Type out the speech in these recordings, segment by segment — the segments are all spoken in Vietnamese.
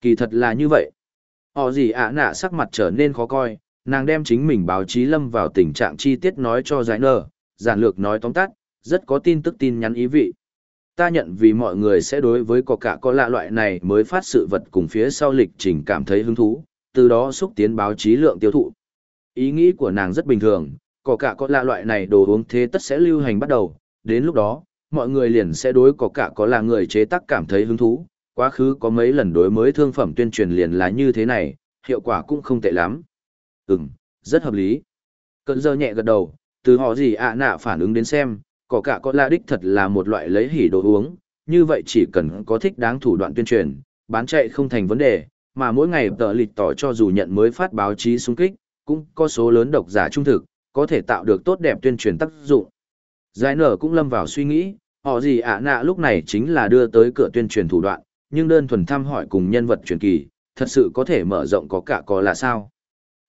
Kỳ thật là như vậy. Họ gì ạ nạ sắc mặt trở nên khó coi, nàng đem chính mình báo chí lâm vào tình trạng chi tiết nói cho giải nở, giản lược nói tóm tắt, rất có tin tức tin nhắn ý vị. Ta nhận vì mọi người sẽ đối với có cả có lạ loại này mới phát sự vật cùng phía sau lịch trình cảm thấy hứng thú, từ đó xúc tiến báo chí lượng tiêu thụ. Ý nghĩ của nàng rất bình thường, có cả có lạ loại này đồ uống thế tất sẽ lưu hành bắt đầu, đến lúc đó, mọi người liền sẽ đối có cả có là người chế tác cảm thấy hứng thú, quá khứ có mấy lần đối mới thương phẩm tuyên truyền liền là như thế này, hiệu quả cũng không tệ lắm. Ừm, rất hợp lý. Cẩn dơ nhẹ gật đầu, từ họ gì ạ nạ phản ứng đến xem, có cả có lạ đích thật là một loại lấy hỉ đồ uống, như vậy chỉ cần có thích đáng thủ đoạn tuyên truyền, bán chạy không thành vấn đề, mà mỗi ngày tờ lịch tỏ cho dù nhận mới phát báo chí xung kích, cũng có số lớn độc giả trung thực, có thể tạo được tốt đẹp tuyên truyền tác dụng. Giải nở cũng lâm vào suy nghĩ, họ gì ạ nạ lúc này chính là đưa tới cửa tuyên truyền thủ đoạn, nhưng đơn thuần thăm hỏi cùng nhân vật truyền kỳ, thật sự có thể mở rộng có cả có là sao.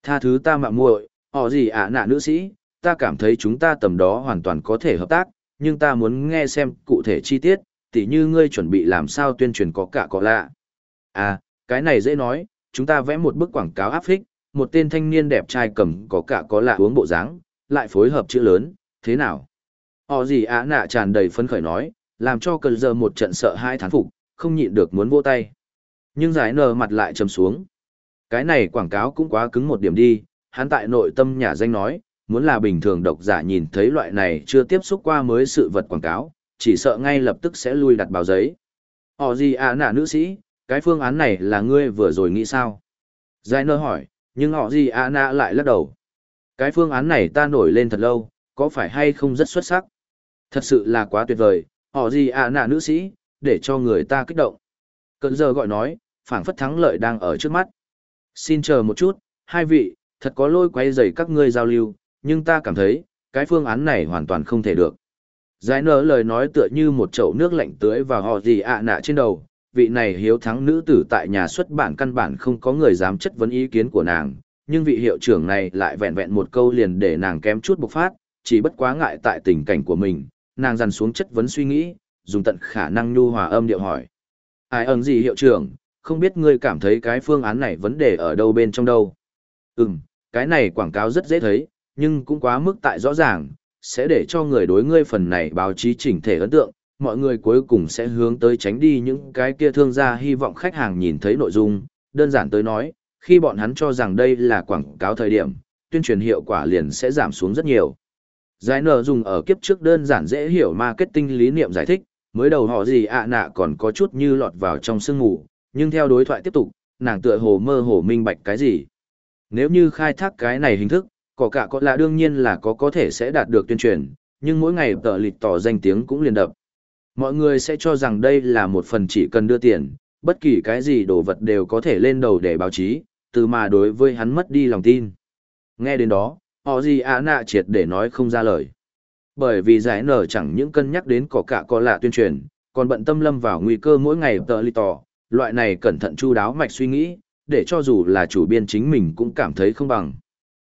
Tha thứ ta mạ muội, họ gì ạ nạ nữ sĩ, ta cảm thấy chúng ta tầm đó hoàn toàn có thể hợp tác, nhưng ta muốn nghe xem cụ thể chi tiết, tỉ như ngươi chuẩn bị làm sao tuyên truyền có cả có lạ. À, cái này dễ nói, chúng ta vẽ một bức quảng cáo áp phích, một tên thanh niên đẹp trai cầm có cả có lạ uống bộ dáng, lại phối hợp chữ lớn, thế nào? Họ gì ạ nạ tràn đầy phấn khởi nói, làm cho cơn giờ một trận sợ hai thán phục, không nhịn được muốn vô tay. Nhưng giải nờ mặt lại trầm xuống. Cái này quảng cáo cũng quá cứng một điểm đi, hắn tại nội tâm nhà danh nói, muốn là bình thường độc giả nhìn thấy loại này chưa tiếp xúc qua mới sự vật quảng cáo, chỉ sợ ngay lập tức sẽ lui đặt báo giấy. Họ gì à nạ nữ sĩ, cái phương án này là ngươi vừa rồi nghĩ sao? Giải nơ hỏi, nhưng họ gì à nạ lại lắc đầu. Cái phương án này ta nổi lên thật lâu, có phải hay không rất xuất sắc? Thật sự là quá tuyệt vời, họ gì à nạ nữ sĩ, để cho người ta kích động. Cận giờ gọi nói, phảng phất thắng lợi đang ở trước mắt. Xin chờ một chút, hai vị, thật có lôi quay dày các ngươi giao lưu, nhưng ta cảm thấy, cái phương án này hoàn toàn không thể được. Giải nở lời nói tựa như một chậu nước lạnh tưới vào họ gì ạ nạ trên đầu, vị này hiếu thắng nữ tử tại nhà xuất bản căn bản không có người dám chất vấn ý kiến của nàng, nhưng vị hiệu trưởng này lại vẹn vẹn một câu liền để nàng kém chút bộc phát, chỉ bất quá ngại tại tình cảnh của mình, nàng dằn xuống chất vấn suy nghĩ, dùng tận khả năng nhu hòa âm điệu hỏi. Ai ẩn gì hiệu trưởng, không biết ngươi cảm thấy cái phương án này vấn đề ở đâu bên trong đâu? Ừm, cái này quảng cáo rất dễ thấy, nhưng cũng quá mức tại rõ ràng, sẽ để cho người đối ngươi phần này báo chí chỉnh thể ấn tượng, mọi người cuối cùng sẽ hướng tới tránh đi những cái kia thương gia hy vọng khách hàng nhìn thấy nội dung, đơn giản tới nói, khi bọn hắn cho rằng đây là quảng cáo thời điểm, tuyên truyền hiệu quả liền sẽ giảm xuống rất nhiều. Giải nở dùng ở kiếp trước đơn giản dễ hiểu marketing lý niệm giải thích, mới đầu họ gì ạ nạ còn có chút như lọt vào trong sương ngủ, nhưng theo đối thoại tiếp tục, nàng tựa hồ mơ hồ minh bạch cái gì. Nếu như khai thác cái này hình thức, có cả có là đương nhiên là có có thể sẽ đạt được tuyên truyền, nhưng mỗi ngày tờ lịch tỏ danh tiếng cũng liền đập. Mọi người sẽ cho rằng đây là một phần chỉ cần đưa tiền, bất kỳ cái gì đồ vật đều có thể lên đầu để báo chí, từ mà đối với hắn mất đi lòng tin. Nghe đến đó, họ gì ạ nạ triệt để nói không ra lời. Bởi vì giải nở chẳng những cân nhắc đến có cả có lạ tuyên truyền, còn bận tâm lâm vào nguy cơ mỗi ngày tờ lì tỏ, loại này cẩn thận chu đáo mạch suy nghĩ, để cho dù là chủ biên chính mình cũng cảm thấy không bằng.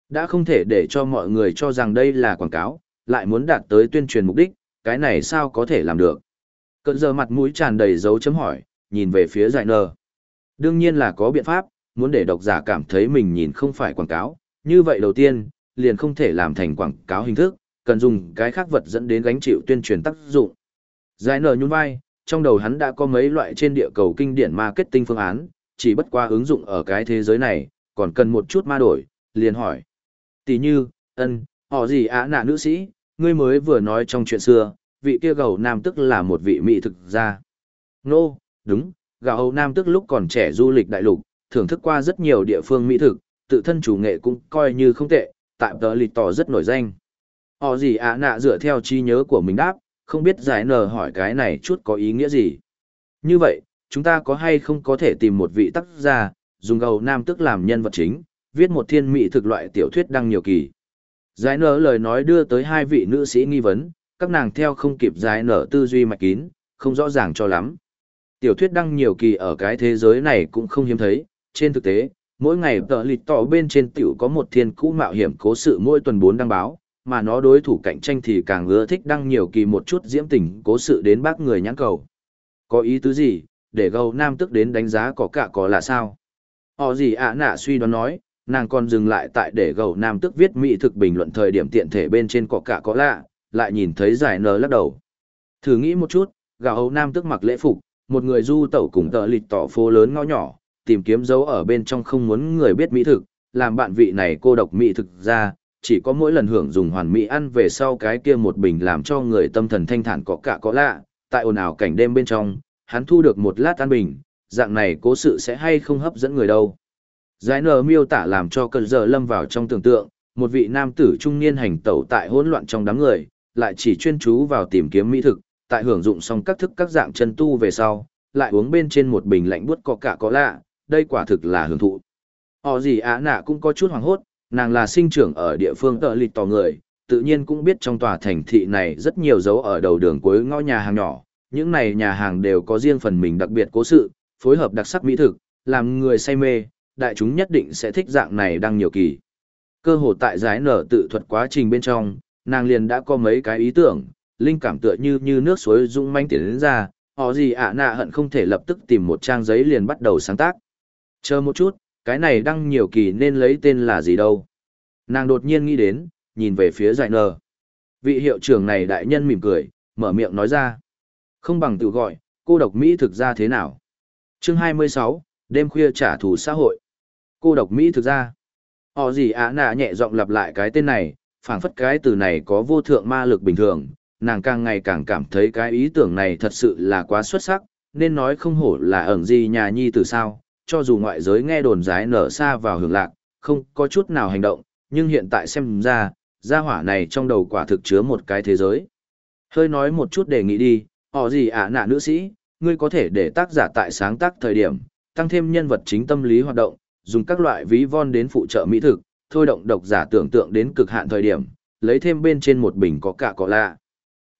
Đã không thể để cho mọi người cho rằng đây là quảng cáo, lại muốn đạt tới tuyên truyền mục đích, cái này sao có thể làm được. Cận giờ mặt mũi tràn đầy dấu chấm hỏi, nhìn về phía giải nở. Đương nhiên là có biện pháp, muốn để độc giả cảm thấy mình nhìn không phải quảng cáo, như vậy đầu tiên, liền không thể làm thành quảng cáo hình thức, cần dùng cái khác vật dẫn đến gánh chịu tuyên truyền tác dụng. Giải nở nhún vai, trong đầu hắn đã có mấy loại trên địa cầu kinh điển marketing phương án, chỉ bất qua ứng dụng ở cái thế giới này, còn cần một chút ma đổi, liền hỏi. Tỷ như, ân, họ gì á nạ nữ sĩ, ngươi mới vừa nói trong chuyện xưa, vị kia gầu nam tức là một vị mỹ thực gia. Nô, no, đúng, gầu nam tức lúc còn trẻ du lịch đại lục, thưởng thức qua rất nhiều địa phương mỹ thực, tự thân chủ nghệ cũng coi như không tệ, tại đó lịch tỏ rất nổi danh. Họ gì ạ nạ dựa theo trí nhớ của mình đáp, không biết giải nờ hỏi cái này chút có ý nghĩa gì. Như vậy, chúng ta có hay không có thể tìm một vị tác gia, dùng gầu nam tức làm nhân vật chính, viết một thiên mỹ thực loại tiểu thuyết đăng nhiều kỳ. Giải nở lời nói đưa tới hai vị nữ sĩ nghi vấn, các nàng theo không kịp giải nở tư duy mạch kín, không rõ ràng cho lắm. Tiểu thuyết đăng nhiều kỳ ở cái thế giới này cũng không hiếm thấy, trên thực tế, mỗi ngày tờ lịch tỏ bên trên tiểu có một thiên cũ mạo hiểm cố sự mỗi tuần bốn đăng báo, mà nó đối thủ cạnh tranh thì càng ưa thích đăng nhiều kỳ một chút diễm tình cố sự đến bác người nhãn cầu. Có ý tứ gì, để gầu nam tức đến đánh giá có cả có là sao. Họ gì ạ nạ suy đoán nói, nàng còn dừng lại tại để gầu nam tức viết mỹ thực bình luận thời điểm tiện thể bên trên có cả có lạ, lại nhìn thấy giải nờ lắc đầu. Thử nghĩ một chút, gầu hầu nam tức mặc lễ phục, một người du tẩu cùng tờ lịch tỏ phố lớn ngõ nhỏ, tìm kiếm dấu ở bên trong không muốn người biết mỹ thực, làm bạn vị này cô độc mỹ thực ra, chỉ có mỗi lần hưởng dùng hoàn mỹ ăn về sau cái kia một bình làm cho người tâm thần thanh thản có cả có lạ, tại ồn ào cảnh đêm bên trong, hắn thu được một lát an bình, dạng này cố sự sẽ hay không hấp dẫn người đâu. Giải nở miêu tả làm cho cơn giờ lâm vào trong tưởng tượng, một vị nam tử trung niên hành tẩu tại hỗn loạn trong đám người, lại chỉ chuyên chú vào tìm kiếm mỹ thực, tại hưởng dụng xong các thức các dạng chân tu về sau, lại uống bên trên một bình lạnh buốt có cả có lạ, đây quả thực là hưởng thụ. Họ gì á nạ cũng có chút hoàng hốt, nàng là sinh trưởng ở địa phương tợ lịch tò người, tự nhiên cũng biết trong tòa thành thị này rất nhiều dấu ở đầu đường cuối ngõ nhà hàng nhỏ, những này nhà hàng đều có riêng phần mình đặc biệt cố sự, phối hợp đặc sắc mỹ thực, làm người say mê, đại chúng nhất định sẽ thích dạng này đăng nhiều kỳ. Cơ hồ tại giải nở tự thuật quá trình bên trong, nàng liền đã có mấy cái ý tưởng, linh cảm tựa như như nước suối rung manh tiến đến ra, họ gì ạ nạ hận không thể lập tức tìm một trang giấy liền bắt đầu sáng tác. Chờ một chút, cái này đăng nhiều kỳ nên lấy tên là gì đâu. Nàng đột nhiên nghĩ đến, nhìn về phía giải nờ Vị hiệu trưởng này đại nhân mỉm cười, mở miệng nói ra. Không bằng tự gọi, cô độc Mỹ thực ra thế nào? Chương 26, đêm khuya trả thù xã hội. Cô độc Mỹ thực ra. Họ gì ạ nạ nhẹ giọng lặp lại cái tên này, phảng phất cái từ này có vô thượng ma lực bình thường, nàng càng ngày càng cảm thấy cái ý tưởng này thật sự là quá xuất sắc, nên nói không hổ là ẩn gì nhà nhi từ sao, cho dù ngoại giới nghe đồn giái nở xa vào hưởng lạc, không có chút nào hành động, nhưng hiện tại xem ra, gia hỏa này trong đầu quả thực chứa một cái thế giới. Hơi nói một chút đề nghị đi, họ gì ạ nạ nữ sĩ, ngươi có thể để tác giả tại sáng tác thời điểm, tăng thêm nhân vật chính tâm lý hoạt động, dùng các loại ví von đến phụ trợ mỹ thực, thôi động độc giả tưởng tượng đến cực hạn thời điểm, lấy thêm bên trên một bình có cả có lạ.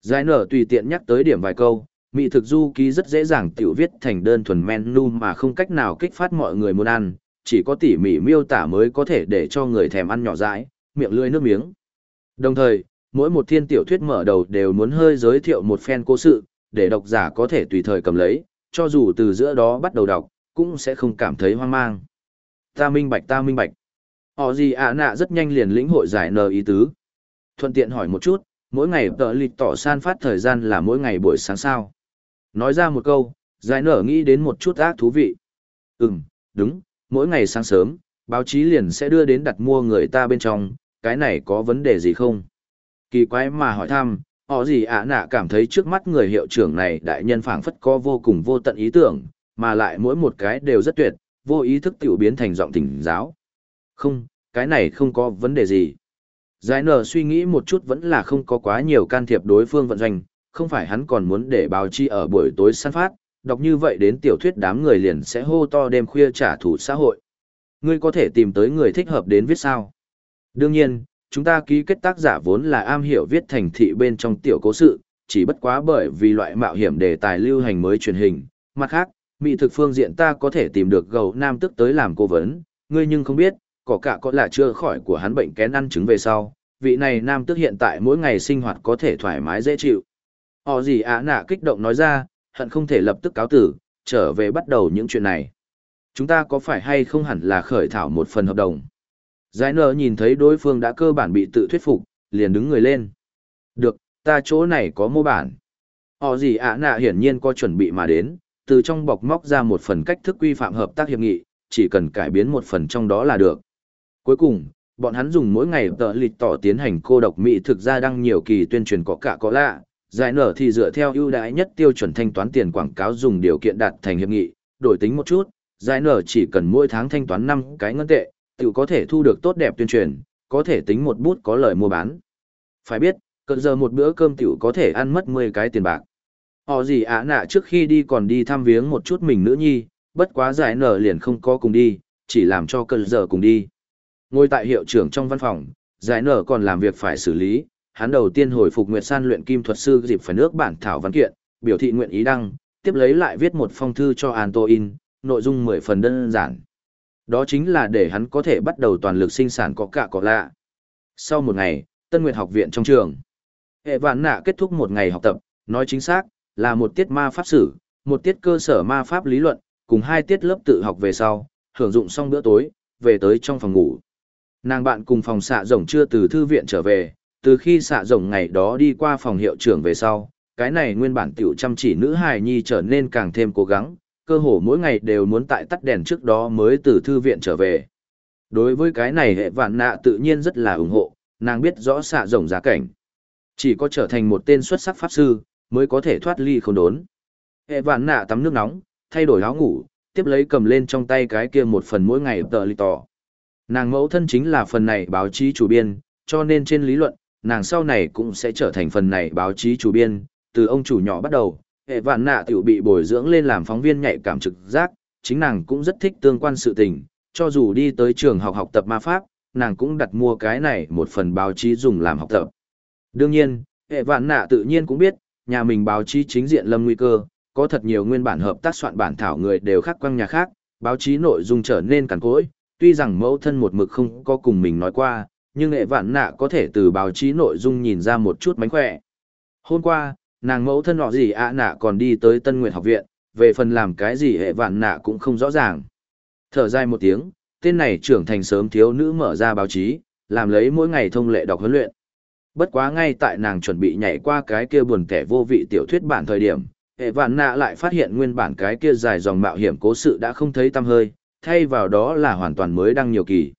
Giải nở tùy tiện nhắc tới điểm vài câu, mỹ thực du ký rất dễ dàng tiểu viết thành đơn thuần menu mà không cách nào kích phát mọi người muốn ăn, chỉ có tỉ mỉ miêu tả mới có thể để cho người thèm ăn nhỏ dãi, miệng lưỡi nước miếng. Đồng thời, mỗi một thiên tiểu thuyết mở đầu đều muốn hơi giới thiệu một phen cố sự, để độc giả có thể tùy thời cầm lấy, cho dù từ giữa đó bắt đầu đọc, cũng sẽ không cảm thấy hoang mang. Ta minh bạch ta minh bạch. Họ gì ạ nạ rất nhanh liền lĩnh hội giải nờ ý tứ. Thuận tiện hỏi một chút, mỗi ngày tờ lịch tỏ san phát thời gian là mỗi ngày buổi sáng sao. Nói ra một câu, giải nở nghĩ đến một chút ác thú vị. Ừm, đúng, mỗi ngày sáng sớm, báo chí liền sẽ đưa đến đặt mua người ta bên trong, cái này có vấn đề gì không? Kỳ quái mà hỏi thăm, họ gì ạ nạ cảm thấy trước mắt người hiệu trưởng này đại nhân phảng phất có vô cùng vô tận ý tưởng, mà lại mỗi một cái đều rất tuyệt, vô ý thức tiểu biến thành giọng thỉnh giáo. Không, cái này không có vấn đề gì. Giải nở suy nghĩ một chút vẫn là không có quá nhiều can thiệp đối phương vận doanh, không phải hắn còn muốn để báo chi ở buổi tối săn phát, đọc như vậy đến tiểu thuyết đám người liền sẽ hô to đêm khuya trả thù xã hội. Ngươi có thể tìm tới người thích hợp đến viết sao? Đương nhiên, chúng ta ký kết tác giả vốn là am hiểu viết thành thị bên trong tiểu cố sự, chỉ bất quá bởi vì loại mạo hiểm đề tài lưu hành mới truyền hình. Mặt khác, mỹ thực phương diện ta có thể tìm được gầu nam tức tới làm cố vấn, ngươi nhưng không biết, có cả có là chưa khỏi của hắn bệnh kén ăn trứng về sau, vị này nam tức hiện tại mỗi ngày sinh hoạt có thể thoải mái dễ chịu. Họ gì ạ nạ kích động nói ra, hận không thể lập tức cáo tử, trở về bắt đầu những chuyện này. Chúng ta có phải hay không hẳn là khởi thảo một phần hợp đồng? Giải nở nhìn thấy đối phương đã cơ bản bị tự thuyết phục, liền đứng người lên. Được, ta chỗ này có mô bản. Họ gì ạ nạ hiển nhiên có chuẩn bị mà đến, từ trong bọc móc ra một phần cách thức quy phạm hợp tác hiệp nghị, chỉ cần cải biến một phần trong đó là được. Cuối cùng, bọn hắn dùng mỗi ngày tờ lịch tỏ tiến hành cô độc mỹ thực ra đăng nhiều kỳ tuyên truyền có cả có lạ, giải nở thì dựa theo ưu đãi nhất tiêu chuẩn thanh toán tiền quảng cáo dùng điều kiện đạt thành hiệp nghị, đổi tính một chút, giải nở chỉ cần mỗi tháng thanh toán 5 cái ngân tệ, tự có thể thu được tốt đẹp tuyên truyền, có thể tính một bút có lời mua bán. Phải biết, cận giờ một bữa cơm tiểu có thể ăn mất 10 cái tiền bạc. Họ gì ạ nạ trước khi đi còn đi thăm viếng một chút mình nữ nhi, bất quá giải nở liền không có cùng đi, chỉ làm cho cận giờ cùng đi. Ngồi tại hiệu trưởng trong văn phòng, giải nở còn làm việc phải xử lý, hắn đầu tiên hồi phục Nguyệt San luyện kim thuật sư dịp phải nước bản thảo văn kiện, biểu thị nguyện ý đăng, tiếp lấy lại viết một phong thư cho Antoin, nội dung 10 phần đơn giản. Đó chính là để hắn có thể bắt đầu toàn lực sinh sản có cả có lạ. Sau một ngày, Tân Nguyệt học viện trong trường. Hệ vạn nạ kết thúc một ngày học tập, nói chính xác, là một tiết ma pháp sử, một tiết cơ sở ma pháp lý luận, cùng hai tiết lớp tự học về sau, hưởng dụng xong bữa tối, về tới trong phòng ngủ. Nàng bạn cùng phòng xạ rồng chưa từ thư viện trở về, từ khi xạ rồng ngày đó đi qua phòng hiệu trưởng về sau, cái này nguyên bản tiểu chăm chỉ nữ hài nhi trở nên càng thêm cố gắng, cơ hồ mỗi ngày đều muốn tại tắt đèn trước đó mới từ thư viện trở về. Đối với cái này hệ vạn nạ tự nhiên rất là ủng hộ, nàng biết rõ xạ rồng giá cảnh. Chỉ có trở thành một tên xuất sắc pháp sư, mới có thể thoát ly không đốn. Hệ vạn nạ tắm nước nóng, thay đổi áo ngủ, tiếp lấy cầm lên trong tay cái kia một phần mỗi ngày tờ lì tỏ. Nàng mẫu thân chính là phần này báo chí chủ biên, cho nên trên lý luận, nàng sau này cũng sẽ trở thành phần này báo chí chủ biên, từ ông chủ nhỏ bắt đầu, hệ vạn nạ tiểu bị bồi dưỡng lên làm phóng viên nhạy cảm trực giác, chính nàng cũng rất thích tương quan sự tình, cho dù đi tới trường học học tập ma pháp, nàng cũng đặt mua cái này một phần báo chí dùng làm học tập. Đương nhiên, hệ vạn nạ tự nhiên cũng biết, nhà mình báo chí chính diện lâm nguy cơ, có thật nhiều nguyên bản hợp tác soạn bản thảo người đều khác quăng nhà khác, báo chí nội dung trở nên cằn cỗi, tuy rằng mẫu thân một mực không có cùng mình nói qua, nhưng hệ vạn nạ có thể từ báo chí nội dung nhìn ra một chút mánh khỏe. Hôm qua, nàng mẫu thân họ gì ạ nạ còn đi tới Tân Nguyệt học viện, về phần làm cái gì hệ vạn nạ cũng không rõ ràng. Thở dài một tiếng, tên này trưởng thành sớm thiếu nữ mở ra báo chí, làm lấy mỗi ngày thông lệ đọc huấn luyện. Bất quá ngay tại nàng chuẩn bị nhảy qua cái kia buồn kẻ vô vị tiểu thuyết bản thời điểm, hệ vạn nạ lại phát hiện nguyên bản cái kia dài dòng mạo hiểm cố sự đã không thấy tăm hơi, thay vào đó là hoàn toàn mới đăng nhiều kỳ.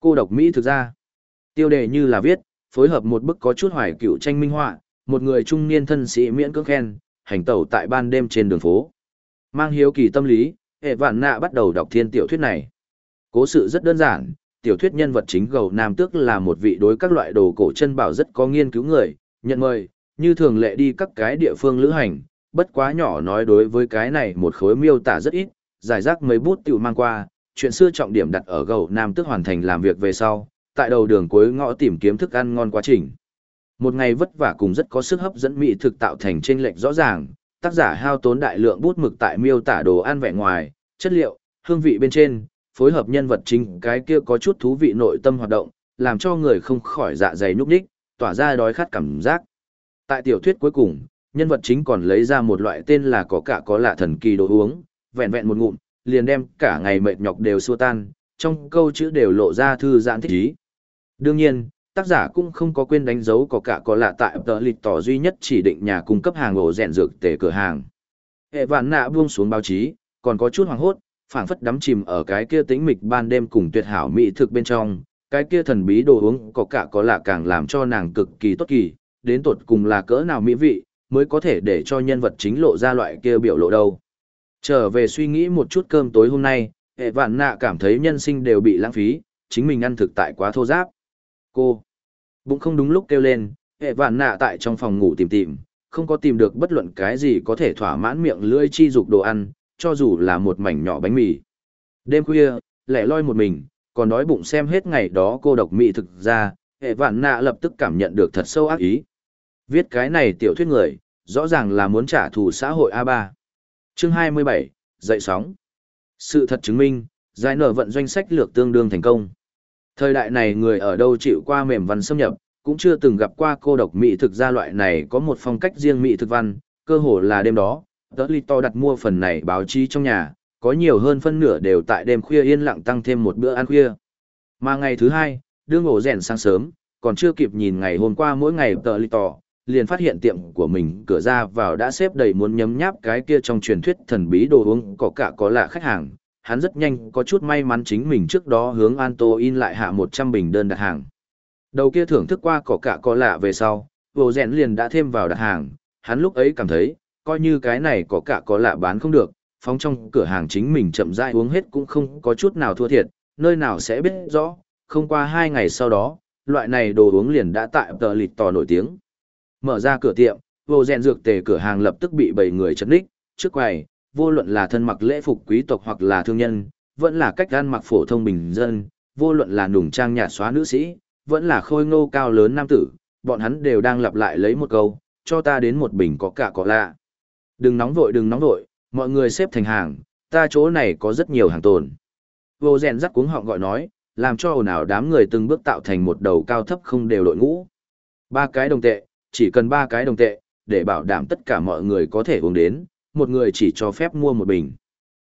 Cô độc Mỹ thực ra, tiêu đề như là viết, phối hợp một bức có chút hoài cựu tranh minh họa, một người trung niên thân sĩ miễn cưỡng khen, hành tẩu tại ban đêm trên đường phố. Mang hiếu kỳ tâm lý, hệ vạn nạ bắt đầu đọc thiên tiểu thuyết này. Cố sự rất đơn giản, tiểu thuyết nhân vật chính gầu nam tước là một vị đối các loại đồ cổ chân bảo rất có nghiên cứu người, nhận mời, như thường lệ đi các cái địa phương lữ hành, bất quá nhỏ nói đối với cái này một khối miêu tả rất ít, giải rác mấy bút tiểu mang qua, chuyện xưa trọng điểm đặt ở gầu nam tước hoàn thành làm việc về sau, tại đầu đường cuối ngõ tìm kiếm thức ăn ngon quá trình. Một ngày vất vả cùng rất có sức hấp dẫn mỹ thực tạo thành chênh lệch rõ ràng, tác giả hao tốn đại lượng bút mực tại miêu tả đồ ăn vẻ ngoài, chất liệu, hương vị bên trên, phối hợp nhân vật chính cái kia có chút thú vị nội tâm hoạt động, làm cho người không khỏi dạ dày nhúc nhích, tỏa ra đói khát cảm giác. Tại tiểu thuyết cuối cùng, nhân vật chính còn lấy ra một loại tên là có cả có lạ thần kỳ đồ uống, vẹn vẹn một ngụm, liền đem cả ngày mệt nhọc đều xua tan, trong câu chữ đều lộ ra thư giãn thích ý. Đương nhiên, tác giả cũng không có quên đánh dấu có cả có lạ tại tờ lịch tỏ duy nhất chỉ định nhà cung cấp hàng ổ rèn dược tể cửa hàng. Hệ vạn nạ buông xuống báo chí, còn có chút hoàng hốt, phảng phất đắm chìm ở cái kia tĩnh mịch ban đêm cùng tuyệt hảo mỹ thực bên trong, cái kia thần bí đồ uống có cả có lạ càng làm cho nàng cực kỳ tốt kỳ, đến tột cùng là cỡ nào mỹ vị, mới có thể để cho nhân vật chính lộ ra loại kia biểu lộ đâu. Trở về suy nghĩ một chút cơm tối hôm nay, hệ vạn nạ cảm thấy nhân sinh đều bị lãng phí, chính mình ăn thực tại quá thô giáp. Cô, bụng không đúng lúc kêu lên, hệ vạn nạ tại trong phòng ngủ tìm tìm, không có tìm được bất luận cái gì có thể thỏa mãn miệng lưỡi chi dục đồ ăn, cho dù là một mảnh nhỏ bánh mì. Đêm khuya, lẻ loi một mình, còn đói bụng xem hết ngày đó cô độc mỹ thực ra, hệ vạn nạ lập tức cảm nhận được thật sâu ác ý. Viết cái này tiểu thuyết người, rõ ràng là muốn trả thù xã hội A3. Chương 27, dậy sóng. Sự thật chứng minh, giải nở vận doanh sách lược tương đương thành công. Thời đại này người ở đâu chịu qua mềm văn xâm nhập, cũng chưa từng gặp qua cô độc mỹ thực gia loại này có một phong cách riêng mỹ thực văn, cơ hồ là đêm đó, tớ ly to đặt mua phần này báo chí trong nhà, có nhiều hơn phân nửa đều tại đêm khuya yên lặng tăng thêm một bữa ăn khuya. Mà ngày thứ hai, đương ổ rèn sáng sớm, còn chưa kịp nhìn ngày hôm qua mỗi ngày tờ lì tỏ, liền phát hiện tiệm của mình cửa ra vào đã xếp đầy muốn nhấm nháp cái kia trong truyền thuyết thần bí đồ uống có cả có lạ khách hàng. Hắn rất nhanh có chút may mắn chính mình trước đó hướng Anto in lại hạ 100 bình đơn đặt hàng. Đầu kia thưởng thức qua có cả có lạ về sau, vô rèn liền đã thêm vào đặt hàng, hắn lúc ấy cảm thấy, coi như cái này có cả có lạ bán không được, phóng trong cửa hàng chính mình chậm rãi uống hết cũng không có chút nào thua thiệt, nơi nào sẽ biết rõ, không qua hai ngày sau đó, loại này đồ uống liền đã tại tờ lịt tò nổi tiếng. Mở ra cửa tiệm, vô rèn dược tề cửa hàng lập tức bị bảy người chấn đích, trước quầy, vô luận là thân mặc lễ phục quý tộc hoặc là thương nhân, vẫn là cách ăn mặc phổ thông bình dân, vô luận là nùng trang nhạt xóa nữ sĩ, vẫn là khôi ngô cao lớn nam tử, bọn hắn đều đang lặp lại lấy một câu, cho ta đến một bình có cả có lạ. Đừng nóng vội đừng nóng vội, mọi người xếp thành hàng, ta chỗ này có rất nhiều hàng tồn. Vô rèn rắc cuống họng gọi nói, làm cho ồn ào đám người từng bước tạo thành một đầu cao thấp không đều đội ngũ. Ba cái đồng tệ, chỉ cần ba cái đồng tệ, để bảo đảm tất cả mọi người có thể uống đến, một người chỉ cho phép mua một bình.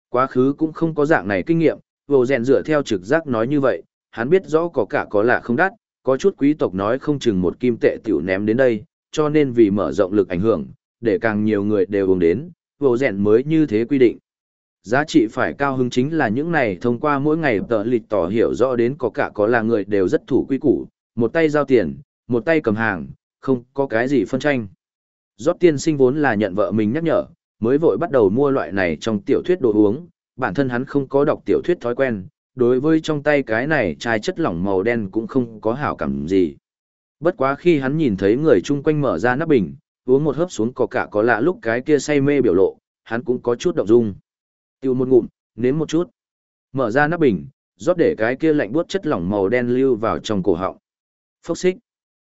Quá khứ cũng không có dạng này kinh nghiệm, vô rèn dựa theo trực giác nói như vậy, hắn biết rõ có cả có lạ không đắt, có chút quý tộc nói không chừng một kim tệ tiểu ném đến đây, cho nên vì mở rộng lực ảnh hưởng, để càng nhiều người đều uống đến, vô rèn mới như thế quy định. Giá trị phải cao hứng chính là những này thông qua mỗi ngày tờ lịch tỏ hiểu rõ đến có cả có là người đều rất thủ quy củ, một tay giao tiền, một tay cầm hàng, không có cái gì phân tranh. Giót tiên sinh vốn là nhận vợ mình nhắc nhở, mới vội bắt đầu mua loại này trong tiểu thuyết đồ uống, bản thân hắn không có đọc tiểu thuyết thói quen, đối với trong tay cái này chai chất lỏng màu đen cũng không có hảo cảm gì. Bất quá khi hắn nhìn thấy người chung quanh mở ra nắp bình, uống một hớp xuống có cả có lạ lúc cái kia say mê biểu lộ, hắn cũng có chút động dung. Tiêu một ngụm, nếm một chút. Mở ra nắp bình, rót để cái kia lạnh buốt chất lỏng màu đen lưu vào trong cổ họng. Phốc xích.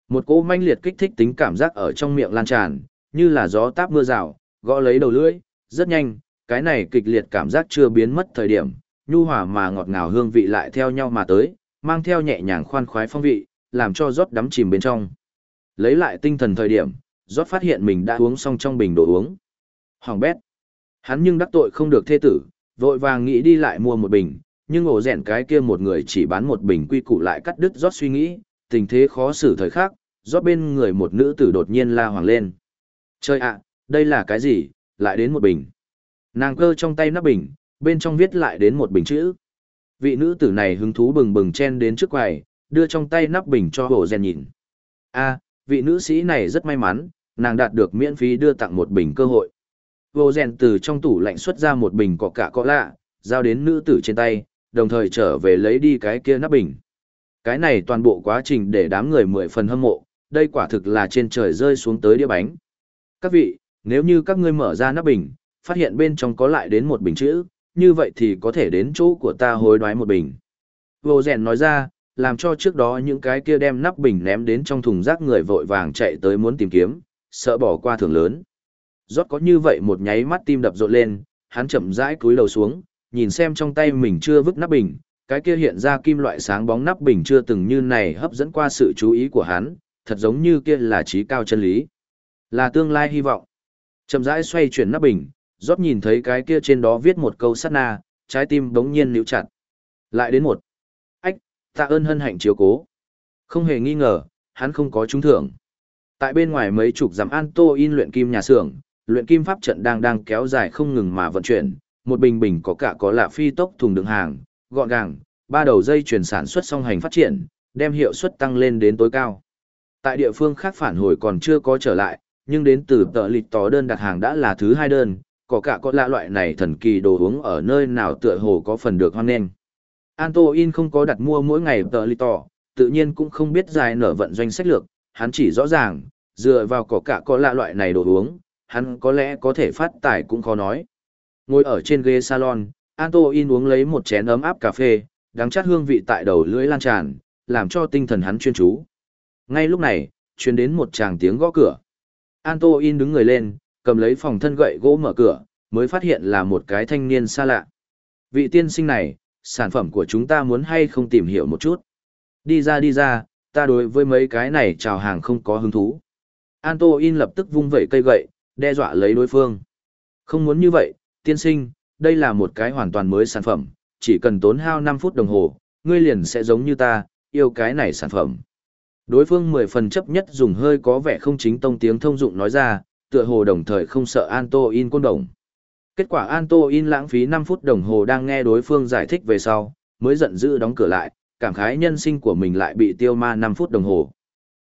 Một cỗ manh liệt kích thích tính cảm giác ở trong miệng lan tràn, như là gió táp mưa rào, gõ lấy đầu lưỡi, rất nhanh, cái này kịch liệt cảm giác chưa biến mất thời điểm, nhu hòa mà ngọt ngào hương vị lại theo nhau mà tới, mang theo nhẹ nhàng khoan khoái phong vị, làm cho rót đắm chìm bên trong. Lấy lại tinh thần thời điểm, rót phát hiện mình đã uống xong trong bình đồ uống. Hoàng bét. Hắn nhưng đắc tội không được thê tử, vội vàng nghĩ đi lại mua một bình, nhưng ổ rèn cái kia một người chỉ bán một bình quy củ lại cắt đứt rót suy nghĩ, tình thế khó xử thời khắc, rót bên người một nữ tử đột nhiên la hoàng lên. Chơi ạ, đây là cái gì, lại đến một bình. Nàng cơ trong tay nắp bình, bên trong viết lại đến một bình chữ. Vị nữ tử này hứng thú bừng bừng chen đến trước quầy, đưa trong tay nắp bình cho hồ rèn nhìn. a vị nữ sĩ này rất may mắn, nàng đạt được miễn phí đưa tặng một bình cơ hội. Hồ rèn từ trong tủ lạnh xuất ra một bình có cả có lạ, giao đến nữ tử trên tay, đồng thời trở về lấy đi cái kia nắp bình. Cái này toàn bộ quá trình để đám người mười phần hâm mộ, đây quả thực là trên trời rơi xuống tới đĩa bánh. Các vị, nếu như các ngươi mở ra nắp bình, phát hiện bên trong có lại đến một bình chữ, như vậy thì có thể đến chỗ của ta hối đoái một bình. Vô rèn nói ra, làm cho trước đó những cái kia đem nắp bình ném đến trong thùng rác người vội vàng chạy tới muốn tìm kiếm, sợ bỏ qua thưởng lớn. Rót có như vậy một nháy mắt tim đập rộn lên, hắn chậm rãi cúi đầu xuống, nhìn xem trong tay mình chưa vứt nắp bình, cái kia hiện ra kim loại sáng bóng nắp bình chưa từng như này hấp dẫn qua sự chú ý của hắn, thật giống như kia là trí cao chân lý. Là tương lai hy vọng. Chậm rãi xoay chuyển nắp bình, rót nhìn thấy cái kia trên đó viết một câu sát na, trái tim đống nhiên níu chặt. Lại đến một. Ách, tạ ơn hân hạnh chiếu cố. Không hề nghi ngờ, hắn không có trúng thưởng. Tại bên ngoài mấy chục dặm an tô in luyện kim nhà xưởng, luyện kim pháp trận đang đang kéo dài không ngừng mà vận chuyển, một bình bình có cả có lạ phi tốc thùng đựng hàng, gọn gàng, ba đầu dây chuyển sản xuất song hành phát triển, đem hiệu suất tăng lên đến tối cao. Tại địa phương khác phản hồi còn chưa có trở lại, nhưng đến từ tờ lịch tỏ đơn đặt hàng đã là thứ hai đơn, có cả có lạ loại này thần kỳ đồ uống ở nơi nào tựa hồ có phần được hoan nghênh. Antoin không có đặt mua mỗi ngày tờ lịch tỏ, tự nhiên cũng không biết dài nở vận doanh sách lược, hắn chỉ rõ ràng, dựa vào có cả có lạ loại này đồ uống, hắn có lẽ có thể phát tài cũng khó nói. Ngồi ở trên ghế salon, Antoin uống lấy một chén ấm áp cà phê, đắng chát hương vị tại đầu lưỡi lan tràn, làm cho tinh thần hắn chuyên chú. Ngay lúc này, truyền đến một tràng tiếng gõ cửa. Antoine đứng người lên, cầm lấy phòng thân gậy gỗ mở cửa, mới phát hiện là một cái thanh niên xa lạ. Vị tiên sinh này, sản phẩm của chúng ta muốn hay không tìm hiểu một chút. Đi ra đi ra, ta đối với mấy cái này chào hàng không có hứng thú. Antoine lập tức vung vẩy cây gậy, đe dọa lấy đối phương. Không muốn như vậy, tiên sinh, đây là một cái hoàn toàn mới sản phẩm, chỉ cần tốn hao 5 phút đồng hồ, ngươi liền sẽ giống như ta, yêu cái này sản phẩm. Đối phương mười phần chấp nhất dùng hơi có vẻ không chính tông tiếng thông dụng nói ra, tựa hồ đồng thời không sợ Anto In côn đồng. Kết quả Anto In lãng phí 5 phút đồng hồ đang nghe đối phương giải thích về sau, mới giận dữ đóng cửa lại, cảm khái nhân sinh của mình lại bị tiêu ma 5 phút đồng hồ.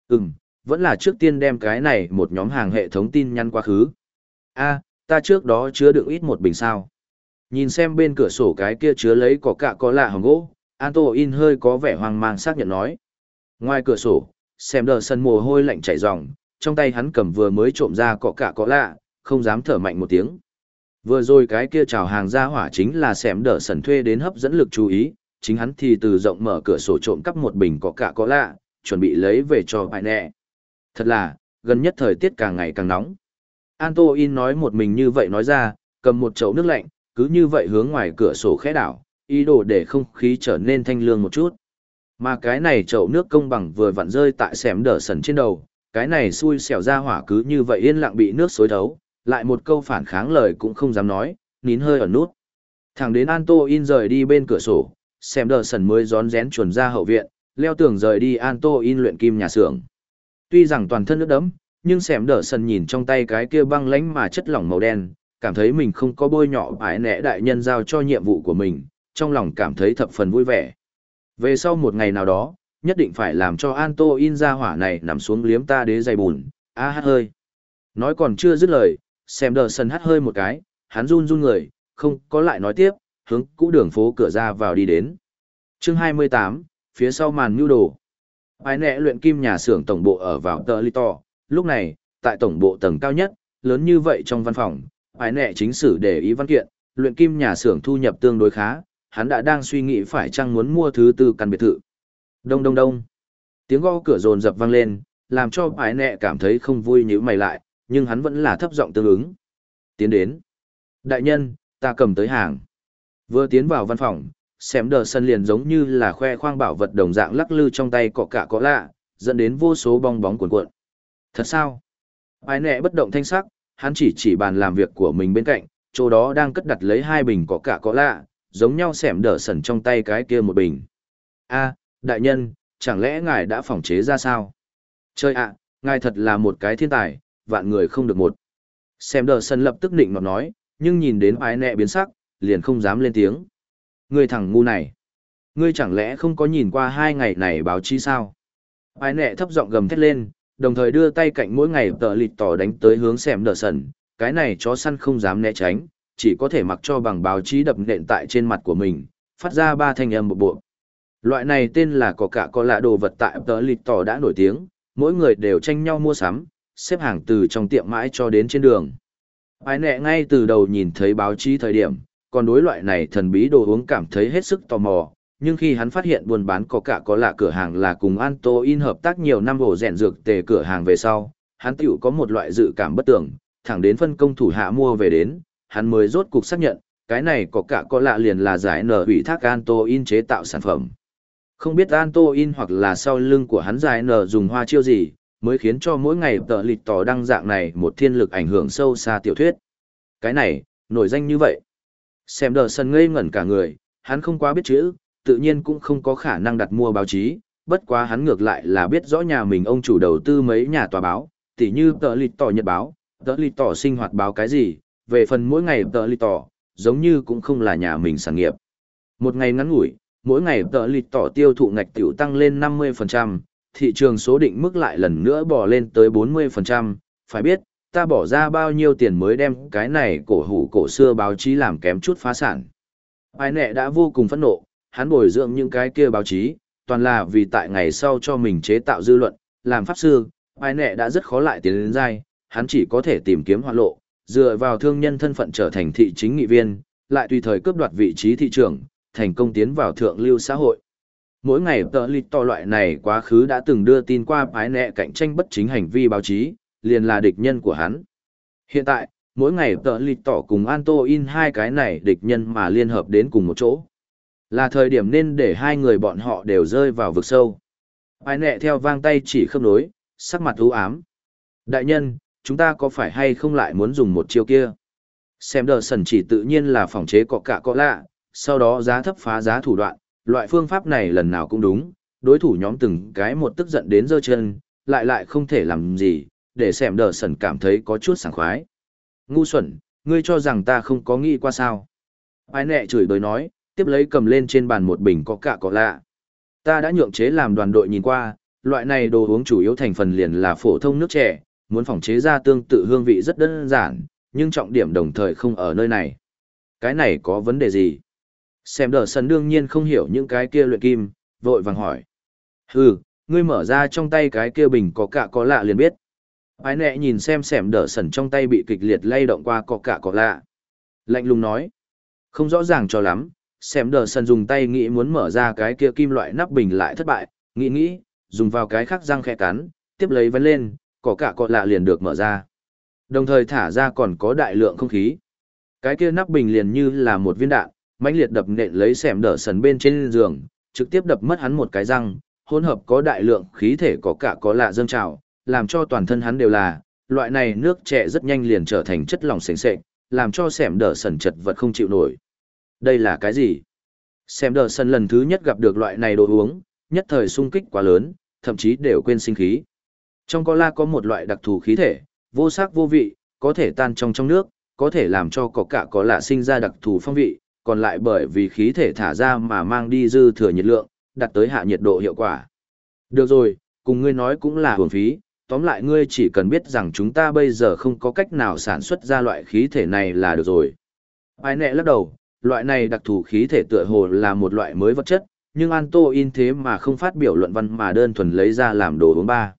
Ừm, vẫn là trước tiên đem cái này một nhóm hàng hệ thống tin nhắn quá khứ. a ta trước đó chứa được ít một bình sao. Nhìn xem bên cửa sổ cái kia chứa lấy có cạ có lạ hồng gỗ, Anto In hơi có vẻ hoang mang xác nhận nói. Ngoài cửa sổ, xem đờ sân mồ hôi lạnh chảy ròng, trong tay hắn cầm vừa mới trộm ra cọ cả cọ lạ, không dám thở mạnh một tiếng. Vừa rồi cái kia chào hàng ra hỏa chính là xem đờ sân thuê đến hấp dẫn lực chú ý, chính hắn thì từ rộng mở cửa sổ trộm cắp một bình cọ cả cọ lạ, chuẩn bị lấy về cho bài nẹ. Thật là, gần nhất thời tiết càng ngày càng nóng. Antoin nói một mình như vậy nói ra, cầm một chậu nước lạnh, cứ như vậy hướng ngoài cửa sổ khẽ đảo, ý đồ để không khí trở nên thanh lương một chút. Mà cái này chậu nước công bằng vừa vặn rơi tại xẻm đờ sần trên đầu, cái này xui xẻo ra hỏa cứ như vậy yên lặng bị nước xối thấu, lại một câu phản kháng lời cũng không dám nói, nín hơi ở nút. Thẳng đến Anto In rời đi bên cửa sổ, xem đờ sần mới rón rén chuồn ra hậu viện, leo tường rời đi Anto In luyện kim nhà xưởng. Tuy rằng toàn thân nước đẫm, nhưng xem đờ sần nhìn trong tay cái kia băng lánh mà chất lỏng màu đen, cảm thấy mình không có bôi nhọ ải nẻ đại nhân giao cho nhiệm vụ của mình, trong lòng cảm thấy thập phần vui vẻ. Về sau một ngày nào đó, nhất định phải làm cho Anto in ra hỏa này nằm xuống liếm ta đế dày bùn, a hát hơi. Nói còn chưa dứt lời, xem đờ sân hát hơi một cái, hắn run run người, không có lại nói tiếp, hướng cũ đường phố cửa ra vào đi đến. chương 28, phía sau màn mưu đồ. ai nẹ luyện kim nhà xưởng tổng bộ ở vào tờ Lito, lúc này, tại tổng bộ tầng cao nhất, lớn như vậy trong văn phòng, ai nẹ chính sử để ý văn kiện, luyện kim nhà xưởng thu nhập tương đối khá, hắn đã đang suy nghĩ phải chăng muốn mua thứ tư căn biệt thự. Đông đông đông. Tiếng gõ cửa rồn rập vang lên, làm cho Bái nẹ cảm thấy không vui như mày lại, nhưng hắn vẫn là thấp giọng tương ứng. Tiến đến. Đại nhân, ta cầm tới hàng. Vừa tiến vào văn phòng, xem đờ sân liền giống như là khoe khoang bảo vật đồng dạng lắc lư trong tay cọ cả cọ lạ, dẫn đến vô số bong bóng cuộn cuộn. Thật sao? Bái nẹ bất động thanh sắc, hắn chỉ chỉ bàn làm việc của mình bên cạnh, chỗ đó đang cất đặt lấy hai bình cọ cả cọ lạ, giống nhau xẻm đỡ sẩn trong tay cái kia một bình. a đại nhân, chẳng lẽ ngài đã phỏng chế ra sao? Chơi ạ, ngài thật là một cái thiên tài, vạn người không được một. Xem đờ sân lập tức định mà nói, nhưng nhìn đến ái nẹ biến sắc, liền không dám lên tiếng. Ngươi thằng ngu này, ngươi chẳng lẽ không có nhìn qua hai ngày này báo chí sao? Ái nẹ thấp giọng gầm thét lên, đồng thời đưa tay cạnh mỗi ngày tờ lịt tỏ đánh tới hướng xem đờ sân, cái này chó săn không dám né tránh, chỉ có thể mặc cho bằng báo chí đập nện tại trên mặt của mình, phát ra ba thanh âm một bộ. Loại này tên là có cả có lạ đồ vật tại tờ lịch tỏ đã nổi tiếng, mỗi người đều tranh nhau mua sắm, xếp hàng từ trong tiệm mãi cho đến trên đường. Ai nẹ ngay từ đầu nhìn thấy báo chí thời điểm, còn đối loại này thần bí đồ uống cảm thấy hết sức tò mò, nhưng khi hắn phát hiện buôn bán có cả có lạ cửa hàng là cùng Anto in hợp tác nhiều năm ổ rèn dược tề cửa hàng về sau, hắn tiểu có một loại dự cảm bất tưởng, thẳng đến phân công thủ hạ mua về đến, hắn mới rốt cục xác nhận, cái này có cả có lạ liền là giải nở ủy thác antoin chế tạo sản phẩm. Không biết antoin hoặc là sau lưng của hắn giải nở dùng hoa chiêu gì, mới khiến cho mỗi ngày tờ lịch tỏ đăng dạng này một thiên lực ảnh hưởng sâu xa tiểu thuyết. Cái này, nổi danh như vậy. Xem đờ sân ngây ngẩn cả người, hắn không quá biết chữ, tự nhiên cũng không có khả năng đặt mua báo chí, bất quá hắn ngược lại là biết rõ nhà mình ông chủ đầu tư mấy nhà tòa báo, tỉ như tờ lịch tỏ nhật báo, tờ lịch tỏ sinh hoạt báo cái gì, về phần mỗi ngày tờ lì tỏ, giống như cũng không là nhà mình sản nghiệp. Một ngày ngắn ngủi, mỗi ngày tờ lì tỏ tiêu thụ ngạch tiểu tăng lên 50%, thị trường số định mức lại lần nữa bỏ lên tới 40%, phải biết, ta bỏ ra bao nhiêu tiền mới đem cái này cổ hủ cổ xưa báo chí làm kém chút phá sản. Ai nẹ đã vô cùng phẫn nộ, hắn bồi dưỡng những cái kia báo chí, toàn là vì tại ngày sau cho mình chế tạo dư luận, làm pháp sư, ai nẹ đã rất khó lại tiến đến dai, hắn chỉ có thể tìm kiếm hoạt lộ, dựa vào thương nhân thân phận trở thành thị chính nghị viên, lại tùy thời cướp đoạt vị trí thị trưởng thành công tiến vào thượng lưu xã hội. Mỗi ngày tờ lịch to loại này quá khứ đã từng đưa tin qua ái nẹ cạnh tranh bất chính hành vi báo chí, liền là địch nhân của hắn. Hiện tại, mỗi ngày tờ lịch tỏ cùng Anto in hai cái này địch nhân mà liên hợp đến cùng một chỗ. Là thời điểm nên để hai người bọn họ đều rơi vào vực sâu. Ái nẹ theo vang tay chỉ khớp nối, sắc mặt u ám. Đại nhân, chúng ta có phải hay không lại muốn dùng một chiêu kia? Xem đờ sần chỉ tự nhiên là phòng chế cọ cả cọ lạ, sau đó giá thấp phá giá thủ đoạn, loại phương pháp này lần nào cũng đúng, đối thủ nhóm từng cái một tức giận đến giơ chân, lại lại không thể làm gì, để xem đờ sần cảm thấy có chút sảng khoái. Ngu xuẩn, ngươi cho rằng ta không có nghĩ qua sao. Ai nẹ chửi bới nói, tiếp lấy cầm lên trên bàn một bình có cả có lạ. Ta đã nhượng chế làm đoàn đội nhìn qua, loại này đồ uống chủ yếu thành phần liền là phổ thông nước trẻ, muốn phòng chế ra tương tự hương vị rất đơn giản, nhưng trọng điểm đồng thời không ở nơi này. Cái này có vấn đề gì? Xem đờ sần đương nhiên không hiểu những cái kia luyện kim, vội vàng hỏi. Hừ, ngươi mở ra trong tay cái kia bình có cả có lạ liền biết. Ái nẹ nhìn xem xem đờ sần trong tay bị kịch liệt lay động qua có cả có lạ. Lạnh lùng nói. Không rõ ràng cho lắm, xem đờ sần dùng tay nghĩ muốn mở ra cái kia kim loại nắp bình lại thất bại, nghĩ nghĩ, dùng vào cái khác răng khẽ cắn, tiếp lấy vấn lên, Cỏ cả có lạ liền được mở ra. Đồng thời thả ra còn có đại lượng không khí. Cái kia nắp bình liền như là một viên đạn, mãnh liệt đập nện lấy xẻm đỡ sần bên trên giường, trực tiếp đập mất hắn một cái răng, hỗn hợp có đại lượng khí thể có cả có lạ dâng trào, làm cho toàn thân hắn đều là, loại này nước trẻ rất nhanh liền trở thành chất lỏng sền sệt, làm cho xẻm đờ sần chật vật không chịu nổi. Đây là cái gì? Xẻm đờ sần lần thứ nhất gặp được loại này đồ uống, nhất thời sung kích quá lớn, thậm chí đều quên sinh khí. Trong cola có một loại đặc thù khí thể, vô sắc vô vị, có thể tan trong trong nước, có thể làm cho có cả có lạ sinh ra đặc thù phong vị, còn lại bởi vì khí thể thả ra mà mang đi dư thừa nhiệt lượng, đặt tới hạ nhiệt độ hiệu quả. Được rồi, cùng ngươi nói cũng là hưởng phí, tóm lại ngươi chỉ cần biết rằng chúng ta bây giờ không có cách nào sản xuất ra loại khí thể này là được rồi. Ai nẹ lắc đầu, loại này đặc thù khí thể tựa hồ là một loại mới vật chất, nhưng Anto in thế mà không phát biểu luận văn mà đơn thuần lấy ra làm đồ uống ba.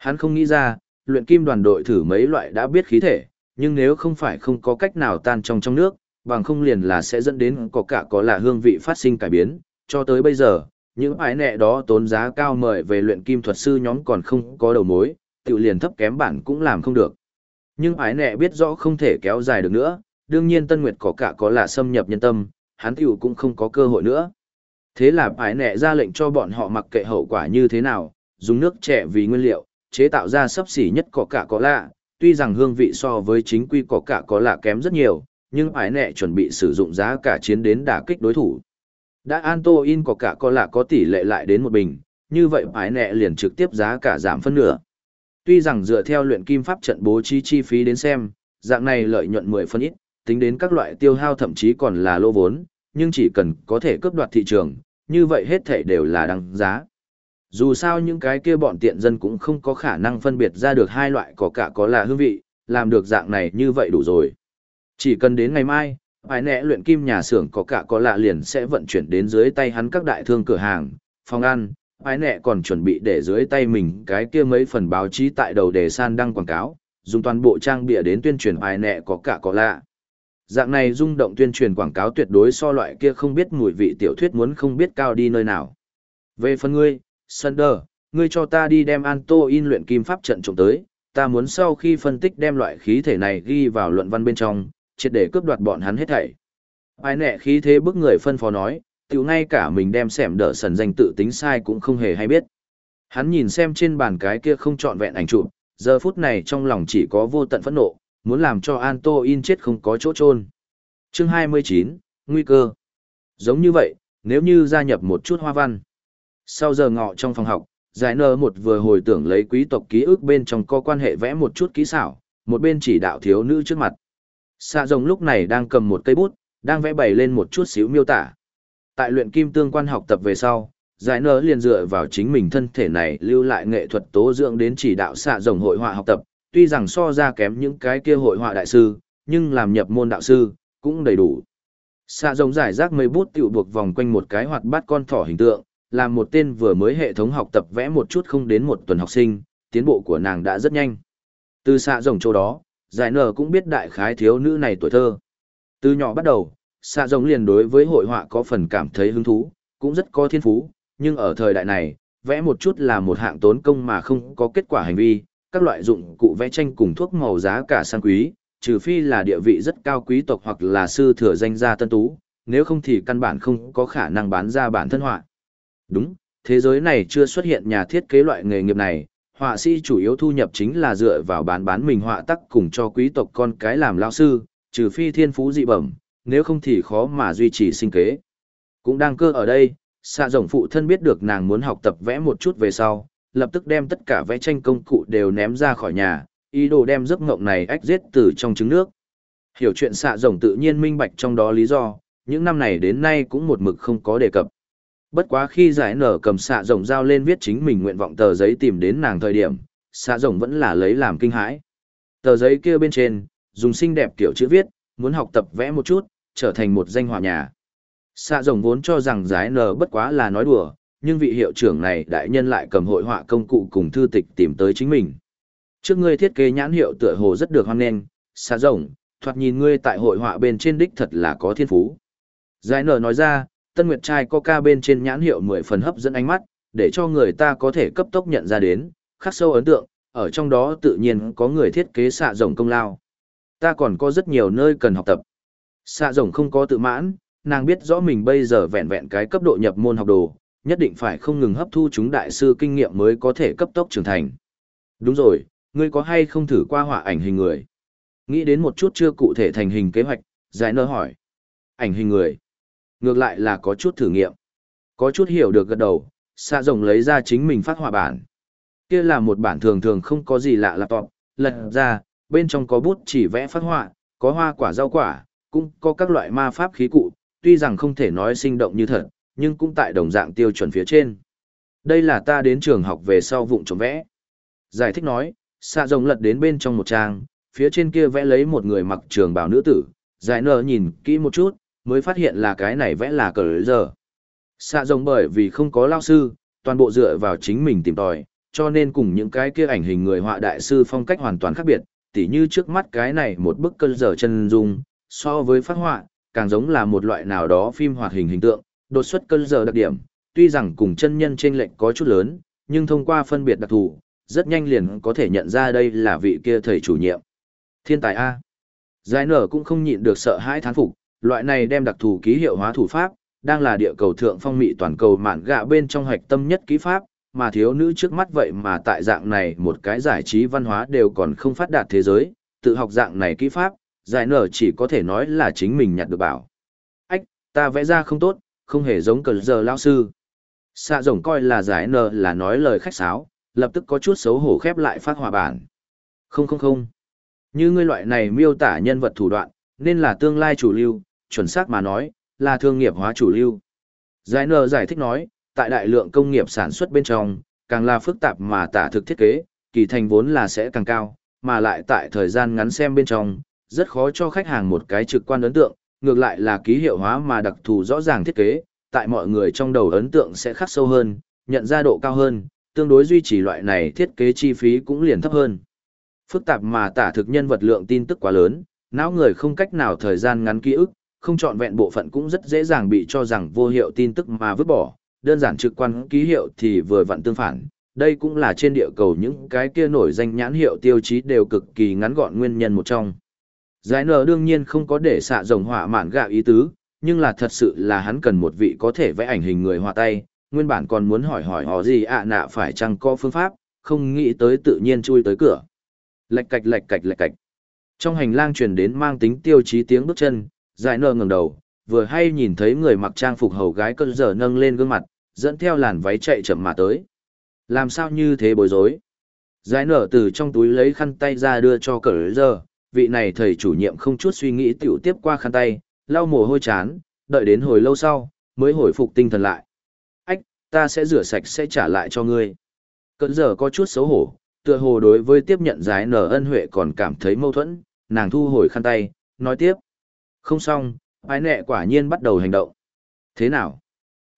Hắn không nghĩ ra, luyện kim đoàn đội thử mấy loại đã biết khí thể, nhưng nếu không phải không có cách nào tan trong trong nước, bằng không liền là sẽ dẫn đến có cả có là hương vị phát sinh cải biến, cho tới bây giờ, những ái nẹ đó tốn giá cao mời về luyện kim thuật sư nhóm còn không có đầu mối, tự liền thấp kém bản cũng làm không được. Nhưng ái nẹ biết rõ không thể kéo dài được nữa, đương nhiên Tân Nguyệt có cả có là xâm nhập nhân tâm, hắn tiểu cũng không có cơ hội nữa. Thế là ái nẹ ra lệnh cho bọn họ mặc kệ hậu quả như thế nào, dùng nước trẻ vì nguyên liệu, chế tạo ra sấp xỉ nhất có cả có lạ, tuy rằng hương vị so với chính quy có cả có lạ kém rất nhiều, nhưng ái nẹ chuẩn bị sử dụng giá cả chiến đến đả kích đối thủ. Đã Anto in có cả có lạ có tỷ lệ lại đến một bình, như vậy ái nẹ liền trực tiếp giá cả giảm phân nửa. Tuy rằng dựa theo luyện kim pháp trận bố trí chi phí đến xem, dạng này lợi nhuận 10 phân ít, tính đến các loại tiêu hao thậm chí còn là lô vốn, nhưng chỉ cần có thể cướp đoạt thị trường, như vậy hết thể đều là đăng giá. Dù sao những cái kia bọn tiện dân cũng không có khả năng phân biệt ra được hai loại có cả có là hương vị, làm được dạng này như vậy đủ rồi. Chỉ cần đến ngày mai, ai nẹ luyện kim nhà xưởng có cả có lạ liền sẽ vận chuyển đến dưới tay hắn các đại thương cửa hàng, phòng ăn, ai nẹ còn chuẩn bị để dưới tay mình cái kia mấy phần báo chí tại đầu đề san đăng quảng cáo, dùng toàn bộ trang bịa đến tuyên truyền ai nẹ có cả có lạ. Dạng này rung động tuyên truyền quảng cáo tuyệt đối so loại kia không biết mùi vị tiểu thuyết muốn không biết cao đi nơi nào. Về phần ngươi, Sunder, ngươi cho ta đi đem Anto in luyện kim pháp trận trộm tới, ta muốn sau khi phân tích đem loại khí thể này ghi vào luận văn bên trong, triệt để cướp đoạt bọn hắn hết thảy. Ai nẹ khí thế bức người phân phó nói, tiểu ngay cả mình đem xẻm đỡ sần danh tự tính sai cũng không hề hay biết. Hắn nhìn xem trên bàn cái kia không trọn vẹn ảnh chụp, giờ phút này trong lòng chỉ có vô tận phẫn nộ, muốn làm cho Anto in chết không có chỗ trôn. Chương 29, Nguy cơ. Giống như vậy, nếu như gia nhập một chút hoa văn. Sau giờ ngọ trong phòng học, giải nơ một vừa hồi tưởng lấy quý tộc ký ức bên trong có quan hệ vẽ một chút kỹ xảo, một bên chỉ đạo thiếu nữ trước mặt. Xạ rồng lúc này đang cầm một cây bút, đang vẽ bày lên một chút xíu miêu tả. Tại luyện kim tương quan học tập về sau, giải nơ liền dựa vào chính mình thân thể này lưu lại nghệ thuật tố dưỡng đến chỉ đạo xạ rồng hội họa học tập, tuy rằng so ra kém những cái kia hội họa đại sư, nhưng làm nhập môn đạo sư, cũng đầy đủ. Xạ rồng giải rác mấy bút tựu buộc vòng quanh một cái hoạt bát con thỏ hình tượng, làm một tên vừa mới hệ thống học tập vẽ một chút không đến một tuần học sinh, tiến bộ của nàng đã rất nhanh. Từ xạ rồng chỗ đó, giải nở cũng biết đại khái thiếu nữ này tuổi thơ. Từ nhỏ bắt đầu, xạ rồng liền đối với hội họa có phần cảm thấy hứng thú, cũng rất có thiên phú, nhưng ở thời đại này, vẽ một chút là một hạng tốn công mà không có kết quả hành vi, các loại dụng cụ vẽ tranh cùng thuốc màu giá cả sang quý, trừ phi là địa vị rất cao quý tộc hoặc là sư thừa danh gia tân tú, nếu không thì căn bản không có khả năng bán ra bản thân họa. Đúng, thế giới này chưa xuất hiện nhà thiết kế loại nghề nghiệp này, họa sĩ chủ yếu thu nhập chính là dựa vào bán bán mình họa tắc cùng cho quý tộc con cái làm lao sư, trừ phi thiên phú dị bẩm, nếu không thì khó mà duy trì sinh kế. Cũng đang cơ ở đây, xạ rồng phụ thân biết được nàng muốn học tập vẽ một chút về sau, lập tức đem tất cả vẽ tranh công cụ đều ném ra khỏi nhà, ý đồ đem giấc ngộng này ách giết từ trong trứng nước. Hiểu chuyện xạ rồng tự nhiên minh bạch trong đó lý do, những năm này đến nay cũng một mực không có đề cập. Bất quá khi giải nở cầm xạ rồng dao lên viết chính mình nguyện vọng tờ giấy tìm đến nàng thời điểm, xạ rồng vẫn là lấy làm kinh hãi. Tờ giấy kia bên trên, dùng xinh đẹp kiểu chữ viết, muốn học tập vẽ một chút, trở thành một danh họa nhà. Xạ rồng vốn cho rằng giải nở bất quá là nói đùa, nhưng vị hiệu trưởng này đại nhân lại cầm hội họa công cụ cùng thư tịch tìm tới chính mình. Trước ngươi thiết kế nhãn hiệu tựa hồ rất được hoan nghênh, xạ rồng, thoạt nhìn ngươi tại hội họa bên trên đích thật là có thiên phú. Giải nở nói ra, tân nguyệt trai coca bên trên nhãn hiệu mười phần hấp dẫn ánh mắt, để cho người ta có thể cấp tốc nhận ra đến, khắc sâu ấn tượng, ở trong đó tự nhiên có người thiết kế xạ rồng công lao. Ta còn có rất nhiều nơi cần học tập. Xạ rồng không có tự mãn, nàng biết rõ mình bây giờ vẹn vẹn cái cấp độ nhập môn học đồ, nhất định phải không ngừng hấp thu chúng đại sư kinh nghiệm mới có thể cấp tốc trưởng thành. Đúng rồi, ngươi có hay không thử qua họa ảnh hình người? Nghĩ đến một chút chưa cụ thể thành hình kế hoạch, giải nơ hỏi. Ảnh hình người. Ngược lại là có chút thử nghiệm. Có chút hiểu được gật đầu, xạ rồng lấy ra chính mình phát họa bản. Kia là một bản thường thường không có gì lạ laptop, lật ra, bên trong có bút chỉ vẽ phát họa, có hoa quả rau quả, cũng có các loại ma pháp khí cụ, tuy rằng không thể nói sinh động như thật, nhưng cũng tại đồng dạng tiêu chuẩn phía trên. Đây là ta đến trường học về sau vụng trộm vẽ. Giải thích nói, xạ rồng lật đến bên trong một trang, phía trên kia vẽ lấy một người mặc trường bào nữ tử, giải nở nhìn kỹ một chút, mới phát hiện là cái này vẽ là cờ giờ. Xạ rồng bởi vì không có lao sư, toàn bộ dựa vào chính mình tìm tòi, cho nên cùng những cái kia ảnh hình người họa đại sư phong cách hoàn toàn khác biệt, tỉ như trước mắt cái này một bức cơn giờ chân dung, so với phát họa, càng giống là một loại nào đó phim hoạt hình hình tượng, đột xuất cơn giờ đặc điểm, tuy rằng cùng chân nhân trên lệnh có chút lớn, nhưng thông qua phân biệt đặc thù, rất nhanh liền có thể nhận ra đây là vị kia thầy chủ nhiệm. Thiên tài A. Giải nở cũng không nhịn được sợ hãi thán phục, loại này đem đặc thù ký hiệu hóa thủ pháp, đang là địa cầu thượng phong mị toàn cầu mạn gạ bên trong hoạch tâm nhất ký pháp, mà thiếu nữ trước mắt vậy mà tại dạng này một cái giải trí văn hóa đều còn không phát đạt thế giới, tự học dạng này kỹ pháp, giải nở chỉ có thể nói là chính mình nhặt được bảo. Ách, ta vẽ ra không tốt, không hề giống cờ giờ lao sư. Xạ rồng coi là giải nở là nói lời khách sáo, lập tức có chút xấu hổ khép lại phát hòa bản. Không không không. Như ngươi loại này miêu tả nhân vật thủ đoạn, nên là tương lai chủ lưu, chuẩn xác mà nói, là thương nghiệp hóa chủ lưu. Giải nờ giải thích nói, tại đại lượng công nghiệp sản xuất bên trong, càng là phức tạp mà tả thực thiết kế, kỳ thành vốn là sẽ càng cao, mà lại tại thời gian ngắn xem bên trong, rất khó cho khách hàng một cái trực quan ấn tượng, ngược lại là ký hiệu hóa mà đặc thù rõ ràng thiết kế, tại mọi người trong đầu ấn tượng sẽ khắc sâu hơn, nhận ra độ cao hơn, tương đối duy trì loại này thiết kế chi phí cũng liền thấp hơn. Phức tạp mà tả thực nhân vật lượng tin tức quá lớn, não người không cách nào thời gian ngắn ký ức, không chọn vẹn bộ phận cũng rất dễ dàng bị cho rằng vô hiệu tin tức mà vứt bỏ, đơn giản trực quan ký hiệu thì vừa vặn tương phản. Đây cũng là trên địa cầu những cái kia nổi danh nhãn hiệu tiêu chí đều cực kỳ ngắn gọn nguyên nhân một trong. Giải nở đương nhiên không có để xạ rồng hỏa mạn gạ ý tứ, nhưng là thật sự là hắn cần một vị có thể vẽ ảnh hình người hòa tay, nguyên bản còn muốn hỏi hỏi họ gì ạ nạ phải chăng có phương pháp, không nghĩ tới tự nhiên chui tới cửa. Lạch cạch lạch cạch lạch cạch. Trong hành lang truyền đến mang tính tiêu chí tiếng bước chân, giải nở ngẩng đầu, vừa hay nhìn thấy người mặc trang phục hầu gái cơn giờ nâng lên gương mặt, dẫn theo làn váy chạy chậm mà tới. Làm sao như thế bối rối? Giải nở từ trong túi lấy khăn tay ra đưa cho cờ giờ, vị này thầy chủ nhiệm không chút suy nghĩ tiểu tiếp qua khăn tay, lau mồ hôi chán, đợi đến hồi lâu sau, mới hồi phục tinh thần lại. Ách, ta sẽ rửa sạch sẽ trả lại cho ngươi. Cơn giờ có chút xấu hổ, tựa hồ đối với tiếp nhận giải nở ân huệ còn cảm thấy mâu thuẫn, nàng thu hồi khăn tay, nói tiếp. Không xong, ái nẹ quả nhiên bắt đầu hành động. Thế nào?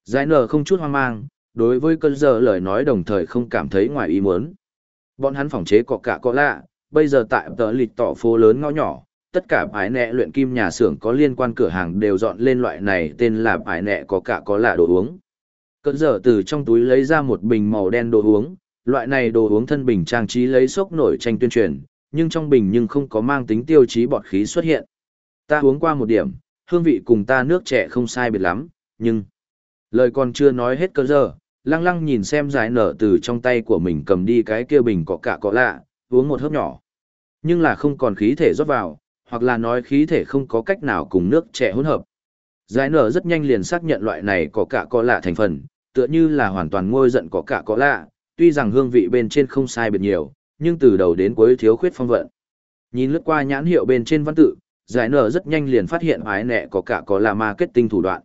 Giải nở không chút hoang mang, đối với cơn giờ lời nói đồng thời không cảm thấy ngoài ý muốn. Bọn hắn phòng chế cọ cả cọ lạ, bây giờ tại tờ lịch tỏ phố lớn ngõ nhỏ, tất cả ái nẹ luyện kim nhà xưởng có liên quan cửa hàng đều dọn lên loại này tên là ái nẹ có cả có lạ đồ uống. Cơn giờ từ trong túi lấy ra một bình màu đen đồ uống, loại này đồ uống thân bình trang trí lấy sốc nổi tranh tuyên truyền, nhưng trong bình nhưng không có mang tính tiêu chí bọt khí xuất hiện. Ta uống qua một điểm, hương vị cùng ta nước trẻ không sai biệt lắm, nhưng... Lời còn chưa nói hết cơ giờ, lăng lăng nhìn xem giải nở từ trong tay của mình cầm đi cái kia bình có cả có lạ, uống một hớp nhỏ. Nhưng là không còn khí thể rót vào, hoặc là nói khí thể không có cách nào cùng nước trẻ hỗn hợp. Giải nở rất nhanh liền xác nhận loại này có cả có lạ thành phần, tựa như là hoàn toàn ngôi giận có cả có lạ, tuy rằng hương vị bên trên không sai biệt nhiều, nhưng từ đầu đến cuối thiếu khuyết phong vận. Nhìn lướt qua nhãn hiệu bên trên văn tự, giải nở rất nhanh liền phát hiện ái nẹ có cả có là marketing thủ đoạn.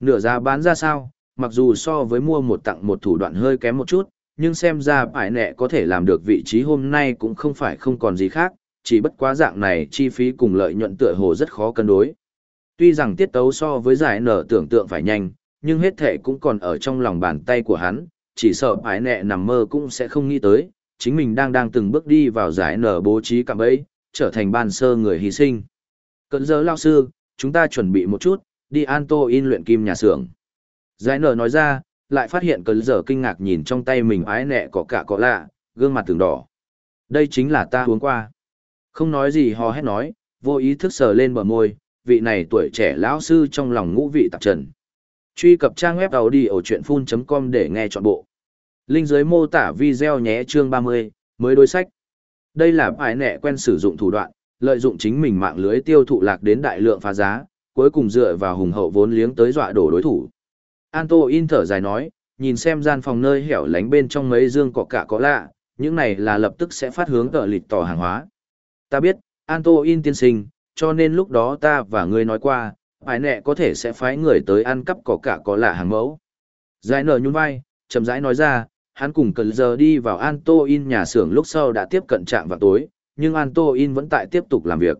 Nửa giá bán ra sao, mặc dù so với mua một tặng một thủ đoạn hơi kém một chút, nhưng xem ra ái nẹ có thể làm được vị trí hôm nay cũng không phải không còn gì khác, chỉ bất quá dạng này chi phí cùng lợi nhuận tựa hồ rất khó cân đối. Tuy rằng tiết tấu so với giải nở tưởng tượng phải nhanh, nhưng hết thể cũng còn ở trong lòng bàn tay của hắn, chỉ sợ ái nẹ nằm mơ cũng sẽ không nghĩ tới, chính mình đang đang từng bước đi vào giải nở bố trí cạm bẫy, trở thành ban sơ người hy sinh. Cận giờ lao sư, chúng ta chuẩn bị một chút, đi Anto in luyện kim nhà xưởng. Giải nở nói ra, lại phát hiện cận giờ kinh ngạc nhìn trong tay mình ái nẹ có cả có lạ, gương mặt từng đỏ. Đây chính là ta uống qua. Không nói gì hò hét nói, vô ý thức sờ lên bờ môi, vị này tuổi trẻ lão sư trong lòng ngũ vị tạp trần. Truy cập trang web đầu đi ở chuyện full.com để nghe trọn bộ. Linh dưới mô tả video nhé chương 30, mới đối sách. Đây là bài nẹ quen sử dụng thủ đoạn, lợi dụng chính mình mạng lưới tiêu thụ lạc đến đại lượng phá giá, cuối cùng dựa vào hùng hậu vốn liếng tới dọa đổ đối thủ. Anto in thở dài nói, nhìn xem gian phòng nơi hẻo lánh bên trong mấy dương cọ cả có lạ, những này là lập tức sẽ phát hướng tờ lịch tỏ hàng hóa. Ta biết, Anto in tiên sinh, cho nên lúc đó ta và ngươi nói qua, ai nẹ có thể sẽ phái người tới ăn cắp cỏ cả có lạ hàng mẫu. Giải nở nhún vai, chậm rãi nói ra, hắn cùng cần giờ đi vào Anto in nhà xưởng lúc sau đã tiếp cận trạm vào tối, nhưng Anto in vẫn tại tiếp tục làm việc.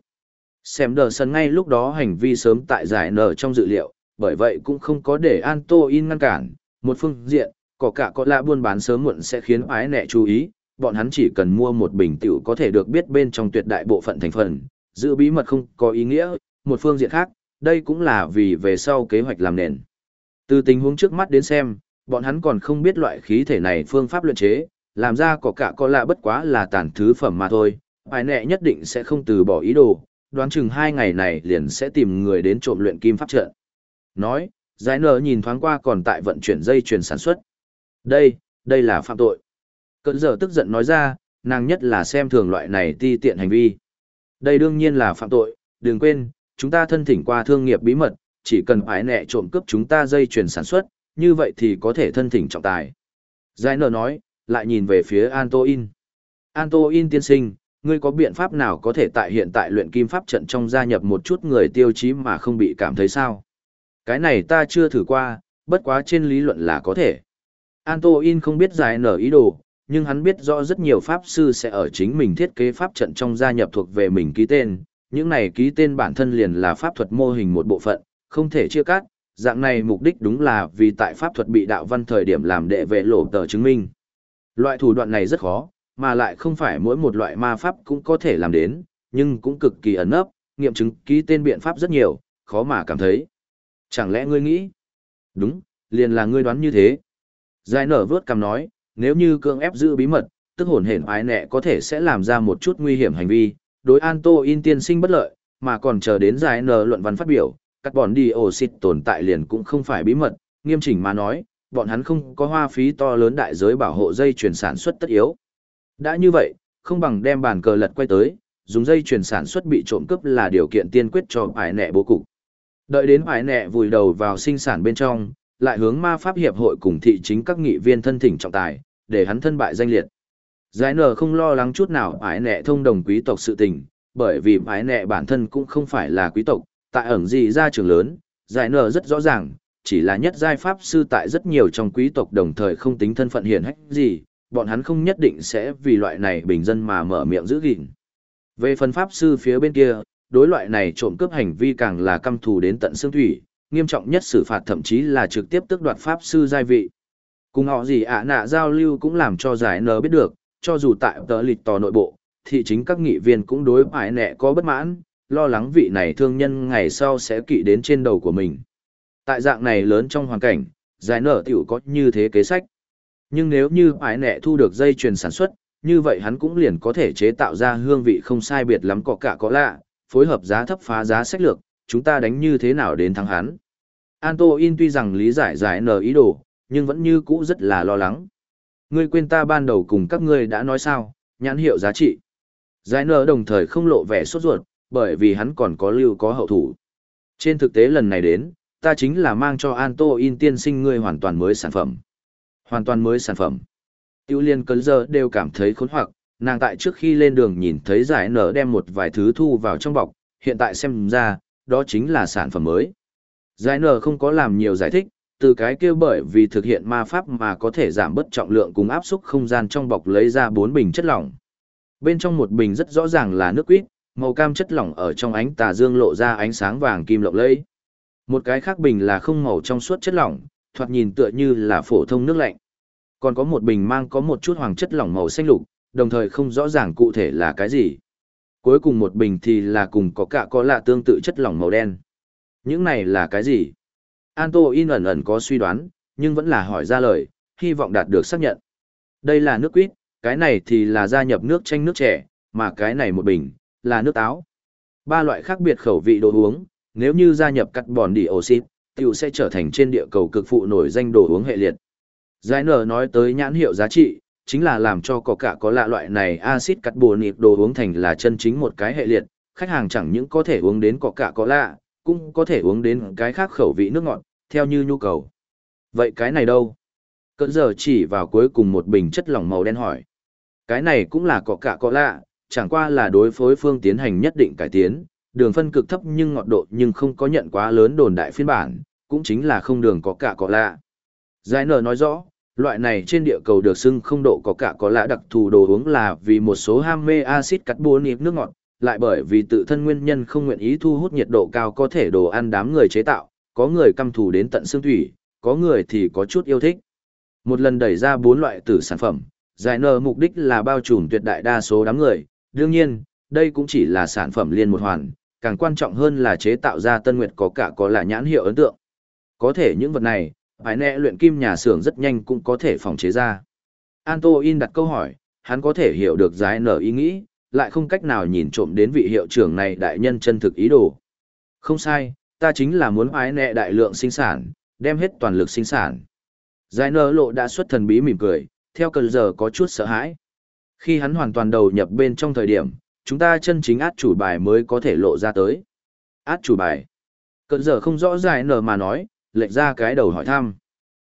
Xem đờ sân ngay lúc đó hành vi sớm tại giải nở trong dự liệu, bởi vậy cũng không có để Anto in ngăn cản. Một phương diện, có cả có lạ buôn bán sớm muộn sẽ khiến ái nẹ chú ý, bọn hắn chỉ cần mua một bình tiểu có thể được biết bên trong tuyệt đại bộ phận thành phần, giữ bí mật không có ý nghĩa, một phương diện khác, đây cũng là vì về sau kế hoạch làm nền. Từ tình huống trước mắt đến xem, bọn hắn còn không biết loại khí thể này phương pháp luyện chế, làm ra có cả có lạ bất quá là tàn thứ phẩm mà thôi, bài nẹ nhất định sẽ không từ bỏ ý đồ, đoán chừng hai ngày này liền sẽ tìm người đến trộm luyện kim pháp trận. Nói, giải nở nhìn thoáng qua còn tại vận chuyển dây chuyển sản xuất. Đây, đây là phạm tội. Cận giờ tức giận nói ra, nàng nhất là xem thường loại này ti tiện hành vi. Đây đương nhiên là phạm tội, đừng quên, chúng ta thân thỉnh qua thương nghiệp bí mật, chỉ cần phải nẹ trộm cướp chúng ta dây chuyển sản xuất, như vậy thì có thể thân thỉnh trọng tài. Giải nở nói, lại nhìn về phía Antoin. Antoin tiên sinh, ngươi có biện pháp nào có thể tại hiện tại luyện kim pháp trận trong gia nhập một chút người tiêu chí mà không bị cảm thấy sao? Cái này ta chưa thử qua, bất quá trên lý luận là có thể. Antoin không biết giải nở ý đồ, nhưng hắn biết rõ rất nhiều pháp sư sẽ ở chính mình thiết kế pháp trận trong gia nhập thuộc về mình ký tên. Những này ký tên bản thân liền là pháp thuật mô hình một bộ phận, không thể chia cắt, dạng này mục đích đúng là vì tại pháp thuật bị đạo văn thời điểm làm đệ vệ lộ tờ chứng minh. Loại thủ đoạn này rất khó, mà lại không phải mỗi một loại ma pháp cũng có thể làm đến, nhưng cũng cực kỳ ẩn ấp, nghiệm chứng ký tên biện pháp rất nhiều, khó mà cảm thấy. Chẳng lẽ ngươi nghĩ? Đúng, liền là ngươi đoán như thế. Giải nở vớt cằm nói, nếu như cưỡng ép giữ bí mật, tức hồn hển ái nẹ có thể sẽ làm ra một chút nguy hiểm hành vi, đối an tô in tiên sinh bất lợi, mà còn chờ đến giải nở luận văn phát biểu, các bọn đi ổ xịt tồn tại liền cũng không phải bí mật, nghiêm chỉnh mà nói, bọn hắn không có hoa phí to lớn đại giới bảo hộ dây chuyển sản xuất tất yếu. Đã như vậy, không bằng đem bàn cờ lật quay tới, dùng dây chuyển sản xuất bị trộm cướp là điều kiện tiên quyết cho ải nẹ bố cục. Đợi đến ải nẹ vùi đầu vào sinh sản bên trong, lại hướng ma pháp hiệp hội cùng thị chính các nghị viên thân thỉnh trọng tài, để hắn thân bại danh liệt. Giải nở không lo lắng chút nào ải nẹ thông đồng quý tộc sự tình, bởi vì ải nẹ bản thân cũng không phải là quý tộc, tại ẩn gì ra trường lớn, giải nở rất rõ ràng, chỉ là nhất giai pháp sư tại rất nhiều trong quý tộc đồng thời không tính thân phận hiển hách gì, bọn hắn không nhất định sẽ vì loại này bình dân mà mở miệng giữ gìn. Về phần pháp sư phía bên kia, đối loại này trộm cướp hành vi càng là căm thù đến tận xương thủy, nghiêm trọng nhất xử phạt thậm chí là trực tiếp tước đoạt pháp sư giai vị. Cùng họ gì ạ à, nạ giao lưu cũng làm cho giải nở biết được, cho dù tại tờ lịch tò nội bộ, thì chính các nghị viên cũng đối phải nẹ có bất mãn, lo lắng vị này thương nhân ngày sau sẽ kỵ đến trên đầu của mình. Tại dạng này lớn trong hoàn cảnh, giải nở tiểu có như thế kế sách. Nhưng nếu như ái nẹ thu được dây chuyền sản xuất, như vậy hắn cũng liền có thể chế tạo ra hương vị không sai biệt lắm có cả có lạ, phối hợp giá thấp phá giá sách lược, chúng ta đánh như thế nào đến thắng hắn. Anto In tuy rằng lý giải giải nở ý đồ, nhưng vẫn như cũ rất là lo lắng. Ngươi quên ta ban đầu cùng các ngươi đã nói sao, nhãn hiệu giá trị. Giải nở đồng thời không lộ vẻ sốt ruột, bởi vì hắn còn có lưu có hậu thủ. Trên thực tế lần này đến, ta chính là mang cho Anto In tiên sinh ngươi hoàn toàn mới sản phẩm. Hoàn toàn mới sản phẩm. Tiêu liên cấn giờ đều cảm thấy khốn hoặc, nàng tại trước khi lên đường nhìn thấy giải nở đem một vài thứ thu vào trong bọc, hiện tại xem ra, đó chính là sản phẩm mới. Giải nở không có làm nhiều giải thích, từ cái kia bởi vì thực hiện ma pháp mà có thể giảm bớt trọng lượng cùng áp suất không gian trong bọc lấy ra bốn bình chất lỏng. Bên trong một bình rất rõ ràng là nước quýt, màu cam chất lỏng ở trong ánh tà dương lộ ra ánh sáng vàng kim lộng lẫy. Một cái khác bình là không màu trong suốt chất lỏng, thoạt nhìn tựa như là phổ thông nước lạnh. Còn có một bình mang có một chút hoàng chất lỏng màu xanh lục, đồng thời không rõ ràng cụ thể là cái gì. Cuối cùng một bình thì là cùng có cả có lạ tương tự chất lỏng màu đen. Những này là cái gì? Anto in ẩn ẩn có suy đoán, nhưng vẫn là hỏi ra lời, hy vọng đạt được xác nhận. Đây là nước quýt, cái này thì là gia nhập nước chanh nước trẻ, mà cái này một bình, là nước táo. Ba loại khác biệt khẩu vị đồ uống, nếu như gia nhập cắt bòn đi oxit, tiểu sẽ trở thành trên địa cầu cực phụ nổi danh đồ uống hệ liệt. Giải nở nói tới nhãn hiệu giá trị, chính là làm cho có cả có lạ loại này axit cắt bồ nịp đồ uống thành là chân chính một cái hệ liệt, khách hàng chẳng những có thể uống đến có cả có lạ, cũng có thể uống đến cái khác khẩu vị nước ngọt, theo như nhu cầu. Vậy cái này đâu? Cận giờ chỉ vào cuối cùng một bình chất lỏng màu đen hỏi. Cái này cũng là có cả có lạ, chẳng qua là đối phối phương tiến hành nhất định cải tiến, đường phân cực thấp nhưng ngọt độ nhưng không có nhận quá lớn đồn đại phiên bản, cũng chính là không đường có cả có lạ. Giải nở nói rõ, loại này trên địa cầu được xưng không độ có cả có lạ đặc thù đồ uống là vì một số ham mê axit carbonic nước ngọt, lại bởi vì tự thân nguyên nhân không nguyện ý thu hút nhiệt độ cao có thể đồ ăn đám người chế tạo, có người căm thù đến tận xương thủy, có người thì có chút yêu thích. Một lần đẩy ra bốn loại tử sản phẩm, giải nở mục đích là bao trùm tuyệt đại đa số đám người, đương nhiên, đây cũng chỉ là sản phẩm liên một hoàn, càng quan trọng hơn là chế tạo ra tân nguyệt có cả có là nhãn hiệu ấn tượng. Có thể những vật này, phải nẹ luyện kim nhà xưởng rất nhanh cũng có thể phòng chế ra. Antoin đặt câu hỏi, hắn có thể hiểu được giải nở ý nghĩ, lại không cách nào nhìn trộm đến vị hiệu trưởng này đại nhân chân thực ý đồ. Không sai, ta chính là muốn ái nẹ đại lượng sinh sản, đem hết toàn lực sinh sản. Giải nở lộ đã xuất thần bí mỉm cười, theo cần giờ có chút sợ hãi. Khi hắn hoàn toàn đầu nhập bên trong thời điểm, chúng ta chân chính át chủ bài mới có thể lộ ra tới. Át chủ bài. Cơn giờ không rõ giải nở mà nói, lệch ra cái đầu hỏi thăm.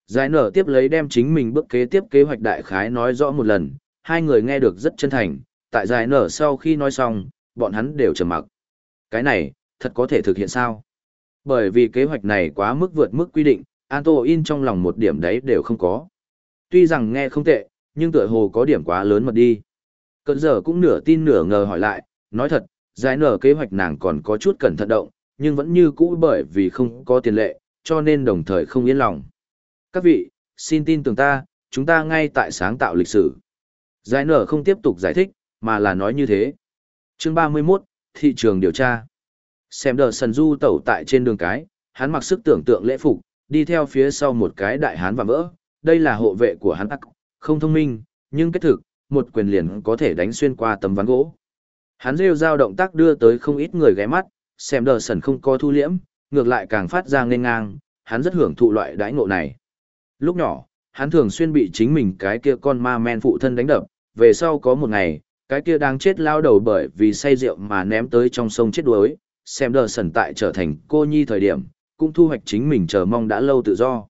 Giải nở tiếp lấy đem chính mình bước kế tiếp kế hoạch đại khái nói rõ một lần, hai người nghe được rất chân thành, tại giải nở sau khi nói xong, bọn hắn đều trầm mặc. Cái này, thật có thể thực hiện sao? Bởi vì kế hoạch này quá mức vượt mức quy định, Anto in trong lòng một điểm đấy đều không có. Tuy rằng nghe không tệ, nhưng tựa hồ có điểm quá lớn mật đi. Cận giờ cũng nửa tin nửa ngờ hỏi lại, nói thật, giải nở kế hoạch nàng còn có chút cẩn thận động, nhưng vẫn như cũ bởi vì không có tiền lệ, cho nên đồng thời không yên lòng. Các vị, xin tin tưởng ta, chúng ta ngay tại sáng tạo lịch sử. Giải nở không tiếp tục giải thích, mà là nói như thế. Chương 31, thị trường điều tra. Xem đờ sần du tẩu tại trên đường cái, hắn mặc sức tưởng tượng lễ phục, đi theo phía sau một cái đại hán và vỡ. Đây là hộ vệ của hắn tắc, không thông minh, nhưng kết thực, một quyền liền có thể đánh xuyên qua tấm ván gỗ. Hắn rêu dao động tác đưa tới không ít người ghé mắt, xem đờ sần không có thu liễm, ngược lại càng phát ra nên ngang, hắn rất hưởng thụ loại đãi ngộ này. Lúc nhỏ, hắn thường xuyên bị chính mình cái kia con ma men phụ thân đánh đập, về sau có một ngày, cái kia đang chết lao đầu bởi vì say rượu mà ném tới trong sông chết đuối, xem đờ sần tại trở thành cô nhi thời điểm, cũng thu hoạch chính mình chờ mong đã lâu tự do.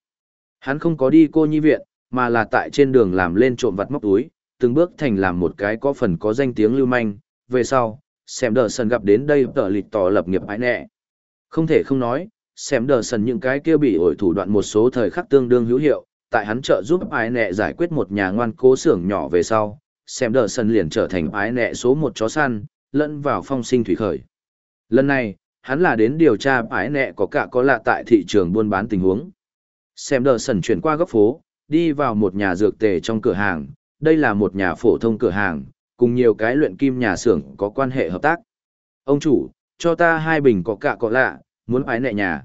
Hắn không có đi cô nhi viện, mà là tại trên đường làm lên trộm vặt móc túi, từng bước thành làm một cái có phần có danh tiếng lưu manh, về sau, xem đờ sần gặp đến đây tờ lịch tỏ lập nghiệp ái nẹ. Không thể không nói, xem đờ sần những cái kia bị ổi thủ đoạn một số thời khắc tương đương hữu hiệu, tại hắn trợ giúp ái nẹ giải quyết một nhà ngoan cố xưởng nhỏ về sau, xem đờ sần liền trở thành ái nẹ số một chó săn, lẫn vào phong sinh thủy khởi. Lần này, hắn là đến điều tra ái nẹ có cả có lạ tại thị trường buôn bán tình huống. Xem đờ sần chuyển qua góc phố, đi vào một nhà dược tề trong cửa hàng, đây là một nhà phổ thông cửa hàng, cùng nhiều cái luyện kim nhà xưởng có quan hệ hợp tác. Ông chủ, cho ta hai bình có cạ có lạ, muốn ái nệ nhà.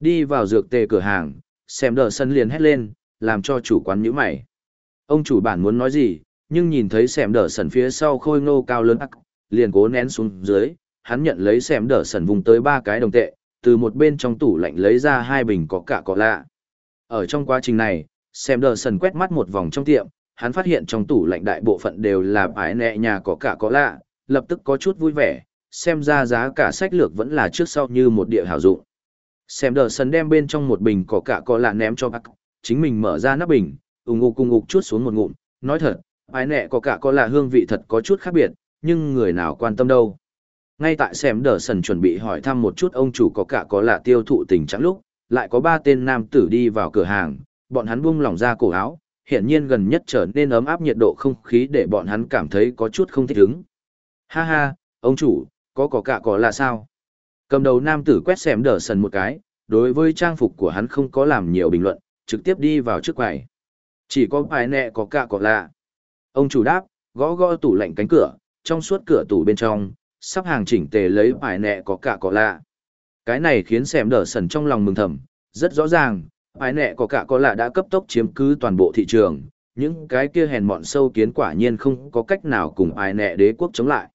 Đi vào dược tề cửa hàng, xem đờ sân liền hét lên, làm cho chủ quán nhíu mày. Ông chủ bản muốn nói gì, nhưng nhìn thấy xem đờ sần phía sau khôi ngô cao lớn ắc, liền cố nén xuống dưới, hắn nhận lấy xem đờ sần vùng tới ba cái đồng tệ, từ một bên trong tủ lạnh lấy ra hai bình có cả có lạ. Ở trong quá trình này, xem đờ sần quét mắt một vòng trong tiệm, hắn phát hiện trong tủ lạnh đại bộ phận đều là ái nẹ nhà có cả có lạ, lập tức có chút vui vẻ, xem ra giá cả sách lược vẫn là trước sau như một địa hảo dụng. Xem đờ sần đem bên trong một bình có cả có lạ ném cho bác, chính mình mở ra nắp bình, ủng ngục cùng ngục chút xuống một ngụm, nói thật, ái nẹ có cả có lạ hương vị thật có chút khác biệt, nhưng người nào quan tâm đâu. Ngay tại xem đờ sần chuẩn bị hỏi thăm một chút ông chủ có cả có lạ tiêu thụ tình trạng lúc, lại có ba tên nam tử đi vào cửa hàng, bọn hắn buông lỏng ra cổ áo, hiện nhiên gần nhất trở nên ấm áp nhiệt độ không khí để bọn hắn cảm thấy có chút không thích ứng. Ha ha, ông chủ, có cỏ cả cỏ là sao? Cầm đầu nam tử quét xem đờ sần một cái, đối với trang phục của hắn không có làm nhiều bình luận, trực tiếp đi vào trước quầy. Chỉ có bài nẹ có cả cỏ lạ. Ông chủ đáp, gõ gõ tủ lạnh cánh cửa, trong suốt cửa tủ bên trong, sắp hàng chỉnh tề lấy bài nẹ có cả cỏ lạ. Cái này khiến xem đờ sần trong lòng mừng thầm, rất rõ ràng, bài nẹ có cả cỏ lạ đã cấp tốc chiếm cứ toàn bộ thị trường, những cái kia hèn mọn sâu kiến quả nhiên không có cách nào cùng bài nẹ đế quốc chống lại.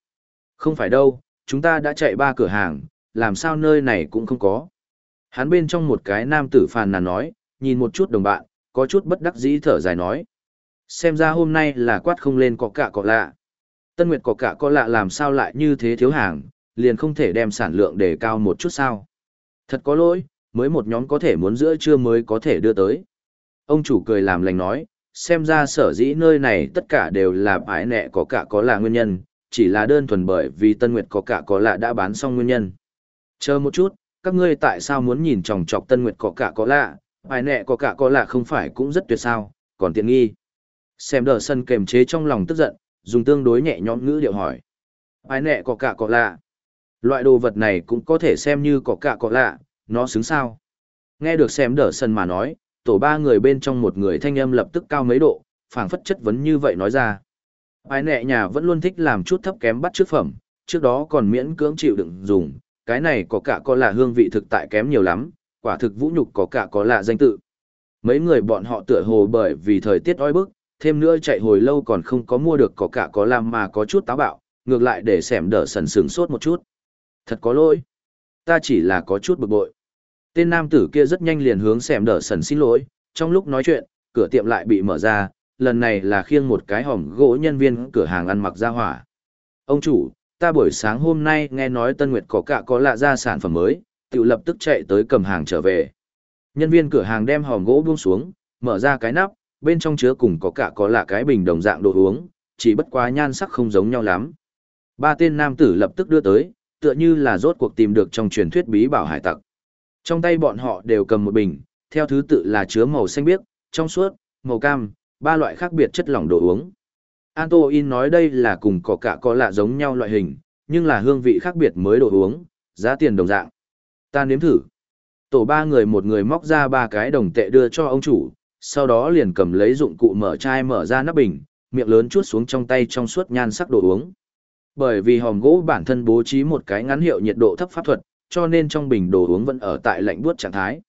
Không phải đâu, chúng ta đã chạy ba cửa hàng, làm sao nơi này cũng không có. Hắn bên trong một cái nam tử phàn nàn nói, nhìn một chút đồng bạn, có chút bất đắc dĩ thở dài nói. Xem ra hôm nay là quát không lên có cả có lạ. Tân Nguyệt có cả có lạ làm sao lại như thế thiếu hàng, liền không thể đem sản lượng để cao một chút sao. Thật có lỗi, mới một nhóm có thể muốn giữa trưa mới có thể đưa tới. Ông chủ cười làm lành nói, xem ra sở dĩ nơi này tất cả đều là bãi nẹ có cả có là nguyên nhân, chỉ là đơn thuần bởi vì Tân Nguyệt có cả có lạ đã bán xong nguyên nhân. Chờ một chút, các ngươi tại sao muốn nhìn chòng chọc Tân Nguyệt có cả có lạ, bài nẹ có cả có lạ không phải cũng rất tuyệt sao, còn tiện nghi. Xem đờ sân kềm chế trong lòng tức giận, dùng tương đối nhẹ nhõm ngữ điệu hỏi. Bài nẹ có cả có lạ. Loại đồ vật này cũng có thể xem như có cả có lạ, nó xứng sao. Nghe được xem đờ sân mà nói, tổ ba người bên trong một người thanh âm lập tức cao mấy độ, phảng phất chất vấn như vậy nói ra. Ai nẹ nhà vẫn luôn thích làm chút thấp kém bắt trước phẩm, trước đó còn miễn cưỡng chịu đựng dùng, cái này có cả có là hương vị thực tại kém nhiều lắm, quả thực vũ nhục có cả có là danh tự. Mấy người bọn họ tựa hồ bởi vì thời tiết oi bức, thêm nữa chạy hồi lâu còn không có mua được có cả có làm mà có chút táo bạo, ngược lại để xẻm đỡ sần sừng sốt một chút. Thật có lỗi. Ta chỉ là có chút bực bội. Tên nam tử kia rất nhanh liền hướng xẻm đỡ sần xin lỗi, trong lúc nói chuyện, cửa tiệm lại bị mở ra, lần này là khiêng một cái hòm gỗ nhân viên cửa hàng ăn mặc ra hỏa. Ông chủ, ta buổi sáng hôm nay nghe nói Tân Nguyệt có cả có lạ ra sản phẩm mới, tự lập tức chạy tới cầm hàng trở về. Nhân viên cửa hàng đem hòm gỗ buông xuống, mở ra cái nắp, bên trong chứa cùng có cả có lạ cái bình đồng dạng đồ uống, chỉ bất quá nhan sắc không giống nhau lắm. Ba tên nam tử lập tức đưa tới, tựa như là rốt cuộc tìm được trong truyền thuyết bí bảo hải tặc. Trong tay bọn họ đều cầm một bình, theo thứ tự là chứa màu xanh biếc, trong suốt, màu cam, ba loại khác biệt chất lỏng đồ uống. Antoin nói đây là cùng có cả có lạ giống nhau loại hình, nhưng là hương vị khác biệt mới đồ uống, giá tiền đồng dạng. Ta nếm thử. Tổ ba người một người móc ra ba cái đồng tệ đưa cho ông chủ, sau đó liền cầm lấy dụng cụ mở chai mở ra nắp bình, miệng lớn chuốt xuống trong tay trong suốt nhan sắc đồ uống. Bởi vì hòm gỗ bản thân bố trí một cái ngắn hiệu nhiệt độ thấp pháp thuật, cho nên trong bình đồ uống vẫn ở tại lạnh buốt trạng thái.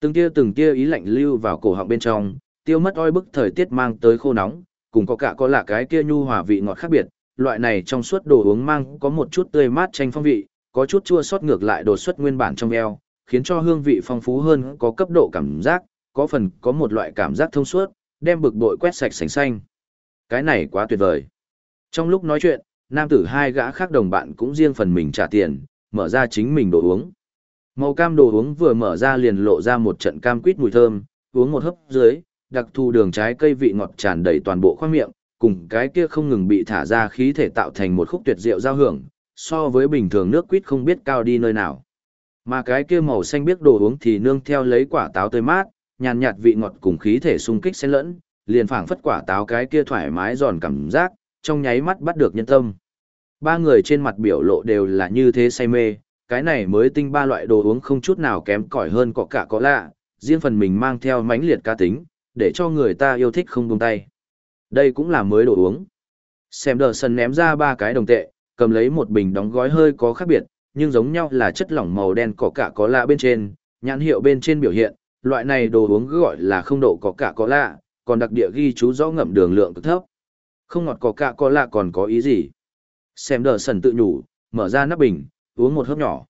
Từng tia từng tia ý lạnh lưu vào cổ họng bên trong, tiêu mất oi bức thời tiết mang tới khô nóng, cùng có cả có lạ cái kia nhu hòa vị ngọt khác biệt, loại này trong suốt đồ uống mang có một chút tươi mát tranh phong vị, có chút chua sót ngược lại đột xuất nguyên bản trong eo, khiến cho hương vị phong phú hơn có cấp độ cảm giác, có phần có một loại cảm giác thông suốt, đem bực bội quét sạch sành xanh. Cái này quá tuyệt vời. Trong lúc nói chuyện, nam tử hai gã khác đồng bạn cũng riêng phần mình trả tiền, mở ra chính mình đồ uống. Màu cam đồ uống vừa mở ra liền lộ ra một trận cam quýt mùi thơm, uống một hớp dưới, đặc thù đường trái cây vị ngọt tràn đầy toàn bộ khoang miệng, cùng cái kia không ngừng bị thả ra khí thể tạo thành một khúc tuyệt diệu giao hưởng, so với bình thường nước quýt không biết cao đi nơi nào. Mà cái kia màu xanh biết đồ uống thì nương theo lấy quả táo tươi mát, nhàn nhạt vị ngọt cùng khí thể sung kích xen lẫn, liền phảng phất quả táo cái kia thoải mái giòn cảm giác, trong nháy mắt bắt được nhân tâm. Ba người trên mặt biểu lộ đều là như thế say mê, cái này mới tinh ba loại đồ uống không chút nào kém cỏi hơn có cả có lạ, riêng phần mình mang theo mãnh liệt cá tính, để cho người ta yêu thích không buông tay. Đây cũng là mới đồ uống. Xem đờ sân ném ra ba cái đồng tệ, cầm lấy một bình đóng gói hơi có khác biệt, nhưng giống nhau là chất lỏng màu đen có cả có lạ bên trên, nhãn hiệu bên trên biểu hiện, loại này đồ uống gọi là không độ có cả có lạ, còn đặc địa ghi chú rõ ngậm đường lượng cực thấp. Không ngọt có cả có lạ còn có ý gì? Xem đờ sần tự nhủ, mở ra nắp bình, uống một hớp nhỏ.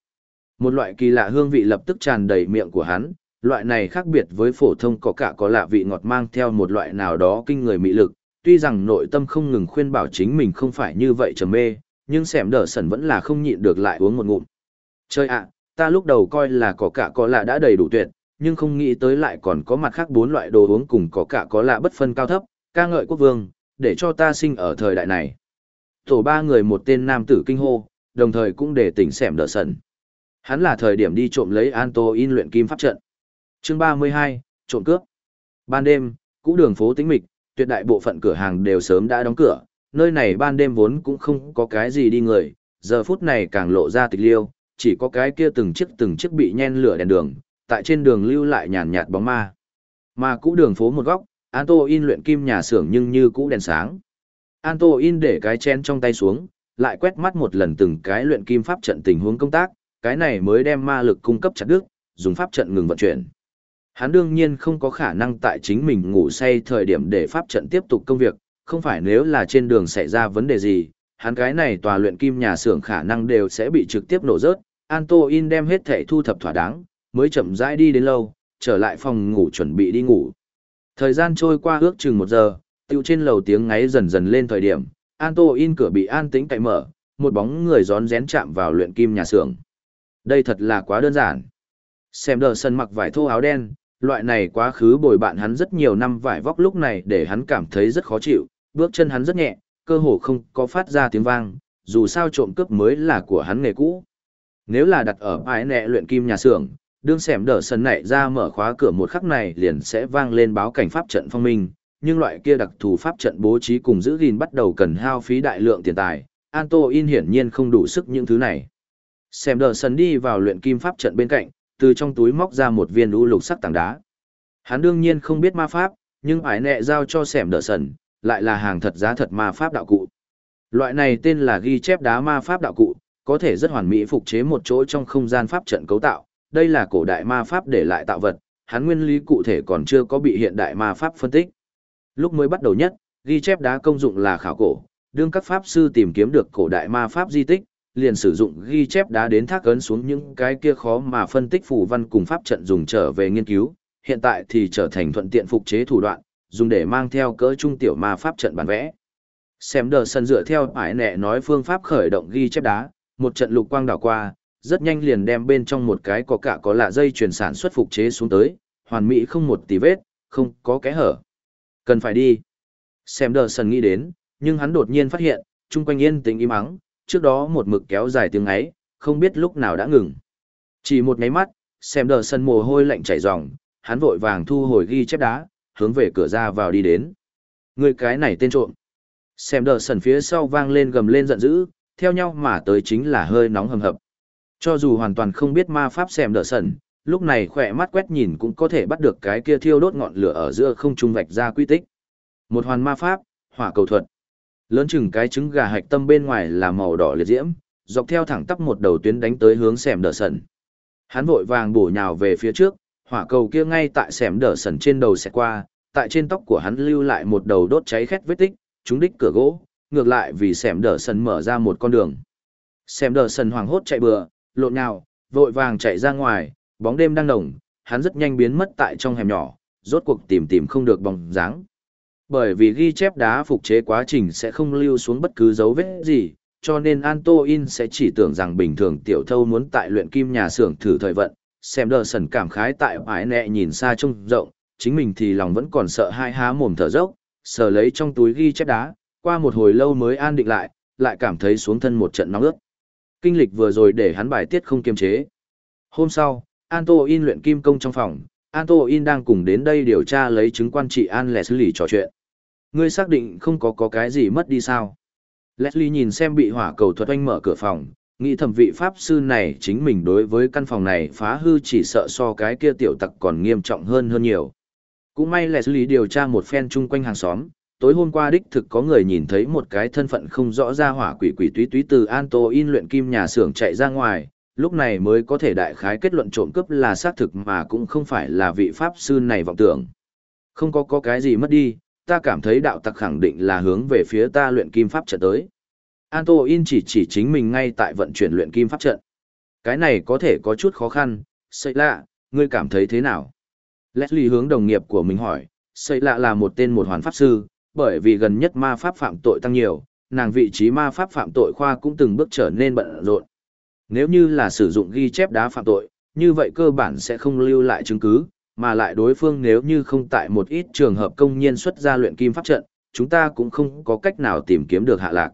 Một loại kỳ lạ hương vị lập tức tràn đầy miệng của hắn, loại này khác biệt với phổ thông có cả có lạ vị ngọt mang theo một loại nào đó kinh người mị lực, tuy rằng nội tâm không ngừng khuyên bảo chính mình không phải như vậy trầm mê, nhưng xẻm đỡ sẩn vẫn là không nhịn được lại uống một ngụm. Chơi ạ, ta lúc đầu coi là có cả có lạ đã đầy đủ tuyệt, nhưng không nghĩ tới lại còn có mặt khác bốn loại đồ uống cùng có cả có lạ bất phân cao thấp, ca ngợi quốc vương, để cho ta sinh ở thời đại này. Tổ ba người một tên nam tử kinh hô, đồng thời cũng để tỉnh xẻm đỡ sẩn. Hắn là thời điểm đi trộm lấy Anto in luyện kim pháp trận. Chương 32, trộm cướp. Ban đêm, cũ đường phố tĩnh mịch, tuyệt đại bộ phận cửa hàng đều sớm đã đóng cửa, nơi này ban đêm vốn cũng không có cái gì đi người, giờ phút này càng lộ ra tịch liêu, chỉ có cái kia từng chiếc từng chiếc bị nhen lửa đèn đường, tại trên đường lưu lại nhàn nhạt bóng ma. Mà cũ đường phố một góc, Anto in luyện kim nhà xưởng nhưng như cũ đèn sáng. Anto in để cái chén trong tay xuống, lại quét mắt một lần từng cái luyện kim pháp trận tình huống công tác, cái này mới đem ma lực cung cấp chặt đứt, dùng pháp trận ngừng vận chuyển. Hắn đương nhiên không có khả năng tại chính mình ngủ say thời điểm để pháp trận tiếp tục công việc, không phải nếu là trên đường xảy ra vấn đề gì, hắn cái này tòa luyện kim nhà xưởng khả năng đều sẽ bị trực tiếp nổ rớt. Anto in đem hết thể thu thập thỏa đáng, mới chậm rãi đi đến lâu, trở lại phòng ngủ chuẩn bị đi ngủ. Thời gian trôi qua ước chừng một giờ, Tiêu trên lầu tiếng ngáy dần dần lên thời điểm, Anto in cửa bị an tĩnh cậy mở, một bóng người gión rén chạm vào luyện kim nhà xưởng. Đây thật là quá đơn giản. Xem đờ sân mặc vải thô áo đen, loại này quá khứ bồi bạn hắn rất nhiều năm vải vóc lúc này để hắn cảm thấy rất khó chịu, bước chân hắn rất nhẹ, cơ hồ không có phát ra tiếng vang, dù sao trộm cướp mới là của hắn nghề cũ. Nếu là đặt ở ái nẹ luyện kim nhà xưởng, đương xẻm đỡ sân nảy ra mở khóa cửa một khắc này liền sẽ vang lên báo cảnh pháp trận phong minh, nhưng loại kia đặc thù pháp trận bố trí cùng giữ gìn bắt đầu cần hao phí đại lượng tiền tài, Anto in hiển nhiên không đủ sức những thứ này. Xem đờ sân đi vào luyện kim pháp trận bên cạnh, từ trong túi móc ra một viên u lục sắc tảng đá. Hắn đương nhiên không biết ma pháp, nhưng ải nẹ giao cho sẻm đỡ sần, lại là hàng thật giá thật ma pháp đạo cụ. Loại này tên là ghi chép đá ma pháp đạo cụ, có thể rất hoàn mỹ phục chế một chỗ trong không gian pháp trận cấu tạo. Đây là cổ đại ma pháp để lại tạo vật, hắn nguyên lý cụ thể còn chưa có bị hiện đại ma pháp phân tích. Lúc mới bắt đầu nhất, ghi chép đá công dụng là khảo cổ, đương các pháp sư tìm kiếm được cổ đại ma pháp di tích, liền sử dụng ghi chép đá đến thác ấn xuống những cái kia khó mà phân tích phù văn cùng pháp trận dùng trở về nghiên cứu, hiện tại thì trở thành thuận tiện phục chế thủ đoạn, dùng để mang theo cỡ trung tiểu ma pháp trận bản vẽ. Xem đờ sân dựa theo ải nẹ nói phương pháp khởi động ghi chép đá, một trận lục quang đảo qua, rất nhanh liền đem bên trong một cái có cả có lạ dây chuyển sản xuất phục chế xuống tới, hoàn mỹ không một tí vết, không có kẽ hở. Cần phải đi. Xem đờ sân nghĩ đến, nhưng hắn đột nhiên phát hiện, chung quanh yên tĩnh im ắng, trước đó một mực kéo dài tiếng ấy, không biết lúc nào đã ngừng. Chỉ một nháy mắt, xem đờ sân mồ hôi lạnh chảy ròng, hắn vội vàng thu hồi ghi chép đá, hướng về cửa ra vào đi đến. Người cái này tên trộm. Xem đờ sân phía sau vang lên gầm lên giận dữ, theo nhau mà tới chính là hơi nóng hầm hập. Cho dù hoàn toàn không biết ma pháp xem đờ sân, lúc này khỏe mắt quét nhìn cũng có thể bắt được cái kia thiêu đốt ngọn lửa ở giữa không trung vạch ra quy tích. Một hoàn ma pháp, hỏa cầu thuật. Lớn chừng cái trứng gà hạch tâm bên ngoài là màu đỏ liệt diễm, dọc theo thẳng tắp một đầu tuyến đánh tới hướng xẻm đờ sần. Hắn vội vàng bổ nhào về phía trước, hỏa cầu kia ngay tại xẻm đờ sần trên đầu xẹt qua, tại trên tóc của hắn lưu lại một đầu đốt cháy khét vết tích, trúng đích cửa gỗ, ngược lại vì xẻm đờ sần mở ra một con đường. Xẻm đờ sần hoảng hốt chạy bừa, lộn nhào, vội vàng chạy ra ngoài, bóng đêm đang nồng, hắn rất nhanh biến mất tại trong hẻm nhỏ, rốt cuộc tìm tìm không được bóng dáng. Bởi vì ghi chép đá phục chế quá trình sẽ không lưu xuống bất cứ dấu vết gì, cho nên Antoin sẽ chỉ tưởng rằng bình thường tiểu thâu muốn tại luyện kim nhà xưởng thử thời vận, xem đờ sần cảm khái tại ái nẹ nhìn xa trông rộng, chính mình thì lòng vẫn còn sợ hai há mồm thở dốc, sờ lấy trong túi ghi chép đá, qua một hồi lâu mới an định lại, lại cảm thấy xuống thân một trận nóng ướt. Kinh lịch vừa rồi để hắn bài tiết không kiềm chế. Hôm sau, Antoin luyện kim công trong phòng, Antoin đang cùng đến đây điều tra lấy chứng quan trị An Leslie trò chuyện. Ngươi xác định không có có cái gì mất đi sao? Leslie nhìn xem bị hỏa cầu thuật oanh mở cửa phòng, nghĩ thẩm vị pháp sư này chính mình đối với căn phòng này phá hư chỉ sợ so cái kia tiểu tặc còn nghiêm trọng hơn hơn nhiều. Cũng may Leslie điều tra một phen chung quanh hàng xóm, tối hôm qua đích thực có người nhìn thấy một cái thân phận không rõ ra hỏa quỷ quỷ túy túy từ Anto in luyện kim nhà xưởng chạy ra ngoài, lúc này mới có thể đại khái kết luận trộm cướp là xác thực mà cũng không phải là vị pháp sư này vọng tưởng. Không có có cái gì mất đi, ta cảm thấy đạo tặc khẳng định là hướng về phía ta luyện kim pháp trận tới. Anto In chỉ chỉ chính mình ngay tại vận chuyển luyện kim pháp trận. Cái này có thể có chút khó khăn, xây lạ, ngươi cảm thấy thế nào? Leslie hướng đồng nghiệp của mình hỏi, xây lạ là một tên một hoàn pháp sư, bởi vì gần nhất ma pháp phạm tội tăng nhiều, nàng vị trí ma pháp phạm tội khoa cũng từng bước trở nên bận rộn. Nếu như là sử dụng ghi chép đá phạm tội, như vậy cơ bản sẽ không lưu lại chứng cứ, mà lại đối phương nếu như không tại một ít trường hợp công nhiên xuất ra luyện kim pháp trận, chúng ta cũng không có cách nào tìm kiếm được hạ lạc.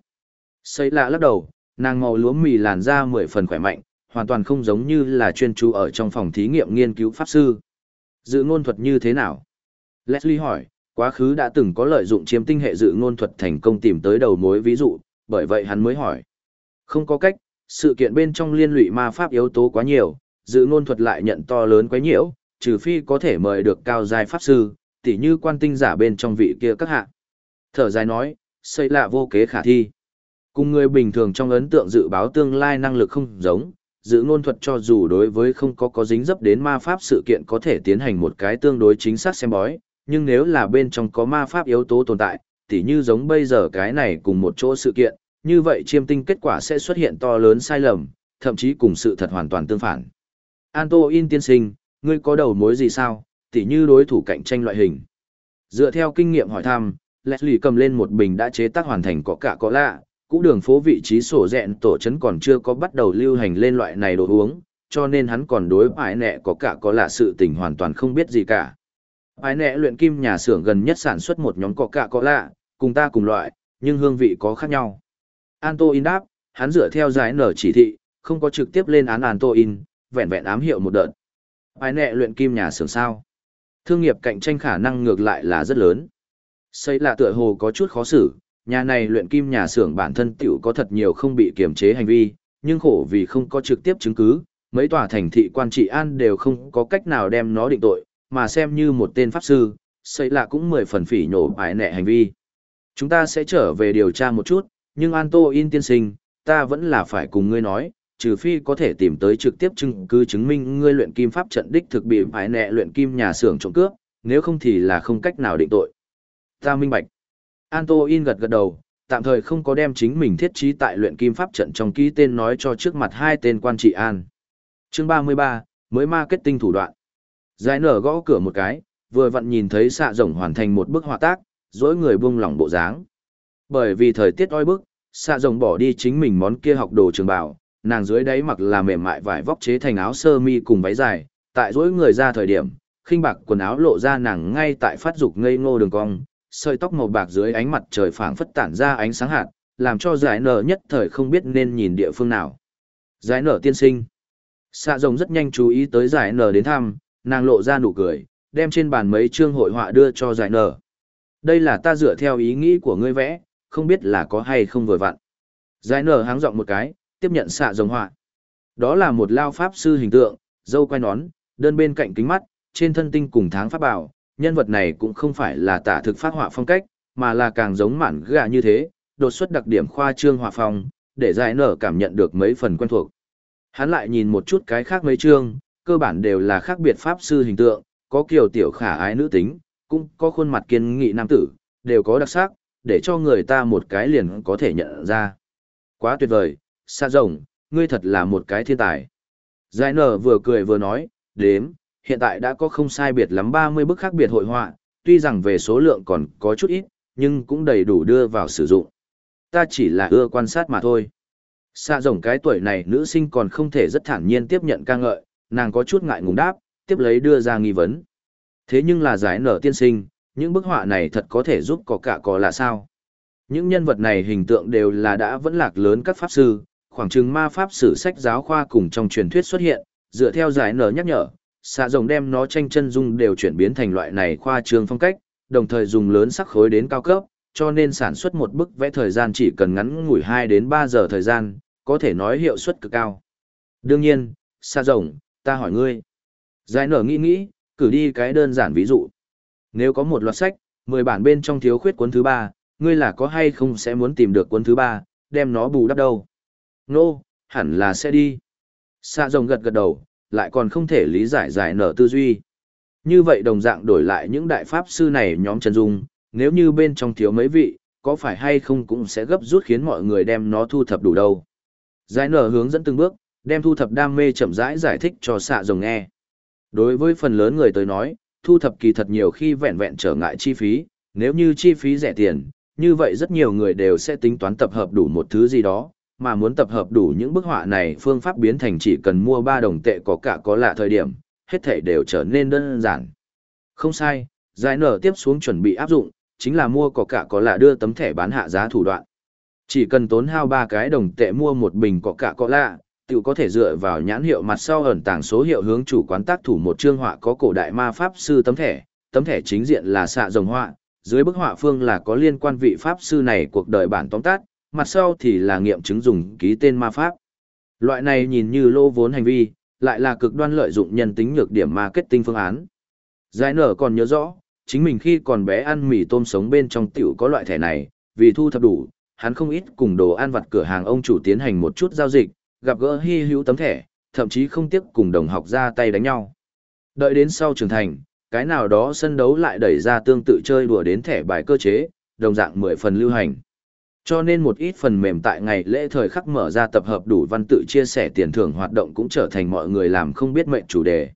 Xây lạ lắc đầu, nàng màu lúa mì làn da mười phần khỏe mạnh, hoàn toàn không giống như là chuyên chú ở trong phòng thí nghiệm nghiên cứu pháp sư. Dự ngôn thuật như thế nào? Leslie hỏi, quá khứ đã từng có lợi dụng chiếm tinh hệ dự ngôn thuật thành công tìm tới đầu mối ví dụ, bởi vậy hắn mới hỏi. Không có cách, sự kiện bên trong liên lụy ma pháp yếu tố quá nhiều, dự ngôn thuật lại nhận to lớn quá nhiễu, trừ phi có thể mời được cao giai pháp sư, tỉ như quan tinh giả bên trong vị kia các hạ. Thở dài nói, xây lạ vô kế khả thi. Cùng người bình thường trong ấn tượng dự báo tương lai năng lực không giống, dự ngôn thuật cho dù đối với không có có dính dấp đến ma pháp sự kiện có thể tiến hành một cái tương đối chính xác xem bói, nhưng nếu là bên trong có ma pháp yếu tố tồn tại, tỉ như giống bây giờ cái này cùng một chỗ sự kiện, như vậy chiêm tinh kết quả sẽ xuất hiện to lớn sai lầm, thậm chí cùng sự thật hoàn toàn tương phản. Antoine tiên sinh, ngươi có đầu mối gì sao, tỉ như đối thủ cạnh tranh loại hình. Dựa theo kinh nghiệm hỏi thăm, Leslie cầm lên một bình đã chế tác hoàn thành có cả có lạ, cũ đường phố vị trí sổ rẹn tổ trấn còn chưa có bắt đầu lưu hành lên loại này đồ uống, cho nên hắn còn đối ải nẹ có cả có lạ sự tình hoàn toàn không biết gì cả. Ải nẹ luyện kim nhà xưởng gần nhất sản xuất một nhóm có cả có lạ, cùng ta cùng loại, nhưng hương vị có khác nhau. Antoin đáp, hắn dựa theo giải nở chỉ thị, không có trực tiếp lên án Antoin, vẹn vẹn ám hiệu một đợt. Ai nẹ luyện kim nhà xưởng sao? Thương nghiệp cạnh tranh khả năng ngược lại là rất lớn. Xây là tựa hồ có chút khó xử, nhà này luyện kim nhà xưởng bản thân tiểu có thật nhiều không bị kiềm chế hành vi, nhưng khổ vì không có trực tiếp chứng cứ, mấy tòa thành thị quan trị an đều không có cách nào đem nó định tội, mà xem như một tên pháp sư, xây là cũng mười phần phỉ nhổ ai nẹ hành vi. Chúng ta sẽ trở về điều tra một chút, nhưng Anto In tiên sinh, ta vẫn là phải cùng ngươi nói, trừ phi có thể tìm tới trực tiếp chứng cứ chứng minh ngươi luyện kim pháp trận đích thực bị bại nẹ luyện kim nhà xưởng trộm cướp, nếu không thì là không cách nào định tội. Ta minh bạch. Anto In gật gật đầu, tạm thời không có đem chính mình thiết trí tại luyện kim pháp trận trong ký tên nói cho trước mặt hai tên quan trị an. Chương 33, mới marketing thủ đoạn. Giải nở gõ cửa một cái, vừa vặn nhìn thấy xạ rồng hoàn thành một bức họa tác, dối người buông lỏng bộ dáng. Bởi vì thời tiết oi bức, xạ rồng bỏ đi chính mình món kia học đồ trường bảo, nàng dưới đáy mặc là mềm mại vải vóc chế thành áo sơ mi cùng váy dài, tại dối người ra thời điểm, khinh bạc quần áo lộ ra nàng ngay tại phát dục ngây ngô đường cong, sợi tóc màu bạc dưới ánh mặt trời phảng phất tản ra ánh sáng hạt, làm cho giải nở nhất thời không biết nên nhìn địa phương nào. Giải nở tiên sinh. Xạ rồng rất nhanh chú ý tới giải nở đến thăm, nàng lộ ra nụ cười, đem trên bàn mấy chương hội họa đưa cho giải nở. Đây là ta dựa theo ý nghĩ của ngươi vẽ, không biết là có hay không vừa vặn. Giải nở háng giọng một cái, tiếp nhận xạ rồng họa. Đó là một lao pháp sư hình tượng, dâu quay nón, đơn bên cạnh kính mắt, trên thân tinh cùng tháng pháp bảo, nhân vật này cũng không phải là tả thực phát họa phong cách, mà là càng giống mản gà như thế, đột xuất đặc điểm khoa trương họa phong, để giải nở cảm nhận được mấy phần quen thuộc. Hắn lại nhìn một chút cái khác mấy chương, cơ bản đều là khác biệt pháp sư hình tượng, có kiểu tiểu khả ái nữ tính, cũng có khuôn mặt kiên nghị nam tử, đều có đặc sắc, để cho người ta một cái liền có thể nhận ra. Quá tuyệt vời, xa rồng, ngươi thật là một cái thiên tài. Giải nở vừa cười vừa nói, đếm, hiện tại đã có không sai biệt lắm 30 bức khác biệt hội họa, tuy rằng về số lượng còn có chút ít, nhưng cũng đầy đủ đưa vào sử dụng. Ta chỉ là ưa quan sát mà thôi. Xa rồng cái tuổi này nữ sinh còn không thể rất thản nhiên tiếp nhận ca ngợi, nàng có chút ngại ngùng đáp, tiếp lấy đưa ra nghi vấn. Thế nhưng là giải nở tiên sinh, những bức họa này thật có thể giúp có cả có là sao? Những nhân vật này hình tượng đều là đã vẫn lạc lớn các pháp sư, khoảng chừng ma pháp sử sách giáo khoa cùng trong truyền thuyết xuất hiện, dựa theo giải nở nhắc nhở, xạ rồng đem nó tranh chân dung đều chuyển biến thành loại này khoa trương phong cách, đồng thời dùng lớn sắc khối đến cao cấp, cho nên sản xuất một bức vẽ thời gian chỉ cần ngắn ngủi 2 đến 3 giờ thời gian, có thể nói hiệu suất cực cao. Đương nhiên, xạ rồng, ta hỏi ngươi. Giải nở nghĩ nghĩ, cử đi cái đơn giản ví dụ. Nếu có một loạt sách, 10 bản bên trong thiếu khuyết cuốn thứ 3, ngươi là có hay không sẽ muốn tìm được cuốn thứ 3, đem nó bù đắp đâu? Nô, no, hẳn là sẽ đi. Xạ rồng gật gật đầu, lại còn không thể lý giải giải nở tư duy. Như vậy đồng dạng đổi lại những đại pháp sư này nhóm Trần Dung, nếu như bên trong thiếu mấy vị, có phải hay không cũng sẽ gấp rút khiến mọi người đem nó thu thập đủ đâu. Giải nở hướng dẫn từng bước, đem thu thập đam mê chậm rãi giải thích cho xạ rồng nghe. Đối với phần lớn người tới nói, thu thập kỳ thật nhiều khi vẹn vẹn trở ngại chi phí, nếu như chi phí rẻ tiền, như vậy rất nhiều người đều sẽ tính toán tập hợp đủ một thứ gì đó, mà muốn tập hợp đủ những bức họa này phương pháp biến thành chỉ cần mua 3 đồng tệ có cả có lạ thời điểm, hết thể đều trở nên đơn giản. Không sai, giải nở tiếp xuống chuẩn bị áp dụng, chính là mua có cả có lạ đưa tấm thẻ bán hạ giá thủ đoạn. Chỉ cần tốn hao 3 cái đồng tệ mua một bình có cả có lạ, tự có thể dựa vào nhãn hiệu mặt sau ẩn tàng số hiệu hướng chủ quán tác thủ một chương họa có cổ đại ma pháp sư tấm thẻ, tấm thẻ chính diện là xạ rồng họa, dưới bức họa phương là có liên quan vị pháp sư này cuộc đời bản tóm tắt, mặt sau thì là nghiệm chứng dùng ký tên ma pháp. Loại này nhìn như lô vốn hành vi, lại là cực đoan lợi dụng nhân tính nhược điểm marketing phương án. Giải nở còn nhớ rõ, chính mình khi còn bé ăn mì tôm sống bên trong tiểu có loại thẻ này, vì thu thập đủ, hắn không ít cùng đồ ăn vặt cửa hàng ông chủ tiến hành một chút giao dịch, gặp gỡ hy hữu tấm thẻ, thậm chí không tiếc cùng đồng học ra tay đánh nhau. Đợi đến sau trưởng thành, cái nào đó sân đấu lại đẩy ra tương tự chơi đùa đến thẻ bài cơ chế, đồng dạng 10 phần lưu hành. Cho nên một ít phần mềm tại ngày lễ thời khắc mở ra tập hợp đủ văn tự chia sẻ tiền thưởng hoạt động cũng trở thành mọi người làm không biết mệnh chủ đề.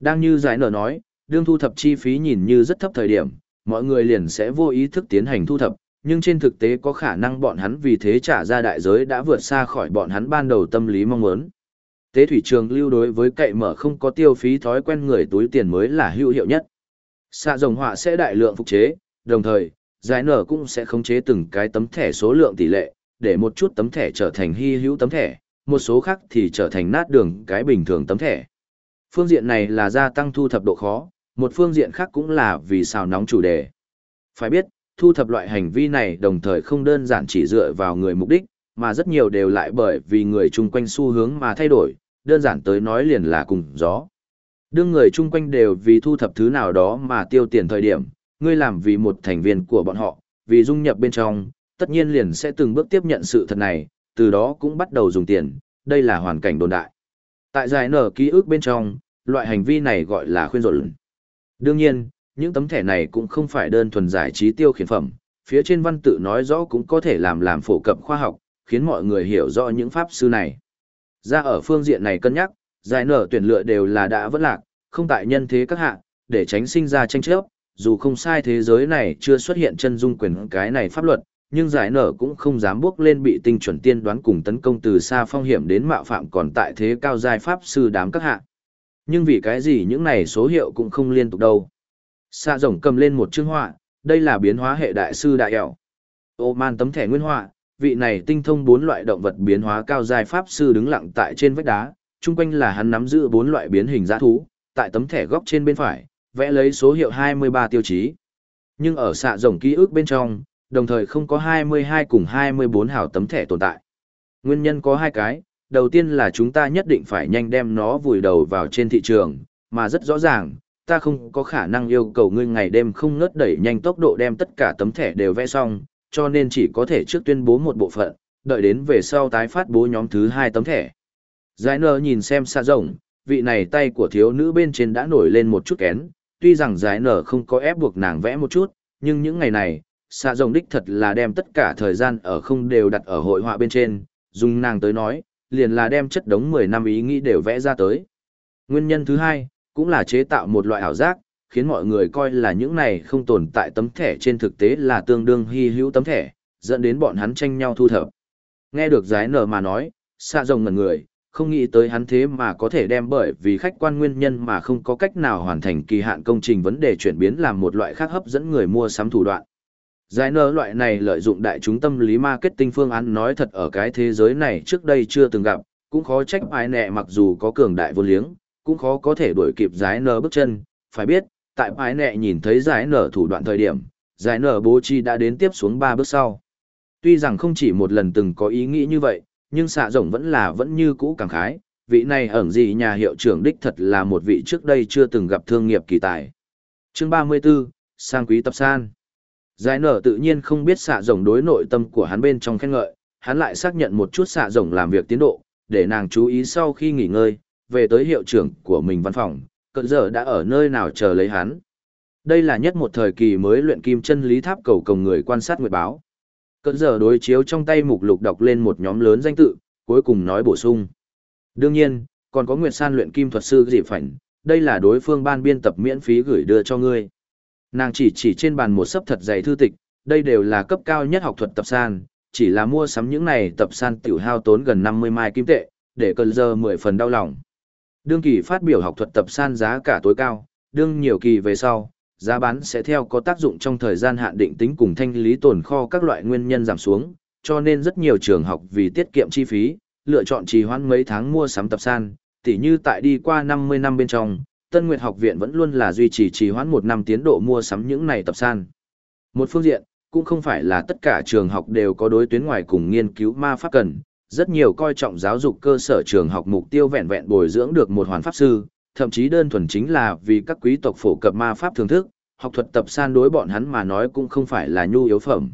Đang như giải nở nói, đương thu thập chi phí nhìn như rất thấp thời điểm, mọi người liền sẽ vô ý thức tiến hành thu thập, nhưng trên thực tế có khả năng bọn hắn vì thế trả ra đại giới đã vượt xa khỏi bọn hắn ban đầu tâm lý mong muốn. Tế thủy trường lưu đối với cậy mở không có tiêu phí thói quen người túi tiền mới là hữu hiệu nhất. Xạ rồng họa sẽ đại lượng phục chế, đồng thời, giải nở cũng sẽ khống chế từng cái tấm thẻ số lượng tỷ lệ, để một chút tấm thẻ trở thành hy hữu tấm thẻ, một số khác thì trở thành nát đường cái bình thường tấm thẻ. Phương diện này là gia tăng thu thập độ khó, một phương diện khác cũng là vì xào nóng chủ đề. Phải biết, thu thập loại hành vi này đồng thời không đơn giản chỉ dựa vào người mục đích, mà rất nhiều đều lại bởi vì người chung quanh xu hướng mà thay đổi, đơn giản tới nói liền là cùng gió. Đương người chung quanh đều vì thu thập thứ nào đó mà tiêu tiền thời điểm, ngươi làm vì một thành viên của bọn họ, vì dung nhập bên trong, tất nhiên liền sẽ từng bước tiếp nhận sự thật này, từ đó cũng bắt đầu dùng tiền, đây là hoàn cảnh đồn đại. Tại giải nở ký ức bên trong, loại hành vi này gọi là khuyên rộn. Đương nhiên, những tấm thẻ này cũng không phải đơn thuần giải trí tiêu khiển phẩm, phía trên văn tự nói rõ cũng có thể làm làm phổ cập khoa học, khiến mọi người hiểu rõ những pháp sư này. Ra ở phương diện này cân nhắc, giải nở tuyển lựa đều là đã vẫn lạc, không tại nhân thế các hạ, để tránh sinh ra tranh chấp, dù không sai thế giới này chưa xuất hiện chân dung quyền cái này pháp luật, nhưng giải nở cũng không dám bước lên bị tinh chuẩn tiên đoán cùng tấn công từ xa phong hiểm đến mạo phạm còn tại thế cao giai pháp sư đám các hạ. Nhưng vì cái gì những này số hiệu cũng không liên tục đâu. Xạ rồng cầm lên một chương họa, đây là biến hóa hệ đại sư đại ẻo. Ô man tấm thẻ nguyên họa, vị này tinh thông bốn loại động vật biến hóa cao giai pháp sư đứng lặng tại trên vách đá, chung quanh là hắn nắm giữ bốn loại biến hình dã thú, tại tấm thẻ góc trên bên phải, vẽ lấy số hiệu 23 tiêu chí. Nhưng ở xạ rồng ký ức bên trong, đồng thời không có 22 cùng 24 hào tấm thẻ tồn tại. Nguyên nhân có hai cái, đầu tiên là chúng ta nhất định phải nhanh đem nó vùi đầu vào trên thị trường, mà rất rõ ràng, ta không có khả năng yêu cầu ngươi ngày đêm không ngớt đẩy nhanh tốc độ đem tất cả tấm thẻ đều vẽ xong, cho nên chỉ có thể trước tuyên bố một bộ phận, đợi đến về sau tái phát bố nhóm thứ hai tấm thẻ. Giải nơ nhìn xem xa rộng, vị này tay của thiếu nữ bên trên đã nổi lên một chút kén, tuy rằng giải nở không có ép buộc nàng vẽ một chút, nhưng những ngày này, xa rộng đích thật là đem tất cả thời gian ở không đều đặt ở hội họa bên trên, dùng nàng tới nói, liền là đem chất đống 10 năm ý nghĩ đều vẽ ra tới. Nguyên nhân thứ hai, cũng là chế tạo một loại ảo giác, khiến mọi người coi là những này không tồn tại tấm thẻ trên thực tế là tương đương hy hữu tấm thẻ, dẫn đến bọn hắn tranh nhau thu thập. Nghe được giái nở mà nói, xạ rồng ngần người, không nghĩ tới hắn thế mà có thể đem bởi vì khách quan nguyên nhân mà không có cách nào hoàn thành kỳ hạn công trình vấn đề chuyển biến làm một loại khác hấp dẫn người mua sắm thủ đoạn. Giải nở loại này lợi dụng đại chúng tâm lý marketing phương án nói thật ở cái thế giới này trước đây chưa từng gặp, cũng khó trách ai nẹ mặc dù có cường đại vô liếng, cũng khó có thể đuổi kịp giải nở bước chân, phải biết, tại ai nẹ nhìn thấy giải nở thủ đoạn thời điểm, giải nở bố chi đã đến tiếp xuống ba bước sau. Tuy rằng không chỉ một lần từng có ý nghĩ như vậy, nhưng xạ rồng vẫn là vẫn như cũ cảm khái, vị này ẩn gì nhà hiệu trưởng đích thật là một vị trước đây chưa từng gặp thương nghiệp kỳ tài. Chương 34, sang quý tập san. Giải nở tự nhiên không biết xạ rồng đối nội tâm của hắn bên trong khen ngợi, hắn lại xác nhận một chút xạ rồng làm việc tiến độ, để nàng chú ý sau khi nghỉ ngơi, về tới hiệu trưởng của mình văn phòng, cận giờ đã ở nơi nào chờ lấy hắn. Đây là nhất một thời kỳ mới luyện kim chân lý tháp cầu cầu người quan sát nguyệt báo. Cận giờ đối chiếu trong tay mục lục đọc lên một nhóm lớn danh tự, cuối cùng nói bổ sung. Đương nhiên, còn có Nguyệt San luyện kim thuật sư dị phảnh, đây là đối phương ban biên tập miễn phí gửi đưa cho ngươi. Nàng chỉ chỉ trên bàn một sấp thật dày thư tịch, đây đều là cấp cao nhất học thuật tập san, chỉ là mua sắm những này tập san tiểu hao tốn gần 50 mai kim tệ, để cơn giờ 10 phần đau lòng. Đương kỳ phát biểu học thuật tập san giá cả tối cao, đương nhiều kỳ về sau, giá bán sẽ theo có tác dụng trong thời gian hạn định tính cùng thanh lý tồn kho các loại nguyên nhân giảm xuống, cho nên rất nhiều trường học vì tiết kiệm chi phí, lựa chọn trì hoãn mấy tháng mua sắm tập san, tỉ như tại đi qua 50 năm bên trong, Tân Nguyệt học viện vẫn luôn là duy trì trì hoãn một năm tiến độ mua sắm những này tập san. Một phương diện, cũng không phải là tất cả trường học đều có đối tuyến ngoài cùng nghiên cứu ma pháp cần, rất nhiều coi trọng giáo dục cơ sở trường học mục tiêu vẹn vẹn bồi dưỡng được một hoàn pháp sư, thậm chí đơn thuần chính là vì các quý tộc phổ cập ma pháp thưởng thức, học thuật tập san đối bọn hắn mà nói cũng không phải là nhu yếu phẩm.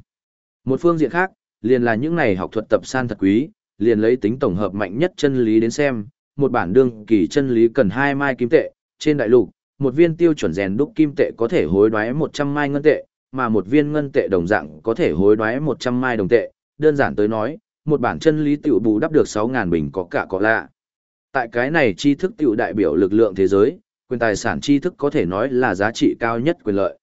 Một phương diện khác, liền là những này học thuật tập san thật quý, liền lấy tính tổng hợp mạnh nhất chân lý đến xem, một bản đương kỳ chân lý cần hai mai kim tệ, trên đại lục, một viên tiêu chuẩn rèn đúc kim tệ có thể hối đoái 100 mai ngân tệ, mà một viên ngân tệ đồng dạng có thể hối đoái 100 mai đồng tệ, đơn giản tới nói, một bản chân lý tiểu bù đắp được 6.000 bình có cả có lạ tại cái này tri thức tiểu đại biểu lực lượng thế giới, quyền tài sản tri thức có thể nói là giá trị cao nhất quyền lợi.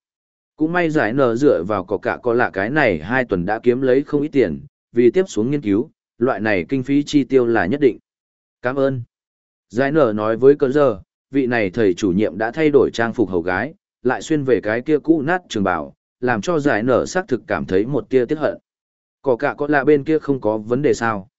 Cũng may giải nở dựa vào có cả có lạ cái này hai tuần đã kiếm lấy không ít tiền, vì tiếp xuống nghiên cứu, loại này kinh phí chi tiêu là nhất định. Cảm ơn. Giải nở nói với cơn giờ, vị này thầy chủ nhiệm đã thay đổi trang phục hầu gái, lại xuyên về cái kia cũ nát trường bảo, làm cho giải nở xác thực cảm thấy một tia tiếc hận. Có cả có lạ bên kia không có vấn đề sao.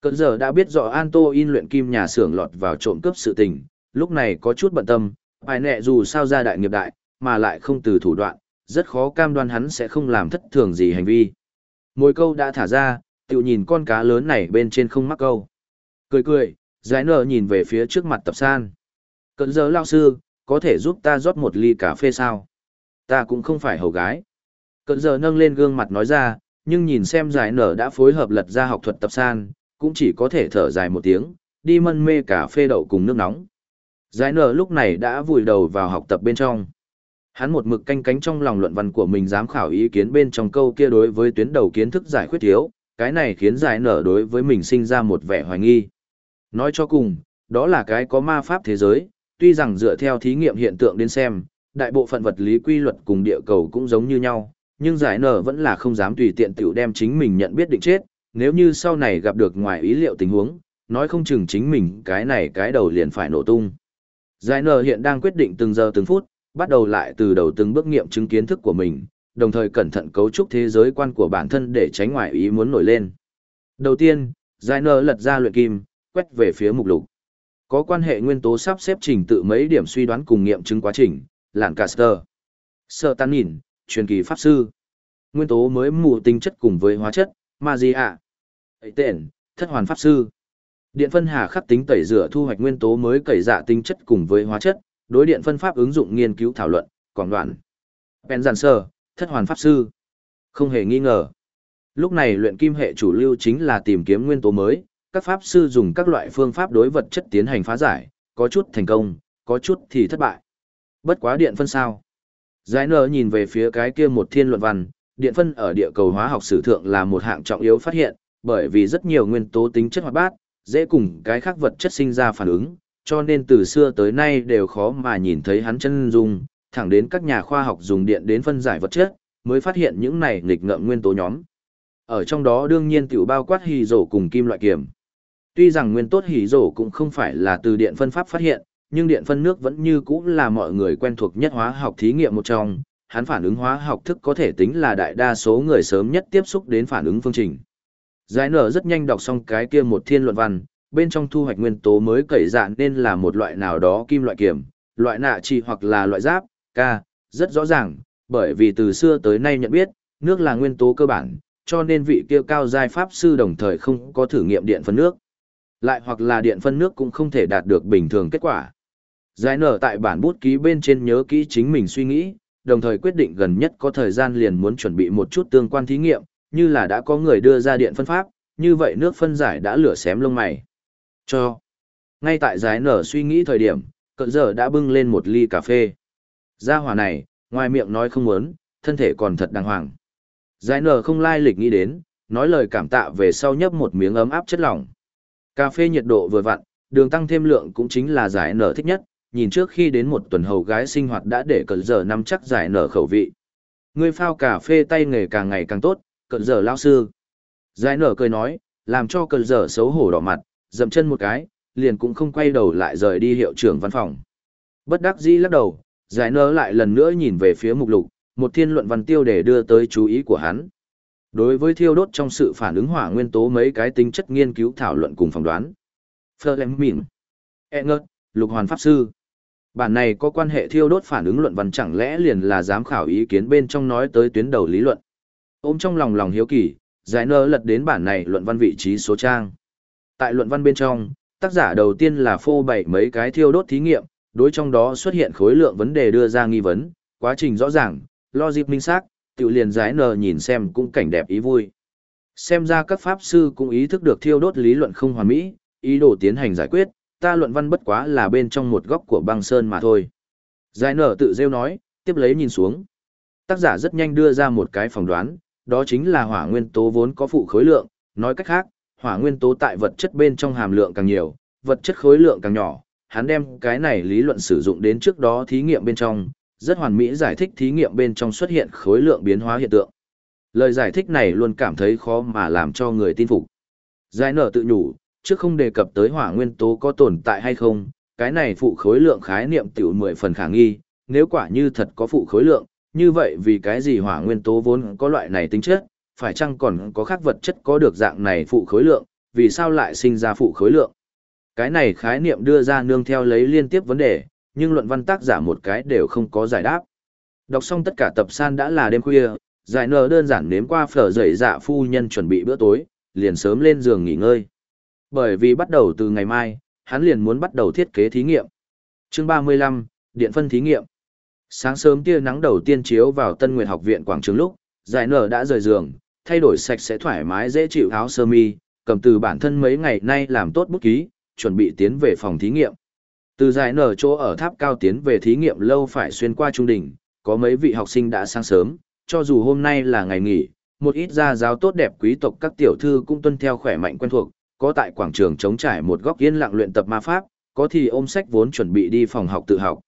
Cơn giờ đã biết rõ Anto in luyện kim nhà xưởng lọt vào trộm cướp sự tình, lúc này có chút bận tâm, bài nẹ dù sao ra đại nghiệp đại, mà lại không từ thủ đoạn, rất khó cam đoan hắn sẽ không làm thất thường gì hành vi. Mồi câu đã thả ra, tự nhìn con cá lớn này bên trên không mắc câu. Cười cười, giải nở nhìn về phía trước mặt tập san. Cận giờ lao sư, có thể giúp ta rót một ly cà phê sao? Ta cũng không phải hầu gái. Cận giờ nâng lên gương mặt nói ra, nhưng nhìn xem giải nở đã phối hợp lật ra học thuật tập san, cũng chỉ có thể thở dài một tiếng, đi mân mê cà phê đậu cùng nước nóng. Giải nở lúc này đã vùi đầu vào học tập bên trong. Hắn một mực canh cánh trong lòng luận văn của mình dám khảo ý kiến bên trong câu kia đối với tuyến đầu kiến thức giải khuyết thiếu, cái này khiến giải nở đối với mình sinh ra một vẻ hoài nghi. Nói cho cùng, đó là cái có ma pháp thế giới, tuy rằng dựa theo thí nghiệm hiện tượng đến xem, đại bộ phận vật lý quy luật cùng địa cầu cũng giống như nhau, nhưng giải nở vẫn là không dám tùy tiện tiểu đem chính mình nhận biết định chết, nếu như sau này gặp được ngoài ý liệu tình huống, nói không chừng chính mình cái này cái đầu liền phải nổ tung. Giải nở hiện đang quyết định từng giờ từng phút, bắt đầu lại từ đầu từng bước nghiệm chứng kiến thức của mình, đồng thời cẩn thận cấu trúc thế giới quan của bản thân để tránh ngoài ý muốn nổi lên. Đầu tiên, giải nở lật ra luyện kim, quét về phía mục lục. Có quan hệ nguyên tố sắp xếp trình tự mấy điểm suy đoán cùng nghiệm chứng quá trình, lạng Caster. sơ tan nhìn, truyền kỳ pháp sư. Nguyên tố mới mù tinh chất cùng với hóa chất, Magia. Ấy tên, thất hoàn pháp sư. Điện phân hà khắc tính tẩy rửa thu hoạch nguyên tố mới cẩy dạ tinh chất cùng với hóa chất, đối điện phân pháp ứng dụng nghiên cứu thảo luận, còn đoạn. ben giản sơ, thất hoàn pháp sư. Không hề nghi ngờ. Lúc này luyện kim hệ chủ lưu chính là tìm kiếm nguyên tố mới, các pháp sư dùng các loại phương pháp đối vật chất tiến hành phá giải, có chút thành công, có chút thì thất bại. Bất quá điện phân sao? Giải nở nhìn về phía cái kia một thiên luận văn, điện phân ở địa cầu hóa học sử thượng là một hạng trọng yếu phát hiện, bởi vì rất nhiều nguyên tố tính chất hoạt bát, dễ cùng cái khác vật chất sinh ra phản ứng, cho nên từ xưa tới nay đều khó mà nhìn thấy hắn chân dung, thẳng đến các nhà khoa học dùng điện đến phân giải vật chất, mới phát hiện những này nghịch ngợm nguyên tố nhóm. Ở trong đó đương nhiên tiểu bao quát hì rổ cùng kim loại kiểm. Tuy rằng nguyên tốt hỉ rổ cũng không phải là từ điện phân pháp phát hiện, nhưng điện phân nước vẫn như cũ là mọi người quen thuộc nhất hóa học thí nghiệm một trong, hắn phản ứng hóa học thức có thể tính là đại đa số người sớm nhất tiếp xúc đến phản ứng phương trình. Giải nở rất nhanh đọc xong cái kia một thiên luận văn, bên trong thu hoạch nguyên tố mới cẩy dạng nên là một loại nào đó kim loại kiểm, loại nạ trì hoặc là loại giáp, ca, rất rõ ràng, bởi vì từ xưa tới nay nhận biết, nước là nguyên tố cơ bản, cho nên vị kia cao giai pháp sư đồng thời không có thử nghiệm điện phân nước. Lại hoặc là điện phân nước cũng không thể đạt được bình thường kết quả. Giải nở tại bản bút ký bên trên nhớ kỹ chính mình suy nghĩ, đồng thời quyết định gần nhất có thời gian liền muốn chuẩn bị một chút tương quan thí nghiệm, như là đã có người đưa ra điện phân pháp, như vậy nước phân giải đã lửa xém lông mày. Cho. Ngay tại giải nở suy nghĩ thời điểm, cận giờ đã bưng lên một ly cà phê. Gia hỏa này, ngoài miệng nói không muốn, thân thể còn thật đàng hoàng. Giải nở không lai lịch nghĩ đến, nói lời cảm tạ về sau nhấp một miếng ấm áp chất lỏng. Cà phê nhiệt độ vừa vặn, đường tăng thêm lượng cũng chính là giải nở thích nhất, nhìn trước khi đến một tuần hầu gái sinh hoạt đã để cận giờ nắm chắc giải nở khẩu vị. Ngươi phao cà phê tay nghề càng ngày càng tốt, cận giờ lao sư. Giải nở cười nói, làm cho cận giờ xấu hổ đỏ mặt, dậm chân một cái, liền cũng không quay đầu lại rời đi hiệu trưởng văn phòng. Bất đắc dĩ lắc đầu, giải nở lại lần nữa nhìn về phía mục lục, một thiên luận văn tiêu để đưa tới chú ý của hắn. Đối với thiêu đốt trong sự phản ứng hỏa nguyên tố mấy cái tính chất nghiên cứu thảo luận cùng phỏng đoán. Fleming, e Engert, Lục Hoàn Pháp Sư. Bản này có quan hệ thiêu đốt phản ứng luận văn chẳng lẽ liền là giám khảo ý kiến bên trong nói tới tuyến đầu lý luận. Ôm trong lòng lòng hiếu kỳ, giải nơ lật đến bản này luận văn vị trí số trang. Tại luận văn bên trong, tác giả đầu tiên là phô bày mấy cái thiêu đốt thí nghiệm, đối trong đó xuất hiện khối lượng vấn đề đưa ra nghi vấn, quá trình rõ ràng, logic minh xác, tự liền giải nờ nhìn xem cũng cảnh đẹp ý vui. Xem ra các pháp sư cũng ý thức được thiêu đốt lý luận không hoàn mỹ, ý đồ tiến hành giải quyết, ta luận văn bất quá là bên trong một góc của băng sơn mà thôi. Giải nở tự rêu nói, tiếp lấy nhìn xuống. Tác giả rất nhanh đưa ra một cái phỏng đoán, đó chính là hỏa nguyên tố vốn có phụ khối lượng, nói cách khác, hỏa nguyên tố tại vật chất bên trong hàm lượng càng nhiều, vật chất khối lượng càng nhỏ, hắn đem cái này lý luận sử dụng đến trước đó thí nghiệm bên trong, rất hoàn mỹ giải thích thí nghiệm bên trong xuất hiện khối lượng biến hóa hiện tượng. Lời giải thích này luôn cảm thấy khó mà làm cho người tin phục. Giải nở tự nhủ, trước không đề cập tới hỏa nguyên tố có tồn tại hay không, cái này phụ khối lượng khái niệm tiểu 10 phần khả nghi, nếu quả như thật có phụ khối lượng, như vậy vì cái gì hỏa nguyên tố vốn có loại này tính chất, phải chăng còn có khác vật chất có được dạng này phụ khối lượng, vì sao lại sinh ra phụ khối lượng. Cái này khái niệm đưa ra nương theo lấy liên tiếp vấn đề, nhưng luận văn tác giả một cái đều không có giải đáp. Đọc xong tất cả tập san đã là đêm khuya, giải nở đơn giản nếm qua phở dậy dạ phu nhân chuẩn bị bữa tối, liền sớm lên giường nghỉ ngơi. Bởi vì bắt đầu từ ngày mai, hắn liền muốn bắt đầu thiết kế thí nghiệm. Chương 35, Điện phân thí nghiệm. Sáng sớm tia nắng đầu tiên chiếu vào Tân Nguyệt học viện quảng trường lúc, giải nở đã rời giường, thay đổi sạch sẽ thoải mái dễ chịu áo sơ mi, cầm từ bản thân mấy ngày nay làm tốt bút ký, chuẩn bị tiến về phòng thí nghiệm. Từ giải nở chỗ ở tháp cao tiến về thí nghiệm lâu phải xuyên qua trung đỉnh, có mấy vị học sinh đã sáng sớm, cho dù hôm nay là ngày nghỉ, một ít gia giáo tốt đẹp quý tộc các tiểu thư cũng tuân theo khỏe mạnh quen thuộc, có tại quảng trường chống trải một góc yên lặng luyện tập ma pháp, có thì ôm sách vốn chuẩn bị đi phòng học tự học.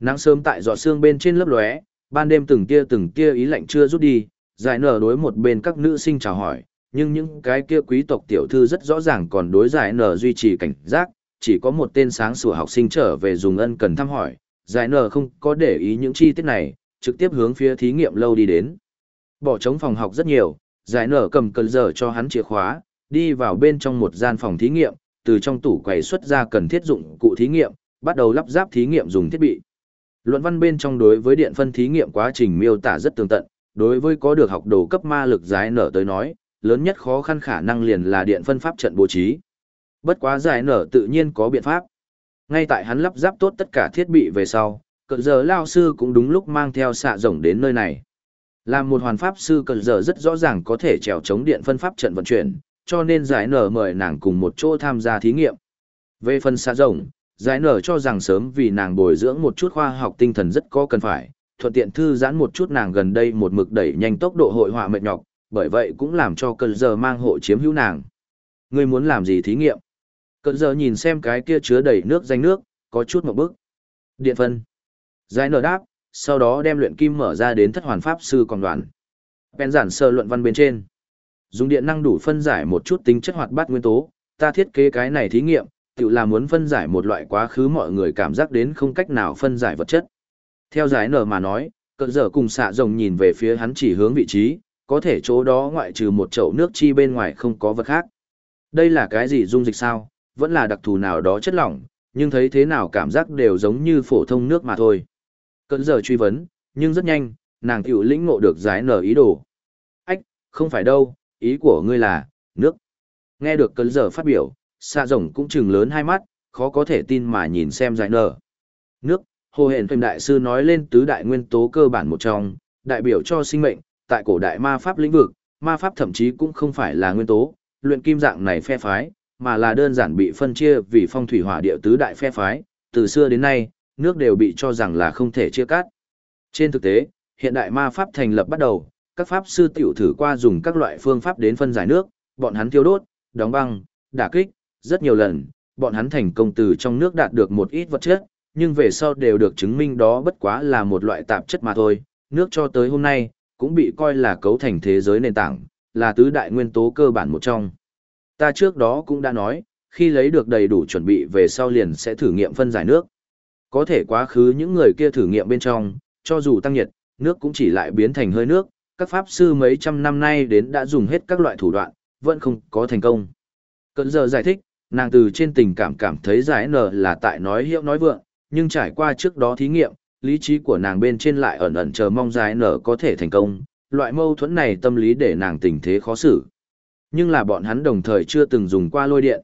Nắng sớm tại giọt xương bên trên lớp lóe, ban đêm từng tia từng tia ý lạnh chưa rút đi, giải nở đối một bên các nữ sinh chào hỏi, nhưng những cái kia quý tộc tiểu thư rất rõ ràng còn đối giải nở duy trì cảnh giác, chỉ có một tên sáng sủa học sinh trở về dùng ân cần thăm hỏi, giải nở không có để ý những chi tiết này, trực tiếp hướng phía thí nghiệm lâu đi đến. Bỏ trống phòng học rất nhiều, giải nở cầm cần giờ cho hắn chìa khóa, đi vào bên trong một gian phòng thí nghiệm, từ trong tủ quầy xuất ra cần thiết dụng cụ thí nghiệm, bắt đầu lắp ráp thí nghiệm dùng thiết bị. Luận văn bên trong đối với điện phân thí nghiệm quá trình miêu tả rất tường tận, đối với có được học đồ cấp ma lực giải nở tới nói, lớn nhất khó khăn khả năng liền là điện phân pháp trận bố trí. Bất quá giải nở tự nhiên có biện pháp. Ngay tại hắn lắp ráp tốt tất cả thiết bị về sau, cận giờ lao sư cũng đúng lúc mang theo xạ rồng đến nơi này. Làm một hoàn pháp sư cận giờ rất rõ ràng có thể trèo chống điện phân pháp trận vận chuyển, cho nên giải nở mời nàng cùng một chỗ tham gia thí nghiệm. Về phần xa rồng, giải nở cho rằng sớm vì nàng bồi dưỡng một chút khoa học tinh thần rất có cần phải, thuận tiện thư giãn một chút nàng gần đây một mực đẩy nhanh tốc độ hội họa mệt nhọc, bởi vậy cũng làm cho cơn giờ mang hộ chiếm hữu nàng. Ngươi muốn làm gì thí nghiệm? Cơn giờ nhìn xem cái kia chứa đầy nước danh nước, có chút một bức. Điện phân. Giải nở đáp, sau đó đem luyện kim mở ra đến thất hoàn pháp sư còn đoàn. Bèn giản sơ luận văn bên trên. Dùng điện năng đủ phân giải một chút tính chất hoạt bát nguyên tố, ta thiết kế cái này thí nghiệm, tự là muốn phân giải một loại quá khứ mọi người cảm giác đến không cách nào phân giải vật chất. Theo giải nở mà nói, cận giờ cùng xạ rồng nhìn về phía hắn chỉ hướng vị trí, có thể chỗ đó ngoại trừ một chậu nước chi bên ngoài không có vật khác. Đây là cái gì dung dịch sao, vẫn là đặc thù nào đó chất lỏng, nhưng thấy thế nào cảm giác đều giống như phổ thông nước mà thôi. Cận giờ truy vấn, nhưng rất nhanh, nàng tiểu lĩnh ngộ được giải nở ý đồ. Ách, không phải đâu, ý của ngươi là, nước. Nghe được cơn giờ phát biểu, xạ rồng cũng chừng lớn hai mắt, khó có thể tin mà nhìn xem giải nở. Nước, Hồ Hển Phim Đại Sư nói lên tứ đại nguyên tố cơ bản một trong, đại biểu cho sinh mệnh, tại cổ đại ma pháp lĩnh vực, ma pháp thậm chí cũng không phải là nguyên tố, luyện kim dạng này phe phái, mà là đơn giản bị phân chia vì phong thủy hỏa địa tứ đại phe phái, từ xưa đến nay, nước đều bị cho rằng là không thể chia cắt. Trên thực tế, hiện đại ma pháp thành lập bắt đầu, các pháp sư tiểu thử qua dùng các loại phương pháp đến phân giải nước, bọn hắn thiêu đốt, đóng băng, đả kích, rất nhiều lần, bọn hắn thành công từ trong nước đạt được một ít vật chất, nhưng về sau đều được chứng minh đó bất quá là một loại tạp chất mà thôi. Nước cho tới hôm nay, cũng bị coi là cấu thành thế giới nền tảng, là tứ đại nguyên tố cơ bản một trong. Ta trước đó cũng đã nói, khi lấy được đầy đủ chuẩn bị về sau liền sẽ thử nghiệm phân giải nước. Có thể quá khứ những người kia thử nghiệm bên trong, cho dù tăng nhiệt, nước cũng chỉ lại biến thành hơi nước, các pháp sư mấy trăm năm nay đến đã dùng hết các loại thủ đoạn, vẫn không có thành công. Cận giờ giải thích, nàng từ trên tình cảm cảm thấy giải nở là tại nói hiệu nói vượng, nhưng trải qua trước đó thí nghiệm, lý trí của nàng bên trên lại ẩn ẩn chờ mong giải nở có thể thành công, loại mâu thuẫn này tâm lý để nàng tình thế khó xử. Nhưng là bọn hắn đồng thời chưa từng dùng qua lôi điện.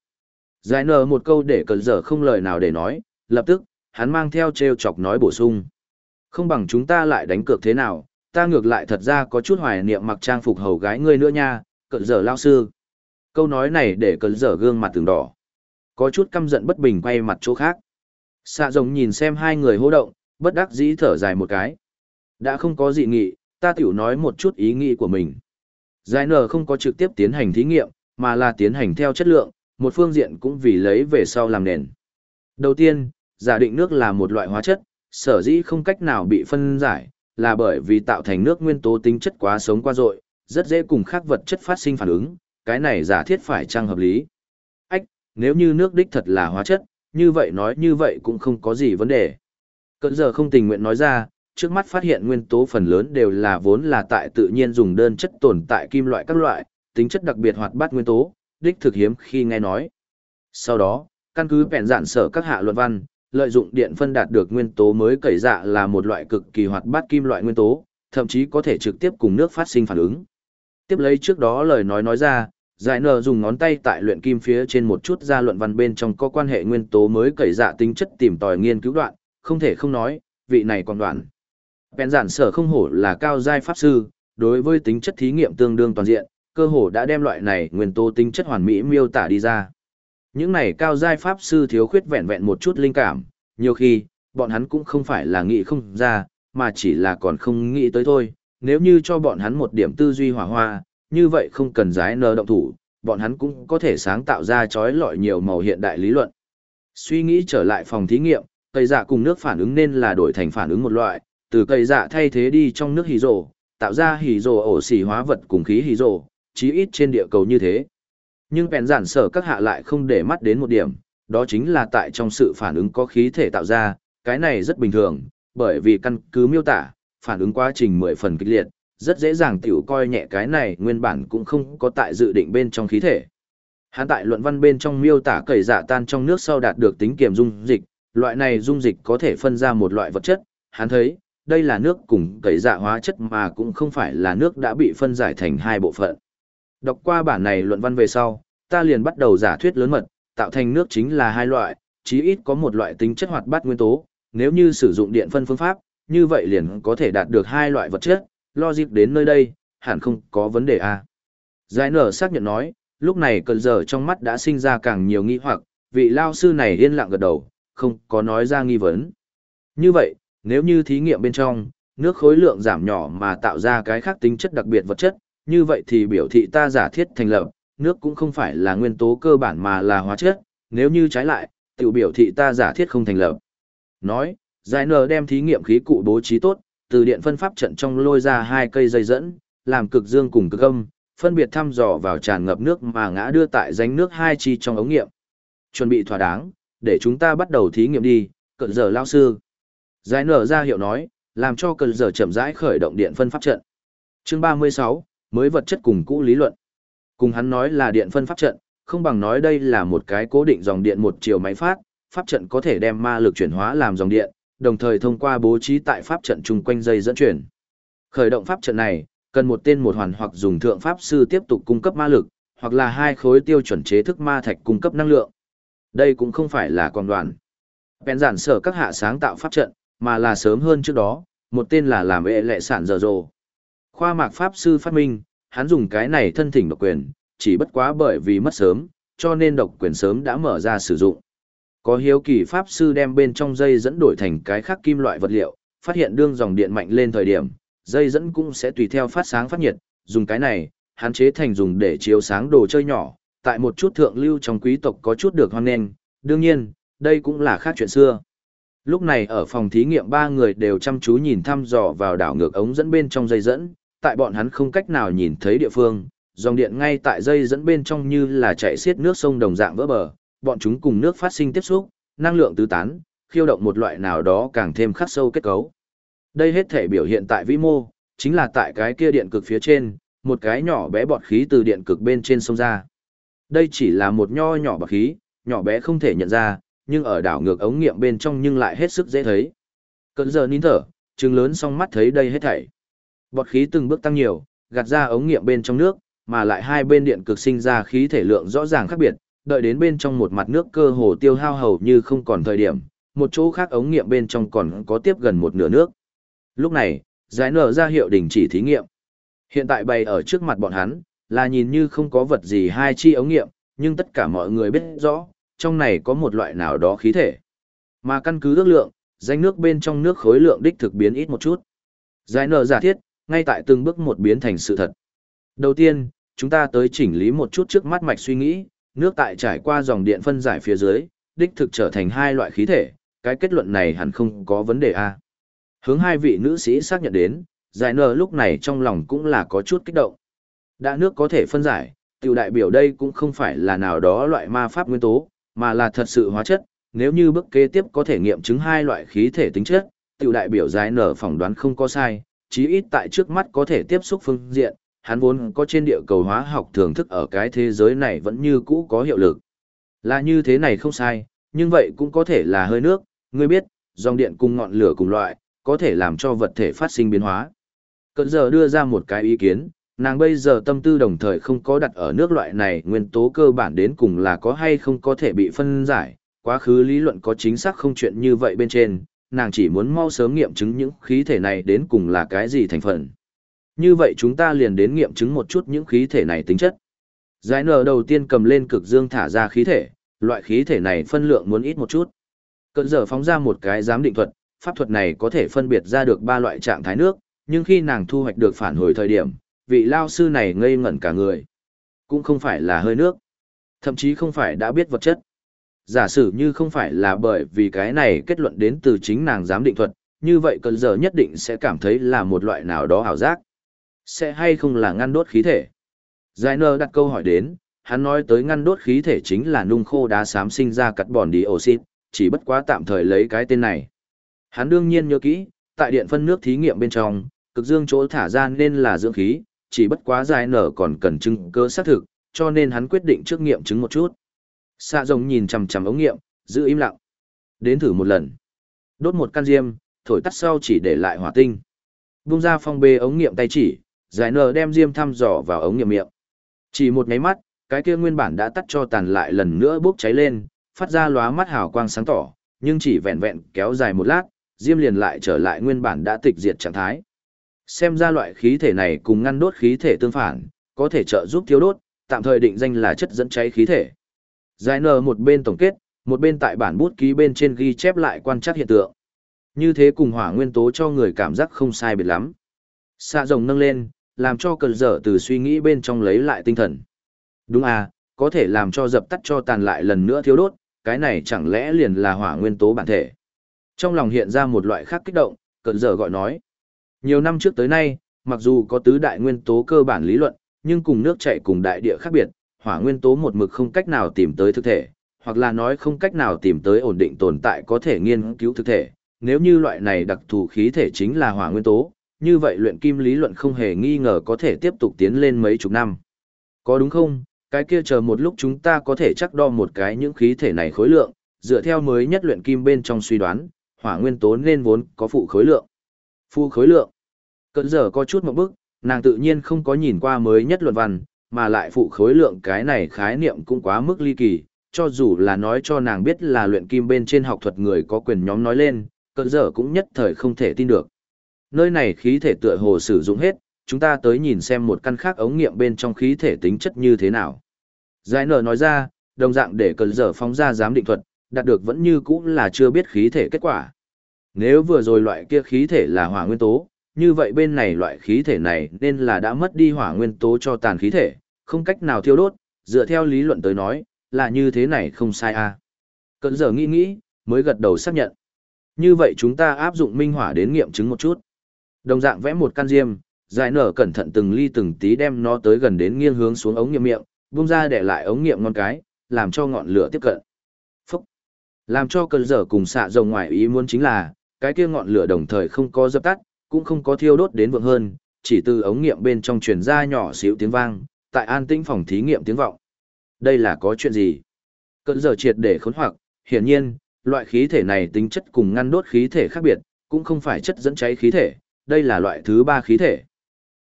Giải nở một câu để cẩn giờ không lời nào để nói, lập tức, hắn mang theo treo chọc nói bổ sung. Không bằng chúng ta lại đánh cược thế nào, ta ngược lại thật ra có chút hoài niệm mặc trang phục hầu gái ngươi nữa nha, cẩn dở lao sư. Câu nói này để cẩn dở gương mặt từng đỏ. Có chút căm giận bất bình quay mặt chỗ khác. Xạ rồng nhìn xem hai người hô động, bất đắc dĩ thở dài một cái. Đã không có dị nghị, ta tiểu nói một chút ý nghĩ của mình. Giải nở không có trực tiếp tiến hành thí nghiệm, mà là tiến hành theo chất lượng, một phương diện cũng vì lấy về sau làm nền. Đầu tiên, giả định nước là một loại hóa chất, sở dĩ không cách nào bị phân giải, là bởi vì tạo thành nước nguyên tố tính chất quá sống qua dội, rất dễ cùng khác vật chất phát sinh phản ứng, cái này giả thiết phải trang hợp lý. Ách, nếu như nước đích thật là hóa chất, như vậy nói như vậy cũng không có gì vấn đề. Cận giờ không tình nguyện nói ra, trước mắt phát hiện nguyên tố phần lớn đều là vốn là tại tự nhiên dùng đơn chất tồn tại kim loại các loại, tính chất đặc biệt hoạt bát nguyên tố, đích thực hiếm khi nghe nói. Sau đó, căn cứ bèn dạn sở các hạ luận văn, lợi dụng điện phân đạt được nguyên tố mới cẩy dạ là một loại cực kỳ hoạt bát kim loại nguyên tố, thậm chí có thể trực tiếp cùng nước phát sinh phản ứng. Tiếp lấy trước đó lời nói nói ra, giải nờ dùng ngón tay tại luyện kim phía trên một chút ra luận văn bên trong có quan hệ nguyên tố mới cẩy dạ tính chất tìm tòi nghiên cứu đoạn, không thể không nói, vị này còn đoạn. Bèn giản sở không hổ là cao giai pháp sư, đối với tính chất thí nghiệm tương đương toàn diện, cơ hồ đã đem loại này nguyên tố tính chất hoàn mỹ miêu tả đi ra. Những này cao giai pháp sư thiếu khuyết vẹn vẹn một chút linh cảm, nhiều khi, bọn hắn cũng không phải là nghĩ không ra, mà chỉ là còn không nghĩ tới thôi. Nếu như cho bọn hắn một điểm tư duy hỏa hoa, như vậy không cần giái nơ động thủ, bọn hắn cũng có thể sáng tạo ra chói lọi nhiều màu hiện đại lý luận. Suy nghĩ trở lại phòng thí nghiệm, cây dạ cùng nước phản ứng nên là đổi thành phản ứng một loại, từ cây dạ thay thế đi trong nước hỉ rồ, tạo ra hỉ rồ ổ xỉ hóa vật cùng khí hỉ rồ, chí ít trên địa cầu như thế. Nhưng bèn giản sở các hạ lại không để mắt đến một điểm, đó chính là tại trong sự phản ứng có khí thể tạo ra, cái này rất bình thường, bởi vì căn cứ miêu tả, phản ứng quá trình mười phần kịch liệt, rất dễ dàng tiểu coi nhẹ cái này nguyên bản cũng không có tại dự định bên trong khí thể. Hắn tại luận văn bên trong miêu tả cầy dạ tan trong nước sau đạt được tính kiềm dung dịch, loại này dung dịch có thể phân ra một loại vật chất, hắn thấy, đây là nước cùng cầy dạ hóa chất mà cũng không phải là nước đã bị phân giải thành hai bộ phận. Đọc qua bản này luận văn về sau, ta liền bắt đầu giả thuyết lớn mật, tạo thành nước chính là hai loại, chí ít có một loại tính chất hoạt bát nguyên tố, nếu như sử dụng điện phân phương pháp, như vậy liền có thể đạt được hai loại vật chất, logic đến nơi đây, hẳn không có vấn đề à. Giải nở xác nhận nói, lúc này cơn giờ trong mắt đã sinh ra càng nhiều nghi hoặc, vị lao sư này yên lặng gật đầu, không có nói ra nghi vấn. Như vậy, nếu như thí nghiệm bên trong, nước khối lượng giảm nhỏ mà tạo ra cái khác tính chất đặc biệt vật chất, như vậy thì biểu thị ta giả thiết thành lập, nước cũng không phải là nguyên tố cơ bản mà là hóa chất, nếu như trái lại, tự biểu thị ta giả thiết không thành lập. Nói, giải nở đem thí nghiệm khí cụ bố trí tốt, từ điện phân pháp trận trong lôi ra hai cây dây dẫn, làm cực dương cùng cực âm, phân biệt thăm dò vào tràn ngập nước mà ngã đưa tại danh nước hai chi trong ống nghiệm. Chuẩn bị thỏa đáng, để chúng ta bắt đầu thí nghiệm đi, cận giờ lao sư. Giải nở ra hiệu nói, làm cho cận giờ chậm rãi khởi động điện phân pháp trận. Chương 36, mới vật chất cùng cũ lý luận. Cùng hắn nói là điện phân pháp trận, không bằng nói đây là một cái cố định dòng điện một chiều máy phát, pháp trận có thể đem ma lực chuyển hóa làm dòng điện, đồng thời thông qua bố trí tại pháp trận chung quanh dây dẫn chuyển. Khởi động pháp trận này, cần một tên một hoàn hoặc dùng thượng pháp sư tiếp tục cung cấp ma lực, hoặc là hai khối tiêu chuẩn chế thức ma thạch cung cấp năng lượng. Đây cũng không phải là quang đoàn. Bèn giản sở các hạ sáng tạo pháp trận, mà là sớm hơn trước đó, một tên là làm ệ lệ sản giờ rồ. Khoa mạc pháp sư phát minh, hắn dùng cái này thân thỉnh độc quyền, chỉ bất quá bởi vì mất sớm, cho nên độc quyền sớm đã mở ra sử dụng. Có hiếu kỳ pháp sư đem bên trong dây dẫn đổi thành cái khác kim loại vật liệu, phát hiện đương dòng điện mạnh lên thời điểm, dây dẫn cũng sẽ tùy theo phát sáng phát nhiệt, dùng cái này, hắn chế thành dùng để chiếu sáng đồ chơi nhỏ, tại một chút thượng lưu trong quý tộc có chút được hoan nghênh, đương nhiên, đây cũng là khác chuyện xưa. Lúc này ở phòng thí nghiệm ba người đều chăm chú nhìn thăm dò vào đảo ngược ống dẫn bên trong dây dẫn, tại bọn hắn không cách nào nhìn thấy địa phương, dòng điện ngay tại dây dẫn bên trong như là chạy xiết nước sông đồng dạng vỡ bờ, bọn chúng cùng nước phát sinh tiếp xúc, năng lượng tứ tán, khiêu động một loại nào đó càng thêm khắc sâu kết cấu. Đây hết thể biểu hiện tại vĩ mô, chính là tại cái kia điện cực phía trên, một cái nhỏ bé bọt khí từ điện cực bên trên sông ra. Đây chỉ là một nho nhỏ bọt khí, nhỏ bé không thể nhận ra, nhưng ở đảo ngược ống nghiệm bên trong nhưng lại hết sức dễ thấy. Cơn giờ nín thở, trừng lớn song mắt thấy đây hết thảy. Bọt khí từng bước tăng nhiều, gạt ra ống nghiệm bên trong nước, mà lại hai bên điện cực sinh ra khí thể lượng rõ ràng khác biệt, đợi đến bên trong một mặt nước cơ hồ tiêu hao hầu như không còn thời điểm, một chỗ khác ống nghiệm bên trong còn có tiếp gần một nửa nước. Lúc này, giải nở ra hiệu đình chỉ thí nghiệm. Hiện tại bày ở trước mặt bọn hắn, là nhìn như không có vật gì hai chi ống nghiệm, nhưng tất cả mọi người biết rõ, trong này có một loại nào đó khí thể. Mà căn cứ ước lượng, danh nước bên trong nước khối lượng đích thực biến ít một chút. Giải nở giả thiết, ngay tại từng bước một biến thành sự thật. Đầu tiên, chúng ta tới chỉnh lý một chút trước mắt mạch suy nghĩ, nước tại trải qua dòng điện phân giải phía dưới, đích thực trở thành hai loại khí thể, cái kết luận này hẳn không có vấn đề a. Hướng hai vị nữ sĩ xác nhận đến, giải nở lúc này trong lòng cũng là có chút kích động. Đã nước có thể phân giải, tiểu đại biểu đây cũng không phải là nào đó loại ma pháp nguyên tố, mà là thật sự hóa chất, nếu như bước kế tiếp có thể nghiệm chứng hai loại khí thể tính chất, tiểu đại biểu giải nở phỏng đoán không có sai, chí ít tại trước mắt có thể tiếp xúc phương diện, hắn vốn có trên địa cầu hóa học thưởng thức ở cái thế giới này vẫn như cũ có hiệu lực. Là như thế này không sai, nhưng vậy cũng có thể là hơi nước, ngươi biết, dòng điện cùng ngọn lửa cùng loại, có thể làm cho vật thể phát sinh biến hóa. Cận giờ đưa ra một cái ý kiến, nàng bây giờ tâm tư đồng thời không có đặt ở nước loại này nguyên tố cơ bản đến cùng là có hay không có thể bị phân giải, quá khứ lý luận có chính xác không chuyện như vậy bên trên, nàng chỉ muốn mau sớm nghiệm chứng những khí thể này đến cùng là cái gì thành phần. Như vậy chúng ta liền đến nghiệm chứng một chút những khí thể này tính chất. Giải nở đầu tiên cầm lên cực dương thả ra khí thể, loại khí thể này phân lượng muốn ít một chút. Cận giờ phóng ra một cái giám định thuật, pháp thuật này có thể phân biệt ra được ba loại trạng thái nước, nhưng khi nàng thu hoạch được phản hồi thời điểm, vị lao sư này ngây ngẩn cả người. Cũng không phải là hơi nước, thậm chí không phải đã biết vật chất. Giả sử như không phải là bởi vì cái này kết luận đến từ chính nàng giám định thuật, như vậy cơn giờ nhất định sẽ cảm thấy là một loại nào đó ảo giác. Sẽ hay không là ngăn đốt khí thể? Giải nơ đặt câu hỏi đến, hắn nói tới ngăn đốt khí thể chính là nung khô đá xám sinh ra cắt bòn đi oxit, chỉ bất quá tạm thời lấy cái tên này. Hắn đương nhiên nhớ kỹ, tại điện phân nước thí nghiệm bên trong, cực dương chỗ thả ra nên là dưỡng khí, chỉ bất quá giải nở còn cần chứng cơ xác thực, cho nên hắn quyết định trước nghiệm chứng một chút. Xạ rồng nhìn chằm chằm ống nghiệm, giữ im lặng. Đến thử một lần. Đốt một căn diêm, thổi tắt sau chỉ để lại hỏa tinh. Bung ra phong bê ống nghiệm tay chỉ, giải nở đem diêm thăm dò vào ống nghiệm miệng. Chỉ một nháy mắt, cái kia nguyên bản đã tắt cho tàn lại lần nữa bốc cháy lên, phát ra lóa mắt hào quang sáng tỏ, nhưng chỉ vẹn vẹn kéo dài một lát, diêm liền lại trở lại nguyên bản đã tịch diệt trạng thái. Xem ra loại khí thể này cùng ngăn đốt khí thể tương phản, có thể trợ giúp thiếu đốt, tạm thời định danh là chất dẫn cháy khí thể. Giải nờ một bên tổng kết, một bên tại bản bút ký bên trên ghi chép lại quan trắc hiện tượng. Như thế cùng hỏa nguyên tố cho người cảm giác không sai biệt lắm. Xạ rồng nâng lên, làm cho cơn dở từ suy nghĩ bên trong lấy lại tinh thần. Đúng à, có thể làm cho dập tắt cho tàn lại lần nữa thiếu đốt, cái này chẳng lẽ liền là hỏa nguyên tố bản thể. Trong lòng hiện ra một loại khác kích động, cơn dở gọi nói. Nhiều năm trước tới nay, mặc dù có tứ đại nguyên tố cơ bản lý luận, nhưng cùng nước chảy cùng đại địa khác biệt, hỏa nguyên tố một mực không cách nào tìm tới thực thể, hoặc là nói không cách nào tìm tới ổn định tồn tại có thể nghiên cứu thực thể. Nếu như loại này đặc thù khí thể chính là hỏa nguyên tố, như vậy luyện kim lý luận không hề nghi ngờ có thể tiếp tục tiến lên mấy chục năm. Có đúng không? Cái kia chờ một lúc chúng ta có thể chắc đo một cái những khí thể này khối lượng, dựa theo mới nhất luyện kim bên trong suy đoán, hỏa nguyên tố nên vốn có phụ khối lượng. Phụ khối lượng. Cận giờ có chút một bức, nàng tự nhiên không có nhìn qua mới nhất luận văn, mà lại phụ khối lượng cái này khái niệm cũng quá mức ly kỳ, cho dù là nói cho nàng biết là luyện kim bên trên học thuật người có quyền nhóm nói lên, cận giờ cũng nhất thời không thể tin được. Nơi này khí thể tựa hồ sử dụng hết, chúng ta tới nhìn xem một căn khác ống nghiệm bên trong khí thể tính chất như thế nào. Giải nở nói ra, đồng dạng để cận giờ phóng ra giám định thuật, đạt được vẫn như cũ là chưa biết khí thể kết quả. Nếu vừa rồi loại kia khí thể là hỏa nguyên tố, như vậy bên này loại khí thể này nên là đã mất đi hỏa nguyên tố cho tàn khí thể, không cách nào thiêu đốt, dựa theo lý luận tới nói, là như thế này không sai à. Cận giờ nghĩ nghĩ, mới gật đầu xác nhận. Như vậy chúng ta áp dụng minh hỏa đến nghiệm chứng một chút. Đồng dạng vẽ một căn diêm, giải nở cẩn thận từng ly từng tí đem nó tới gần đến nghiêng hướng xuống ống nghiệm miệng, bung ra để lại ống nghiệm ngon cái, làm cho ngọn lửa tiếp cận. Phúc! Làm cho cơn dở cùng xạ rồng ngoài ý muốn chính là, cái kia ngọn lửa đồng thời không có dập tắt, cũng không có thiêu đốt đến vượng hơn, chỉ từ ống nghiệm bên trong truyền ra nhỏ xíu tiếng vang, tại an tĩnh phòng thí nghiệm tiếng vọng. Đây là có chuyện gì? Cơn giờ triệt để khốn hoặc, hiển nhiên, loại khí thể này tính chất cùng ngăn đốt khí thể khác biệt, cũng không phải chất dẫn cháy khí thể, đây là loại thứ ba khí thể.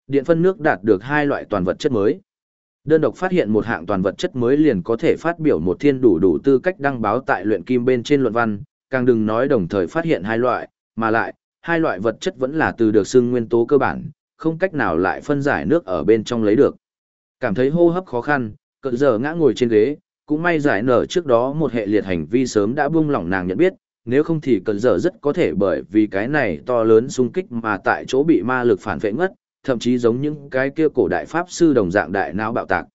Điện phân nước đạt được hai loại toàn vật chất mới. Đơn độc phát hiện một hạng toàn vật chất mới liền có thể phát biểu một thiên đủ đủ tư cách đăng báo tại luyện kim bên trên luận văn, càng đừng nói đồng thời phát hiện hai loại, mà lại, hai loại vật chất vẫn là từ được xưng nguyên tố cơ bản, không cách nào lại phân giải nước ở bên trong lấy được. Cảm thấy hô hấp khó khăn, cận giờ ngã ngồi trên ghế, cũng may giải nở trước đó một hệ liệt hành vi sớm đã buông lỏng nàng nhận biết, nếu không thì cận giờ rất có thể bởi vì cái này to lớn xung kích mà tại chỗ bị ma lực phản vệ ngất, thậm chí giống những cái kia cổ đại pháp sư đồng dạng đại não bạo tạc.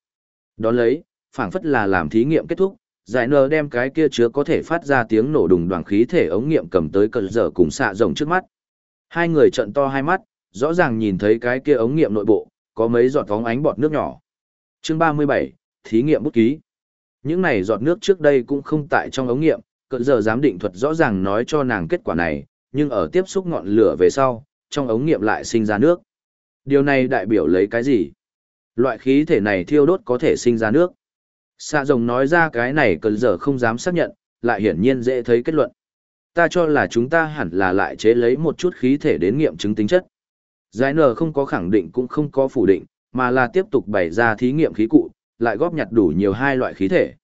Đón lấy, phảng phất là làm thí nghiệm kết thúc, giải nờ đem cái kia chứa có thể phát ra tiếng nổ đùng đoàn khí thể ống nghiệm cầm tới cận dở cùng xạ rồng trước mắt. Hai người trận to hai mắt, rõ ràng nhìn thấy cái kia ống nghiệm nội bộ, có mấy giọt vóng ánh bọt nước nhỏ. Chương 37, thí nghiệm bút ký. Những này giọt nước trước đây cũng không tại trong ống nghiệm, cỡ giờ giám định thuật rõ ràng nói cho nàng kết quả này, nhưng ở tiếp xúc ngọn lửa về sau, trong ống nghiệm lại sinh ra nước. Điều này đại biểu lấy cái gì? Loại khí thể này thiêu đốt có thể sinh ra nước. Xạ rồng nói ra cái này cỡ giờ không dám xác nhận, lại hiển nhiên dễ thấy kết luận. Ta cho là chúng ta hẳn là lại chế lấy một chút khí thể đến nghiệm chứng tính chất. Giải nở không có khẳng định cũng không có phủ định, mà là tiếp tục bày ra thí nghiệm khí cụ, lại góp nhặt đủ nhiều hai loại khí thể.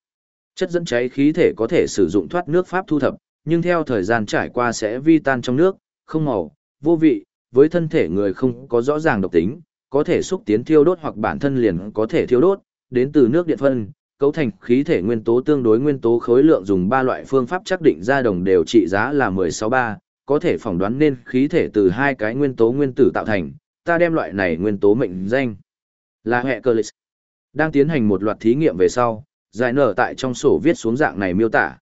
Chất dẫn cháy khí thể có thể sử dụng thoát nước pháp thu thập, nhưng theo thời gian trải qua sẽ vi tan trong nước, không màu, vô vị, với thân thể người không có rõ ràng độc tính, có thể xúc tiến thiêu đốt hoặc bản thân liền có thể thiêu đốt, đến từ nước điện phân, cấu thành khí thể nguyên tố tương đối nguyên tố khối lượng dùng ba loại phương pháp xác định ra đồng đều trị giá là 163 có thể phỏng đoán nên khí thể từ hai cái nguyên tố nguyên tử tạo thành, ta đem loại này nguyên tố mệnh danh là hệ cơ lịch. Đang tiến hành một loạt thí nghiệm về sau, giải nở tại trong sổ viết xuống dạng này miêu tả.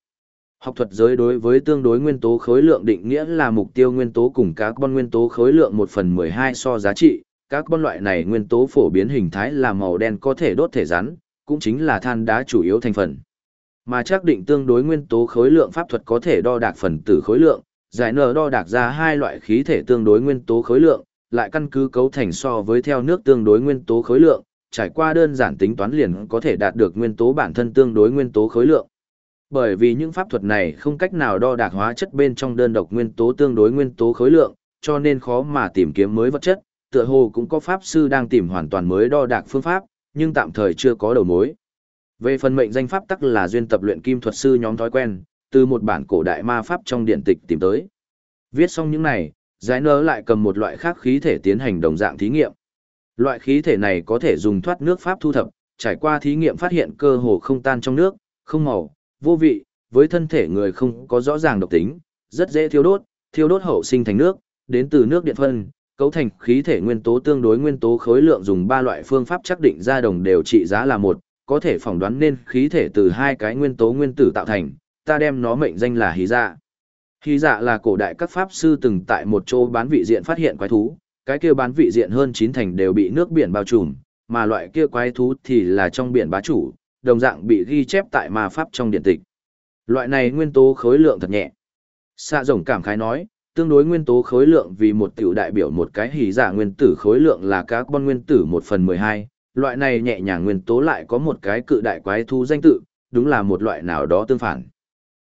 Học thuật giới đối với tương đối nguyên tố khối lượng định nghĩa là mục tiêu nguyên tố cùng carbon nguyên tố khối lượng 1 phần 12 so giá trị. Carbon loại này nguyên tố phổ biến hình thái là màu đen có thể đốt thể rắn, cũng chính là than đá chủ yếu thành phần. Mà xác định tương đối nguyên tố khối lượng pháp thuật có thể đo đạc phần tử khối lượng, giải nở đo đạc ra hai loại khí thể tương đối nguyên tố khối lượng, lại căn cứ cấu thành so với theo nước tương đối nguyên tố khối lượng, trải qua đơn giản tính toán liền có thể đạt được nguyên tố bản thân tương đối nguyên tố khối lượng. Bởi vì những pháp thuật này không cách nào đo đạc hóa chất bên trong đơn độc nguyên tố tương đối nguyên tố khối lượng, cho nên khó mà tìm kiếm mới vật chất, tựa hồ cũng có pháp sư đang tìm hoàn toàn mới đo đạc phương pháp, nhưng tạm thời chưa có đầu mối. Về phần mệnh danh pháp tắc là duyên tập luyện kim thuật sư nhóm thói quen, từ một bản cổ đại ma pháp trong điện tịch tìm tới. Viết xong những này, giải nơ lại cầm một loại khác khí thể tiến hành đồng dạng thí nghiệm. Loại khí thể này có thể dùng thoát nước pháp thu thập, trải qua thí nghiệm phát hiện cơ hồ không tan trong nước, không màu, vô vị, với thân thể người không có rõ ràng độc tính, rất dễ thiêu đốt, thiêu đốt hậu sinh thành nước, đến từ nước điện phân, cấu thành khí thể nguyên tố tương đối nguyên tố khối lượng dùng ba loại phương pháp xác định ra đồng đều trị giá là một, có thể phỏng đoán nên khí thể từ hai cái nguyên tố nguyên tử tạo thành, ta đem nó mệnh danh là hí dạ. Hí dạ là cổ đại các pháp sư từng tại một chỗ bán vị diện phát hiện quái thú, cái kia bán vị diện hơn chín thành đều bị nước biển bao trùm, mà loại kia quái thú thì là trong biển bá chủ, đồng dạng bị ghi chép tại ma pháp trong điện tịch. Loại này nguyên tố khối lượng thật nhẹ. Xạ rồng cảm khái nói, tương đối nguyên tố khối lượng vì một tiểu đại biểu một cái hỉ giả nguyên tử khối lượng là carbon nguyên tử 1 phần 12, loại này nhẹ nhàng nguyên tố lại có một cái cự đại quái thú danh tự, đúng là một loại nào đó tương phản.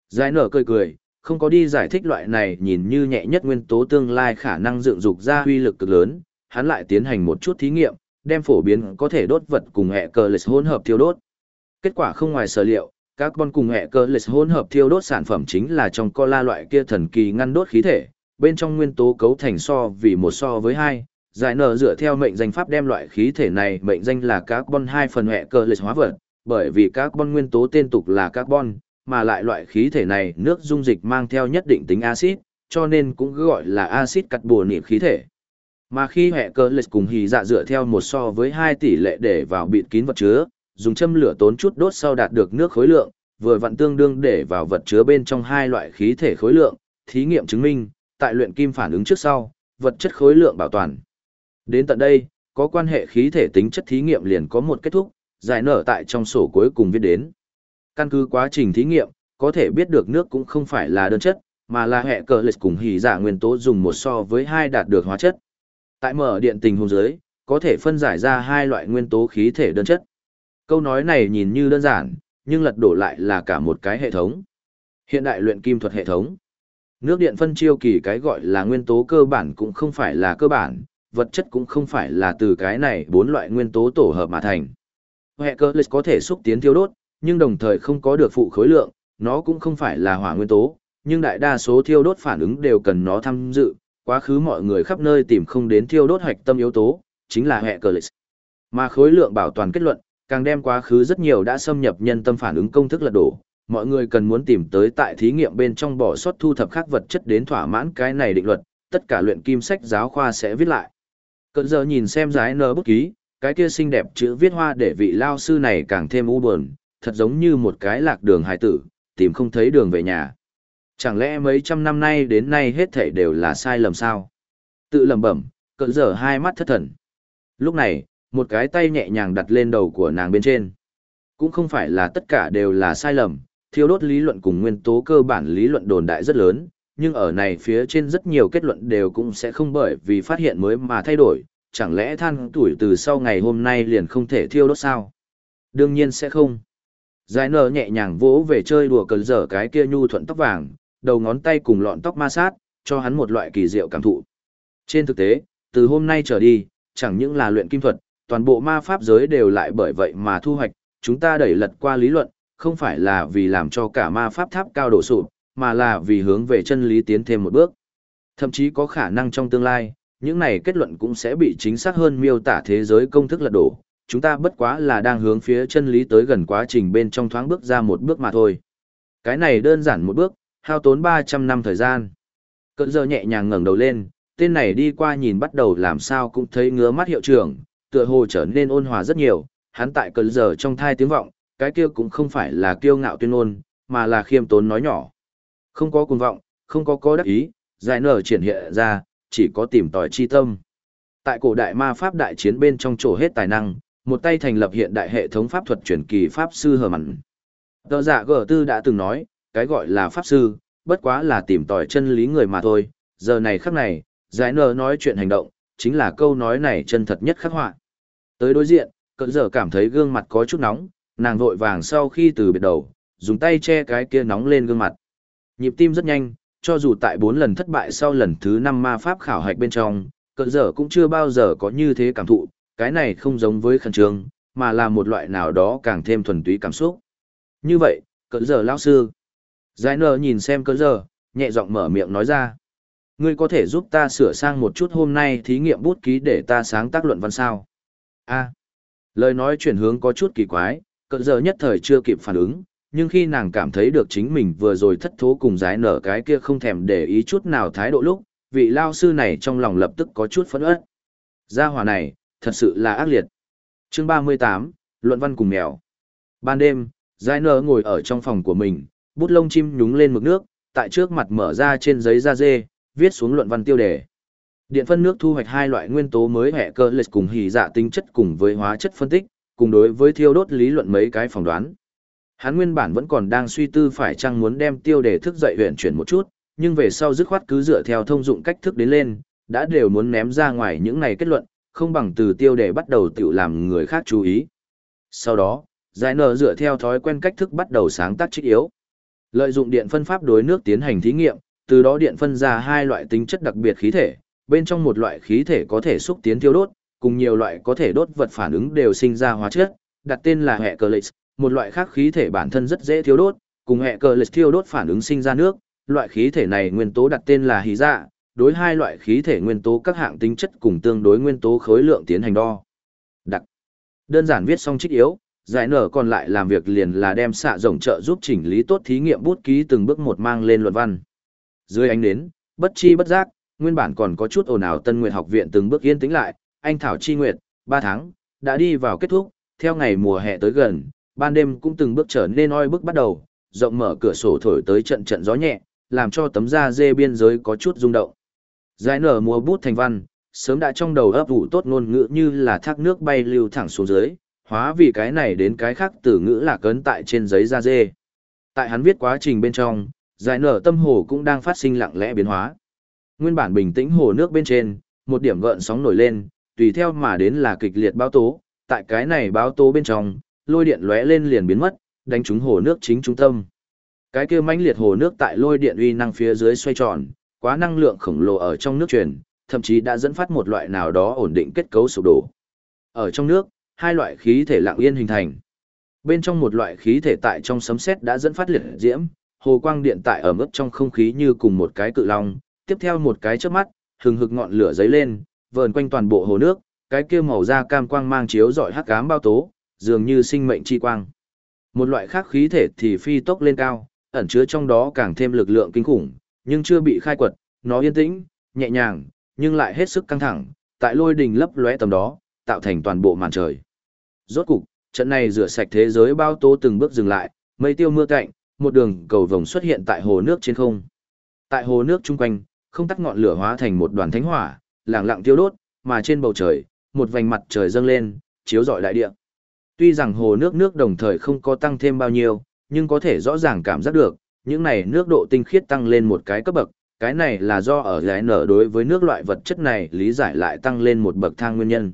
Giải nở cười cười, không có đi giải thích loại này nhìn như nhẹ nhất nguyên tố tương lai khả năng dựng dục ra huy lực cực lớn, hắn lại tiến hành một chút thí nghiệm, đem phổ biến có thể đốt vật cùng hệ cờ lịch hỗn hợp thiêu đốt. Kết quả không ngoài sở liệu, carbon cùng hệ cơ lịch hỗn hợp thiêu đốt sản phẩm chính là trong cola loại kia thần kỳ ngăn đốt khí thể, bên trong nguyên tố cấu thành so vì một so với hai. Giải nở dựa theo mệnh danh pháp đem loại khí thể này mệnh danh là carbon hai phần hệ cơ lịch hóa vật, bởi vì carbon nguyên tố tên tục là carbon, mà lại loại khí thể này nước dung dịch mang theo nhất định tính axit, cho nên cũng gọi là axit carbonic khí thể. Mà khi hệ cơ lịch cùng hì dạ dựa theo một so với hai tỷ lệ để vào bịt kín vật chứa, dùng châm lửa tốn chút đốt sau đạt được nước khối lượng, vừa vặn tương đương để vào vật chứa bên trong hai loại khí thể khối lượng, thí nghiệm chứng minh, tại luyện kim phản ứng trước sau, vật chất khối lượng bảo toàn. Đến tận đây, có quan hệ khí thể tính chất thí nghiệm liền có một kết thúc, giải nở tại trong sổ cuối cùng viết đến. Căn cứ quá trình thí nghiệm, có thể biết được nước cũng không phải là đơn chất, mà là hệ cờ lịch cùng hỉ giả nguyên tố dùng một so với hai đạt được hóa chất. Tại mở điện tình huống dưới, có thể phân giải ra hai loại nguyên tố khí thể đơn chất. Câu nói này nhìn như đơn giản, nhưng lật đổ lại là cả một cái hệ thống. Hiện đại luyện kim thuật hệ thống. Nước điện phân chiêu kỳ cái gọi là nguyên tố cơ bản cũng không phải là cơ bản, vật chất cũng không phải là từ cái này bốn loại nguyên tố tổ hợp mà thành. Hệ cơ lịch có thể xúc tiến thiêu đốt, nhưng đồng thời không có được phụ khối lượng, nó cũng không phải là hỏa nguyên tố, nhưng đại đa số thiêu đốt phản ứng đều cần nó tham dự, quá khứ mọi người khắp nơi tìm không đến thiêu đốt hạch tâm yếu tố, chính là hệ cơ lịch. Mà khối lượng bảo toàn kết luận, càng đem quá khứ rất nhiều đã xâm nhập nhân tâm phản ứng công thức lật đổ. Mọi người cần muốn tìm tới tại thí nghiệm bên trong bỏ sót thu thập khác vật chất đến thỏa mãn cái này định luật, tất cả luyện kim sách giáo khoa sẽ viết lại. Cận giờ nhìn xem giái nơ bút ký, cái kia xinh đẹp chữ viết hoa để vị lao sư này càng thêm u buồn, thật giống như một cái lạc đường hài tử, tìm không thấy đường về nhà. Chẳng lẽ mấy trăm năm nay đến nay hết thảy đều là sai lầm sao? Tự lầm bẩm, cận giờ hai mắt thất thần. Lúc này, một cái tay nhẹ nhàng đặt lên đầu của nàng bên trên. Cũng không phải là tất cả đều là sai lầm, thiêu đốt lý luận cùng nguyên tố cơ bản lý luận đồn đại rất lớn, nhưng ở này phía trên rất nhiều kết luận đều cũng sẽ không bởi vì phát hiện mới mà thay đổi, chẳng lẽ than tuổi từ sau ngày hôm nay liền không thể thiêu đốt sao? Đương nhiên sẽ không. Giải nở nhẹ nhàng vỗ về chơi đùa cờ dở cái kia nhu thuận tóc vàng, đầu ngón tay cùng lọn tóc ma sát, cho hắn một loại kỳ diệu cảm thụ. Trên thực tế, từ hôm nay trở đi, chẳng những là luyện kim thuật, toàn bộ ma pháp giới đều lại bởi vậy mà thu hoạch, chúng ta đẩy lật qua lý luận, không phải là vì làm cho cả ma pháp tháp cao độ sụp, mà là vì hướng về chân lý tiến thêm một bước. Thậm chí có khả năng trong tương lai, những này kết luận cũng sẽ bị chính xác hơn miêu tả thế giới công thức lật đổ. Chúng ta bất quá là đang hướng phía chân lý tới gần quá trình bên trong thoáng bước ra một bước mà thôi. Cái này đơn giản một bước, hao tốn 300 năm thời gian. Cận giờ nhẹ nhàng ngẩng đầu lên, tên này đi qua nhìn bắt đầu làm sao cũng thấy ngứa mắt hiệu trưởng, tựa hồ trở nên ôn hòa rất nhiều, hắn tại cận giờ trong thai tiếng vọng, cái kia cũng không phải là kiêu ngạo tuyên ngôn, mà là khiêm tốn nói nhỏ. Không có cuồng vọng, không có có đắc ý, giải nở triển hiện ra, chỉ có tìm tòi chi tâm. Tại cổ đại ma pháp đại chiến bên trong chỗ hết tài năng, một tay thành lập hiện đại hệ thống pháp thuật truyền kỳ pháp sư hờ mặn. Tờ dạ giả gở tư đã từng nói, cái gọi là pháp sư, bất quá là tìm tòi chân lý người mà thôi, giờ này khắc này, giải nở nói chuyện hành động, chính là câu nói này chân thật nhất khắc họa. Tới đối diện, cận giờ cảm thấy gương mặt có chút nóng, nàng vội vàng sau khi từ biệt đầu, dùng tay che cái kia nóng lên gương mặt. Nhịp tim rất nhanh, cho dù tại bốn lần thất bại sau lần thứ năm ma pháp khảo hạch bên trong, cỡ giờ cũng chưa bao giờ có như thế cảm thụ, cái này không giống với khẩn trương, mà là một loại nào đó càng thêm thuần túy cảm xúc. Như vậy, cỡ giờ lão sư. Giải nở nhìn xem cỡ giờ, nhẹ giọng mở miệng nói ra. Ngươi có thể giúp ta sửa sang một chút hôm nay thí nghiệm bút ký để ta sáng tác luận văn sao? A. lời nói chuyển hướng có chút kỳ quái, cỡ giờ nhất thời chưa kịp phản ứng, nhưng khi nàng cảm thấy được chính mình vừa rồi thất thố cùng giái nở cái kia không thèm để ý chút nào thái độ lúc, vị lao sư này trong lòng lập tức có chút phẫn ớt. Gia hỏa này, thật sự là ác liệt. Chương 38, Luận văn cùng mèo. Ban đêm, giái nở ngồi ở trong phòng của mình, bút lông chim nhúng lên mực nước, tại trước mặt mở ra trên giấy da dê, viết xuống luận văn tiêu đề. Điện phân nước thu hoạch hai loại nguyên tố mới hệ cơ lịch cùng hỉ dạ tính chất cùng với hóa chất phân tích, cùng đối với thiêu đốt lý luận mấy cái phỏng đoán. Hắn nguyên bản vẫn còn đang suy tư phải chăng muốn đem tiêu đề thức dậy huyện chuyển một chút, nhưng về sau dứt khoát cứ dựa theo thông dụng cách thức đến lên, đã đều muốn ném ra ngoài những này kết luận, không bằng từ tiêu đề bắt đầu tự làm người khác chú ý. Sau đó, giải nở dựa theo thói quen cách thức bắt đầu sáng tác trích yếu. Lợi dụng điện phân pháp đối nước tiến hành thí nghiệm, từ đó điện phân ra hai loại tính chất đặc biệt khí thể, bên trong một loại khí thể có thể xúc tiến tiêu đốt, cùng nhiều loại có thể đốt vật phản ứng đều sinh ra hóa chất, đặt tên là hệ cờ lịch, một loại khác khí thể bản thân rất dễ thiêu đốt, cùng hệ cờ lịch thiêu đốt phản ứng sinh ra nước, loại khí thể này nguyên tố đặt tên là hí dạ, đối hai loại khí thể nguyên tố các hạng tính chất cùng tương đối nguyên tố khối lượng tiến hành đo. Đặc. Đơn giản viết xong trích yếu, giải nở còn lại làm việc liền là đem xạ rộng trợ giúp chỉnh lý tốt thí nghiệm bút ký từng bước một mang lên luận văn. Dưới ánh nến, bất chi bất giác, nguyên bản còn có chút ồn ào Tân Nguyệt học viện từng bước yên tĩnh lại, anh Thảo Chi Nguyệt, 3 tháng, đã đi vào kết thúc, theo ngày mùa hè tới gần, ban đêm cũng từng bước trở nên oi bức bắt đầu, rộng mở cửa sổ thổi tới trận trận gió nhẹ, làm cho tấm da dê biên giới có chút rung động. Giải nở mùa bút thành văn, sớm đã trong đầu ấp ủ tốt ngôn ngữ như là thác nước bay lưu thẳng xuống dưới, hóa vì cái này đến cái khác từ ngữ là cấn tại trên giấy da dê. Tại hắn viết quá trình bên trong, giải nở tâm hồ cũng đang phát sinh lặng lẽ biến hóa. Nguyên bản bình tĩnh hồ nước bên trên, một điểm gợn sóng nổi lên, tùy theo mà đến là kịch liệt báo tố, tại cái này báo tố bên trong, lôi điện lóe lên liền biến mất, đánh trúng hồ nước chính trung tâm. Cái kia mãnh liệt hồ nước tại lôi điện uy năng phía dưới xoay tròn, quá năng lượng khổng lồ ở trong nước truyền, thậm chí đã dẫn phát một loại nào đó ổn định kết cấu sụp đổ. Ở trong nước, hai loại khí thể lặng yên hình thành. Bên trong một loại khí thể tại trong sấm sét đã dẫn phát liệt diễm, hồ quang điện tại ở mức trong không khí như cùng một cái cự long, tiếp theo một cái chớp mắt, hừng hực ngọn lửa giấy lên, vờn quanh toàn bộ hồ nước, cái kia màu da cam quang mang chiếu rọi hắc ám bao tố, dường như sinh mệnh chi quang. Một loại khác khí thể thì phi tốc lên cao, ẩn chứa trong đó càng thêm lực lượng kinh khủng, nhưng chưa bị khai quật, nó yên tĩnh, nhẹ nhàng, nhưng lại hết sức căng thẳng, tại lôi đình lấp lóe tầm đó, tạo thành toàn bộ màn trời. Rốt cục, Trận này rửa sạch thế giới bao tố từng bước dừng lại, mây tiêu mưa cạnh, một đường cầu vồng xuất hiện tại hồ nước trên không. Tại hồ nước chung quanh, không tắt ngọn lửa hóa thành một đoàn thánh hỏa, lặng lặng tiêu đốt, mà trên bầu trời, một vành mặt trời dâng lên, chiếu rọi đại địa. Tuy rằng hồ nước nước đồng thời không có tăng thêm bao nhiêu, nhưng có thể rõ ràng cảm giác được, những này nước độ tinh khiết tăng lên một cái cấp bậc, cái này là do ở giải nở đối với nước loại vật chất này lý giải lại tăng lên một bậc thang nguyên nhân.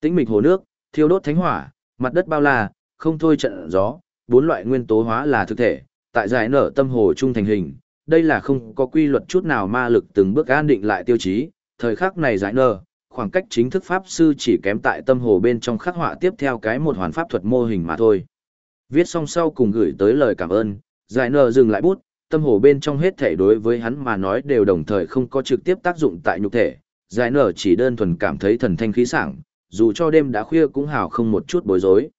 Tĩnh mịch hồ nước, thiêu đốt thánh hỏa, mặt đất bao la, không thôi trận gió, bốn loại nguyên tố hóa là thực thể, tại giải nở tâm hồ trung thành hình, đây là không có quy luật chút nào ma lực từng bước an định lại tiêu chí, thời khắc này giải nở, khoảng cách chính thức pháp sư chỉ kém tại tâm hồ bên trong khắc họa tiếp theo cái một hoàn pháp thuật mô hình mà thôi. Viết xong sau cùng gửi tới lời cảm ơn, giải nở dừng lại bút, tâm hồ bên trong hết thể đối với hắn mà nói đều đồng thời không có trực tiếp tác dụng tại nhục thể, giải nở chỉ đơn thuần cảm thấy thần thanh khí sảng, dù cho đêm đã khuya cũng hào không một chút bối rối.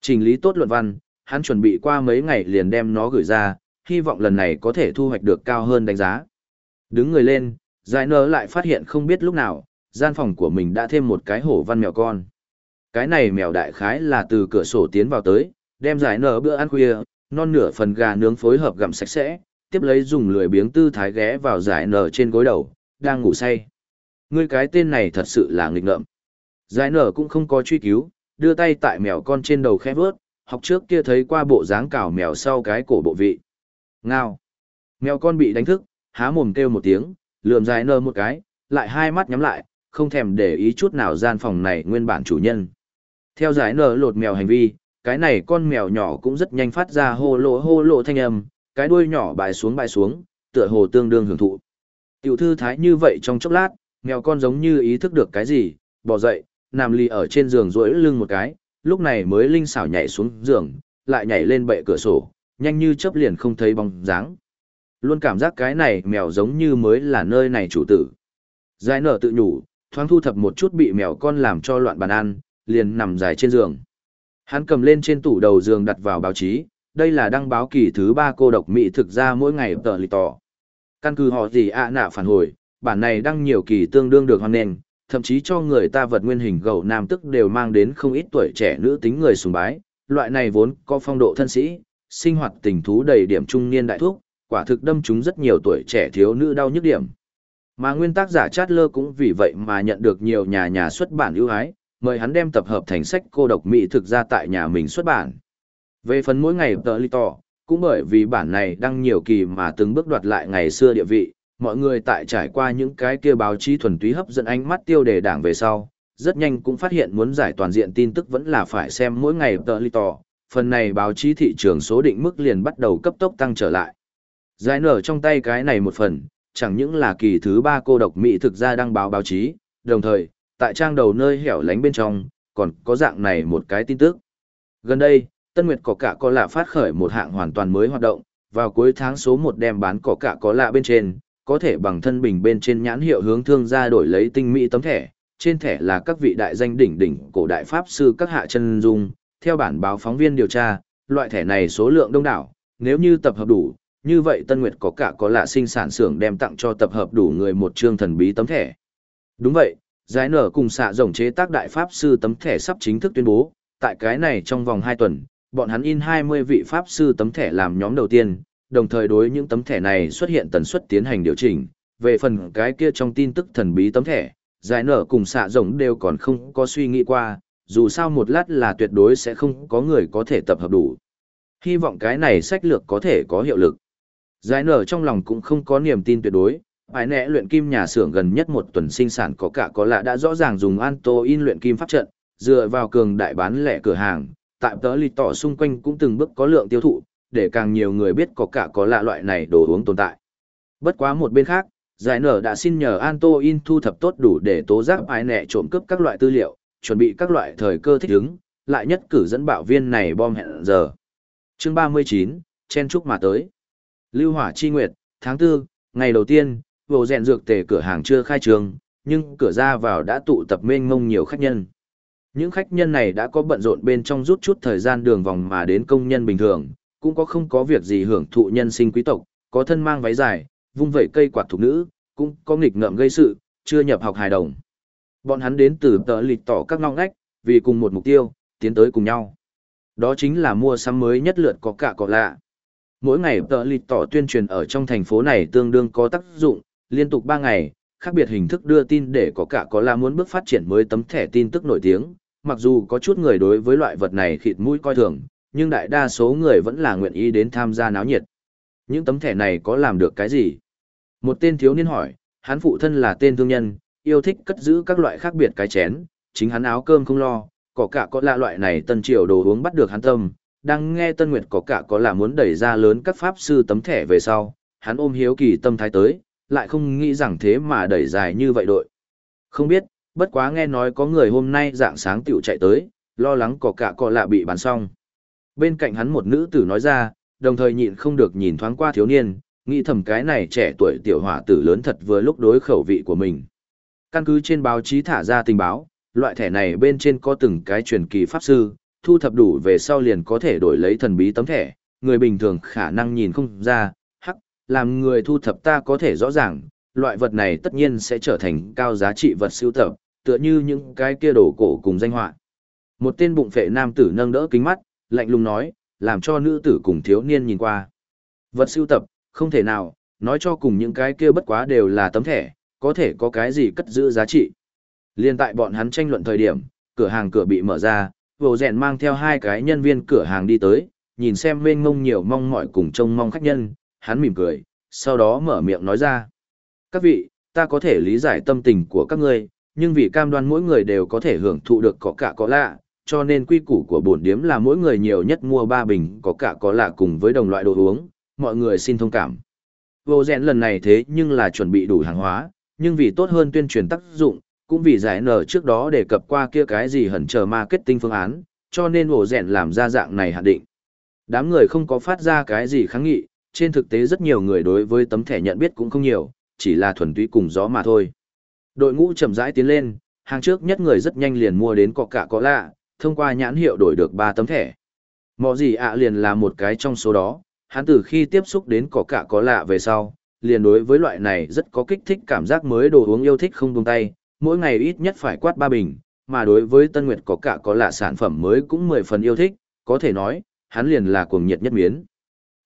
Trình lý tốt luận văn, hắn chuẩn bị qua mấy ngày liền đem nó gửi ra, hy vọng lần này có thể thu hoạch được cao hơn đánh giá. Đứng người lên, giải nở lại phát hiện không biết lúc nào, gian phòng của mình đã thêm một cái hổ văn mèo con. Cái này mèo đại khái là từ cửa sổ tiến vào tới, đem giải nở bữa ăn khuya, non nửa phần gà nướng phối hợp gặm sạch sẽ, tiếp lấy dùng lười biếng tư thái ghé vào giải nở trên gối đầu, đang ngủ say. Ngươi cái tên này thật sự là nghịch ngợm. Giải nở cũng không có truy cứu, đưa tay tại mèo con trên đầu khẽ vớt, học trước kia thấy qua bộ dáng cào mèo sau cái cổ bộ vị. Ngao. Mèo con bị đánh thức, há mồm kêu một tiếng, lườm dài nơ một cái, lại hai mắt nhắm lại, không thèm để ý chút nào gian phòng này nguyên bản chủ nhân. Theo giải nở lột mèo hành vi, cái này con mèo nhỏ cũng rất nhanh phát ra hô lộ hô lộ thanh âm, cái đuôi nhỏ bài xuống bài xuống, tựa hồ tương đương hưởng thụ. Tiểu thư thái như vậy trong chốc lát, mèo con giống như ý thức được cái gì, bò dậy, nằm lì ở trên giường duỗi lưng một cái, lúc này mới linh xảo nhảy xuống giường, lại nhảy lên bệ cửa sổ, nhanh như chớp liền không thấy bóng dáng. Luôn cảm giác cái này mèo giống như mới là nơi này chủ tử. Giải nở tự nhủ, thoáng thu thập một chút bị mèo con làm cho loạn bàn ăn, liền nằm dài trên giường. Hắn cầm lên trên tủ đầu giường đặt vào báo chí, đây là đăng báo kỳ thứ ba cô độc mỹ thực ra mỗi ngày tờ lì tỏ. Căn cứ họ gì ạ à nạ phản hồi, bản này đăng nhiều kỳ tương đương được hoan nền, thậm chí cho người ta vật nguyên hình gầu nam tức đều mang đến không ít tuổi trẻ nữ tính người sùng bái, loại này vốn có phong độ thân sĩ, sinh hoạt tình thú đầy điểm trung niên đại thuốc, quả thực đâm chúng rất nhiều tuổi trẻ thiếu nữ đau nhức điểm. Mà nguyên tác giả Chát Lơ cũng vì vậy mà nhận được nhiều nhà nhà xuất bản ưu ái, mời hắn đem tập hợp thành sách cô độc mỹ thực ra tại nhà mình xuất bản. Về phần mỗi ngày tờ ly tỏ, cũng bởi vì bản này đăng nhiều kỳ mà từng bước đoạt lại ngày xưa địa vị, mọi người tại trải qua những cái kia báo chí thuần túy hấp dẫn ánh mắt tiêu đề đảng về sau, rất nhanh cũng phát hiện muốn giải toàn diện tin tức vẫn là phải xem mỗi ngày tờ ly tỏ, phần này báo chí thị trường số định mức liền bắt đầu cấp tốc tăng trở lại. Giải nở trong tay cái này một phần, chẳng những là kỳ thứ ba cô độc mỹ thực ra đăng báo báo chí, đồng thời, tại trang đầu nơi hẻo lánh bên trong, còn có dạng này một cái tin tức. Gần đây, Tân Nguyệt có cả có lạ phát khởi một hạng hoàn toàn mới hoạt động, vào cuối tháng số 1 đem bán có cả có lạ bên trên, có thể bằng thân bình bên trên nhãn hiệu hướng thương gia đổi lấy tinh mỹ tấm thẻ, trên thẻ là các vị đại danh đỉnh đỉnh cổ đại pháp sư các hạ chân dung, theo bản báo phóng viên điều tra, loại thẻ này số lượng đông đảo, nếu như tập hợp đủ, như vậy Tân Nguyệt có cả có lạ sinh sản xưởng đem tặng cho tập hợp đủ người một chương thần bí tấm thẻ. Đúng vậy, giải nở cùng xạ rồng chế tác đại pháp sư tấm thẻ sắp chính thức tuyên bố, tại cái này trong vòng 2 tuần, bọn hắn in 20 vị pháp sư tấm thẻ làm nhóm đầu tiên, đồng thời đối những tấm thẻ này xuất hiện tần suất tiến hành điều chỉnh. Về phần cái kia trong tin tức thần bí tấm thẻ, giải nở cùng xạ rồng đều còn không có suy nghĩ qua, dù sao một lát là tuyệt đối sẽ không có người có thể tập hợp đủ. Hy vọng cái này sách lược có thể có hiệu lực. Giải nở trong lòng cũng không có niềm tin tuyệt đối, Ải nẹ luyện kim nhà xưởng gần nhất một tuần sinh sản có cả có lạ đã rõ ràng dùng Anto in luyện kim pháp trận, dựa vào cường đại bán lẻ cửa hàng, tại tớ lì tỏ xung quanh cũng từng bước có lượng tiêu thụ, để càng nhiều người biết có cả có lạ loại này đồ uống tồn tại. Bất quá một bên khác, giải nở đã xin nhờ Anto in thu thập tốt đủ để tố giác Ải nẹ trộm cướp các loại tư liệu, chuẩn bị các loại thời cơ thích ứng, lại nhất cử dẫn bạo viên này bom hẹn giờ. Chương 39, chen chúc mà tới. Lưu Hỏa Chi Nguyệt, tháng 4, ngày đầu tiên, vô rèn dược tề cửa hàng chưa khai trương, nhưng cửa ra vào đã tụ tập mênh mông nhiều khách nhân. Những khách nhân này đã có bận rộn bên trong rút chút thời gian đường vòng mà đến công nhân bình thường, cũng có không có việc gì hưởng thụ nhân sinh quý tộc, có thân mang váy dài, vung vẩy cây quạt thuộc nữ, cũng có nghịch ngợm gây sự, chưa nhập học hài đồng. Bọn hắn đến từ tờ lịch tỏ các ngóc ngách, vì cùng một mục tiêu, tiến tới cùng nhau. Đó chính là mua sắm mới nhất lượt có cả cỏ lạ. Mỗi ngày tờ lịch tỏ tuyên truyền ở trong thành phố này tương đương có tác dụng, liên tục 3 ngày, khác biệt hình thức đưa tin để có cả có la muốn bước phát triển mới tấm thẻ tin tức nổi tiếng. Mặc dù có chút người đối với loại vật này khịt mũi coi thường, nhưng đại đa số người vẫn là nguyện ý đến tham gia náo nhiệt. Những tấm thẻ này có làm được cái gì? Một tên thiếu niên hỏi, hắn phụ thân là tên thương nhân, yêu thích cất giữ các loại khác biệt cái chén, chính hắn áo cơm không lo, có cả có lạ loại này tân triều đồ uống bắt được hắn tâm, đang nghe Tân Nguyệt có cả có là muốn đẩy ra lớn các pháp sư tấm thẻ về sau, hắn ôm hiếu kỳ tâm thái tới, lại không nghĩ rằng thế mà đẩy dài như vậy đội. Không biết, bất quá nghe nói có người hôm nay dạng sáng tiểu chạy tới, lo lắng có cả có lạ bị bán xong. Bên cạnh hắn một nữ tử nói ra, đồng thời nhịn không được nhìn thoáng qua thiếu niên, nghĩ thầm cái này trẻ tuổi tiểu hỏa tử lớn thật vừa lúc đối khẩu vị của mình. Căn cứ trên báo chí thả ra tình báo, loại thẻ này bên trên có từng cái truyền kỳ pháp sư, thu thập đủ về sau liền có thể đổi lấy thần bí tấm thẻ, người bình thường khả năng nhìn không ra, hắc, làm người thu thập ta có thể rõ ràng, loại vật này tất nhiên sẽ trở thành cao giá trị vật siêu tập, tựa như những cái kia đồ cổ cùng danh họa. Một tên bụng phệ nam tử nâng đỡ kính mắt, lạnh lùng nói, làm cho nữ tử cùng thiếu niên nhìn qua. Vật siêu tập, không thể nào, nói cho cùng những cái kia bất quá đều là tấm thẻ, có thể có cái gì cất giữ giá trị. Liên tại bọn hắn tranh luận thời điểm, cửa hàng cửa bị mở ra, vô rèn mang theo hai cái nhân viên cửa hàng đi tới, nhìn xem mênh mông nhiều mong mỏi cùng trông mong khách nhân, hắn mỉm cười, sau đó mở miệng nói ra. Các vị, ta có thể lý giải tâm tình của các ngươi, nhưng vì cam đoan mỗi người đều có thể hưởng thụ được có cả có lạ, cho nên quy củ của bổn điếm là mỗi người nhiều nhất mua ba bình có cả có lạ cùng với đồng loại đồ uống, mọi người xin thông cảm. Vô rèn lần này thế nhưng là chuẩn bị đủ hàng hóa, nhưng vì tốt hơn tuyên truyền tác dụng, cũng vì giải nở trước đó đề cập qua kia cái gì hẩn chờ marketing phương án, cho nên ổ rèn làm ra dạng này hạn định. Đám người không có phát ra cái gì kháng nghị, trên thực tế rất nhiều người đối với tấm thẻ nhận biết cũng không nhiều, chỉ là thuần túy cùng gió mà thôi. Đội ngũ chậm rãi tiến lên, hàng trước nhất người rất nhanh liền mua đến cọ cả có lạ, thông qua nhãn hiệu đổi được 3 tấm thẻ. Mọ gì ạ liền là một cái trong số đó, hắn từ khi tiếp xúc đến cỏ cả có lạ về sau, liền đối với loại này rất có kích thích cảm giác mới đồ uống yêu thích không buông tay, mỗi ngày ít nhất phải quát ba bình, mà đối với Tân Nguyệt có cả có lạ sản phẩm mới cũng mười phần yêu thích, có thể nói, hắn liền là cuồng nhiệt nhất miến.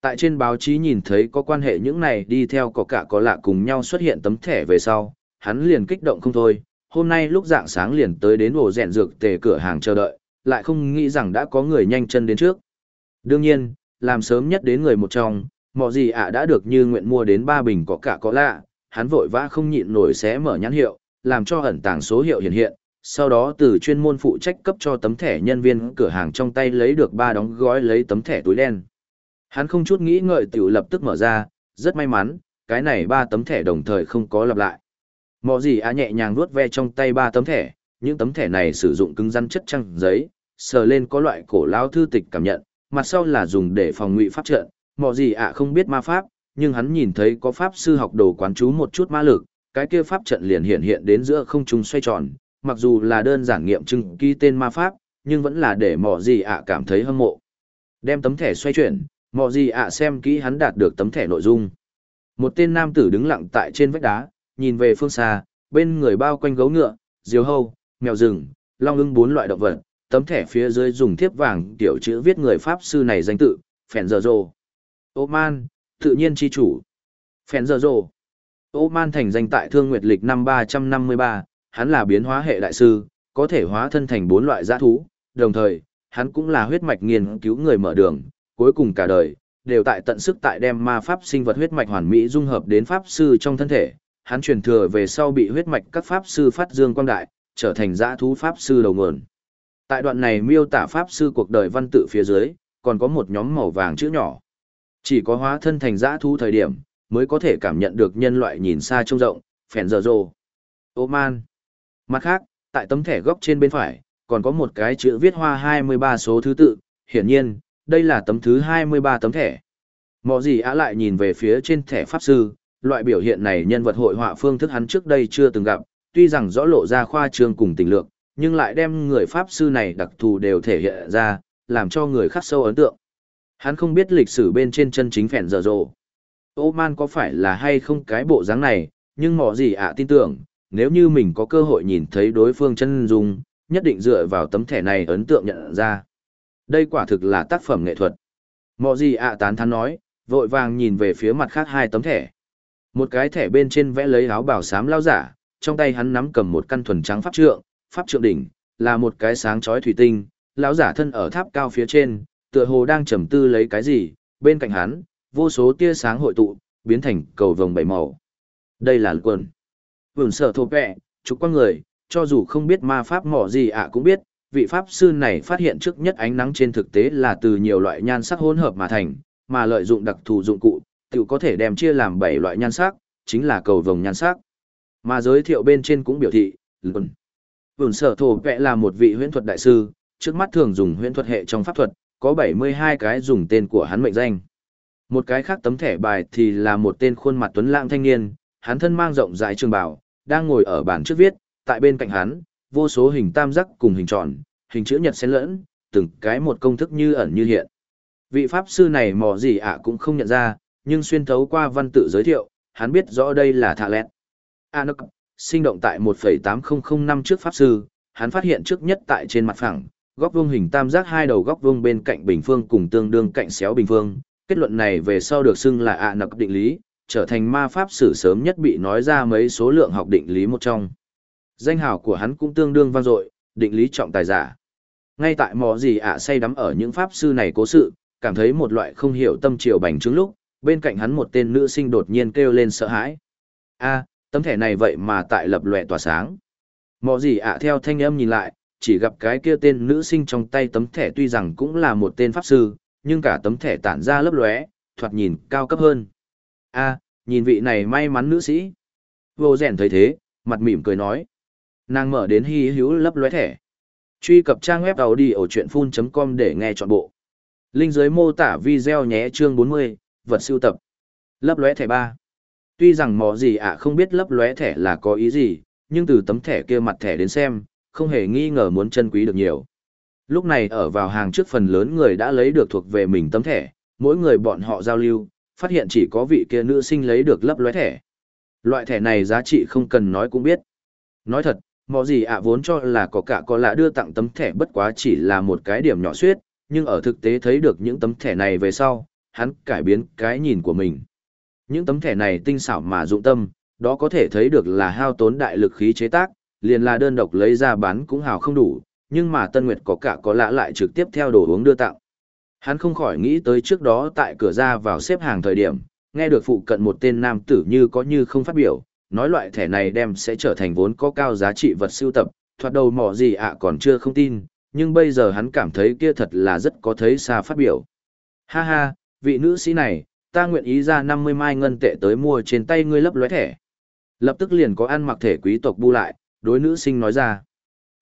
Tại trên báo chí nhìn thấy có quan hệ những này đi theo có cả có lạ cùng nhau xuất hiện tấm thẻ về sau, hắn liền kích động không thôi, hôm nay lúc dạng sáng liền tới đến ổ rèn dược tề cửa hàng chờ đợi, lại không nghĩ rằng đã có người nhanh chân đến trước. Đương nhiên, làm sớm nhất đến người một trong, mọ gì ạ đã được như nguyện mua đến ba bình có cả có lạ, hắn vội vã không nhịn nổi xé mở nhãn hiệu, làm cho ẩn tàng số hiệu hiện hiện, sau đó từ chuyên môn phụ trách cấp cho tấm thẻ nhân viên cửa hàng trong tay lấy được ba đóng gói lấy tấm thẻ túi đen. Hắn không chút nghĩ ngợi tiểu lập tức mở ra, rất may mắn, cái này ba tấm thẻ đồng thời không có lặp lại. Mọ gì á nhẹ nhàng vuốt ve trong tay ba tấm thẻ, những tấm thẻ này sử dụng cứng rắn chất trăng giấy, sờ lên có loại cổ lao thư tịch cảm nhận, mặt sau là dùng để phòng ngụy pháp trận. Mọ gì ạ không biết ma pháp, nhưng hắn nhìn thấy có pháp sư học đồ quán chú một chút ma lực, cái kia pháp trận liền hiện hiện đến giữa không trung xoay tròn, mặc dù là đơn giản nghiệm chứng ký tên ma pháp, nhưng vẫn là để mọ gì ạ cảm thấy hâm mộ. Đem tấm thẻ xoay chuyển, mọ gì ạ xem kỹ hắn đạt được tấm thẻ nội dung. Một tên nam tử đứng lặng tại trên vách đá, nhìn về phương xa, bên người bao quanh gấu ngựa, diều hâu, mèo rừng, long ưng bốn loại động vật, tấm thẻ phía dưới dùng thiếp vàng tiểu chữ viết người pháp sư này danh tự, Phèn Giờ Rồ. Ô Man, tự nhiên chi chủ. Phèn Giờ Rồ. Ô Man thành danh tại Thương Nguyệt lịch năm 353, hắn là biến hóa hệ đại sư, có thể hóa thân thành bốn loại giã thú, đồng thời, hắn cũng là huyết mạch nghiên cứu người mở đường, cuối cùng cả đời, đều tại tận sức tại đem ma pháp sinh vật huyết mạch hoàn mỹ dung hợp đến pháp sư trong thân thể, hắn truyền thừa về sau bị huyết mạch các pháp sư phát dương quang đại, trở thành giã thú pháp sư đầu nguồn. Tại đoạn này miêu tả pháp sư cuộc đời văn tự phía dưới, còn có một nhóm màu vàng chữ nhỏ. Chỉ có hóa thân thành giã thú thời điểm, mới có thể cảm nhận được nhân loại nhìn xa trông rộng, phèn giờ rồ. Ô man. Mặt khác, tại tấm thẻ góc trên bên phải, còn có một cái chữ viết hoa 23 số thứ tự, hiển nhiên, đây là tấm thứ 23 tấm thẻ. Mọ gì á lại nhìn về phía trên thẻ pháp sư, loại biểu hiện này nhân vật hội họa phương thức hắn trước đây chưa từng gặp, tuy rằng rõ lộ ra khoa trương cùng tình lượng, nhưng lại đem người pháp sư này đặc thù đều thể hiện ra, làm cho người khắc sâu ấn tượng. Hắn không biết lịch sử bên trên chân chính phèn giờ rồ. Ô man có phải là hay không cái bộ dáng này, nhưng mỏ gì ạ tin tưởng, nếu như mình có cơ hội nhìn thấy đối phương chân dung, nhất định dựa vào tấm thẻ này ấn tượng nhận ra. Đây quả thực là tác phẩm nghệ thuật. Mọ gì ạ tán thán nói, vội vàng nhìn về phía mặt khác hai tấm thẻ. Một cái thẻ bên trên vẽ lấy áo bảo sám lao giả, trong tay hắn nắm cầm một căn thuần trắng pháp trượng, pháp trượng đỉnh, là một cái sáng chói thủy tinh, lão giả thân ở tháp cao phía trên, tựa hồ đang trầm tư lấy cái gì, bên cạnh hắn, vô số tia sáng hội tụ, biến thành cầu vồng bảy màu. Đây là quần. Vườn sở thô vẹ, chúc con người, cho dù không biết ma pháp mỏ gì ạ cũng biết, vị pháp sư này phát hiện trước nhất ánh nắng trên thực tế là từ nhiều loại nhan sắc hỗn hợp mà thành, mà lợi dụng đặc thù dụng cụ, tự có thể đem chia làm bảy loại nhan sắc, chính là cầu vồng nhan sắc. Mà giới thiệu bên trên cũng biểu thị, Lund. Vườn sở thổ vẽ là một vị huyễn thuật đại sư, trước mắt thường dùng huyễn thuật hệ trong pháp thuật, có 72 cái dùng tên của hắn mệnh danh. Một cái khác tấm thẻ bài thì là một tên khuôn mặt tuấn lãng thanh niên, hắn thân mang rộng rãi trường bảo, đang ngồi ở bàn trước viết, tại bên cạnh hắn, vô số hình tam giác cùng hình tròn, hình chữ nhật xen lẫn, từng cái một công thức như ẩn như hiện. Vị pháp sư này mò gì ạ cũng không nhận ra, nhưng xuyên thấu qua văn tự giới thiệu, hắn biết rõ đây là thạ lẹt. À, Anok, sinh động tại 1.8005 trước pháp sư, hắn phát hiện trước nhất tại trên mặt phẳng, góc vuông hình tam giác hai đầu góc vuông bên cạnh bình phương cùng tương đương cạnh xéo bình phương. Kết luận này về sau được xưng là ạ Anok định lý, trở thành ma pháp sử sớm nhất bị nói ra mấy số lượng học định lý một trong. Danh hào của hắn cũng tương đương vang dội, định lý trọng tài giả. Ngay tại mò gì ạ say đắm ở những pháp sư này cố sự, cảm thấy một loại không hiểu tâm triều bành trướng lúc, bên cạnh hắn một tên nữ sinh đột nhiên kêu lên sợ hãi. A, tấm thẻ này vậy mà tại lập lòe tỏa sáng. Mò gì ạ theo thanh âm nhìn lại, chỉ gặp cái kia tên nữ sinh trong tay tấm thẻ tuy rằng cũng là một tên pháp sư, nhưng cả tấm thẻ tản ra lấp lóe, thoạt nhìn cao cấp hơn. A, nhìn vị này may mắn nữ sĩ. Vô rèn thấy thế, mặt mỉm cười nói. Nàng mở đến hy hữu lấp lóe thẻ. Truy cập trang web đầu đi ở chuyện full.com để nghe trọn bộ. Linh dưới mô tả video nhé chương 40, vật siêu tập. Lấp lóe thẻ 3. Tuy rằng mò gì ạ không biết lấp lóe thẻ là có ý gì, nhưng từ tấm thẻ kia mặt thẻ đến xem, không hề nghi ngờ muốn chân quý được nhiều. Lúc này ở vào hàng trước phần lớn người đã lấy được thuộc về mình tấm thẻ, mỗi người bọn họ giao lưu, phát hiện chỉ có vị kia nữ sinh lấy được lấp lóe thẻ. Loại thẻ này giá trị không cần nói cũng biết. Nói thật, mò gì ạ vốn cho là có cả có lạ đưa tặng tấm thẻ bất quá chỉ là một cái điểm nhỏ suyết, nhưng ở thực tế thấy được những tấm thẻ này về sau, hắn cải biến cái nhìn của mình. Những tấm thẻ này tinh xảo mà dụng tâm, đó có thể thấy được là hao tốn đại lực khí chế tác, liền là đơn độc lấy ra bán cũng hào không đủ, nhưng mà Tân Nguyệt có cả có lạ lại trực tiếp theo đồ uống đưa tặng. Hắn không khỏi nghĩ tới trước đó tại cửa ra vào xếp hàng thời điểm, nghe được phụ cận một tên nam tử như có như không phát biểu, nói loại thẻ này đem sẽ trở thành vốn có cao giá trị vật sưu tập, thoạt đầu mỏ gì ạ còn chưa không tin, nhưng bây giờ hắn cảm thấy kia thật là rất có thấy xa phát biểu. Ha ha, vị nữ sĩ này, ta nguyện ý ra 50 mai ngân tệ tới mua trên tay ngươi lấp lóe thẻ. Lập tức liền có ăn mặc thể quý tộc bu lại, đối nữ sinh nói ra.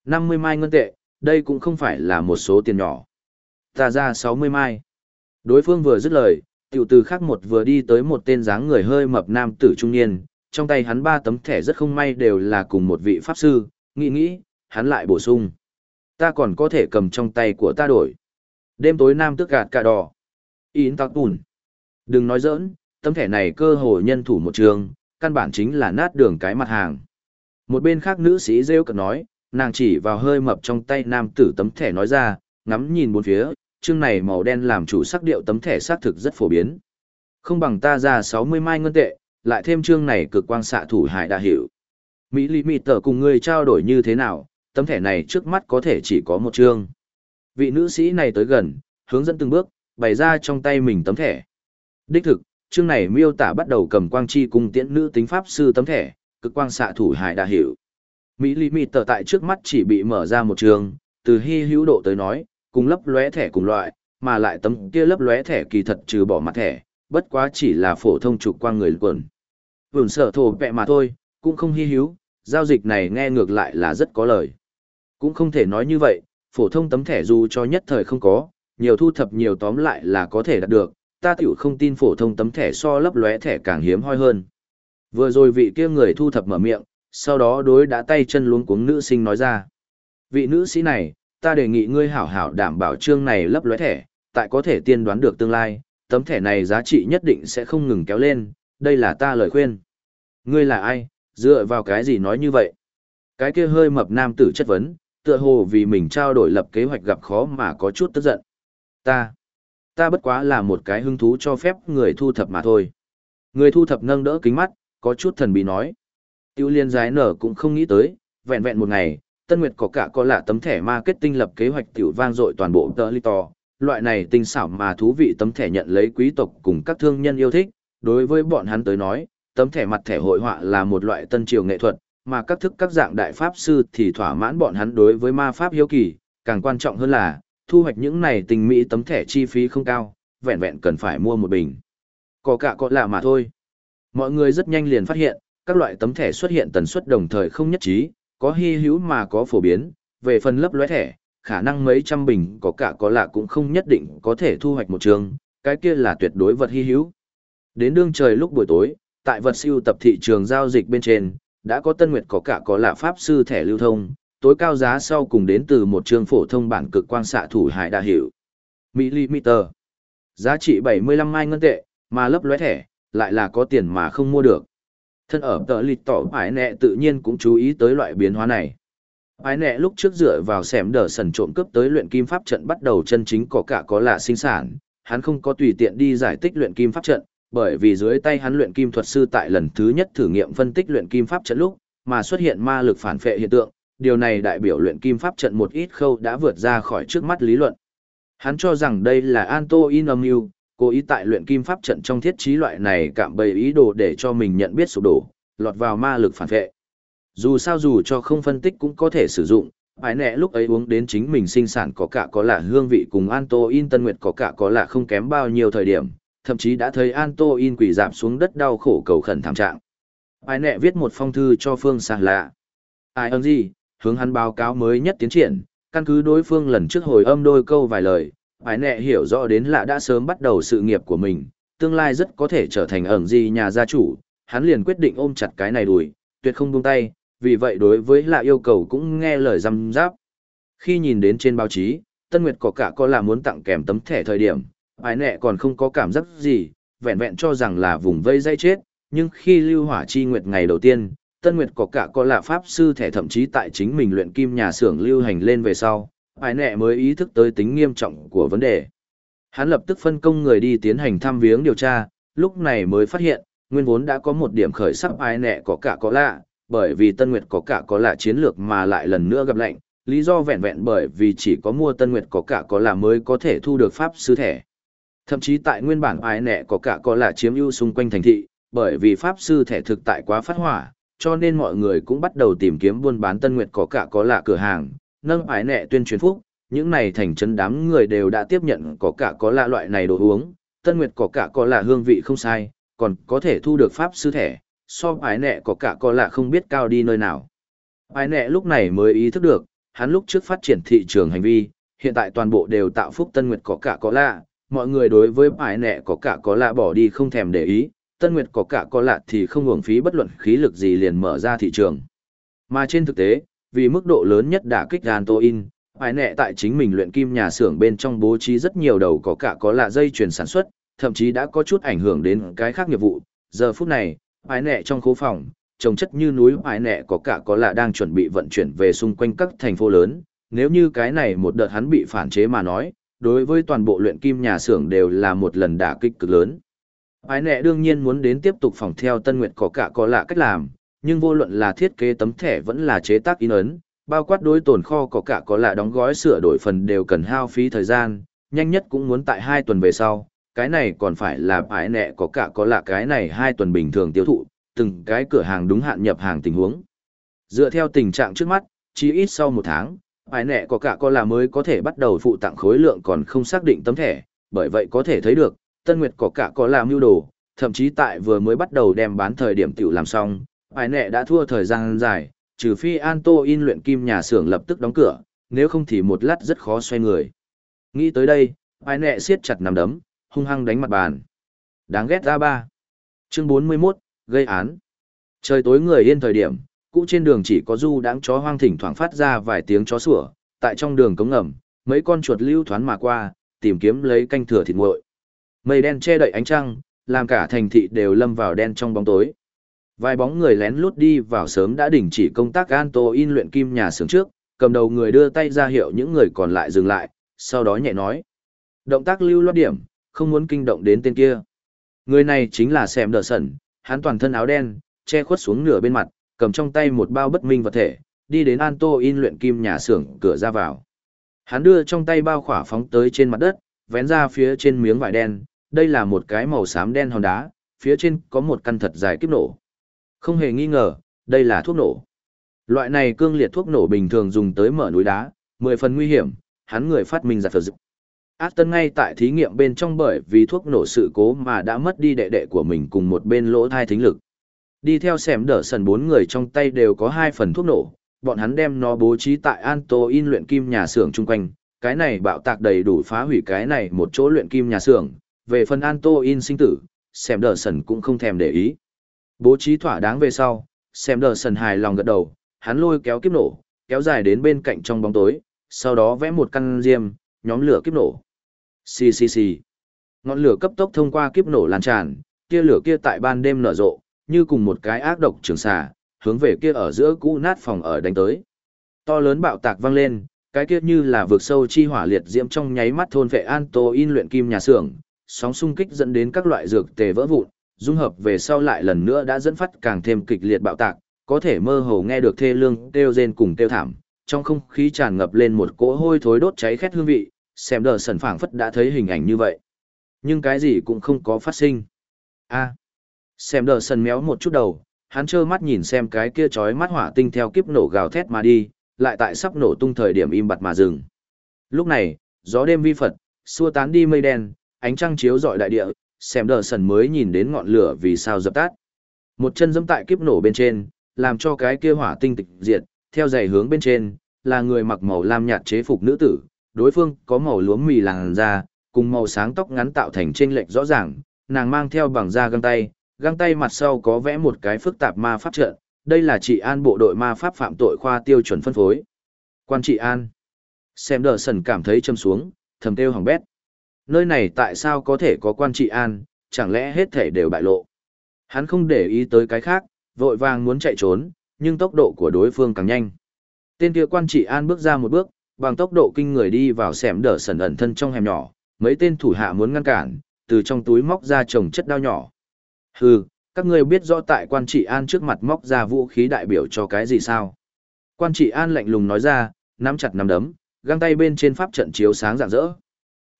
50 mai ngân tệ, đây cũng không phải là một số tiền nhỏ. Ta ra 60 mai. Đối phương vừa dứt lời, tiểu từ khác một vừa đi tới một tên dáng người hơi mập nam tử trung niên, trong tay hắn ba tấm thẻ rất không may đều là cùng một vị pháp sư, nghĩ nghĩ, hắn lại bổ sung. Ta còn có thể cầm trong tay của ta đổi. Đêm tối nam tước gạt cả đỏ. In tạc tùn. Đừng nói giỡn, tấm thẻ này cơ hội nhân thủ một trường, căn bản chính là nát đường cái mặt hàng. Một bên khác nữ sĩ rêu cực nói, nàng chỉ vào hơi mập trong tay nam tử tấm thẻ nói ra, ngắm nhìn bốn phía, chương này màu đen làm chủ sắc điệu tấm thẻ xác thực rất phổ biến. Không bằng ta ra 60 mai ngân tệ, lại thêm chương này cực quang xạ thủ hải đã hiểu. Mỹ lý mịt tờ cùng người trao đổi như thế nào, tấm thẻ này trước mắt có thể chỉ có một chương. Vị nữ sĩ này tới gần, hướng dẫn từng bước, bày ra trong tay mình tấm thẻ. Đích thực, chương này miêu tả bắt đầu cầm quang chi cung tiễn nữ tính pháp sư tấm thẻ, cực quang xạ thủ hải đã hiểu. Mỹ Lý Mị tờ tại trước mắt chỉ bị mở ra một trường, từ hy hữu độ tới nói, cùng lấp lóe thẻ cùng loại, mà lại tấm kia lấp lóe thẻ kỳ thật trừ bỏ mặt thẻ, bất quá chỉ là phổ thông trục quang người quần. Vườn sở thổ vẹ mà thôi, cũng không hy hữu, giao dịch này nghe ngược lại là rất có lời. Cũng không thể nói như vậy, phổ thông tấm thẻ dù cho nhất thời không có, nhiều thu thập nhiều tóm lại là có thể đạt được, ta tiểu không tin phổ thông tấm thẻ so lấp lóe thẻ càng hiếm hoi hơn. Vừa rồi vị kia người thu thập mở miệng, sau đó đối đã tay chân luống cuống nữ sinh nói ra. Vị nữ sĩ này, ta đề nghị ngươi hảo hảo đảm bảo chương này lấp lóe thẻ, tại có thể tiên đoán được tương lai, tấm thẻ này giá trị nhất định sẽ không ngừng kéo lên, đây là ta lời khuyên. Ngươi là ai, dựa vào cái gì nói như vậy? Cái kia hơi mập nam tử chất vấn, tựa hồ vì mình trao đổi lập kế hoạch gặp khó mà có chút tức giận. Ta, ta bất quá là một cái hứng thú cho phép người thu thập mà thôi. Người thu thập nâng đỡ kính mắt, có chút thần bí nói. Tiêu liên giái nở cũng không nghĩ tới, vẹn vẹn một ngày, Tân Nguyệt có cả có lạ tấm thẻ marketing lập kế hoạch tiểu vang dội toàn bộ tờ Lito. Loại này tinh xảo mà thú vị tấm thẻ nhận lấy quý tộc cùng các thương nhân yêu thích. Đối với bọn hắn tới nói, tấm thẻ mặt thẻ hội họa là một loại tân triều nghệ thuật, mà các thức các dạng đại pháp sư thì thỏa mãn bọn hắn đối với ma pháp hiếu kỳ, càng quan trọng hơn là, thu hoạch những này tình mỹ tấm thẻ chi phí không cao, vẹn vẹn cần phải mua một bình. Có cả có lạ mà thôi. Mọi người rất nhanh liền phát hiện, các loại tấm thẻ xuất hiện tần suất đồng thời không nhất trí, có hy hữu mà có phổ biến, về phần lấp lóe thẻ, khả năng mấy trăm bình có cả có lạ cũng không nhất định có thể thu hoạch một trường, cái kia là tuyệt đối vật hy hữu. Đến đương trời lúc buổi tối, tại vật siêu tập thị trường giao dịch bên trên, đã có Tân Nguyệt có cả có lạ pháp sư thẻ lưu thông, tối cao giá sau cùng đến từ một trường phổ thông bản cực quang xạ thủ hải đa hiệu. Millimeter. Giá trị 75 mai ngân tệ, mà lấp lóe thẻ, lại là có tiền mà không mua được. Thân ở tờ lịch tỏ ái nẹ tự nhiên cũng chú ý tới loại biến hóa này. Ái nẹ lúc trước dựa vào xẻm đờ sần trộm cướp tới luyện kim pháp trận bắt đầu chân chính có cả có lạ sinh sản, hắn không có tùy tiện đi giải tích luyện kim pháp trận, bởi vì dưới tay hắn luyện kim thuật sư tại lần thứ nhất thử nghiệm phân tích luyện kim pháp trận lúc, mà xuất hiện ma lực phản phệ hiện tượng, điều này đại biểu luyện kim pháp trận một ít khâu đã vượt ra khỏi trước mắt lý luận. Hắn cho rằng đây là Anto in âm mưu, cố ý tại luyện kim pháp trận trong thiết trí loại này cạm bẫy ý đồ để cho mình nhận biết sụp đổ, lọt vào ma lực phản vệ. Dù sao dù cho không phân tích cũng có thể sử dụng, ái nẹ lúc ấy uống đến chính mình sinh sản có cả có là hương vị cùng Anto in Tân Nguyệt có cả có là không kém bao nhiêu thời điểm, thậm chí đã thấy Anto in quỷ giảm xuống đất đau khổ cầu khẩn thảm trạng. Ái nẹ viết một phong thư cho Phương Sàng lạ. Ai ơn gì, hướng hắn báo cáo mới nhất tiến triển, căn cứ đối phương lần trước hồi âm đôi câu vài lời, Hải nẹ hiểu rõ đến lạ đã sớm bắt đầu sự nghiệp của mình, tương lai rất có thể trở thành ẩn gì nhà gia chủ, hắn liền quyết định ôm chặt cái này đùi, tuyệt không buông tay, vì vậy đối với lạ yêu cầu cũng nghe lời răm giáp. Khi nhìn đến trên báo chí, Tân Nguyệt có cả có là muốn tặng kèm tấm thẻ thời điểm, Hải nẹ còn không có cảm giác gì, vẹn vẹn cho rằng là vùng vây dây chết, nhưng khi lưu hỏa chi nguyệt ngày đầu tiên, Tân Nguyệt có cả có là pháp sư thẻ thậm chí tại chính mình luyện kim nhà xưởng lưu hành lên về sau, Ai nẹ mới ý thức tới tính nghiêm trọng của vấn đề. Hắn lập tức phân công người đi tiến hành thăm viếng điều tra, lúc này mới phát hiện, nguyên vốn đã có một điểm khởi sắc Ai nẹ có cả có lạ, bởi vì Tân Nguyệt có cả có lạ chiến lược mà lại lần nữa gặp lệnh, lý do vẹn vẹn bởi vì chỉ có mua Tân Nguyệt có cả có lạ mới có thể thu được pháp sư thẻ. Thậm chí tại nguyên bản Ai nẹ có cả có lạ chiếm ưu xung quanh thành thị, bởi vì pháp sư thẻ thực tại quá phát hỏa, cho nên mọi người cũng bắt đầu tìm kiếm buôn bán Tân Nguyệt có cả có lạ cửa hàng, nâng ái nẹ tuyên truyền phúc, những này thành chân đám người đều đã tiếp nhận có cả có lạ loại này đồ uống, Tân Nguyệt có cả có lạ hương vị không sai, còn có thể thu được pháp sư thẻ, so ái nẹ có cả có lạ không biết cao đi nơi nào. Ái nẹ lúc này mới ý thức được, hắn lúc trước phát triển thị trường hành vi, hiện tại toàn bộ đều tạo phúc Tân Nguyệt có cả có lạ, mọi người đối với ái nẹ có cả có lạ bỏ đi không thèm để ý, Tân Nguyệt có cả có lạ thì không hưởng phí bất luận khí lực gì liền mở ra thị trường. Mà trên thực tế, vì mức độ lớn nhất đã kích Antoin, ai nẹ tại chính mình luyện kim nhà xưởng bên trong bố trí rất nhiều đầu có cả có lạ dây chuyển sản xuất, thậm chí đã có chút ảnh hưởng đến cái khác nghiệp vụ. Giờ phút này, ai nẹ trong khu phòng, trồng chất như núi ai nẹ có cả có lạ đang chuẩn bị vận chuyển về xung quanh các thành phố lớn. Nếu như cái này một đợt hắn bị phản chế mà nói, đối với toàn bộ luyện kim nhà xưởng đều là một lần đả kích cực lớn. Ái nẹ đương nhiên muốn đến tiếp tục phòng theo Tân Nguyệt có cả có lạ cách làm, nhưng vô luận là thiết kế tấm thẻ vẫn là chế tác in ấn, bao quát đối tồn kho có cả có lạ đóng gói sửa đổi phần đều cần hao phí thời gian, nhanh nhất cũng muốn tại hai tuần về sau, cái này còn phải là bãi nẹ có cả có lạ cái này hai tuần bình thường tiêu thụ, từng cái cửa hàng đúng hạn nhập hàng tình huống. Dựa theo tình trạng trước mắt, chỉ ít sau một tháng, bãi nẹ có cả có lạ mới có thể bắt đầu phụ tặng khối lượng còn không xác định tấm thẻ, bởi vậy có thể thấy được, Tân Nguyệt có cả có lạ mưu đồ, thậm chí tại vừa mới bắt đầu đem bán thời điểm tiểu làm xong, Ai nẹ đã thua thời gian dài, trừ phi Anto in luyện kim nhà xưởng lập tức đóng cửa, nếu không thì một lát rất khó xoay người. Nghĩ tới đây, Ai nẹ siết chặt nằm đấm, hung hăng đánh mặt bàn. Đáng ghét ra ba. Chương 41, gây án. Trời tối người yên thời điểm, cũ trên đường chỉ có du đáng chó hoang thỉnh thoảng phát ra vài tiếng chó sủa, tại trong đường cống ngầm, mấy con chuột lưu thoán mà qua, tìm kiếm lấy canh thừa thịt nguội. Mây đen che đậy ánh trăng, làm cả thành thị đều lâm vào đen trong bóng tối. Vài bóng người lén lút đi vào sớm đã đình chỉ công tác Anto in luyện kim nhà xưởng trước, cầm đầu người đưa tay ra hiệu những người còn lại dừng lại, sau đó nhẹ nói. Động tác lưu loát điểm, không muốn kinh động đến tên kia. Người này chính là Sam Đờ Sẩn, hắn toàn thân áo đen, che khuất xuống nửa bên mặt, cầm trong tay một bao bất minh vật thể, đi đến Anto in luyện kim nhà xưởng cửa ra vào. Hắn đưa trong tay bao khỏa phóng tới trên mặt đất, vén ra phía trên miếng vải đen, đây là một cái màu xám đen hòn đá, phía trên có một căn thật dài kiếp nổ. Không hề nghi ngờ, đây là thuốc nổ. Loại này cương liệt thuốc nổ bình thường dùng tới mở núi đá, mười phần nguy hiểm, hắn người phát minh ra phở dự. Aston ngay tại thí nghiệm bên trong bởi vì thuốc nổ sự cố mà đã mất đi đệ đệ của mình cùng một bên lỗ thai thính lực. Đi theo xẻm đỡ sần bốn người trong tay đều có hai phần thuốc nổ, bọn hắn đem nó bố trí tại Anto in luyện kim nhà xưởng chung quanh, cái này bạo tạc đầy đủ phá hủy cái này một chỗ luyện kim nhà xưởng, về phần Anto in sinh tử, xẻm đỡ sần cũng không thèm để ý. Bố trí thỏa đáng về sau, xem đờ sần hài lòng gật đầu, hắn lôi kéo kiếp nổ, kéo dài đến bên cạnh trong bóng tối, sau đó vẽ một căn diêm, nhóm lửa kiếp nổ. Xì xì xì. Ngọn lửa cấp tốc thông qua kiếp nổ lan tràn, kia lửa kia tại ban đêm nở rộ, như cùng một cái ác độc trường xà, hướng về kia ở giữa cũ nát phòng ở đánh tới. To lớn bạo tạc vang lên, cái kia như là vượt sâu chi hỏa liệt diễm trong nháy mắt thôn vệ an tô in luyện kim nhà xưởng, sóng xung kích dẫn đến các loại dược tề vỡ vụn, dung hợp về sau lại lần nữa đã dẫn phát càng thêm kịch liệt bạo tạc, có thể mơ hồ nghe được thê lương kêu rên cùng kêu thảm, trong không khí tràn ngập lên một cỗ hôi thối đốt cháy khét hương vị, xem đờ sần phảng phất đã thấy hình ảnh như vậy. Nhưng cái gì cũng không có phát sinh. a xem đờ sần méo một chút đầu, hắn trơ mắt nhìn xem cái kia chói mắt hỏa tinh theo kiếp nổ gào thét mà đi, lại tại sắp nổ tung thời điểm im bặt mà dừng. Lúc này, gió đêm vi phật, xua tán đi mây đen, ánh trăng chiếu rọi đại địa, xem đờ sần mới nhìn đến ngọn lửa vì sao dập tắt. Một chân dẫm tại kiếp nổ bên trên, làm cho cái kia hỏa tinh tịch diệt, theo dày hướng bên trên, là người mặc màu lam nhạt chế phục nữ tử, đối phương có màu lúa mì làn da, cùng màu sáng tóc ngắn tạo thành chênh lệch rõ ràng, nàng mang theo bằng da găng tay, găng tay mặt sau có vẽ một cái phức tạp ma pháp trận, đây là trị an bộ đội ma pháp phạm tội khoa tiêu chuẩn phân phối. Quan trị an. Xem đờ sần cảm thấy châm xuống, thầm tiêu hỏng bét. Nơi này tại sao có thể có quan trị an, chẳng lẽ hết thể đều bại lộ. Hắn không để ý tới cái khác, vội vàng muốn chạy trốn, nhưng tốc độ của đối phương càng nhanh. Tên kia quan trị an bước ra một bước, bằng tốc độ kinh người đi vào xẻm đỡ sẩn ẩn thân trong hẻm nhỏ, mấy tên thủ hạ muốn ngăn cản, từ trong túi móc ra chồng chất đao nhỏ. Hừ, các ngươi biết rõ tại quan trị an trước mặt móc ra vũ khí đại biểu cho cái gì sao? Quan trị an lạnh lùng nói ra, nắm chặt nắm đấm, găng tay bên trên pháp trận chiếu sáng rạng rỡ.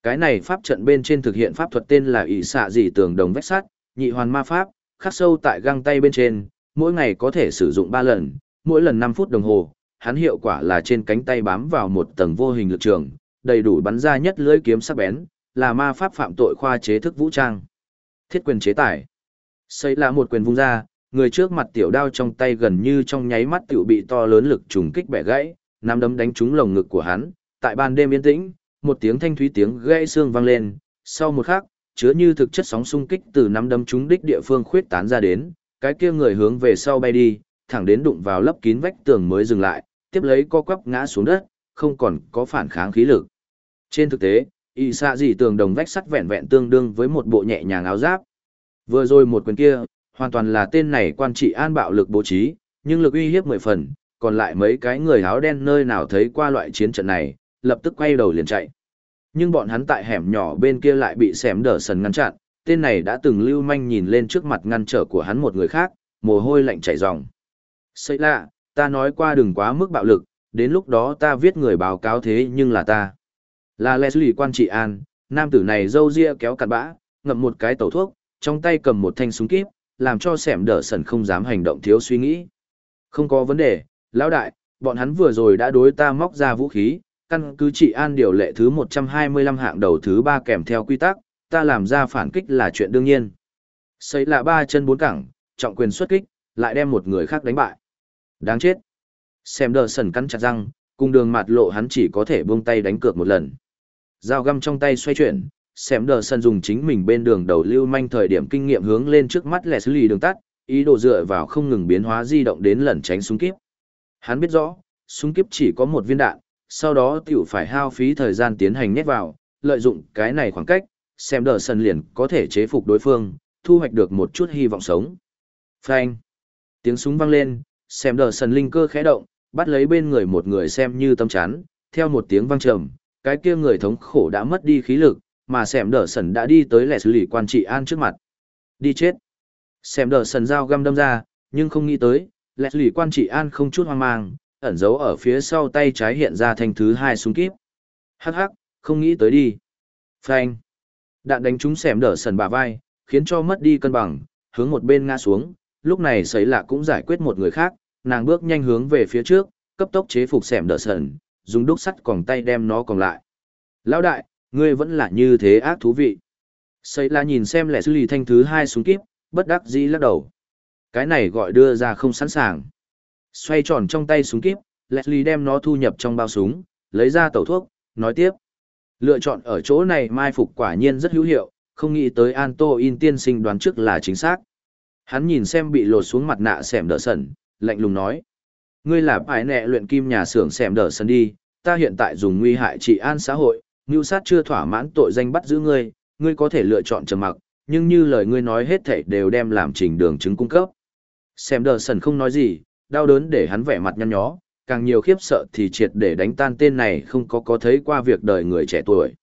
Cái này pháp trận bên trên thực hiện pháp thuật tên là ỷ xạ dị tường đồng vách sắt, nhị hoàn ma pháp, khắc sâu tại găng tay bên trên, mỗi ngày có thể sử dụng ba lần, mỗi lần năm phút đồng hồ, hắn hiệu quả là trên cánh tay bám vào một tầng vô hình lực trường, đầy đủ bắn ra nhất lưỡi kiếm sắc bén, là ma pháp phạm tội khoa chế thức vũ trang. Thiết quyền chế tải. Xây là một quyền vung ra, người trước mặt tiểu đao trong tay gần như trong nháy mắt tiểu bị to lớn lực trùng kích bẻ gãy, nắm đấm đánh trúng lồng ngực của hắn, tại ban đêm yên tĩnh, một tiếng thanh thúy tiếng gãy xương vang lên, sau một khắc, chứa như thực chất sóng xung kích từ nắm đấm trúng đích địa phương khuyết tán ra đến, cái kia người hướng về sau bay đi, thẳng đến đụng vào lấp kín vách tường mới dừng lại, tiếp lấy co quắp ngã xuống đất, không còn có phản kháng khí lực. Trên thực tế, y xạ dị tường đồng vách sắt vẹn vẹn tương đương với một bộ nhẹ nhàng áo giáp. Vừa rồi một quyền kia, hoàn toàn là tên này quan trị an bạo lực bố trí, nhưng lực uy hiếp mười phần, còn lại mấy cái người áo đen nơi nào thấy qua loại chiến trận này, lập tức quay đầu liền chạy. Nhưng bọn hắn tại hẻm nhỏ bên kia lại bị xém đỡ sần ngăn chặn, tên này đã từng lưu manh nhìn lên trước mặt ngăn trở của hắn một người khác, mồ hôi lạnh chảy ròng. Xây lạ, ta nói qua đừng quá mức bạo lực, đến lúc đó ta viết người báo cáo thế nhưng là ta. Là Leslie quan trị an, nam tử này râu ria kéo cặn bã, ngậm một cái tẩu thuốc, trong tay cầm một thanh súng kíp, làm cho sẻm đỡ sần không dám hành động thiếu suy nghĩ. Không có vấn đề, lão đại, bọn hắn vừa rồi đã đối ta móc ra vũ khí, căn cứ trị an điều lệ thứ 125 hạng đầu thứ 3 kèm theo quy tắc, ta làm ra phản kích là chuyện đương nhiên. Xây là ba chân bốn cẳng, trọng quyền xuất kích, lại đem một người khác đánh bại. Đáng chết. Xem đờ sần cắn chặt răng, cùng đường mặt lộ hắn chỉ có thể buông tay đánh cược một lần. Dao găm trong tay xoay chuyển, xem đờ sần dùng chính mình bên đường đầu lưu manh thời điểm kinh nghiệm hướng lên trước mắt lẻ xử lý đường tắt, ý đồ dựa vào không ngừng biến hóa di động đến lẩn tránh súng kíp. Hắn biết rõ, súng kíp chỉ có một viên đạn, sau đó tiểu phải hao phí thời gian tiến hành nhét vào, lợi dụng cái này khoảng cách, xem đờ sân liền có thể chế phục đối phương, thu hoạch được một chút hy vọng sống. Phanh. Tiếng súng vang lên, xem đờ sân linh cơ khẽ động, bắt lấy bên người một người xem như tâm chán, theo một tiếng vang trầm, cái kia người thống khổ đã mất đi khí lực, mà xem Đờ Sần đã đi tới lẻ xử lý quan trị an trước mặt. Đi chết. Xem Đờ Sần dao găm đâm ra, nhưng không nghĩ tới, lẹ xử lý quan trị an không chút hoang mang, ẩn giấu ở phía sau tay trái hiện ra thanh thứ hai súng kíp. Hắc hắc, không nghĩ tới đi. Phanh. Đạn đánh trúng xẻm đỡ Sần bả vai, khiến cho mất đi cân bằng, hướng một bên ngã xuống, lúc này sấy lạ cũng giải quyết một người khác, nàng bước nhanh hướng về phía trước, cấp tốc chế phục xẻm đỡ Sần, dùng đúc sắt còng tay đem nó còn lại. Lão đại, ngươi vẫn là như thế ác thú vị. Sấy lạ nhìn xem lẻ xử lý thanh thứ hai súng kíp, bất đắc dĩ lắc đầu. Cái này gọi đưa ra không sẵn sàng. Xoay tròn trong tay súng kíp, Leslie đem nó thu nhập trong bao súng, lấy ra tẩu thuốc, nói tiếp. Lựa chọn ở chỗ này mai phục quả nhiên rất hữu hiệu, không nghĩ tới Anto in tiên sinh đoán trước là chính xác. Hắn nhìn xem bị lột xuống mặt nạ xẻm đỡ sẩn, lạnh lùng nói. Ngươi là phải nẹ luyện kim nhà xưởng xẻm đỡ sẩn đi, ta hiện tại dùng nguy hại trị an xã hội, Ngưu sát chưa thỏa mãn tội danh bắt giữ ngươi, ngươi có thể lựa chọn trầm mặc, nhưng như lời ngươi nói hết thảy đều đem làm trình đường chứng cung cấp. Xem đờ sần không nói gì, đau đớn để hắn vẻ mặt nhăn nhó, càng nhiều khiếp sợ thì triệt để đánh tan tên này không có có thấy qua việc đời người trẻ tuổi.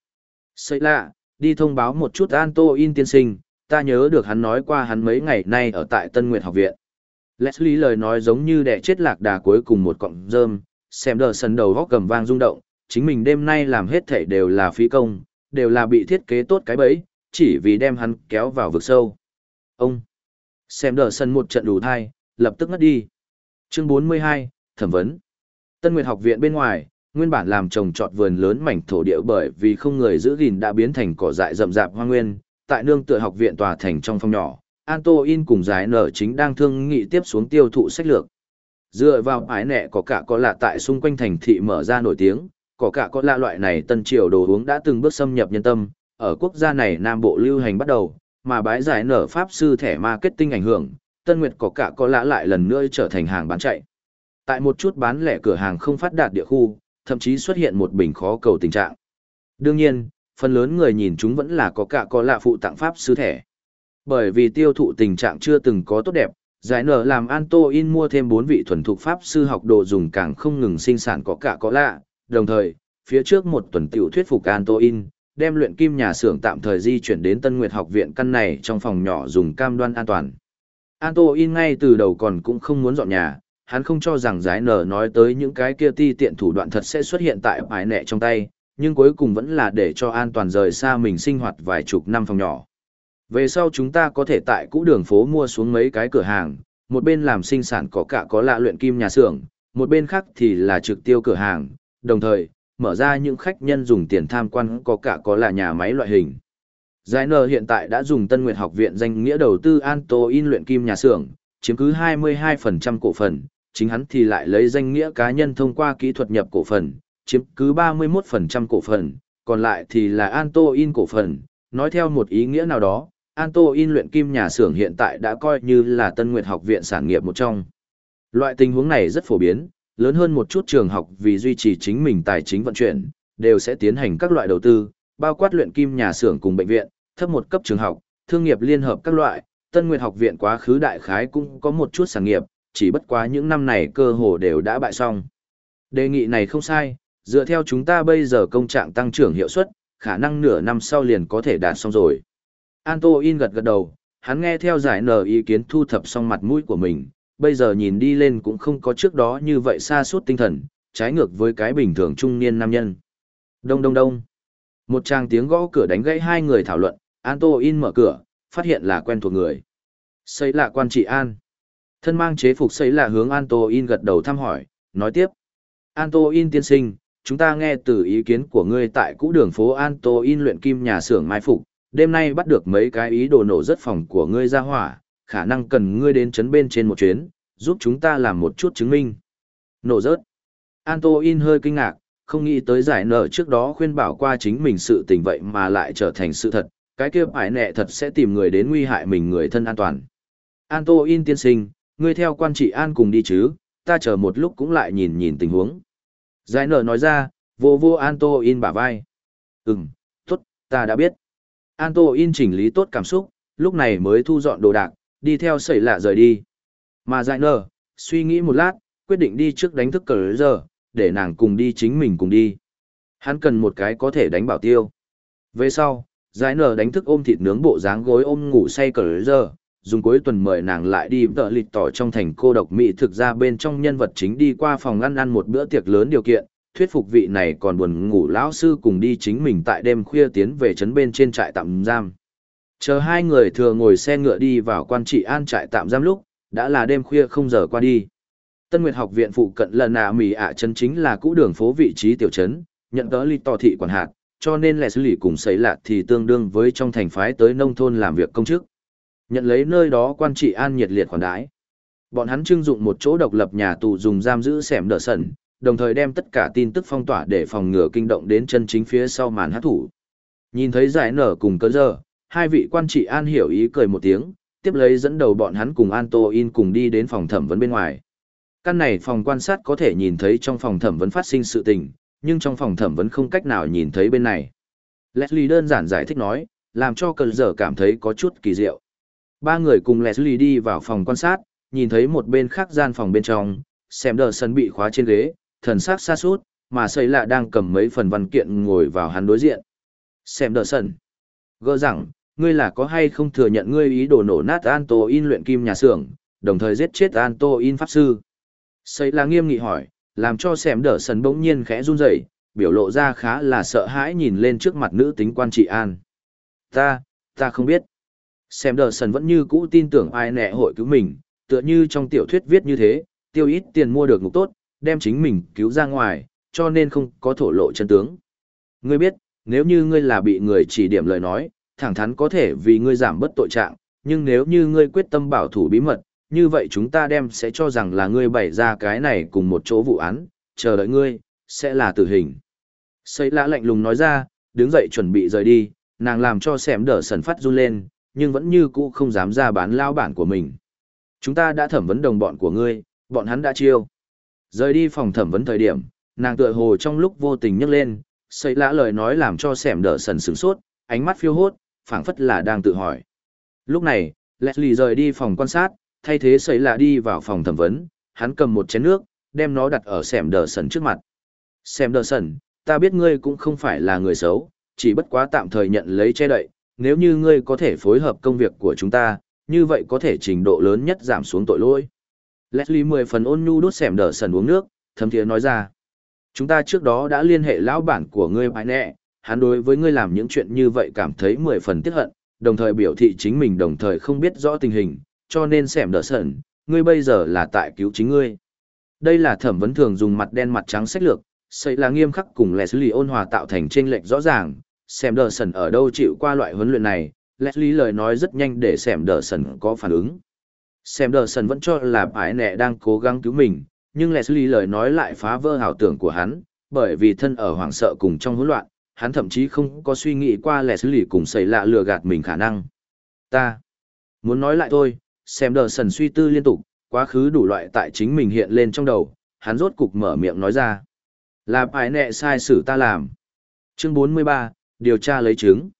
Xây lạ, đi thông báo một chút Anto In tiên sinh, ta nhớ được hắn nói qua hắn mấy ngày nay ở tại Tân Nguyệt học viện. Leslie lời nói giống như đẻ chết lạc đà cuối cùng một cọng rơm, xem đờ sân đầu góc cầm vang rung động, chính mình đêm nay làm hết thảy đều là phí công, đều là bị thiết kế tốt cái bẫy, chỉ vì đem hắn kéo vào vực sâu. Ông, xem đờ sân một trận đủ thai, lập tức ngất đi. Chương 42, Thẩm vấn. Tân Nguyệt học viện bên ngoài, nguyên bản làm trồng trọt vườn lớn mảnh thổ địa bởi vì không người giữ gìn đã biến thành cỏ dại rậm rạp hoa nguyên, tại nương tựa học viện tòa thành trong phòng nhỏ, Anto In cùng giải nở chính đang thương nghị tiếp xuống tiêu thụ sách lược. Dựa vào ái nẹ có cả có lạ tại xung quanh thành thị mở ra nổi tiếng, có cả có lạ loại này tân triều đồ uống đã từng bước xâm nhập nhân tâm, ở quốc gia này Nam Bộ lưu hành bắt đầu, mà bái giải nở pháp sư thẻ marketing ảnh hưởng, Tân Nguyệt có cả có lạ lại lần nữa trở thành hàng bán chạy. Tại một chút bán lẻ cửa hàng không phát đạt địa khu, thậm chí xuất hiện một bình khó cầu tình trạng. Đương nhiên, phần lớn người nhìn chúng vẫn là có cả có lạ phụ tặng pháp sư thẻ. Bởi vì tiêu thụ tình trạng chưa từng có tốt đẹp, giải nở làm Anto in mua thêm 4 vị thuần thục pháp sư học đồ dùng càng không ngừng sinh sản có cả có lạ, đồng thời, phía trước một tuần tiểu thuyết phục Antoin, đem luyện kim nhà xưởng tạm thời di chuyển đến Tân Nguyệt học viện căn này trong phòng nhỏ dùng cam đoan an toàn. Antoin ngay từ đầu còn cũng không muốn dọn nhà, hắn không cho rằng giải nở nói tới những cái kia ti tiện thủ đoạn thật sẽ xuất hiện tại bài nẹ trong tay, nhưng cuối cùng vẫn là để cho an toàn rời xa mình sinh hoạt vài chục năm phòng nhỏ. Về sau chúng ta có thể tại cũ đường phố mua xuống mấy cái cửa hàng, một bên làm sinh sản có cả có lạ luyện kim nhà xưởng, một bên khác thì là trực tiêu cửa hàng, đồng thời, mở ra những khách nhân dùng tiền tham quan có cả có là nhà máy loại hình. Giải nờ hiện tại đã dùng Tân Nguyệt học viện danh nghĩa đầu tư Anto in luyện kim nhà xưởng, chiếm cứ 22% cổ phần, chính hắn thì lại lấy danh nghĩa cá nhân thông qua kỹ thuật nhập cổ phần, chiếm cứ 31% cổ phần, còn lại thì là Anto in cổ phần, nói theo một ý nghĩa nào đó, Anto in luyện kim nhà xưởng hiện tại đã coi như là Tân Nguyệt học viện sản nghiệp một trong. Loại tình huống này rất phổ biến, lớn hơn một chút trường học vì duy trì chính mình tài chính vận chuyển, đều sẽ tiến hành các loại đầu tư, bao quát luyện kim nhà xưởng cùng bệnh viện, thấp một cấp trường học, thương nghiệp liên hợp các loại, Tân Nguyệt học viện quá khứ đại khái cũng có một chút sản nghiệp, chỉ bất quá những năm này cơ hồ đều đã bại xong. Đề nghị này không sai, dựa theo chúng ta bây giờ công trạng tăng trưởng hiệu suất, khả năng nửa năm sau liền có thể đạt xong rồi. Anto In gật gật đầu, hắn nghe theo giải nở ý kiến thu thập xong mặt mũi của mình, bây giờ nhìn đi lên cũng không có trước đó như vậy xa suốt tinh thần, trái ngược với cái bình thường trung niên nam nhân. Đông đông đông. Một tràng tiếng gõ cửa đánh gãy hai người thảo luận, Anto In mở cửa, phát hiện là quen thuộc người. Xây lạ quan trị An. Thân mang chế phục xây lạ hướng Anto In gật đầu thăm hỏi, nói tiếp. Anto In tiên sinh, chúng ta nghe từ ý kiến của ngươi tại cũ đường phố Anto In luyện kim nhà xưởng mai phục, đêm nay bắt được mấy cái ý đồ nổ rất phòng của ngươi ra hỏa, khả năng cần ngươi đến chấn bên trên một chuyến, giúp chúng ta làm một chút chứng minh. Nổ rớt. Antoin hơi kinh ngạc, không nghĩ tới giải nở trước đó khuyên bảo qua chính mình sự tình vậy mà lại trở thành sự thật, cái kia ải nẹ thật sẽ tìm người đến nguy hại mình người thân an toàn. Antoin tiên sinh, ngươi theo quan trị an cùng đi chứ, ta chờ một lúc cũng lại nhìn nhìn tình huống. Giải nở nói ra, vô vô Antoin bả vai. Ừm, tốt, ta đã biết. Antoin chỉnh lý tốt cảm xúc, lúc này mới thu dọn đồ đạc, đi theo sẩy lạ rời đi. Mà dại nở, suy nghĩ một lát, quyết định đi trước đánh thức cờ giờ, để nàng cùng đi chính mình cùng đi. Hắn cần một cái có thể đánh bảo tiêu. Về sau, Giải nở đánh thức ôm thịt nướng bộ dáng gối ôm ngủ say cờ giờ, dùng cuối tuần mời nàng lại đi vợ lịch tỏ trong thành cô độc mỹ thực ra bên trong nhân vật chính đi qua phòng ăn ăn một bữa tiệc lớn điều kiện, thuyết phục vị này còn buồn ngủ lão sư cùng đi chính mình tại đêm khuya tiến về trấn bên trên trại tạm giam. Chờ hai người thừa ngồi xe ngựa đi vào quan trị an trại tạm giam lúc, đã là đêm khuya không giờ qua đi. Tân Nguyệt học viện phụ cận lần nạ mì ạ trấn chính là cũ đường phố vị trí tiểu trấn, nhận tớ ly tỏ thị quản hạt, cho nên lẻ xử lý cùng xảy lạ thì tương đương với trong thành phái tới nông thôn làm việc công chức. Nhận lấy nơi đó quan trị an nhiệt liệt khoản đái. Bọn hắn trưng dụng một chỗ độc lập nhà tù dùng giam giữ xẻm đỡ sẩn, đồng thời đem tất cả tin tức phong tỏa để phòng ngừa kinh động đến chân chính phía sau màn hát thủ. Nhìn thấy giải nở cùng cơ giờ, hai vị quan trị an hiểu ý cười một tiếng, tiếp lấy dẫn đầu bọn hắn cùng Anto In cùng đi đến phòng thẩm vấn bên ngoài. Căn này phòng quan sát có thể nhìn thấy trong phòng thẩm vấn phát sinh sự tình, nhưng trong phòng thẩm vấn không cách nào nhìn thấy bên này. Leslie đơn giản giải thích nói, làm cho cờ giờ cảm thấy có chút kỳ diệu. Ba người cùng Leslie đi vào phòng quan sát, nhìn thấy một bên khác gian phòng bên trong, xem đờ sân bị khóa trên ghế, thần sắc xa sút mà xây lạ đang cầm mấy phần văn kiện ngồi vào hắn đối diện. Xem đờ sân. Gỡ rằng, ngươi là có hay không thừa nhận ngươi ý đồ nổ nát Anto in luyện kim nhà xưởng, đồng thời giết chết Anto in pháp sư. Xây là nghiêm nghị hỏi, làm cho xem đờ sần bỗng nhiên khẽ run rẩy, biểu lộ ra khá là sợ hãi nhìn lên trước mặt nữ tính quan trị an. Ta, ta không biết. Xem đờ sần vẫn như cũ tin tưởng ai nẹ hội cứu mình, tựa như trong tiểu thuyết viết như thế, tiêu ít tiền mua được ngục tốt, đem chính mình cứu ra ngoài, cho nên không có thổ lộ chân tướng. Ngươi biết, nếu như ngươi là bị người chỉ điểm lời nói, thẳng thắn có thể vì ngươi giảm bớt tội trạng, nhưng nếu như ngươi quyết tâm bảo thủ bí mật, như vậy chúng ta đem sẽ cho rằng là ngươi bày ra cái này cùng một chỗ vụ án, chờ đợi ngươi, sẽ là tử hình. Xây lã lạnh lùng nói ra, đứng dậy chuẩn bị rời đi, nàng làm cho xẻm đỡ sần phát run lên, nhưng vẫn như cũ không dám ra bán lao bản của mình. Chúng ta đã thẩm vấn đồng bọn của ngươi, bọn hắn đã chiêu. Rời đi phòng thẩm vấn thời điểm, nàng tựa hồ trong lúc vô tình nhấc lên, xây lã lời nói làm cho xẻm đỡ sần sửng sốt, ánh mắt phiêu hốt, phảng phất là đang tự hỏi. Lúc này, Leslie rời đi phòng quan sát, thay thế xây lạ đi vào phòng thẩm vấn, hắn cầm một chén nước, đem nó đặt ở xẻm đỡ sần trước mặt. Xẻm đỡ sần, ta biết ngươi cũng không phải là người xấu, chỉ bất quá tạm thời nhận lấy che đậy, nếu như ngươi có thể phối hợp công việc của chúng ta, như vậy có thể trình độ lớn nhất giảm xuống tội lỗi. Leslie mười phần ôn nhu đút xẻm đỡ sần uống nước, thấm thiế nói ra. Chúng ta trước đó đã liên hệ lão bản của ngươi bãi nẹ, hắn đối với ngươi làm những chuyện như vậy cảm thấy mười phần tiếc hận, đồng thời biểu thị chính mình đồng thời không biết rõ tình hình, cho nên xẻm đỡ sẩn, ngươi bây giờ là tại cứu chính ngươi. Đây là thẩm vấn thường dùng mặt đen mặt trắng sách lược, xây là nghiêm khắc cùng Leslie ôn hòa tạo thành chênh lệch rõ ràng, xem đỡ sẩn ở đâu chịu qua loại huấn luyện này, Leslie lời nói rất nhanh để xem đỡ sẩn có phản ứng. Xem đỡ sẩn vẫn cho là ái nẹ đang cố gắng cứu mình, nhưng Leslie lời nói lại phá vỡ hào tưởng của hắn, bởi vì thân ở hoảng sợ cùng trong hỗn loạn, hắn thậm chí không có suy nghĩ qua Leslie cùng xây lạ lừa gạt mình khả năng. Ta muốn nói lại thôi, xem đờ sần suy tư liên tục, quá khứ đủ loại tại chính mình hiện lên trong đầu, hắn rốt cục mở miệng nói ra. Là ái nẹ sai sử ta làm. Chương 43, điều tra lấy chứng.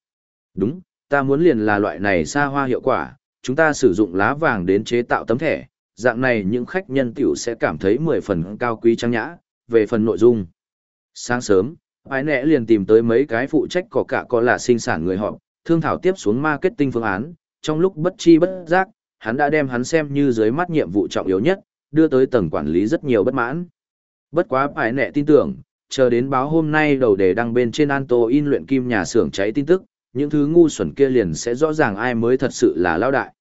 Đúng, ta muốn liền là loại này xa hoa hiệu quả, chúng ta sử dụng lá vàng đến chế tạo tấm thẻ, dạng này những khách nhân tiểu sẽ cảm thấy mười phần cao quý trang nhã, về phần nội dung. Sáng sớm, ái nẹ liền tìm tới mấy cái phụ trách có cả có là sinh sản người họ, thương thảo tiếp xuống marketing phương án, trong lúc bất chi bất giác, hắn đã đem hắn xem như dưới mắt nhiệm vụ trọng yếu nhất, đưa tới tầng quản lý rất nhiều bất mãn. Bất quá phải nẹ tin tưởng, chờ đến báo hôm nay đầu đề đăng bên trên Anto in luyện kim nhà xưởng cháy tin tức, những thứ ngu xuẩn kia liền sẽ rõ ràng ai mới thật sự là lao đại.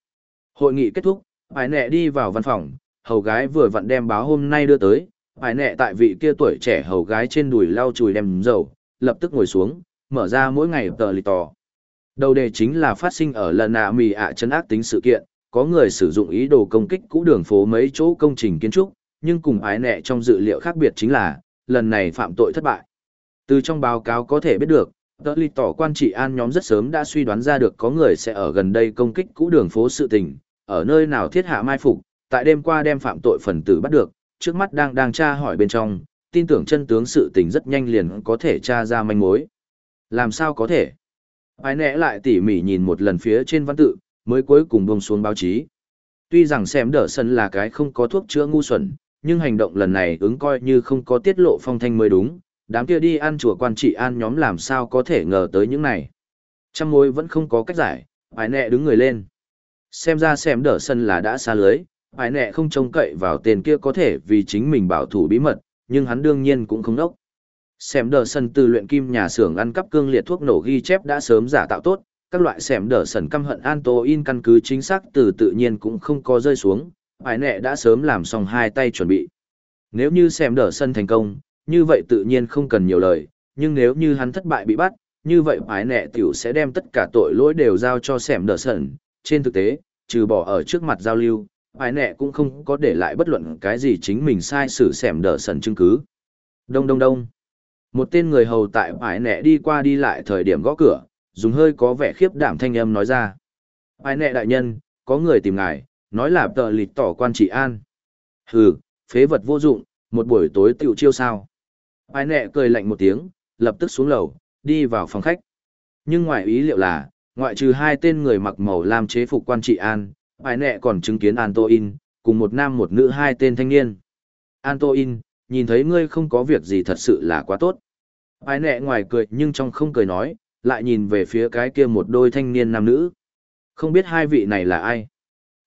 Hội nghị kết thúc, phải nẹ đi vào văn phòng, hầu gái vừa vặn đem báo hôm nay đưa tới, phải nẹ tại vị kia tuổi trẻ hầu gái trên đùi lau chùi đem dầu, lập tức ngồi xuống, mở ra mỗi ngày tờ lì tò. Đầu đề chính là phát sinh ở lần nạ mì ạ chân ác tính sự kiện, có người sử dụng ý đồ công kích cũ đường phố mấy chỗ công trình kiến trúc, nhưng cùng ái nẹ trong dự liệu khác biệt chính là, lần này phạm tội thất bại. Từ trong báo cáo có thể biết được, tờ lì tỏ quan trị an nhóm rất sớm đã suy đoán ra được có người sẽ ở gần đây công kích cũ đường phố sự tình, ở nơi nào thiết hạ mai phục, tại đêm qua đem phạm tội phần tử bắt được, trước mắt đang đang tra hỏi bên trong, tin tưởng chân tướng sự tình rất nhanh liền có thể tra ra manh mối. Làm sao có thể? Ái nẽ lại tỉ mỉ nhìn một lần phía trên văn tự, mới cuối cùng buông xuống báo chí. Tuy rằng xem đỡ sân là cái không có thuốc chữa ngu xuẩn, nhưng hành động lần này ứng coi như không có tiết lộ phong thanh mới đúng, đám kia đi ăn chùa quan trị an nhóm làm sao có thể ngờ tới những này. Trăm mối vẫn không có cách giải, ái nẹ đứng người lên. Xem ra xem đỡ sân là đã xa lưới, ái nẹ không trông cậy vào tên kia có thể vì chính mình bảo thủ bí mật, nhưng hắn đương nhiên cũng không đốc. Xem đỡ sân từ luyện kim nhà xưởng ăn cắp cương liệt thuốc nổ ghi chép đã sớm giả tạo tốt, các loại xem đỡ sần căm hận Anto in căn cứ chính xác từ tự nhiên cũng không có rơi xuống, ái nẹ đã sớm làm xong hai tay chuẩn bị. Nếu như xem đỡ sân thành công, như vậy tự nhiên không cần nhiều lời, nhưng nếu như hắn thất bại bị bắt, như vậy ái nẹ tiểu sẽ đem tất cả tội lỗi đều giao cho xem đỡ sần Trên thực tế, trừ bỏ ở trước mặt giao lưu, ái nẹ cũng không có để lại bất luận cái gì chính mình sai sử xem đỡ sần chứng cứ. Đông đông đông. Một tên người hầu tại ải nẹ đi qua đi lại thời điểm gõ cửa, dùng hơi có vẻ khiếp đảm thanh âm nói ra. Ai nẹ đại nhân, có người tìm ngài, nói là tờ lịch tỏ quan trị an. Hừ, phế vật vô dụng, một buổi tối tiểu chiêu sao. Ai nẹ cười lạnh một tiếng, lập tức xuống lầu, đi vào phòng khách. Nhưng ngoài ý liệu là, ngoại trừ hai tên người mặc màu làm chế phục quan trị an, ai nẹ còn chứng kiến Antoin, cùng một nam một nữ hai tên thanh niên. Antoin, nhìn thấy ngươi không có việc gì thật sự là quá tốt. Ai nẹ ngoài cười nhưng trong không cười nói, lại nhìn về phía cái kia một đôi thanh niên nam nữ. Không biết hai vị này là ai?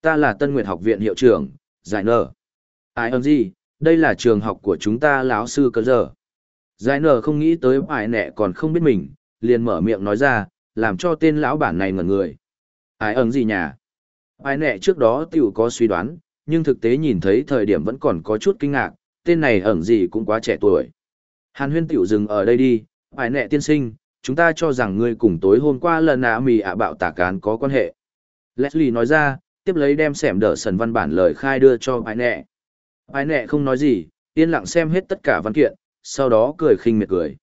Ta là Tân Nguyệt học viện hiệu trưởng, Giải Nở. Ai ơn gì, đây là trường học của chúng ta lão sư cơ giờ. Giải Nở không nghĩ tới ai nẹ còn không biết mình, liền mở miệng nói ra, làm cho tên lão bản này ngẩn người. Ai ơn gì nhà? Ai nẹ trước đó tiểu có suy đoán, nhưng thực tế nhìn thấy thời điểm vẫn còn có chút kinh ngạc, tên này ẩn gì cũng quá trẻ tuổi. Hàn huyên tiểu dừng ở đây đi, ai nẹ tiên sinh, chúng ta cho rằng ngươi cùng tối hôm qua lần ạ mì ạ bạo tả cán có quan hệ. Leslie nói ra, tiếp lấy đem sẻm đỡ sần văn bản lời khai đưa cho bài nẹ. Bài nẹ không nói gì, yên lặng xem hết tất cả văn kiện, sau đó cười khinh miệt cười.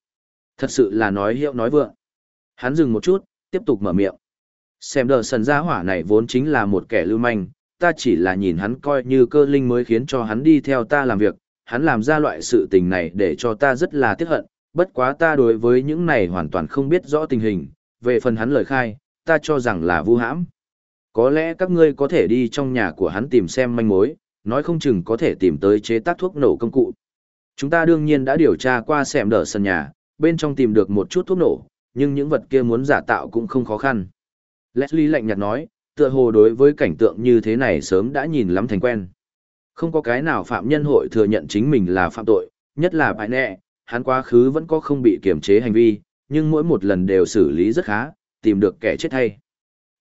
Thật sự là nói hiệu nói vượng. Hắn dừng một chút, tiếp tục mở miệng. Xem đỡ sần gia hỏa này vốn chính là một kẻ lưu manh, ta chỉ là nhìn hắn coi như cơ linh mới khiến cho hắn đi theo ta làm việc, hắn làm ra loại sự tình này để cho ta rất là tiếc hận, bất quá ta đối với những này hoàn toàn không biết rõ tình hình, về phần hắn lời khai, ta cho rằng là vu hãm. Có lẽ các ngươi có thể đi trong nhà của hắn tìm xem manh mối, nói không chừng có thể tìm tới chế tác thuốc nổ công cụ. Chúng ta đương nhiên đã điều tra qua xem đỡ sân nhà, bên trong tìm được một chút thuốc nổ, nhưng những vật kia muốn giả tạo cũng không khó khăn. Leslie lạnh nhạt nói, tựa hồ đối với cảnh tượng như thế này sớm đã nhìn lắm thành quen. Không có cái nào phạm nhân hội thừa nhận chính mình là phạm tội, nhất là bại nẹ, hắn quá khứ vẫn có không bị kiềm chế hành vi, nhưng mỗi một lần đều xử lý rất khá, tìm được kẻ chết hay.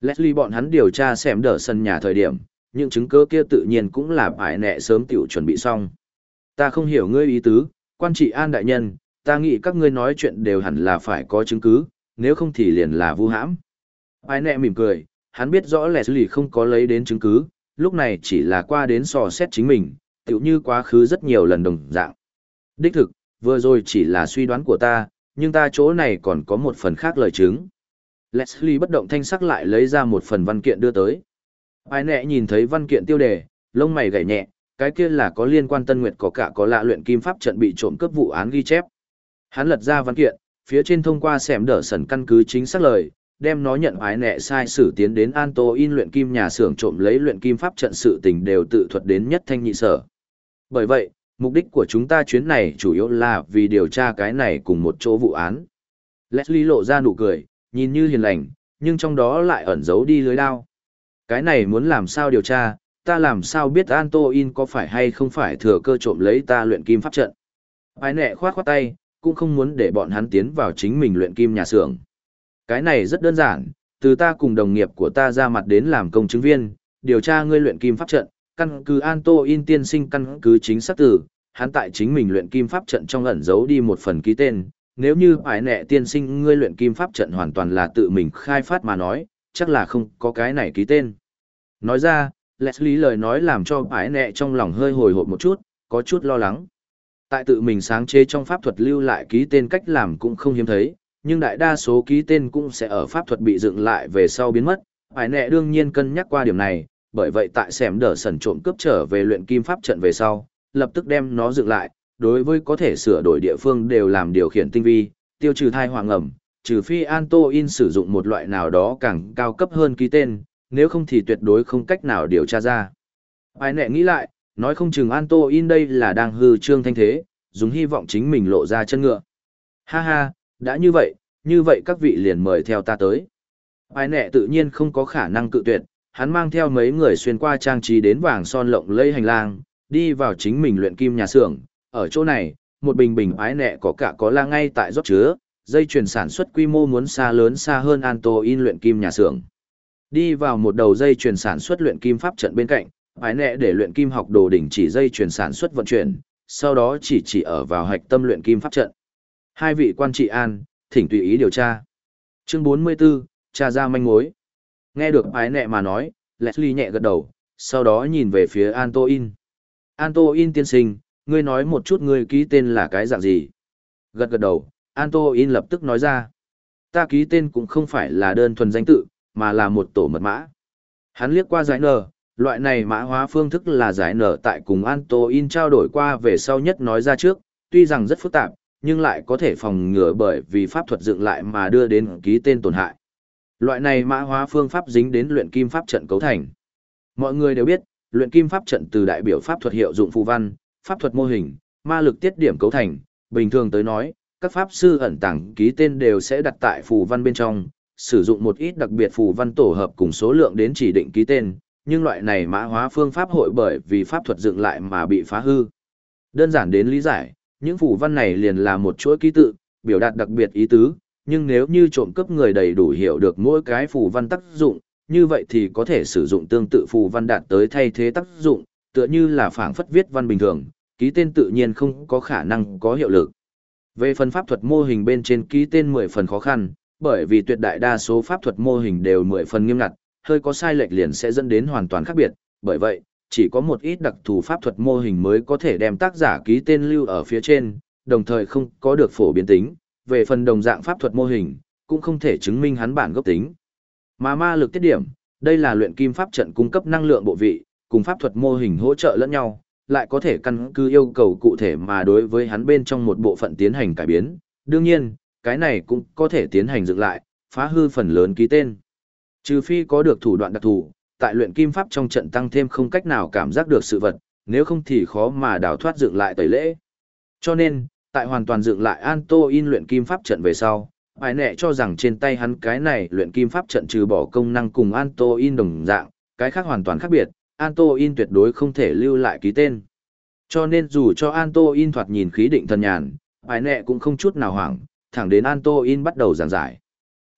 Leslie bọn hắn điều tra xem đỡ sân nhà thời điểm, những chứng cứ kia tự nhiên cũng là bại nẹ sớm tiểu chuẩn bị xong. Ta không hiểu ngươi ý tứ, quan trị an đại nhân, ta nghĩ các ngươi nói chuyện đều hẳn là phải có chứng cứ, nếu không thì liền là vu hãm. Bại nẹ mỉm cười, hắn biết rõ Leslie không có lấy đến chứng cứ, lúc này chỉ là qua đến sò xét chính mình, tiểu như quá khứ rất nhiều lần đồng dạng. Đích thực, vừa rồi chỉ là suy đoán của ta, nhưng ta chỗ này còn có một phần khác lời chứng. Leslie bất động thanh sắc lại lấy ra một phần văn kiện đưa tới. Ai nẹ nhìn thấy văn kiện tiêu đề, lông mày gảy nhẹ, cái kia là có liên quan Tân Nguyệt có cả có lạ luyện kim pháp trận bị trộm cướp vụ án ghi chép. Hắn lật ra văn kiện, phía trên thông qua xẻm đỡ sần căn cứ chính xác lời, đem nó nhận ái nẹ sai sử tiến đến Anto in luyện kim nhà xưởng trộm lấy luyện kim pháp trận sự tình đều tự thuật đến nhất thanh nhị sở. Bởi vậy, mục đích của chúng ta chuyến này chủ yếu là vì điều tra cái này cùng một chỗ vụ án. Leslie lộ ra nụ cười, nhìn như hiền lành, nhưng trong đó lại ẩn giấu đi lưới đao. Cái này muốn làm sao điều tra, ta làm sao biết Antoin có phải hay không phải thừa cơ trộm lấy ta luyện kim pháp trận. Ai nẹ khoát khoát tay, cũng không muốn để bọn hắn tiến vào chính mình luyện kim nhà xưởng. Cái này rất đơn giản, từ ta cùng đồng nghiệp của ta ra mặt đến làm công chứng viên, điều tra ngươi luyện kim pháp trận, căn cứ Antoin tiên sinh căn cứ chính xác từ, hắn tại chính mình luyện kim pháp trận trong ẩn giấu đi một phần ký tên, nếu như ải nẹ tiên sinh ngươi luyện kim pháp trận hoàn toàn là tự mình khai phát mà nói, chắc là không có cái này ký tên. Nói ra, Leslie lời nói làm cho ải nẹ trong lòng hơi hồi hộp một chút, có chút lo lắng. Tại tự mình sáng chế trong pháp thuật lưu lại ký tên cách làm cũng không hiếm thấy, nhưng đại đa số ký tên cũng sẽ ở pháp thuật bị dựng lại về sau biến mất. Ải nẹ đương nhiên cân nhắc qua điểm này, bởi vậy tại xẻm đỡ sẩn trộm cướp trở về luyện kim pháp trận về sau, lập tức đem nó dựng lại, đối với có thể sửa đổi địa phương đều làm điều khiển tinh vi, tiêu trừ thai hoàng ẩm, trừ phi Antoin sử dụng một loại nào đó càng cao cấp hơn ký tên, nếu không thì tuyệt đối không cách nào điều tra ra. Ai nẹ nghĩ lại, nói không chừng Antoin đây là đang hư trương thanh thế, dùng hy vọng chính mình lộ ra chân ngựa. Ha ha, đã như vậy, như vậy các vị liền mời theo ta tới. Ai nẹ tự nhiên không có khả năng cự tuyệt, hắn mang theo mấy người xuyên qua trang trí đến vàng son lộng lẫy hành lang, đi vào chính mình luyện kim nhà xưởng. Ở chỗ này, một bình bình ái nẹ có cả có la ngay tại rót chứa, dây chuyền sản xuất quy mô muốn xa lớn xa hơn Anto in luyện kim nhà xưởng. Đi vào một đầu dây chuyền sản xuất luyện kim pháp trận bên cạnh, ái nẹ để luyện kim học đồ đỉnh chỉ dây chuyền sản xuất vận chuyển, sau đó chỉ chỉ ở vào hạch tâm luyện kim pháp trận. Hai vị quan trị an, thỉnh tùy ý điều tra. Chương 44, tra ra manh mối. Nghe được ái nẹ mà nói, Leslie nhẹ gật đầu, sau đó nhìn về phía Antoin. Antoin tiên sinh, ngươi nói một chút ngươi ký tên là cái dạng gì? Gật gật đầu, Antoin lập tức nói ra. Ta ký tên cũng không phải là đơn thuần danh tự, mà là một tổ mật mã. Hắn liếc qua giải nở, loại này mã hóa phương thức là giải nở tại cùng Antoin trao đổi qua về sau nhất nói ra trước, tuy rằng rất phức tạp, nhưng lại có thể phòng ngừa bởi vì pháp thuật dựng lại mà đưa đến ký tên tổn hại. Loại này mã hóa phương pháp dính đến luyện kim pháp trận cấu thành. Mọi người đều biết, luyện kim pháp trận từ đại biểu pháp thuật hiệu dụng phù văn, pháp thuật mô hình, ma lực tiết điểm cấu thành, bình thường tới nói, các pháp sư ẩn tàng ký tên đều sẽ đặt tại phù văn bên trong, sử dụng một ít đặc biệt phù văn tổ hợp cùng số lượng đến chỉ định ký tên, nhưng loại này mã hóa phương pháp hội bởi vì pháp thuật dựng lại mà bị phá hư. Đơn giản đến lý giải, những phù văn này liền là một chuỗi ký tự, biểu đạt đặc biệt ý tứ, nhưng nếu như trộm cướp người đầy đủ hiểu được mỗi cái phù văn tác dụng, như vậy thì có thể sử dụng tương tự phù văn đạt tới thay thế tác dụng, tựa như là phảng phất viết văn bình thường, ký tên tự nhiên không có khả năng có hiệu lực. Về phần pháp thuật mô hình bên trên ký tên 10 phần khó khăn, bởi vì tuyệt đại đa số pháp thuật mô hình đều 10 phần nghiêm ngặt, hơi có sai lệch liền sẽ dẫn đến hoàn toàn khác biệt, bởi vậy, chỉ có một ít đặc thù pháp thuật mô hình mới có thể đem tác giả ký tên lưu ở phía trên, đồng thời không có được phổ biến tính, về phần đồng dạng pháp thuật mô hình, cũng không thể chứng minh hắn bản gốc tính. Mà ma lực tiết điểm, đây là luyện kim pháp trận cung cấp năng lượng bộ vị, cùng pháp thuật mô hình hỗ trợ lẫn nhau, lại có thể căn cứ yêu cầu cụ thể mà đối với hắn bên trong một bộ phận tiến hành cải biến. Đương nhiên, cái này cũng có thể tiến hành dựng lại, phá hư phần lớn ký tên. Trừ phi có được thủ đoạn đặc thù, tại luyện kim pháp trong trận tăng thêm không cách nào cảm giác được sự vật, nếu không thì khó mà đào thoát dựng lại tẩy lễ. Cho nên, tại hoàn toàn dựng lại Anto in luyện kim pháp trận về sau, ai nẹ cho rằng trên tay hắn cái này luyện kim pháp trận trừ bỏ công năng cùng Antoin đồng dạng, cái khác hoàn toàn khác biệt, Antoin tuyệt đối không thể lưu lại ký tên. Cho nên dù cho Antoin thoạt nhìn khí định thần nhàn, ai nẹ cũng không chút nào hoảng, thẳng đến Antoin bắt đầu giảng giải.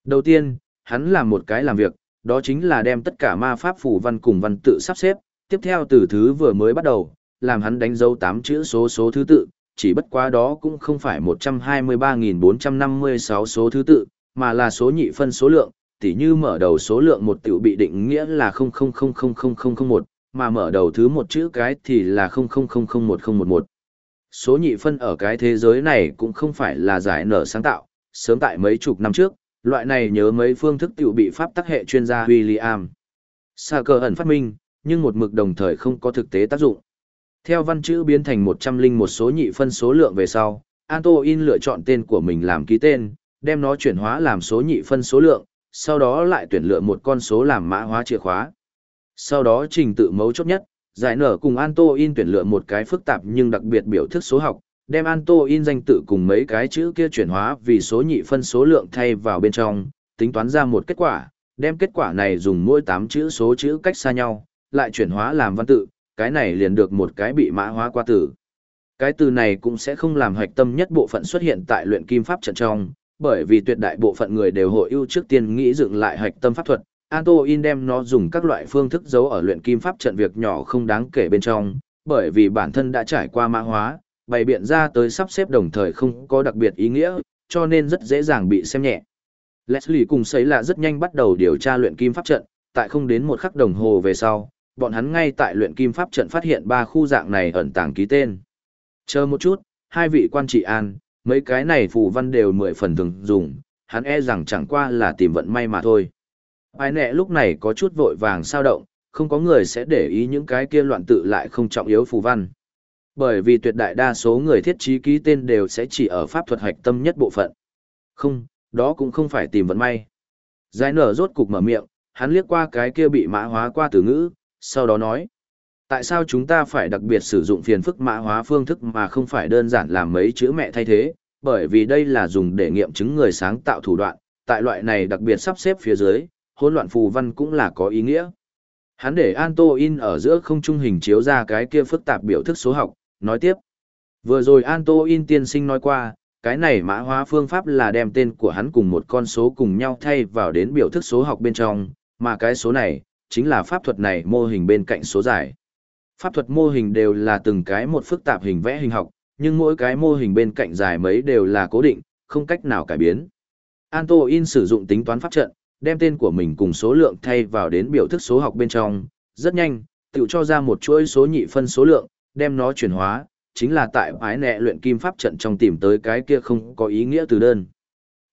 Đầu tiên, hắn làm một cái làm việc, đó chính là đem tất cả ma pháp phù văn cùng văn tự sắp xếp, tiếp theo từ thứ vừa mới bắt đầu, làm hắn đánh dấu 8 chữ số số thứ tự, chỉ bất quá đó cũng không phải 123.456 số thứ tự, mà là số nhị phân số lượng, tỉ như mở đầu số lượng một tiểu bị định nghĩa là 00000001, mà mở đầu thứ một chữ cái thì là 00001011. Số nhị phân ở cái thế giới này cũng không phải là giải nở sáng tạo, sớm tại mấy chục năm trước, loại này nhớ mấy phương thức tiểu bị pháp tác hệ chuyên gia William. Sa cơ ẩn phát minh, nhưng một mực đồng thời không có thực tế tác dụng. Theo văn chữ biến thành một trăm linh một số nhị phân số lượng về sau, Antoin lựa chọn tên của mình làm ký tên, đem nó chuyển hóa làm số nhị phân số lượng, sau đó lại tuyển lựa một con số làm mã hóa chìa khóa. Sau đó trình tự mấu chốt nhất, giải nở cùng Antoin tuyển lựa một cái phức tạp nhưng đặc biệt biểu thức số học, đem Antoin danh tự cùng mấy cái chữ kia chuyển hóa vì số nhị phân số lượng thay vào bên trong, tính toán ra một kết quả, đem kết quả này dùng mỗi 8 chữ số chữ cách xa nhau, lại chuyển hóa làm văn tự, cái này liền được một cái bị mã hóa qua từ. Cái từ này cũng sẽ không làm hoạch tâm nhất bộ phận xuất hiện tại luyện kim pháp trận trong, bởi vì tuyệt đại bộ phận người đều hội ưu trước tiên nghĩ dựng lại hoạch tâm pháp thuật. Antoin đem nó dùng các loại phương thức giấu ở luyện kim pháp trận việc nhỏ không đáng kể bên trong, bởi vì bản thân đã trải qua mã hóa, bày biện ra tới sắp xếp đồng thời không có đặc biệt ý nghĩa, cho nên rất dễ dàng bị xem nhẹ. Leslie cùng sấy là rất nhanh bắt đầu điều tra luyện kim pháp trận, tại không đến một khắc đồng hồ về sau, bọn hắn ngay tại luyện kim pháp trận phát hiện ba khu dạng này ẩn tàng ký tên. Chờ một chút, hai vị quan trị an, mấy cái này phù văn đều mười phần thường dùng, hắn e rằng chẳng qua là tìm vận may mà thôi. Ai nẹ lúc này có chút vội vàng sao động, không có người sẽ để ý những cái kia loạn tự lại không trọng yếu phù văn. Bởi vì tuyệt đại đa số người thiết trí ký tên đều sẽ chỉ ở pháp thuật hạch tâm nhất bộ phận. Không, đó cũng không phải tìm vận may. Giải nở rốt cục mở miệng, hắn liếc qua cái kia bị mã hóa qua từ ngữ, sau đó nói. Tại sao chúng ta phải đặc biệt sử dụng phiền phức mã hóa phương thức mà không phải đơn giản làm mấy chữ mẹ thay thế, bởi vì đây là dùng để nghiệm chứng người sáng tạo thủ đoạn, tại loại này đặc biệt sắp xếp phía dưới, hỗn loạn phù văn cũng là có ý nghĩa. Hắn để Anto in ở giữa không trung hình chiếu ra cái kia phức tạp biểu thức số học, nói tiếp. Vừa rồi Anto in tiên sinh nói qua, cái này mã hóa phương pháp là đem tên của hắn cùng một con số cùng nhau thay vào đến biểu thức số học bên trong, mà cái số này, chính là pháp thuật này mô hình bên cạnh số giải. Pháp thuật mô hình đều là từng cái một phức tạp hình vẽ hình học, nhưng mỗi cái mô hình bên cạnh dài mấy đều là cố định, không cách nào cải biến. Anto in sử dụng tính toán pháp trận, đem tên của mình cùng số lượng thay vào đến biểu thức số học bên trong, rất nhanh, tự cho ra một chuỗi số nhị phân số lượng, đem nó chuyển hóa, chính là tại ái nẹ luyện kim pháp trận trong tìm tới cái kia không có ý nghĩa từ đơn.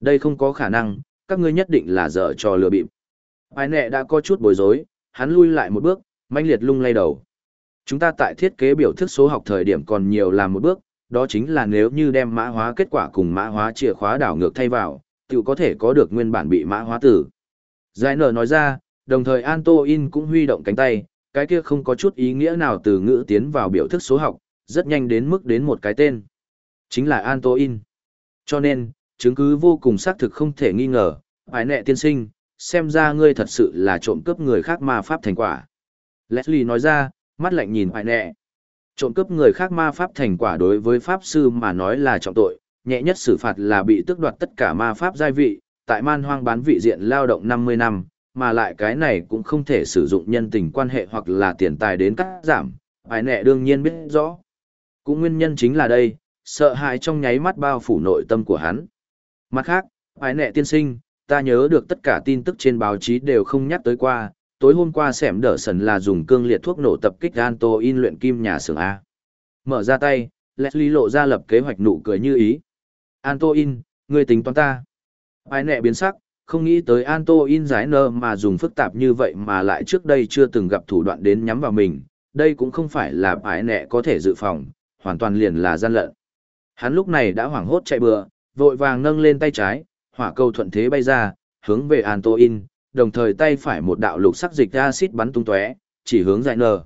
Đây không có khả năng, các ngươi nhất định là dở trò lừa bịp. Ái nẹ đã có chút bối rối, hắn lui lại một bước, manh liệt lung lay đầu. Chúng ta tại thiết kế biểu thức số học thời điểm còn nhiều làm một bước, đó chính là nếu như đem mã hóa kết quả cùng mã hóa chìa khóa đảo ngược thay vào, tự có thể có được nguyên bản bị mã hóa tử. Giải nở nói ra, đồng thời Antoine cũng huy động cánh tay, cái kia không có chút ý nghĩa nào từ ngữ tiến vào biểu thức số học, rất nhanh đến mức đến một cái tên. Chính là Antoine. Cho nên, chứng cứ vô cùng xác thực không thể nghi ngờ, ái nẹ tiên sinh, xem ra ngươi thật sự là trộm cướp người khác ma pháp thành quả. Leslie nói ra, mắt lạnh nhìn hoài nệ. Trộm cướp người khác ma pháp thành quả đối với pháp sư mà nói là trọng tội, nhẹ nhất xử phạt là bị tước đoạt tất cả ma pháp giai vị, tại man hoang bán vị diện lao động 50 năm, mà lại cái này cũng không thể sử dụng nhân tình quan hệ hoặc là tiền tài đến cắt giảm, hoài nẹ đương nhiên biết rõ. Cũng nguyên nhân chính là đây, sợ hãi trong nháy mắt bao phủ nội tâm của hắn. Mặt khác, hoài nẹ tiên sinh, ta nhớ được tất cả tin tức trên báo chí đều không nhắc tới qua, tối hôm qua xẻm đỡ sần là dùng cương liệt thuốc nổ tập kích Anto in luyện kim nhà xưởng A. Mở ra tay, Leslie lộ ra lập kế hoạch nụ cười như ý. Anto in, người tính toán ta. Ai nẹ biến sắc, không nghĩ tới Anto in giải nơ mà dùng phức tạp như vậy mà lại trước đây chưa từng gặp thủ đoạn đến nhắm vào mình. Đây cũng không phải là ái nẹ có thể dự phòng, hoàn toàn liền là gian lận. Hắn lúc này đã hoảng hốt chạy bừa, vội vàng nâng lên tay trái, hỏa cầu thuận thế bay ra, hướng về Antoine. đồng thời tay phải một đạo lục sắc dịch acid bắn tung tóe, chỉ hướng giải nở.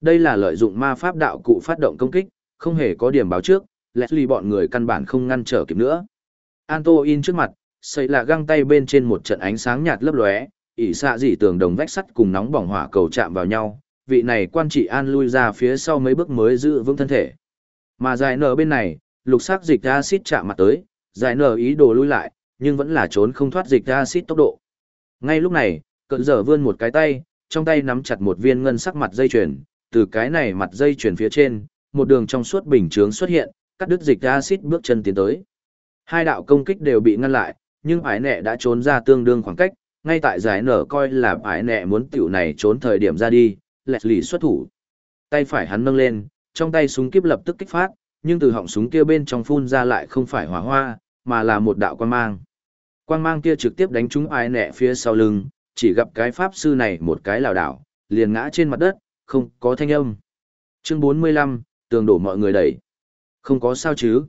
Đây là lợi dụng ma pháp đạo cụ phát động công kích, không hề có điểm báo trước, Leslie bọn người căn bản không ngăn trở kịp nữa. Antoine trước mặt, xây là găng tay bên trên một trận ánh sáng nhạt lấp lóe, ỉ xạ dị tường đồng vách sắt cùng nóng bỏng hỏa cầu chạm vào nhau, vị này quan trị an lui ra phía sau mấy bước mới giữ vững thân thể. Mà giải nở bên này, lục sắc dịch acid chạm mặt tới, giải nở ý đồ lui lại, nhưng vẫn là trốn không thoát dịch acid tốc độ. Ngay lúc này, cận dở vươn một cái tay, trong tay nắm chặt một viên ngân sắc mặt dây chuyền, từ cái này mặt dây chuyền phía trên, một đường trong suốt bình chướng xuất hiện, cắt đứt dịch acid bước chân tiến tới. Hai đạo công kích đều bị ngăn lại, nhưng ải nẹ đã trốn ra tương đương khoảng cách, ngay tại giải nở coi là ải nẹ muốn tiểu này trốn thời điểm ra đi, lẹt lì xuất thủ. Tay phải hắn nâng lên, trong tay súng kiếp lập tức kích phát, nhưng từ họng súng kia bên trong phun ra lại không phải hỏa hoa, mà là một đạo quan mang. Quan mang kia trực tiếp đánh trúng ai nẹ phía sau lưng, chỉ gặp cái pháp sư này một cái lảo đảo, liền ngã trên mặt đất, không có thanh âm. Chương 45, tường đổ mọi người đẩy. Không có sao chứ.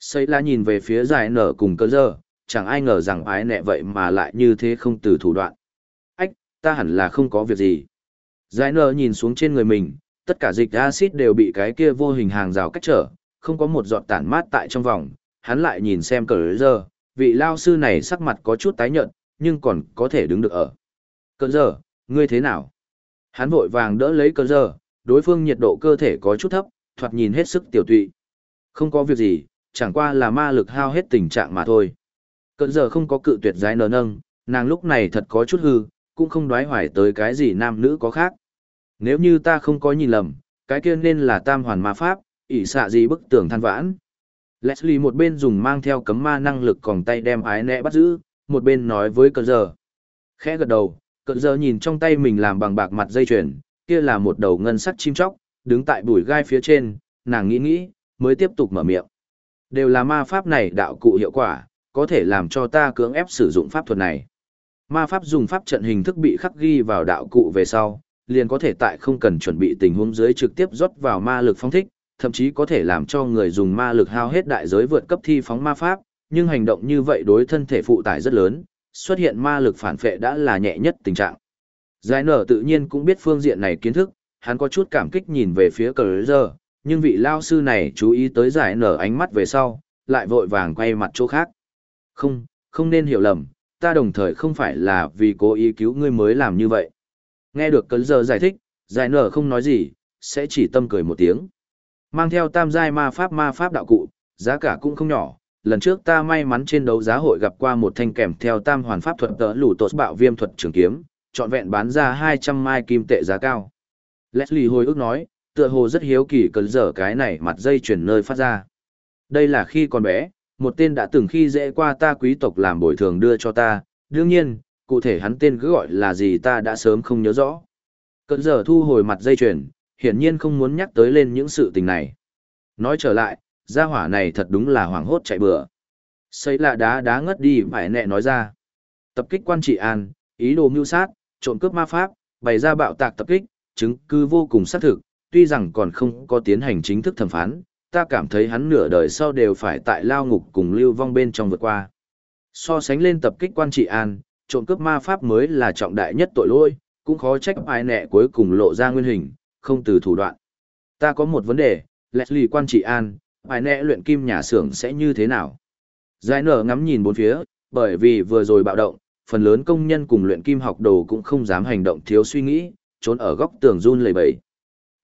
Xây la nhìn về phía giải nở cùng cơ giờ, chẳng ai ngờ rằng ái nẹ vậy mà lại như thế không từ thủ đoạn. Ách, ta hẳn là không có việc gì. Giải nở nhìn xuống trên người mình, tất cả dịch axit đều bị cái kia vô hình hàng rào cách trở, không có một giọt tản mát tại trong vòng. Hắn lại nhìn xem cờ giờ, vị lao sư này sắc mặt có chút tái nhợt, nhưng còn có thể đứng được ở. Cờ giờ, ngươi thế nào? Hắn vội vàng đỡ lấy cờ giờ, đối phương nhiệt độ cơ thể có chút thấp, thoạt nhìn hết sức tiểu tụy. Không có việc gì, chẳng qua là ma lực hao hết tình trạng mà thôi. Cờ giờ không có cự tuyệt giái nở nâng, nàng lúc này thật có chút hư, cũng không đoái hoài tới cái gì nam nữ có khác. Nếu như ta không có nhìn lầm, cái kia nên là tam hoàn ma pháp, ỷ xạ gì bức tường than vãn. Leslie một bên dùng mang theo cấm ma năng lực còn tay đem ái nẹ bắt giữ, một bên nói với cờ giờ. Khẽ gật đầu, cờ giờ nhìn trong tay mình làm bằng bạc mặt dây chuyền, kia là một đầu ngân sắc chim chóc, đứng tại bụi gai phía trên, nàng nghĩ nghĩ, mới tiếp tục mở miệng. Đều là ma pháp này đạo cụ hiệu quả, có thể làm cho ta cưỡng ép sử dụng pháp thuật này. Ma pháp dùng pháp trận hình thức bị khắc ghi vào đạo cụ về sau, liền có thể tại không cần chuẩn bị tình huống dưới trực tiếp rót vào ma lực phong thích, thậm chí có thể làm cho người dùng ma lực hao hết đại giới vượt cấp thi phóng ma pháp, nhưng hành động như vậy đối thân thể phụ tải rất lớn, xuất hiện ma lực phản phệ đã là nhẹ nhất tình trạng. Giải nở tự nhiên cũng biết phương diện này kiến thức, hắn có chút cảm kích nhìn về phía cờ giờ, nhưng vị lao sư này chú ý tới giải nở ánh mắt về sau, lại vội vàng quay mặt chỗ khác. Không, không nên hiểu lầm, ta đồng thời không phải là vì cố ý cứu ngươi mới làm như vậy. Nghe được cờ giờ giải thích, giải nở không nói gì, sẽ chỉ tâm cười một tiếng. Mang theo tam giai ma pháp ma pháp đạo cụ, giá cả cũng không nhỏ. Lần trước ta may mắn trên đấu giá hội gặp qua một thanh kèm theo tam hoàn pháp thuật tớ lũ tột bạo viêm thuật trường kiếm, trọn vẹn bán ra 200 mai kim tệ giá cao. Leslie hồi ức nói, tựa hồ rất hiếu kỳ cần dở cái này mặt dây chuyển nơi phát ra. Đây là khi còn bé, một tên đã từng khi dễ qua ta quý tộc làm bồi thường đưa cho ta, đương nhiên, cụ thể hắn tên cứ gọi là gì ta đã sớm không nhớ rõ. Cần dở thu hồi mặt dây chuyển hiển nhiên không muốn nhắc tới lên những sự tình này. Nói trở lại, gia hỏa này thật đúng là hoảng hốt chạy bừa. Xây là đá đá ngất đi phải nẹ nói ra. Tập kích quan trị an, ý đồ mưu sát, trộm cướp ma pháp, bày ra bạo tạc tập kích, chứng cứ vô cùng xác thực, tuy rằng còn không có tiến hành chính thức thẩm phán, ta cảm thấy hắn nửa đời sau đều phải tại lao ngục cùng lưu vong bên trong vượt qua. So sánh lên tập kích quan trị an, trộm cướp ma pháp mới là trọng đại nhất tội lỗi, cũng khó trách ai nẹ cuối cùng lộ ra nguyên hình, không từ thủ đoạn. Ta có một vấn đề, Leslie quan trị an, ai nẹ luyện kim nhà xưởng sẽ như thế nào? Giải nở ngắm nhìn bốn phía, bởi vì vừa rồi bạo động, phần lớn công nhân cùng luyện kim học đồ cũng không dám hành động thiếu suy nghĩ, trốn ở góc tường run lẩy bẩy.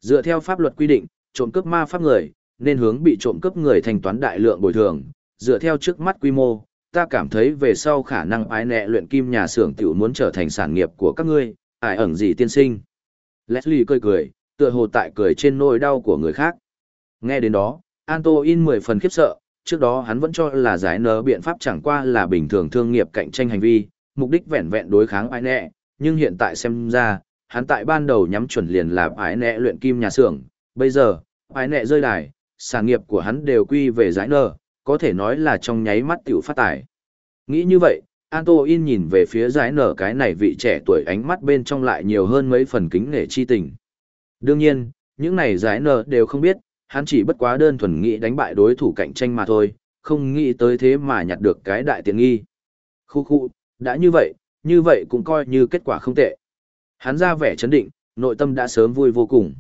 Dựa theo pháp luật quy định, trộm cướp ma pháp người, nên hướng bị trộm cướp người thanh toán đại lượng bồi thường, dựa theo trước mắt quy mô, ta cảm thấy về sau khả năng ái nẹ luyện kim nhà xưởng tiểu muốn trở thành sản nghiệp của các ngươi, ải ẩn gì tiên sinh. Leslie cười cười, tựa hồ tại cười trên nỗi đau của người khác. Nghe đến đó, Antoine mười phần khiếp sợ, trước đó hắn vẫn cho là giải nở biện pháp chẳng qua là bình thường thương nghiệp cạnh tranh hành vi, mục đích vẹn vẹn đối kháng ai nẹ, nhưng hiện tại xem ra, hắn tại ban đầu nhắm chuẩn liền là ái nẹ luyện kim nhà xưởng, bây giờ, ái nẹ rơi đài, sản nghiệp của hắn đều quy về giải nở, có thể nói là trong nháy mắt tiểu phát tài. Nghĩ như vậy, Antoin nhìn về phía giải nở cái này vị trẻ tuổi ánh mắt bên trong lại nhiều hơn mấy phần kính nể chi tình. Đương nhiên, những này giải nợ đều không biết, hắn chỉ bất quá đơn thuần nghĩ đánh bại đối thủ cạnh tranh mà thôi, không nghĩ tới thế mà nhặt được cái đại tiện nghi. Khu khu, đã như vậy, như vậy cũng coi như kết quả không tệ. Hắn ra vẻ chấn định, nội tâm đã sớm vui vô cùng.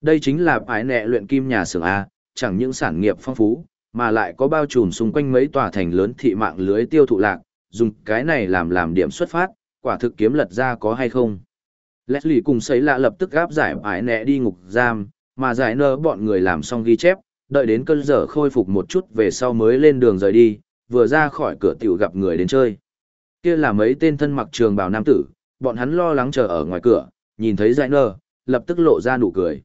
Đây chính là ái nẹ luyện kim nhà xưởng A, chẳng những sản nghiệp phong phú, mà lại có bao trùm xung quanh mấy tòa thành lớn thị mạng lưới tiêu thụ lạc, dùng cái này làm làm điểm xuất phát, quả thực kiếm lật ra có hay không. Leslie cùng sấy lạ lập tức gáp giải ái nẹ đi ngục giam, mà giải nơ bọn người làm xong ghi chép, đợi đến cơn giờ khôi phục một chút về sau mới lên đường rời đi, vừa ra khỏi cửa tiểu gặp người đến chơi. Kia là mấy tên thân mặc trường bào nam tử, bọn hắn lo lắng chờ ở ngoài cửa, nhìn thấy giải nơ, lập tức lộ ra nụ cười.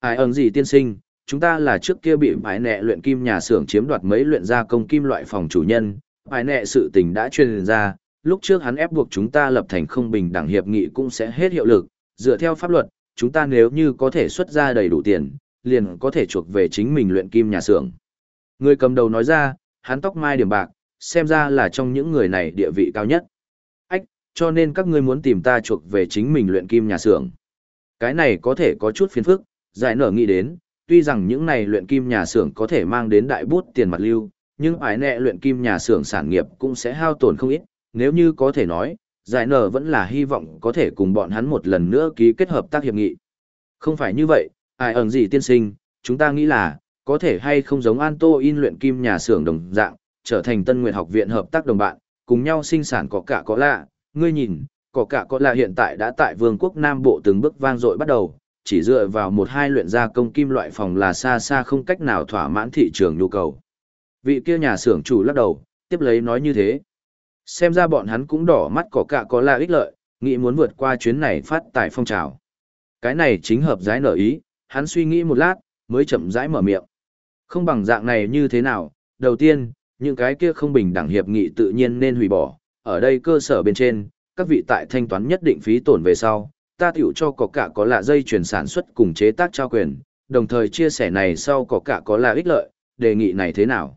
Ai ơn gì tiên sinh, chúng ta là trước kia bị ái nẹ luyện kim nhà xưởng chiếm đoạt mấy luyện gia công kim loại phòng chủ nhân, ái nẹ sự tình đã truyền ra, lúc trước hắn ép buộc chúng ta lập thành không bình đẳng hiệp nghị cũng sẽ hết hiệu lực, dựa theo pháp luật, chúng ta nếu như có thể xuất ra đầy đủ tiền, liền có thể chuộc về chính mình luyện kim nhà xưởng. Người cầm đầu nói ra, hắn tóc mai điểm bạc, xem ra là trong những người này địa vị cao nhất. Ách, cho nên các ngươi muốn tìm ta chuộc về chính mình luyện kim nhà xưởng. Cái này có thể có chút phiền phức, giải nở nghĩ đến, tuy rằng những này luyện kim nhà xưởng có thể mang đến đại bút tiền mặt lưu, nhưng ái nẹ luyện kim nhà xưởng sản nghiệp cũng sẽ hao tổn không ít, nếu như có thể nói, giải nở vẫn là hy vọng có thể cùng bọn hắn một lần nữa ký kết hợp tác hiệp nghị. Không phải như vậy, ai ẩn gì tiên sinh, chúng ta nghĩ là, có thể hay không giống Anto in luyện kim nhà xưởng đồng dạng, trở thành tân nguyện học viện hợp tác đồng bạn, cùng nhau sinh sản có cả có lạ, ngươi nhìn, có cả có lạ hiện tại đã tại vương quốc Nam Bộ từng bước vang dội bắt đầu, chỉ dựa vào một hai luyện gia công kim loại phòng là xa xa không cách nào thỏa mãn thị trường nhu cầu. Vị kia nhà xưởng chủ lắc đầu, tiếp lấy nói như thế. Xem ra bọn hắn cũng đỏ mắt có cả có là ích lợi, nghĩ muốn vượt qua chuyến này phát tài phong trào. Cái này chính hợp giái nở ý, hắn suy nghĩ một lát, mới chậm rãi mở miệng. Không bằng dạng này như thế nào, đầu tiên, những cái kia không bình đẳng hiệp nghị tự nhiên nên hủy bỏ, ở đây cơ sở bên trên, các vị tại thanh toán nhất định phí tổn về sau, ta tiểu cho có cả có là dây chuyển sản xuất cùng chế tác trao quyền, đồng thời chia sẻ này sau có cả có là ích lợi, đề nghị này thế nào?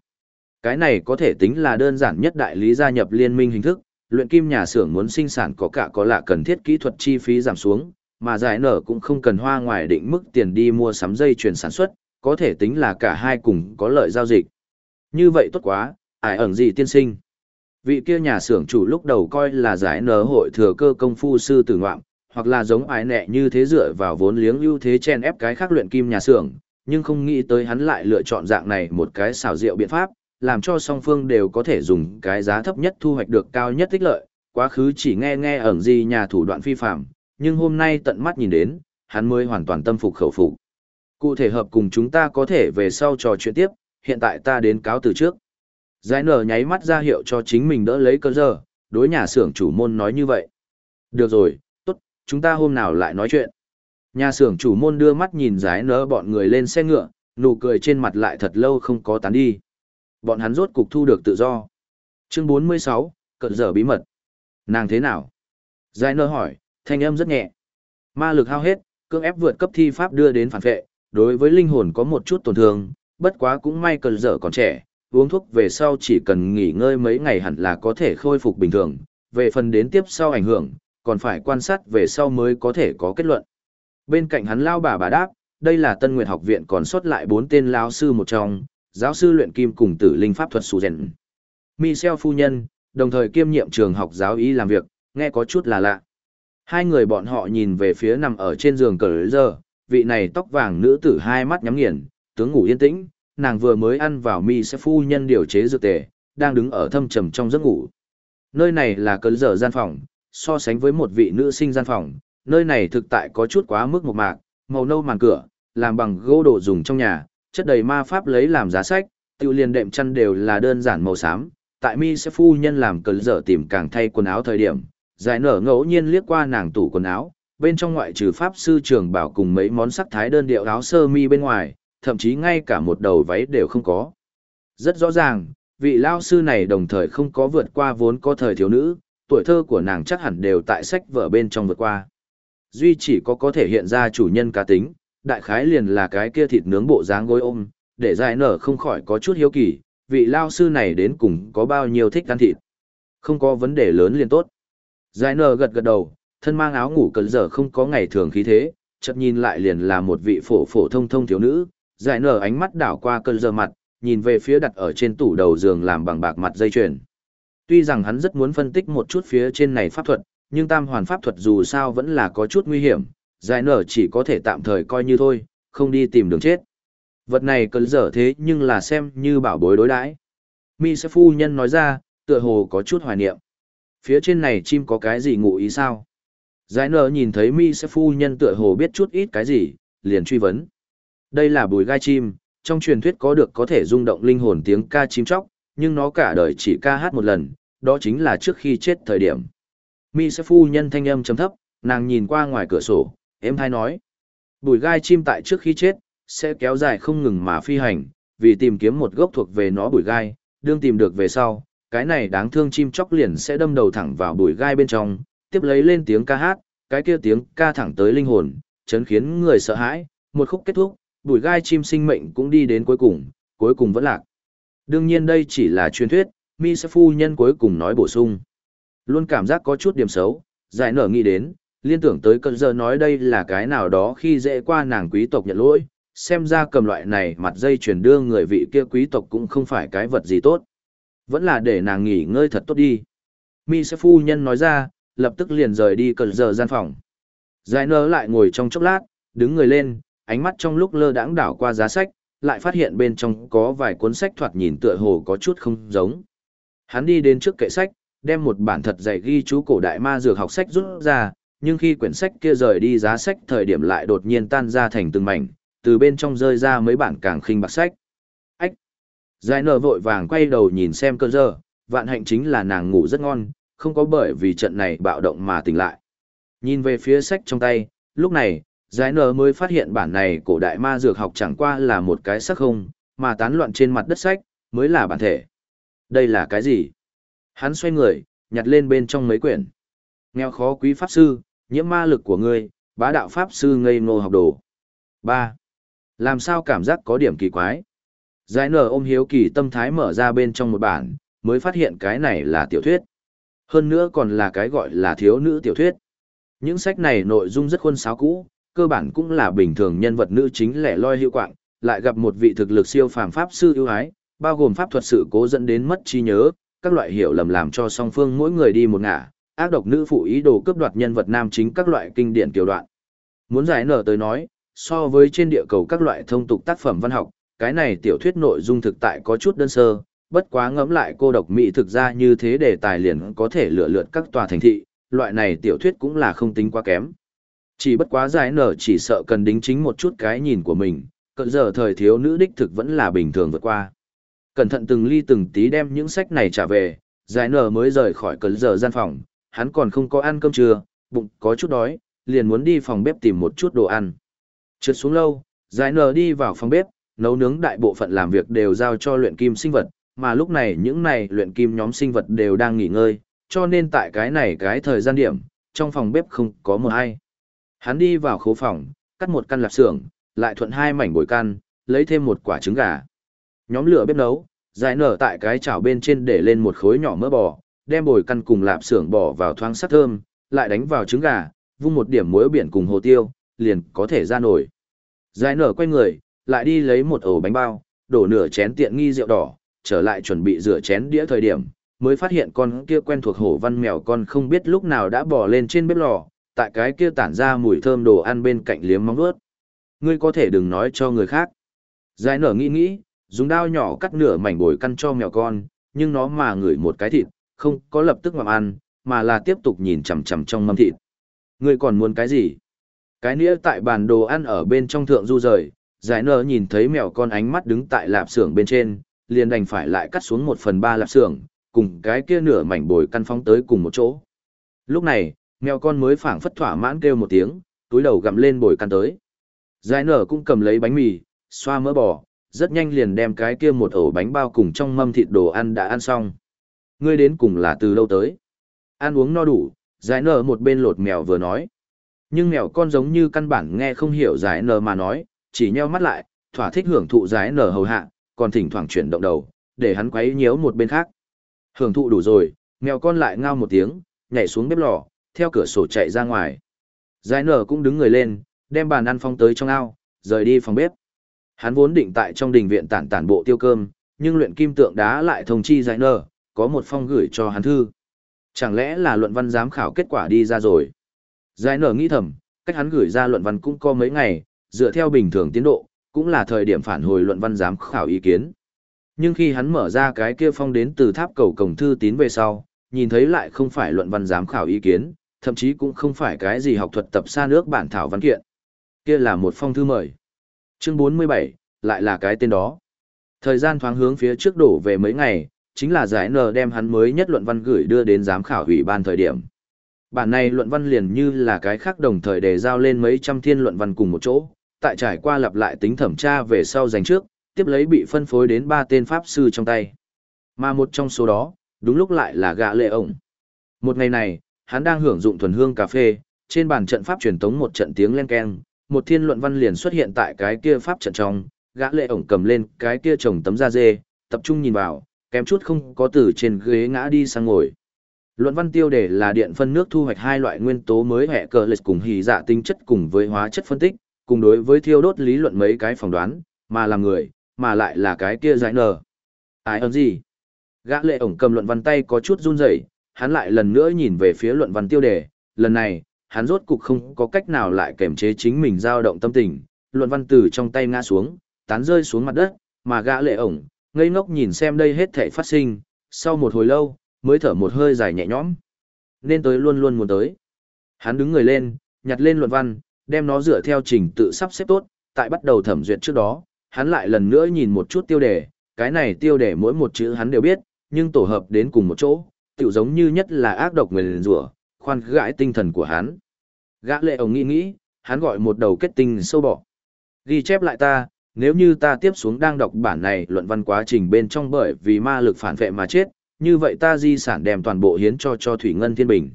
Cái này có thể tính là đơn giản nhất đại lý gia nhập liên minh hình thức, luyện kim nhà xưởng muốn sinh sản có cả có lạ cần thiết kỹ thuật chi phí giảm xuống, mà giải nở cũng không cần hoa ngoài định mức tiền đi mua sắm dây chuyển sản xuất, có thể tính là cả hai cùng có lợi giao dịch. Như vậy tốt quá, ai ẩn gì tiên sinh. Vị kia nhà xưởng chủ lúc đầu coi là giải nở hội thừa cơ công phu sư tử ngoạm, hoặc là giống ái nẹ như thế dựa vào vốn liếng ưu thế chen ép cái khác luyện kim nhà xưởng, nhưng không nghĩ tới hắn lại lựa chọn dạng này một cái xảo diệu biện pháp, làm cho song phương đều có thể dùng cái giá thấp nhất thu hoạch được cao nhất tích lợi, quá khứ chỉ nghe nghe ẩn gì nhà thủ đoạn phi phạm, nhưng hôm nay tận mắt nhìn đến, hắn mới hoàn toàn tâm phục khẩu phục. Cụ thể hợp cùng chúng ta có thể về sau trò chuyện tiếp, hiện tại ta đến cáo từ trước. Giải nở nháy mắt ra hiệu cho chính mình đỡ lấy cơ giờ, đối nhà xưởng chủ môn nói như vậy. Được rồi, tốt, chúng ta hôm nào lại nói chuyện. Nhà xưởng chủ môn đưa mắt nhìn giải nở bọn người lên xe ngựa, nụ cười trên mặt lại thật lâu không có tán đi. Bọn hắn rốt cục thu được tự do. Chương 46, cận giờ bí mật. Nàng thế nào? Giải nơ hỏi, thanh âm rất nhẹ. Ma lực hao hết, cưỡng ép vượt cấp thi pháp đưa đến phản vệ, đối với linh hồn có một chút tổn thương, bất quá cũng may cận dở còn trẻ, uống thuốc về sau chỉ cần nghỉ ngơi mấy ngày hẳn là có thể khôi phục bình thường, về phần đến tiếp sau ảnh hưởng, còn phải quan sát về sau mới có thể có kết luận. Bên cạnh hắn lao bà bà đáp, đây là Tân Nguyệt học viện còn sót lại bốn tên lao sư một trong, giáo sư luyện kim cùng tử linh pháp thuật sù rèn. Michel phu nhân, đồng thời kiêm nhiệm trường học giáo ý làm việc, nghe có chút là lạ. Hai người bọn họ nhìn về phía nằm ở trên giường cờ giờ, vị này tóc vàng nữ tử hai mắt nhắm nghiền, tướng ngủ yên tĩnh, nàng vừa mới ăn vào mi sẽ phu nhân điều chế dược tề, đang đứng ở thâm trầm trong giấc ngủ. Nơi này là cờ giờ gian phòng, so sánh với một vị nữ sinh gian phòng, nơi này thực tại có chút quá mức một mạc, màu nâu màn cửa, làm bằng gỗ đồ dùng trong nhà, chất đầy ma pháp lấy làm giá sách, tiêu liền đệm chăn đều là đơn giản màu xám. Tại mi sẽ phu nhân làm cờ dở tìm càng thay quần áo thời điểm, giải nở ngẫu nhiên liếc qua nàng tủ quần áo, bên trong ngoại trừ pháp sư trường bảo cùng mấy món sắc thái đơn điệu áo sơ mi bên ngoài, thậm chí ngay cả một đầu váy đều không có. Rất rõ ràng, vị lao sư này đồng thời không có vượt qua vốn có thời thiếu nữ, tuổi thơ của nàng chắc hẳn đều tại sách vở bên trong vượt qua. Duy chỉ có có thể hiện ra chủ nhân cá tính, đại khái liền là cái kia thịt nướng bộ dáng gối ôm, để giải nở không khỏi có chút hiếu kỳ, vị lao sư này đến cùng có bao nhiêu thích ăn thịt. Không có vấn đề lớn liền tốt. Giải nở gật gật đầu, thân mang áo ngủ cẩn giờ không có ngày thường khí thế, chợt nhìn lại liền là một vị phổ phổ thông thông thiếu nữ, giải nở ánh mắt đảo qua cẩn giờ mặt, nhìn về phía đặt ở trên tủ đầu giường làm bằng bạc mặt dây chuyền. Tuy rằng hắn rất muốn phân tích một chút phía trên này pháp thuật, nhưng tam hoàn pháp thuật dù sao vẫn là có chút nguy hiểm, giải nở chỉ có thể tạm thời coi như thôi, không đi tìm đường chết. Vật này cần dở thế nhưng là xem như bảo bối đối đãi. Mi sẽ phu nhân nói ra, tựa hồ có chút hoài niệm. Phía trên này chim có cái gì ngụ ý sao? Giải nở nhìn thấy mi sẽ phu nhân tựa hồ biết chút ít cái gì, liền truy vấn. Đây là bùi gai chim, trong truyền thuyết có được có thể rung động linh hồn tiếng ca chim chóc, nhưng nó cả đời chỉ ca hát một lần, đó chính là trước khi chết thời điểm. Mi sẽ phu nhân thanh âm chấm thấp, nàng nhìn qua ngoài cửa sổ, em thay nói. Bùi gai chim tại trước khi chết, sẽ kéo dài không ngừng mà phi hành, vì tìm kiếm một gốc thuộc về nó bùi gai, đương tìm được về sau, cái này đáng thương chim chóc liền sẽ đâm đầu thẳng vào bùi gai bên trong, tiếp lấy lên tiếng ca hát, cái kia tiếng ca thẳng tới linh hồn, chấn khiến người sợ hãi, một khúc kết thúc, bùi gai chim sinh mệnh cũng đi đến cuối cùng, cuối cùng vẫn lạc. Đương nhiên đây chỉ là truyền thuyết, mi Sư phu nhân cuối cùng nói bổ sung. Luôn cảm giác có chút điểm xấu, giải nở nghĩ đến, liên tưởng tới cơn giờ nói đây là cái nào đó khi dễ qua nàng quý tộc nhận lỗi, xem ra cầm loại này mặt dây truyền đưa người vị kia quý tộc cũng không phải cái vật gì tốt. Vẫn là để nàng nghỉ ngơi thật tốt đi. Mi sẽ phu nhân nói ra, lập tức liền rời đi cơn giờ gian phòng. Giải nơ lại ngồi trong chốc lát, đứng người lên, ánh mắt trong lúc lơ đãng đảo qua giá sách, lại phát hiện bên trong có vài cuốn sách thoạt nhìn tựa hồ có chút không giống. Hắn đi đến trước kệ sách, đem một bản thật dày ghi chú cổ đại ma dược học sách rút ra, nhưng khi quyển sách kia rời đi giá sách thời điểm lại đột nhiên tan ra thành từng mảnh, từ bên trong rơi ra mấy bản càng khinh bạc sách. Ách! Giải nở vội vàng quay đầu nhìn xem cơ giờ, vạn hạnh chính là nàng ngủ rất ngon, không có bởi vì trận này bạo động mà tỉnh lại. Nhìn về phía sách trong tay, lúc này, giải nở mới phát hiện bản này cổ đại ma dược học chẳng qua là một cái sắc không, mà tán loạn trên mặt đất sách, mới là bản thể. Đây là cái gì? Hắn xoay người, nhặt lên bên trong mấy quyển. Nghèo khó quý pháp sư, nhiễm ma lực của ngươi, bá đạo pháp sư ngây ngô học đồ. 3. Làm sao cảm giác có điểm kỳ quái? Giải nở ôm hiếu kỳ tâm thái mở ra bên trong một bản, mới phát hiện cái này là tiểu thuyết. Hơn nữa còn là cái gọi là thiếu nữ tiểu thuyết. Những sách này nội dung rất khuôn sáo cũ, cơ bản cũng là bình thường nhân vật nữ chính lẻ loi hiệu quạng, lại gặp một vị thực lực siêu phàm pháp sư ưu ái, bao gồm pháp thuật sự cố dẫn đến mất trí nhớ, các loại hiểu lầm làm cho song phương mỗi người đi một ngả, ác độc nữ phụ ý đồ cướp đoạt nhân vật nam chính các loại kinh điển tiểu đoạn. Muốn giải nở tới nói, so với trên địa cầu các loại thông tục tác phẩm văn học, cái này tiểu thuyết nội dung thực tại có chút đơn sơ, bất quá ngẫm lại cô độc mỹ thực ra như thế để tài liền có thể lựa lượt các tòa thành thị, loại này tiểu thuyết cũng là không tính quá kém. Chỉ bất quá giải nở chỉ sợ cần đính chính một chút cái nhìn của mình, cận giờ thời thiếu nữ đích thực vẫn là bình thường vượt qua. Cẩn thận từng ly từng tí đem những sách này trả về, giải nở mới rời khỏi cận giờ gian phòng, hắn còn không có ăn cơm trưa, bụng có chút đói, liền muốn đi phòng bếp tìm một chút đồ ăn. Trượt xuống lâu, giải nở đi vào phòng bếp, nấu nướng đại bộ phận làm việc đều giao cho luyện kim sinh vật, mà lúc này những này luyện kim nhóm sinh vật đều đang nghỉ ngơi, cho nên tại cái này cái thời gian điểm, trong phòng bếp không có một ai. Hắn đi vào khố phòng, cắt một căn lạp xưởng, lại thuận hai mảnh bồi căn, lấy thêm một quả trứng gà. Nhóm lửa bếp nấu, giải nở tại cái chảo bên trên để lên một khối nhỏ mỡ bò, đem bồi căn cùng lạp xưởng bỏ vào thoáng sắc thơm, lại đánh vào trứng gà, vung một điểm muối biển cùng hồ tiêu, liền có thể ra nổi. Giải nở quay người, lại đi lấy một ổ bánh bao, đổ nửa chén tiện nghi rượu đỏ, trở lại chuẩn bị rửa chén đĩa thời điểm, mới phát hiện con kia quen thuộc hổ văn mèo con không biết lúc nào đã bỏ lên trên bếp lò, tại cái kia tản ra mùi thơm đồ ăn bên cạnh liếm móng vuốt. Ngươi có thể đừng nói cho người khác. Giải nở nghĩ nghĩ, dùng dao nhỏ cắt nửa mảnh bồi căn cho mèo con, nhưng nó mà ngửi một cái thịt, không có lập tức ngậm ăn, mà là tiếp tục nhìn chằm chằm trong mâm thịt. Ngươi còn muốn cái gì? Cái nĩa tại bàn đồ ăn ở bên trong thượng du rời, giải nở nhìn thấy mèo con ánh mắt đứng tại lạp xưởng bên trên, liền đành phải lại cắt xuống một phần ba lạp xưởng, cùng cái kia nửa mảnh bồi căn phóng tới cùng một chỗ. Lúc này, mèo con mới phảng phất thỏa mãn kêu một tiếng, túi đầu gặm lên bồi căn tới. Giải nở cũng cầm lấy bánh mì, xoa mỡ bò, rất nhanh liền đem cái kia một ổ bánh bao cùng trong mâm thịt đồ ăn đã ăn xong. Ngươi đến cùng là từ lâu tới. Ăn uống no đủ, giải nở một bên lột mèo vừa nói. Nhưng mèo con giống như căn bản nghe không hiểu giải nở mà nói, chỉ nheo mắt lại, thỏa thích hưởng thụ giải nở hầu hạ, còn thỉnh thoảng chuyển động đầu, để hắn quấy nhiễu một bên khác. Hưởng thụ đủ rồi, mèo con lại ngao một tiếng, nhảy xuống bếp lò, theo cửa sổ chạy ra ngoài. Giải nở cũng đứng người lên, đem bàn ăn phong tới trong ao, rời đi phòng bếp. Hắn vốn định tại trong đình viện tản tản bộ tiêu cơm, nhưng luyện kim tượng đá lại thông chi giải nở, có một phong gửi cho hắn thư. Chẳng lẽ là luận văn giám khảo kết quả đi ra rồi? Giải nở nghĩ thầm, cách hắn gửi ra luận văn cũng có mấy ngày, dựa theo bình thường tiến độ, cũng là thời điểm phản hồi luận văn giám khảo ý kiến. Nhưng khi hắn mở ra cái kia phong đến từ tháp cầu cổng thư tín về sau, nhìn thấy lại không phải luận văn giám khảo ý kiến, thậm chí cũng không phải cái gì học thuật tập xa nước bản thảo văn kiện. Kia là một phong thư mời. Chương 47, lại là cái tên đó. Thời gian thoáng hướng phía trước đổ về mấy ngày, chính là giải N đem hắn mới nhất luận văn gửi đưa đến giám khảo ủy ban thời điểm. Bản này luận văn liền như là cái khác đồng thời đề giao lên mấy trăm thiên luận văn cùng một chỗ, tại trải qua lặp lại tính thẩm tra về sau giành trước, tiếp lấy bị phân phối đến ba tên pháp sư trong tay. Mà một trong số đó, đúng lúc lại là gã lệ ổng. Một ngày này, hắn đang hưởng dụng thuần hương cà phê, trên bàn trận pháp truyền tống một trận tiếng len keng, một thiên luận văn liền xuất hiện tại cái kia pháp trận trong, gã lệ ổng cầm lên cái kia trồng tấm da dê, tập trung nhìn vào, kém chút không có từ trên ghế ngã đi sang ngồi. Luận văn tiêu đề là điện phân nước thu hoạch hai loại nguyên tố mới hệ cờ lịch cùng hỉ dạ tinh chất cùng với hóa chất phân tích, cùng đối với thiêu đốt lý luận mấy cái phỏng đoán, mà làm người, mà lại là cái kia giải nở. Ai ơn gì? Gã lệ ổng cầm luận văn tay có chút run rẩy, hắn lại lần nữa nhìn về phía luận văn tiêu đề, lần này, hắn rốt cục không có cách nào lại kềm chế chính mình dao động tâm tình, luận văn từ trong tay ngã xuống, tán rơi xuống mặt đất, mà gã lệ ổng, ngây ngốc nhìn xem đây hết thể phát sinh, sau một hồi lâu, mới thở một hơi dài nhẹ nhõm. Nên tới luôn luôn muốn tới. Hắn đứng người lên, nhặt lên luận văn, đem nó dựa theo trình tự sắp xếp tốt, tại bắt đầu thẩm duyệt trước đó, hắn lại lần nữa nhìn một chút tiêu đề, cái này tiêu đề mỗi một chữ hắn đều biết, nhưng tổ hợp đến cùng một chỗ, tiểu giống như nhất là ác độc nguyền rủa, khoan gãi tinh thần của hắn. Gã lệ ổng nghĩ nghĩ, hắn gọi một đầu kết tinh sâu bọ. Ghi chép lại ta, nếu như ta tiếp xuống đang đọc bản này luận văn quá trình bên trong bởi vì ma lực phản vệ mà chết, như vậy ta di sản đem toàn bộ hiến cho cho Thủy Ngân Thiên Bình.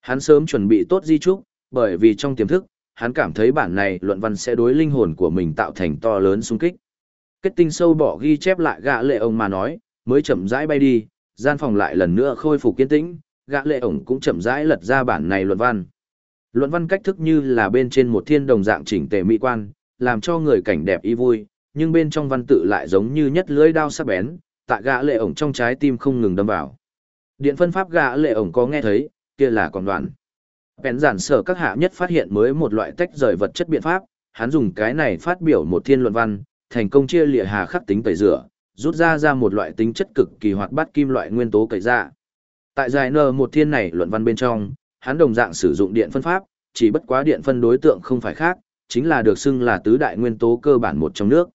Hắn sớm chuẩn bị tốt di trúc, bởi vì trong tiềm thức, hắn cảm thấy bản này luận văn sẽ đối linh hồn của mình tạo thành to lớn xung kích. Kết tinh sâu bỏ ghi chép lại gã lệ ông mà nói, mới chậm rãi bay đi, gian phòng lại lần nữa khôi phục kiên tĩnh, gã lệ ổng cũng chậm rãi lật ra bản này luận văn. Luận văn cách thức như là bên trên một thiên đồng dạng chỉnh tề mỹ quan, làm cho người cảnh đẹp y vui, nhưng bên trong văn tự lại giống như nhất lưỡi đao sắc bén, tạ gã lệ ổng trong trái tim không ngừng đâm vào. Điện phân pháp gã lệ ổng có nghe thấy, kia là còn đoạn. Bèn giản sở các hạ nhất phát hiện mới một loại tách rời vật chất biện pháp, hắn dùng cái này phát biểu một thiên luận văn, thành công chia lịa hà khắc tính tẩy rửa, rút ra ra một loại tính chất cực kỳ hoạt bát kim loại nguyên tố cậy ra. Tại giải nờ một thiên này luận văn bên trong, hắn đồng dạng sử dụng điện phân pháp, chỉ bất quá điện phân đối tượng không phải khác, chính là được xưng là tứ đại nguyên tố cơ bản một trong nước.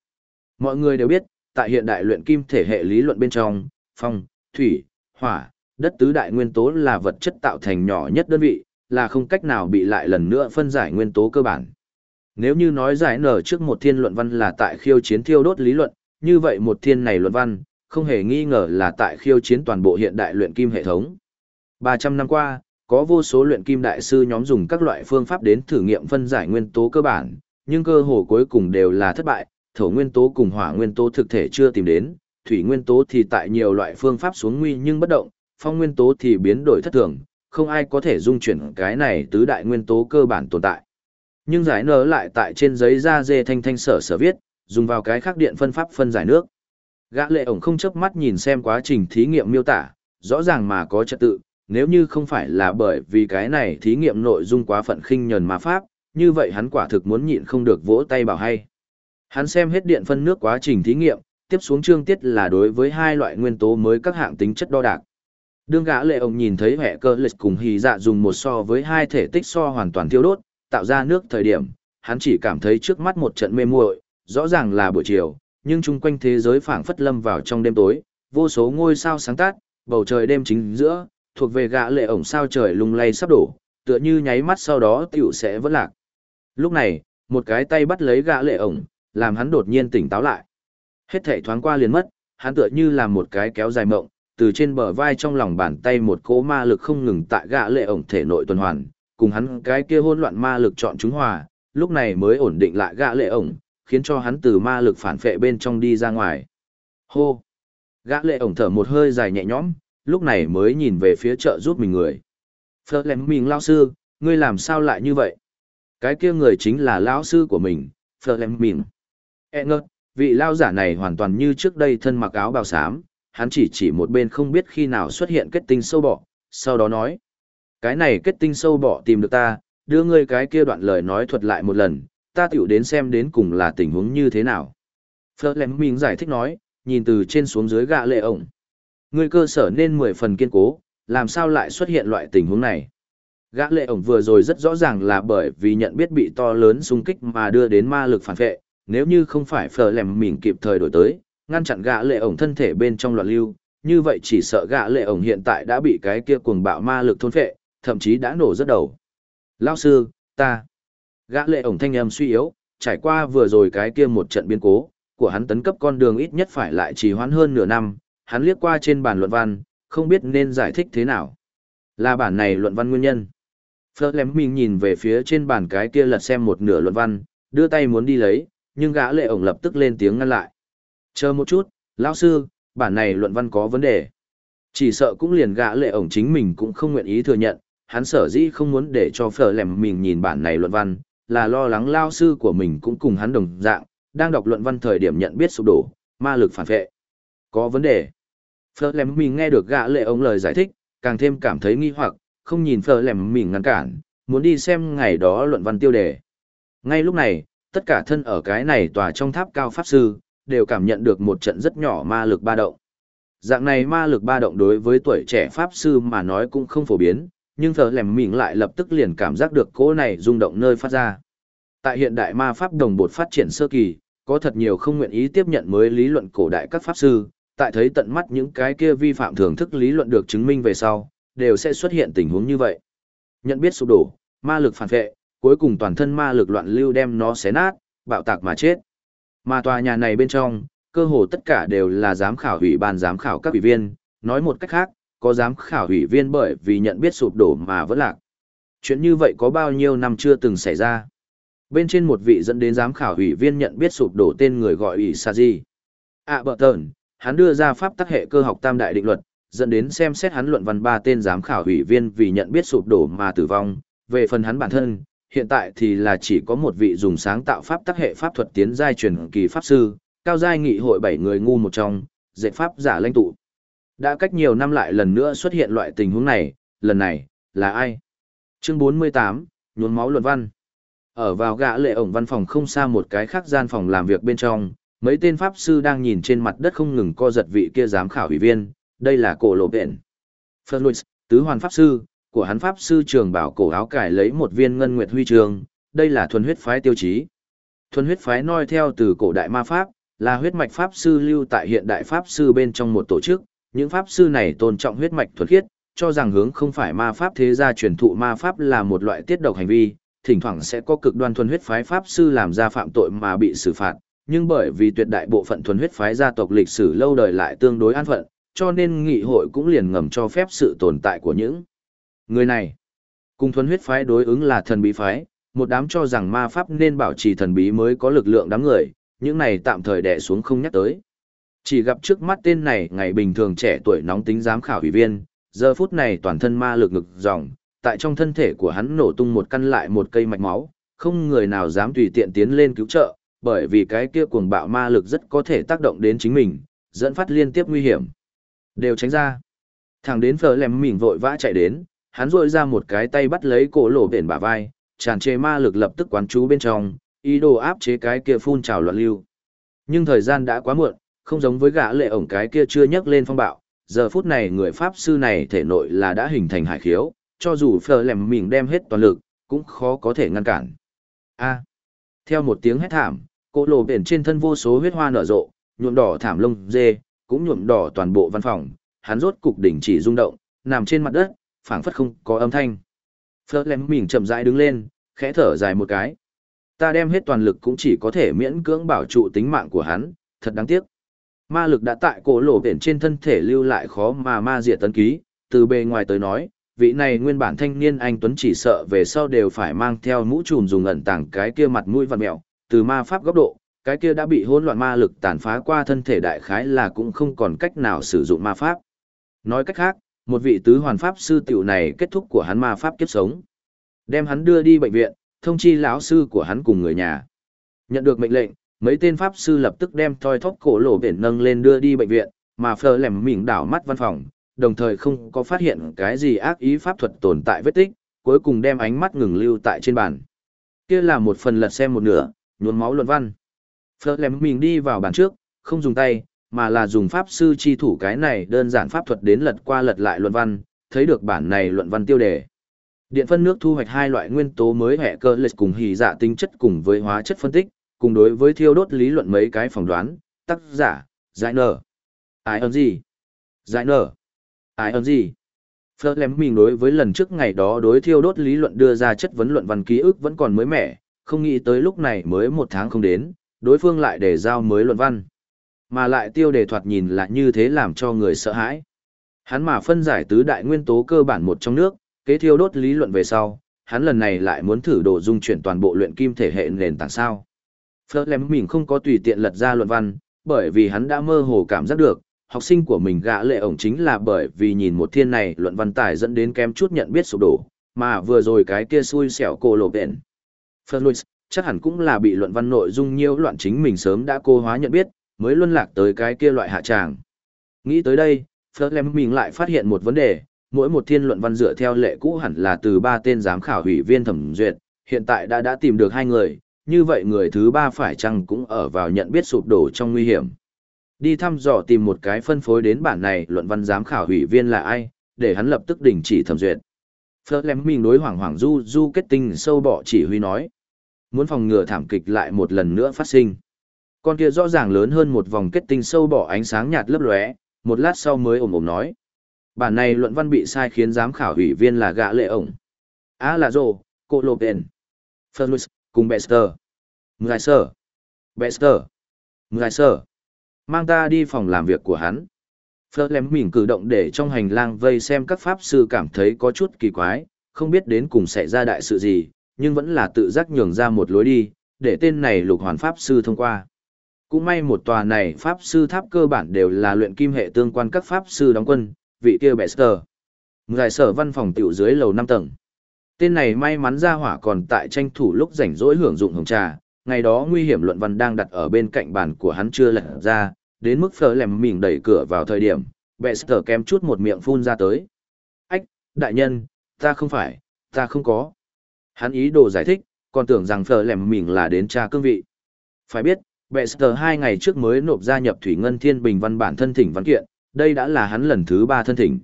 Mọi người đều biết, tại hiện đại luyện kim thể hệ lý luận bên trong, phong, thủy, hỏa, đất tứ đại nguyên tố là vật chất tạo thành nhỏ nhất đơn vị, là không cách nào bị lại lần nữa phân giải nguyên tố cơ bản. Nếu như nói giải nở trước một thiên luận văn là tại khiêu chiến thiêu đốt lý luận, như vậy một thiên này luận văn, không hề nghi ngờ là tại khiêu chiến toàn bộ hiện đại luyện kim hệ thống. 300 năm qua, có vô số luyện kim đại sư nhóm dùng các loại phương pháp đến thử nghiệm phân giải nguyên tố cơ bản, nhưng cơ hồ cuối cùng đều là thất bại, thổ nguyên tố cùng hỏa nguyên tố thực thể chưa tìm đến, thủy nguyên tố thì tại nhiều loại phương pháp xuống nguy nhưng bất động, phong nguyên tố thì biến đổi thất thường, không ai có thể dung chuyển cái này tứ đại nguyên tố cơ bản tồn tại. Nhưng giải nở lại tại trên giấy da dê thanh thanh sở sở viết, dùng vào cái khác điện phân pháp phân giải nước. Gã lệ ổng không chớp mắt nhìn xem quá trình thí nghiệm miêu tả, rõ ràng mà có trật tự, nếu như không phải là bởi vì cái này thí nghiệm nội dung quá phận khinh nhờn mà pháp, như vậy hắn quả thực muốn nhịn không được vỗ tay bảo hay. Hắn xem hết điện phân nước quá trình thí nghiệm, tiếp xuống chương tiết là đối với hai loại nguyên tố mới các hạng tính chất đo đạc. Đương gã lệ ông nhìn thấy hệ cơ lịch cùng hì dạ dùng một so với hai thể tích so hoàn toàn thiêu đốt, tạo ra nước thời điểm, hắn chỉ cảm thấy trước mắt một trận mê muội, rõ ràng là buổi chiều, nhưng chung quanh thế giới phảng phất lâm vào trong đêm tối, vô số ngôi sao sáng tát, bầu trời đêm chính giữa, thuộc về gã lệ ổng sao trời lung lay sắp đổ, tựa như nháy mắt sau đó tiểu sẽ vỡ lạc. Lúc này, một cái tay bắt lấy gã lệ ổng, làm hắn đột nhiên tỉnh táo lại. Hết thảy thoáng qua liền mất, hắn tựa như là một cái kéo dài mộng, từ trên bờ vai trong lòng bàn tay một cỗ ma lực không ngừng tại gã lệ ổng thể nội tuần hoàn, cùng hắn cái kia hỗn loạn ma lực chọn chúng hòa, lúc này mới ổn định lại gã lệ ổng, khiến cho hắn từ ma lực phản phệ bên trong đi ra ngoài. Hô! Gã lệ ổng thở một hơi dài nhẹ nhõm, lúc này mới nhìn về phía chợ giúp mình người. Phở lèm mình lao sư, ngươi làm sao lại như vậy? Cái kia người chính là lão sư của mình, Phở lèm mình. E ngơ, vị lao giả này hoàn toàn như trước đây thân mặc áo bào xám, hắn chỉ chỉ một bên không biết khi nào xuất hiện kết tinh sâu bọ, sau đó nói. Cái này kết tinh sâu bọ tìm được ta, đưa ngươi cái kia đoạn lời nói thuật lại một lần, ta tiểu đến xem đến cùng là tình huống như thế nào. Phở lèm mình giải thích nói, nhìn từ trên xuống dưới gạ lệ ổng. Ngươi cơ sở nên mười phần kiên cố, làm sao lại xuất hiện loại tình huống này? Gã lệ ổng vừa rồi rất rõ ràng là bởi vì nhận biết bị to lớn xung kích mà đưa đến ma lực phản vệ, nếu như không phải phở lèm mình kịp thời đổi tới, ngăn chặn gã lệ ổng thân thể bên trong loạn lưu, như vậy chỉ sợ gã lệ ổng hiện tại đã bị cái kia cuồng bạo ma lực thôn phệ, thậm chí đã nổ rất đầu. Lão sư, ta. Gã lệ ổng thanh âm suy yếu, trải qua vừa rồi cái kia một trận biến cố, của hắn tấn cấp con đường ít nhất phải lại trì hoãn hơn nửa năm, hắn liếc qua trên bản luận văn, không biết nên giải thích thế nào. Là bản này luận văn nguyên nhân. Phở lém mình nhìn về phía trên bản cái kia lật xem một nửa luận văn, đưa tay muốn đi lấy, nhưng gã lệ ổng lập tức lên tiếng ngăn lại. Chờ một chút, lão sư, bản này luận văn có vấn đề. Chỉ sợ cũng liền gã lệ ổng chính mình cũng không nguyện ý thừa nhận, hắn sở dĩ không muốn để cho phở lẻm mình nhìn bản này luận văn, là lo lắng lao sư của mình cũng cùng hắn đồng dạng, đang đọc luận văn thời điểm nhận biết sụp đổ, ma lực phản vệ. Có vấn đề. Phở lèm mình nghe được gã lệ ông lời giải thích, càng thêm cảm thấy nghi hoặc, không nhìn phở lèm mình ngăn cản, muốn đi xem ngày đó luận văn tiêu đề. Ngay lúc này, tất cả thân ở cái này tòa trong tháp cao pháp sư, đều cảm nhận được một trận rất nhỏ ma lực ba động. Dạng này ma lực ba động đối với tuổi trẻ pháp sư mà nói cũng không phổ biến, nhưng phở lèm mình lại lập tức liền cảm giác được cỗ này rung động nơi phát ra. Tại hiện đại ma pháp đồng bột phát triển sơ kỳ, có thật nhiều không nguyện ý tiếp nhận mới lý luận cổ đại các pháp sư, tại thấy tận mắt những cái kia vi phạm thưởng thức lý luận được chứng minh về sau, đều sẽ xuất hiện tình huống như vậy. Nhận biết sụp đổ, ma lực phản vệ, cuối cùng toàn thân ma lực loạn lưu đem nó xé nát, bạo tạc mà chết. Mà tòa nhà này bên trong, cơ hồ tất cả đều là giám khảo ủy ban giám khảo các ủy viên, nói một cách khác, có giám khảo ủy viên bởi vì nhận biết sụp đổ mà vẫn lạc. Chuyện như vậy có bao nhiêu năm chưa từng xảy ra. Bên trên một vị dẫn đến giám khảo ủy viên nhận biết sụp đổ tên người gọi ủy saji. À bợ tờn, hắn đưa ra pháp tắc hệ cơ học tam đại định luật, dẫn đến xem xét hắn luận văn ba tên giám khảo ủy viên vì nhận biết sụp đổ mà tử vong. Về phần hắn bản thân, hiện tại thì là chỉ có một vị dùng sáng tạo pháp tắc hệ pháp thuật tiến giai truyền kỳ pháp sư, cao giai nghị hội bảy người ngu một trong, dạy pháp giả lãnh tụ. Đã cách nhiều năm lại lần nữa xuất hiện loại tình huống này, lần này, là ai? Chương 48, nhuốm máu luận văn. Ở vào gã lệ ổng văn phòng không xa một cái khác gian phòng làm việc bên trong, Mấy tên pháp sư đang nhìn trên mặt đất không ngừng co giật vị kia giám khảo ủy viên, đây là cổ lộ bện. Ferluis, tứ hoàn pháp sư, của hắn pháp sư trường bảo cổ áo cải lấy một viên ngân nguyệt huy trường, đây là thuần huyết phái tiêu chí. Thuần huyết phái noi theo từ cổ đại ma pháp, là huyết mạch pháp sư lưu tại hiện đại pháp sư bên trong một tổ chức, những pháp sư này tôn trọng huyết mạch thuần khiết, cho rằng hướng không phải ma pháp thế gia truyền thụ ma pháp là một loại tiết độc hành vi, thỉnh thoảng sẽ có cực đoan thuần huyết phái pháp sư làm ra phạm tội mà bị xử phạt, nhưng bởi vì tuyệt đại bộ phận thuần huyết phái gia tộc lịch sử lâu đời lại tương đối an phận, cho nên nghị hội cũng liền ngầm cho phép sự tồn tại của những người này. Cùng thuần huyết phái đối ứng là thần bí phái, một đám cho rằng ma pháp nên bảo trì thần bí mới có lực lượng đám người, những này tạm thời đè xuống không nhắc tới. Chỉ gặp trước mắt tên này ngày bình thường trẻ tuổi nóng tính giám khảo ủy viên, giờ phút này toàn thân ma lực ngực dòng, tại trong thân thể của hắn nổ tung một căn lại một cây mạch máu, không người nào dám tùy tiện tiến lên cứu trợ, bởi vì cái kia cuồng bạo ma lực rất có thể tác động đến chính mình, dẫn phát liên tiếp nguy hiểm. Đều tránh ra. Thằng đến phở lèm mình vội vã chạy đến, hắn rội ra một cái tay bắt lấy cổ lỗ bền bả vai, tràn trề ma lực lập tức quán chú bên trong, ý đồ áp chế cái kia phun trào loạn lưu. Nhưng thời gian đã quá muộn, không giống với gã lệ ổng cái kia chưa nhấc lên phong bạo, giờ phút này người pháp sư này thể nội là đã hình thành hải khiếu, cho dù phở lèm mình đem hết toàn lực, cũng khó có thể ngăn cản. A. Theo một tiếng hét thảm, cô lộ biển trên thân vô số huyết hoa nở rộ, nhuộm đỏ thảm lông dê, cũng nhuộm đỏ toàn bộ văn phòng, hắn rốt cục đỉnh chỉ rung động, nằm trên mặt đất, phảng phất không có âm thanh. Phớt lem mình chậm rãi đứng lên, khẽ thở dài một cái. Ta đem hết toàn lực cũng chỉ có thể miễn cưỡng bảo trụ tính mạng của hắn, thật đáng tiếc. Ma lực đã tại cổ lộ biển trên thân thể lưu lại khó mà ma diệt tấn ký, từ bề ngoài tới nói, vị này nguyên bản thanh niên anh Tuấn chỉ sợ về sau đều phải mang theo mũ trùm dùng ẩn tàng cái kia mặt mũi vằn mẹo, từ ma pháp góc độ, cái kia đã bị hỗn loạn ma lực tàn phá qua thân thể đại khái là cũng không còn cách nào sử dụng ma pháp. Nói cách khác, một vị tứ hoàn pháp sư tiểu này kết thúc của hắn ma pháp kiếp sống. Đem hắn đưa đi bệnh viện, thông chi lão sư của hắn cùng người nhà. Nhận được mệnh lệnh, mấy tên pháp sư lập tức đem thoi thóp cổ lộ biển nâng lên đưa đi bệnh viện, mà phờ lẻm mỉm đảo mắt văn phòng, đồng thời không có phát hiện cái gì ác ý pháp thuật tồn tại vết tích, cuối cùng đem ánh mắt ngừng lưu tại trên bàn. Kia là một phần lật xem một nửa, nhuốm máu luận văn. Phờ mình đi vào bàn trước, không dùng tay, mà là dùng pháp sư chi thủ cái này đơn giản pháp thuật đến lật qua lật lại luận văn, thấy được bản này luận văn tiêu đề. Điện phân nước thu hoạch hai loại nguyên tố mới hệ cơ lịch cùng hỉ dạ tính chất cùng với hóa chất phân tích, cùng đối với thiêu đốt lý luận mấy cái phỏng đoán, tác giả, giải nở. Ai ơn gì? Giải nở. Ai ơn gì? Phật lém mình đối với lần trước ngày đó đối thiêu đốt lý luận đưa ra chất vấn luận văn ký ức vẫn còn mới mẻ, không nghĩ tới lúc này mới một tháng không đến, đối phương lại để giao mới luận văn. Mà lại tiêu đề thoạt nhìn lại như thế làm cho người sợ hãi. Hắn mà phân giải tứ đại nguyên tố cơ bản một trong nước, kế thiêu đốt lý luận về sau, hắn lần này lại muốn thử đồ dung chuyển toàn bộ luyện kim thể hệ nền tảng sao. Phớt lém mình không có tùy tiện lật ra luận văn, bởi vì hắn đã mơ hồ cảm giác được, học sinh của mình gã lệ ổng chính là bởi vì nhìn một thiên này luận văn tài dẫn đến kém chút nhận biết sụp đổ, mà vừa rồi cái kia xui xẻo cô lộ bện. Phớt chắc hẳn cũng là bị luận văn nội dung nhiễu loạn chính mình sớm đã cô hóa nhận biết, mới luân lạc tới cái kia loại hạ tràng. Nghĩ tới đây, Phớt mình lại phát hiện một vấn đề, mỗi một thiên luận văn dựa theo lệ cũ hẳn là từ ba tên giám khảo hủy viên thẩm duyệt, hiện tại đã đã tìm được hai người, như vậy người thứ ba phải chăng cũng ở vào nhận biết sụp đổ trong nguy hiểm. Đi thăm dò tìm một cái phân phối đến bản này luận văn giám khảo hủy viên là ai, để hắn lập tức đình chỉ thẩm duyệt. Phớt lém mình đối hoảng hoảng du du kết tinh sâu bọ chỉ huy nói. Muốn phòng ngừa thảm kịch lại một lần nữa phát sinh. Con kia rõ ràng lớn hơn một vòng kết tinh sâu bọ ánh sáng nhạt lấp lóe, một lát sau mới ồm ồm nói. Bản này luận văn bị sai khiến giám khảo hủy viên là gã lệ ổng. Á là rồ, cô lô bền. Fergus, cùng Bester. Mười sở. Bester. Ngài sở. Mang ta đi phòng làm việc của hắn. Phơ lém mình cử động để trong hành lang vây xem các pháp sư cảm thấy có chút kỳ quái, không biết đến cùng sẽ ra đại sự gì, nhưng vẫn là tự giác nhường ra một lối đi, để tên này lục hoàn pháp sư thông qua. Cũng may một tòa này pháp sư tháp cơ bản đều là luyện kim hệ tương quan các pháp sư đóng quân, vị kia Bester. Ngài sở văn phòng tiểu dưới lầu 5 tầng. Tên này may mắn ra hỏa còn tại tranh thủ lúc rảnh rỗi hưởng dụng hồng trà, ngày đó nguy hiểm luận văn đang đặt ở bên cạnh bàn của hắn chưa lật ra, đến mức phở lèm mỉm đẩy cửa vào thời điểm, Bester kém chút một miệng phun ra tới. Ách, đại nhân, ta không phải, ta không có. Hắn ý đồ giải thích, còn tưởng rằng phở lèm mỉm là đến tra cương vị. Phải biết, Bester hai ngày trước mới nộp gia nhập Thủy Ngân Thiên Bình văn bản thân thỉnh văn kiện, đây đã là hắn lần thứ ba thân thỉnh.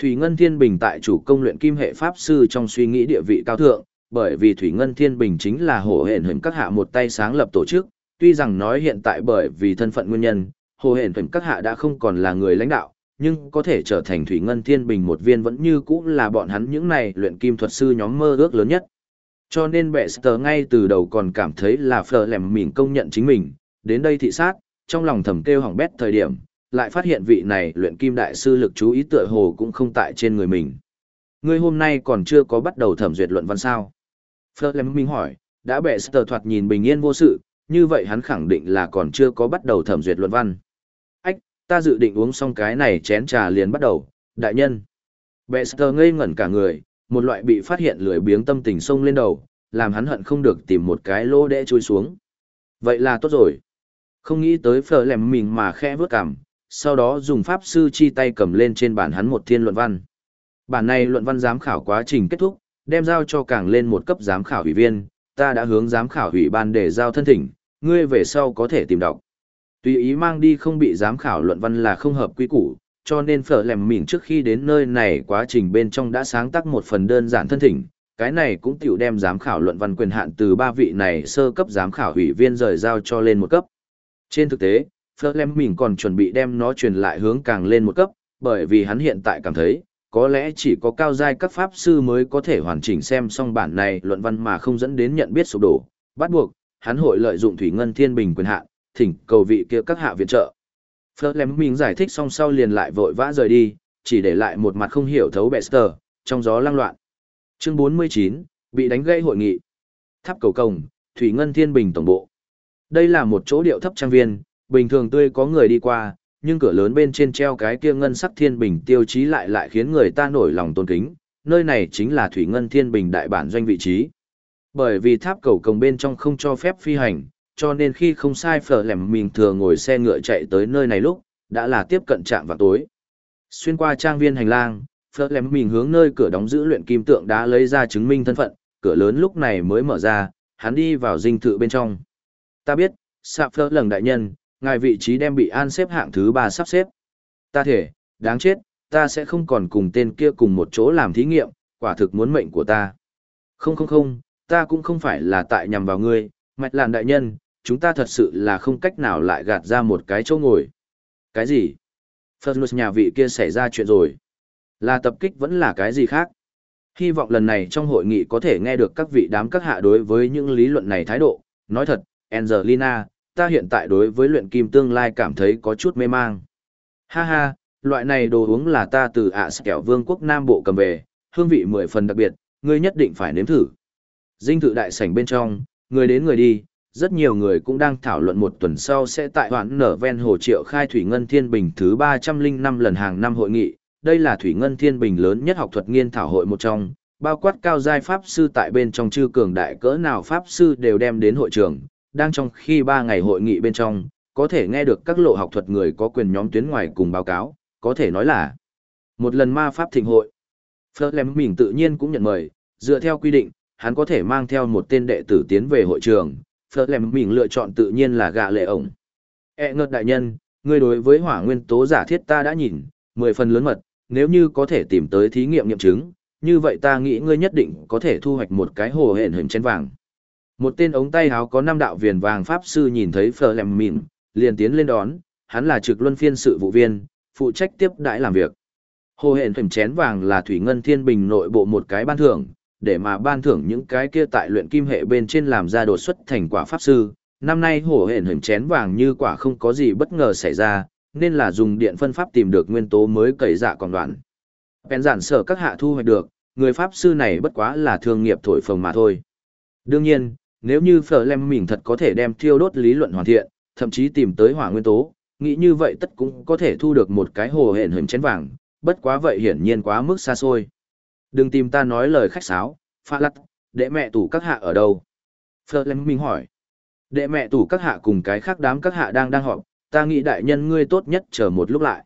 Thủy Ngân Thiên Bình tại chủ công luyện kim hệ pháp sư trong suy nghĩ địa vị cao thượng, bởi vì Thủy Ngân Thiên Bình chính là hổ hển hình các hạ một tay sáng lập tổ chức, tuy rằng nói hiện tại bởi vì thân phận nguyên nhân, hồ hển thuận các hạ đã không còn là người lãnh đạo, nhưng có thể trở thành Thủy Ngân Thiên Bình một viên vẫn như cũ là bọn hắn những này luyện kim thuật sư nhóm mơ ước lớn nhất. Cho nên bệ sờ ngay từ đầu còn cảm thấy là Fleur lèm mình công nhận chính mình, đến đây thị sát, trong lòng thầm kêu hỏng bét thời điểm, lại phát hiện vị này luyện kim đại sư lực chú ý tựa hồ cũng không tại trên người mình. Ngươi hôm nay còn chưa có bắt đầu thẩm duyệt luận văn sao? Fleur lèm mình hỏi, đã bệ sờ thoạt nhìn bình yên vô sự, như vậy hắn khẳng định là còn chưa có bắt đầu thẩm duyệt luận văn. Ta dự định uống xong cái này chén trà liền bắt đầu, đại nhân. Bệ sờ ngây ngẩn cả người, một loại bị phát hiện lười biếng tâm tình sông lên đầu, làm hắn hận không được tìm một cái lô để chui xuống. Vậy là tốt rồi. Không nghĩ tới phở lèm mình mà khẽ vớt cảm, sau đó dùng pháp sư chi tay cầm lên trên bản hắn một thiên luận văn. Bản này luận văn giám khảo quá trình kết thúc, đem giao cho càng lên một cấp giám khảo ủy viên, ta đã hướng giám khảo ủy ban để giao thân thỉnh, ngươi về sau có thể tìm đọc. Tùy ý mang đi không bị giám khảo luận văn là không hợp quy củ, cho nên phở lèm mỉn trước khi đến nơi này quá trình bên trong đã sáng tác một phần đơn giản thân thỉnh, cái này cũng tiểu đem giám khảo luận văn quyền hạn từ ba vị này sơ cấp giám khảo ủy viên rời giao cho lên một cấp. Trên thực tế, phở lèm mỉn còn chuẩn bị đem nó truyền lại hướng càng lên một cấp, bởi vì hắn hiện tại cảm thấy, có lẽ chỉ có cao giai các pháp sư mới có thể hoàn chỉnh xem xong bản này luận văn mà không dẫn đến nhận biết sụp đổ. Bắt buộc, hắn hội lợi dụng thủy ngân thiên bình quyền hạn, thỉnh cầu vị kia các hạ viện trợ. Phở lém mình giải thích xong sau liền lại vội vã rời đi, chỉ để lại một mặt không hiểu thấu Bester, trong gió lăng loạn. Chương 49, bị đánh gây hội nghị. Tháp cầu cổng, Thủy Ngân Thiên Bình Tổng Bộ. Đây là một chỗ điệu thấp trang viên, bình thường tươi có người đi qua, nhưng cửa lớn bên trên treo cái kia ngân sắc thiên bình tiêu chí lại lại khiến người ta nổi lòng tôn kính, nơi này chính là Thủy Ngân Thiên Bình đại bản doanh vị trí. Bởi vì tháp cầu cổng bên trong không cho phép phi hành, cho nên khi không sai phở lẻm mình thừa ngồi xe ngựa chạy tới nơi này lúc, đã là tiếp cận trạm vào tối. Xuyên qua trang viên hành lang, phở lẻm mình hướng nơi cửa đóng giữ luyện kim tượng đã lấy ra chứng minh thân phận, cửa lớn lúc này mới mở ra, hắn đi vào dinh thự bên trong. Ta biết, sạp phở lần đại nhân, ngài vị trí đem bị an xếp hạng thứ ba sắp xếp. Ta thể, đáng chết, ta sẽ không còn cùng tên kia cùng một chỗ làm thí nghiệm, quả thực muốn mệnh của ta. Không không không, ta cũng không phải là tại nhằm vào ngươi, mạch làn đại nhân, chúng ta thật sự là không cách nào lại gạt ra một cái chỗ ngồi. Cái gì? Fergus nhà vị kia xảy ra chuyện rồi. Là tập kích vẫn là cái gì khác? Hy vọng lần này trong hội nghị có thể nghe được các vị đám các hạ đối với những lý luận này thái độ. Nói thật, Angelina, ta hiện tại đối với luyện kim tương lai cảm thấy có chút mê mang. Ha ha, loại này đồ uống là ta từ ạ à vương quốc Nam Bộ cầm về, hương vị mười phần đặc biệt, ngươi nhất định phải nếm thử. Dinh thự đại sảnh bên trong, người đến người đi, rất nhiều người cũng đang thảo luận một tuần sau sẽ tại hoãn nở ven hồ triệu khai Thủy Ngân Thiên Bình thứ 305 lần hàng năm hội nghị. Đây là Thủy Ngân Thiên Bình lớn nhất học thuật nghiên thảo hội một trong, bao quát cao giai pháp sư tại bên trong chư cường đại cỡ nào pháp sư đều đem đến hội trường, đang trong khi 3 ngày hội nghị bên trong, có thể nghe được các lộ học thuật người có quyền nhóm tuyến ngoài cùng báo cáo, có thể nói là một lần ma pháp thịnh hội. Phớt Lem mình tự nhiên cũng nhận mời, dựa theo quy định, hắn có thể mang theo một tên đệ tử tiến về hội trường, phở lèm mình lựa chọn tự nhiên là gạ lệ ổng. E ngợt đại nhân, ngươi đối với hỏa nguyên tố giả thiết ta đã nhìn, mười phần lớn mật, nếu như có thể tìm tới thí nghiệm nghiệm chứng, như vậy ta nghĩ ngươi nhất định có thể thu hoạch một cái hồ hển hình chén vàng. Một tên ống tay háo có năm đạo viền vàng pháp sư nhìn thấy phở lèm mịn, liền tiến lên đón, hắn là trực luân phiên sự vụ viên, phụ trách tiếp đãi làm việc. Hồ hển hình chén vàng là thủy ngân thiên bình nội bộ một cái ban thưởng, để mà ban thưởng những cái kia tại luyện kim hệ bên trên làm ra đột xuất thành quả pháp sư. Năm nay hổ hển hình chén vàng như quả không có gì bất ngờ xảy ra, nên là dùng điện phân pháp tìm được nguyên tố mới cậy dạ còn đoạn. Bèn giản sở các hạ thu hoạch được, người pháp sư này bất quá là thương nghiệp thổi phồng mà thôi. Đương nhiên, nếu như Phở Lem mình thật có thể đem thiêu đốt lý luận hoàn thiện, thậm chí tìm tới hỏa nguyên tố, nghĩ như vậy tất cũng có thể thu được một cái hồ hển hình chén vàng, bất quá vậy hiển nhiên quá mức xa xôi. Đừng tìm ta nói lời khách sáo, pha lắt, đệ mẹ tủ các hạ ở đâu? Phơ Lem Minh hỏi. Đệ mẹ tủ các hạ cùng cái khác đám các hạ đang đang họp, ta nghĩ đại nhân ngươi tốt nhất chờ một lúc lại.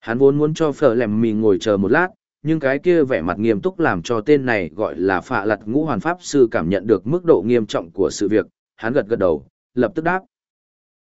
Hắn vốn muốn cho Phở lèm mì ngồi chờ một lát, nhưng cái kia vẻ mặt nghiêm túc làm cho tên này gọi là phạ lặt ngũ hoàn pháp sư cảm nhận được mức độ nghiêm trọng của sự việc, hắn gật gật đầu, lập tức đáp.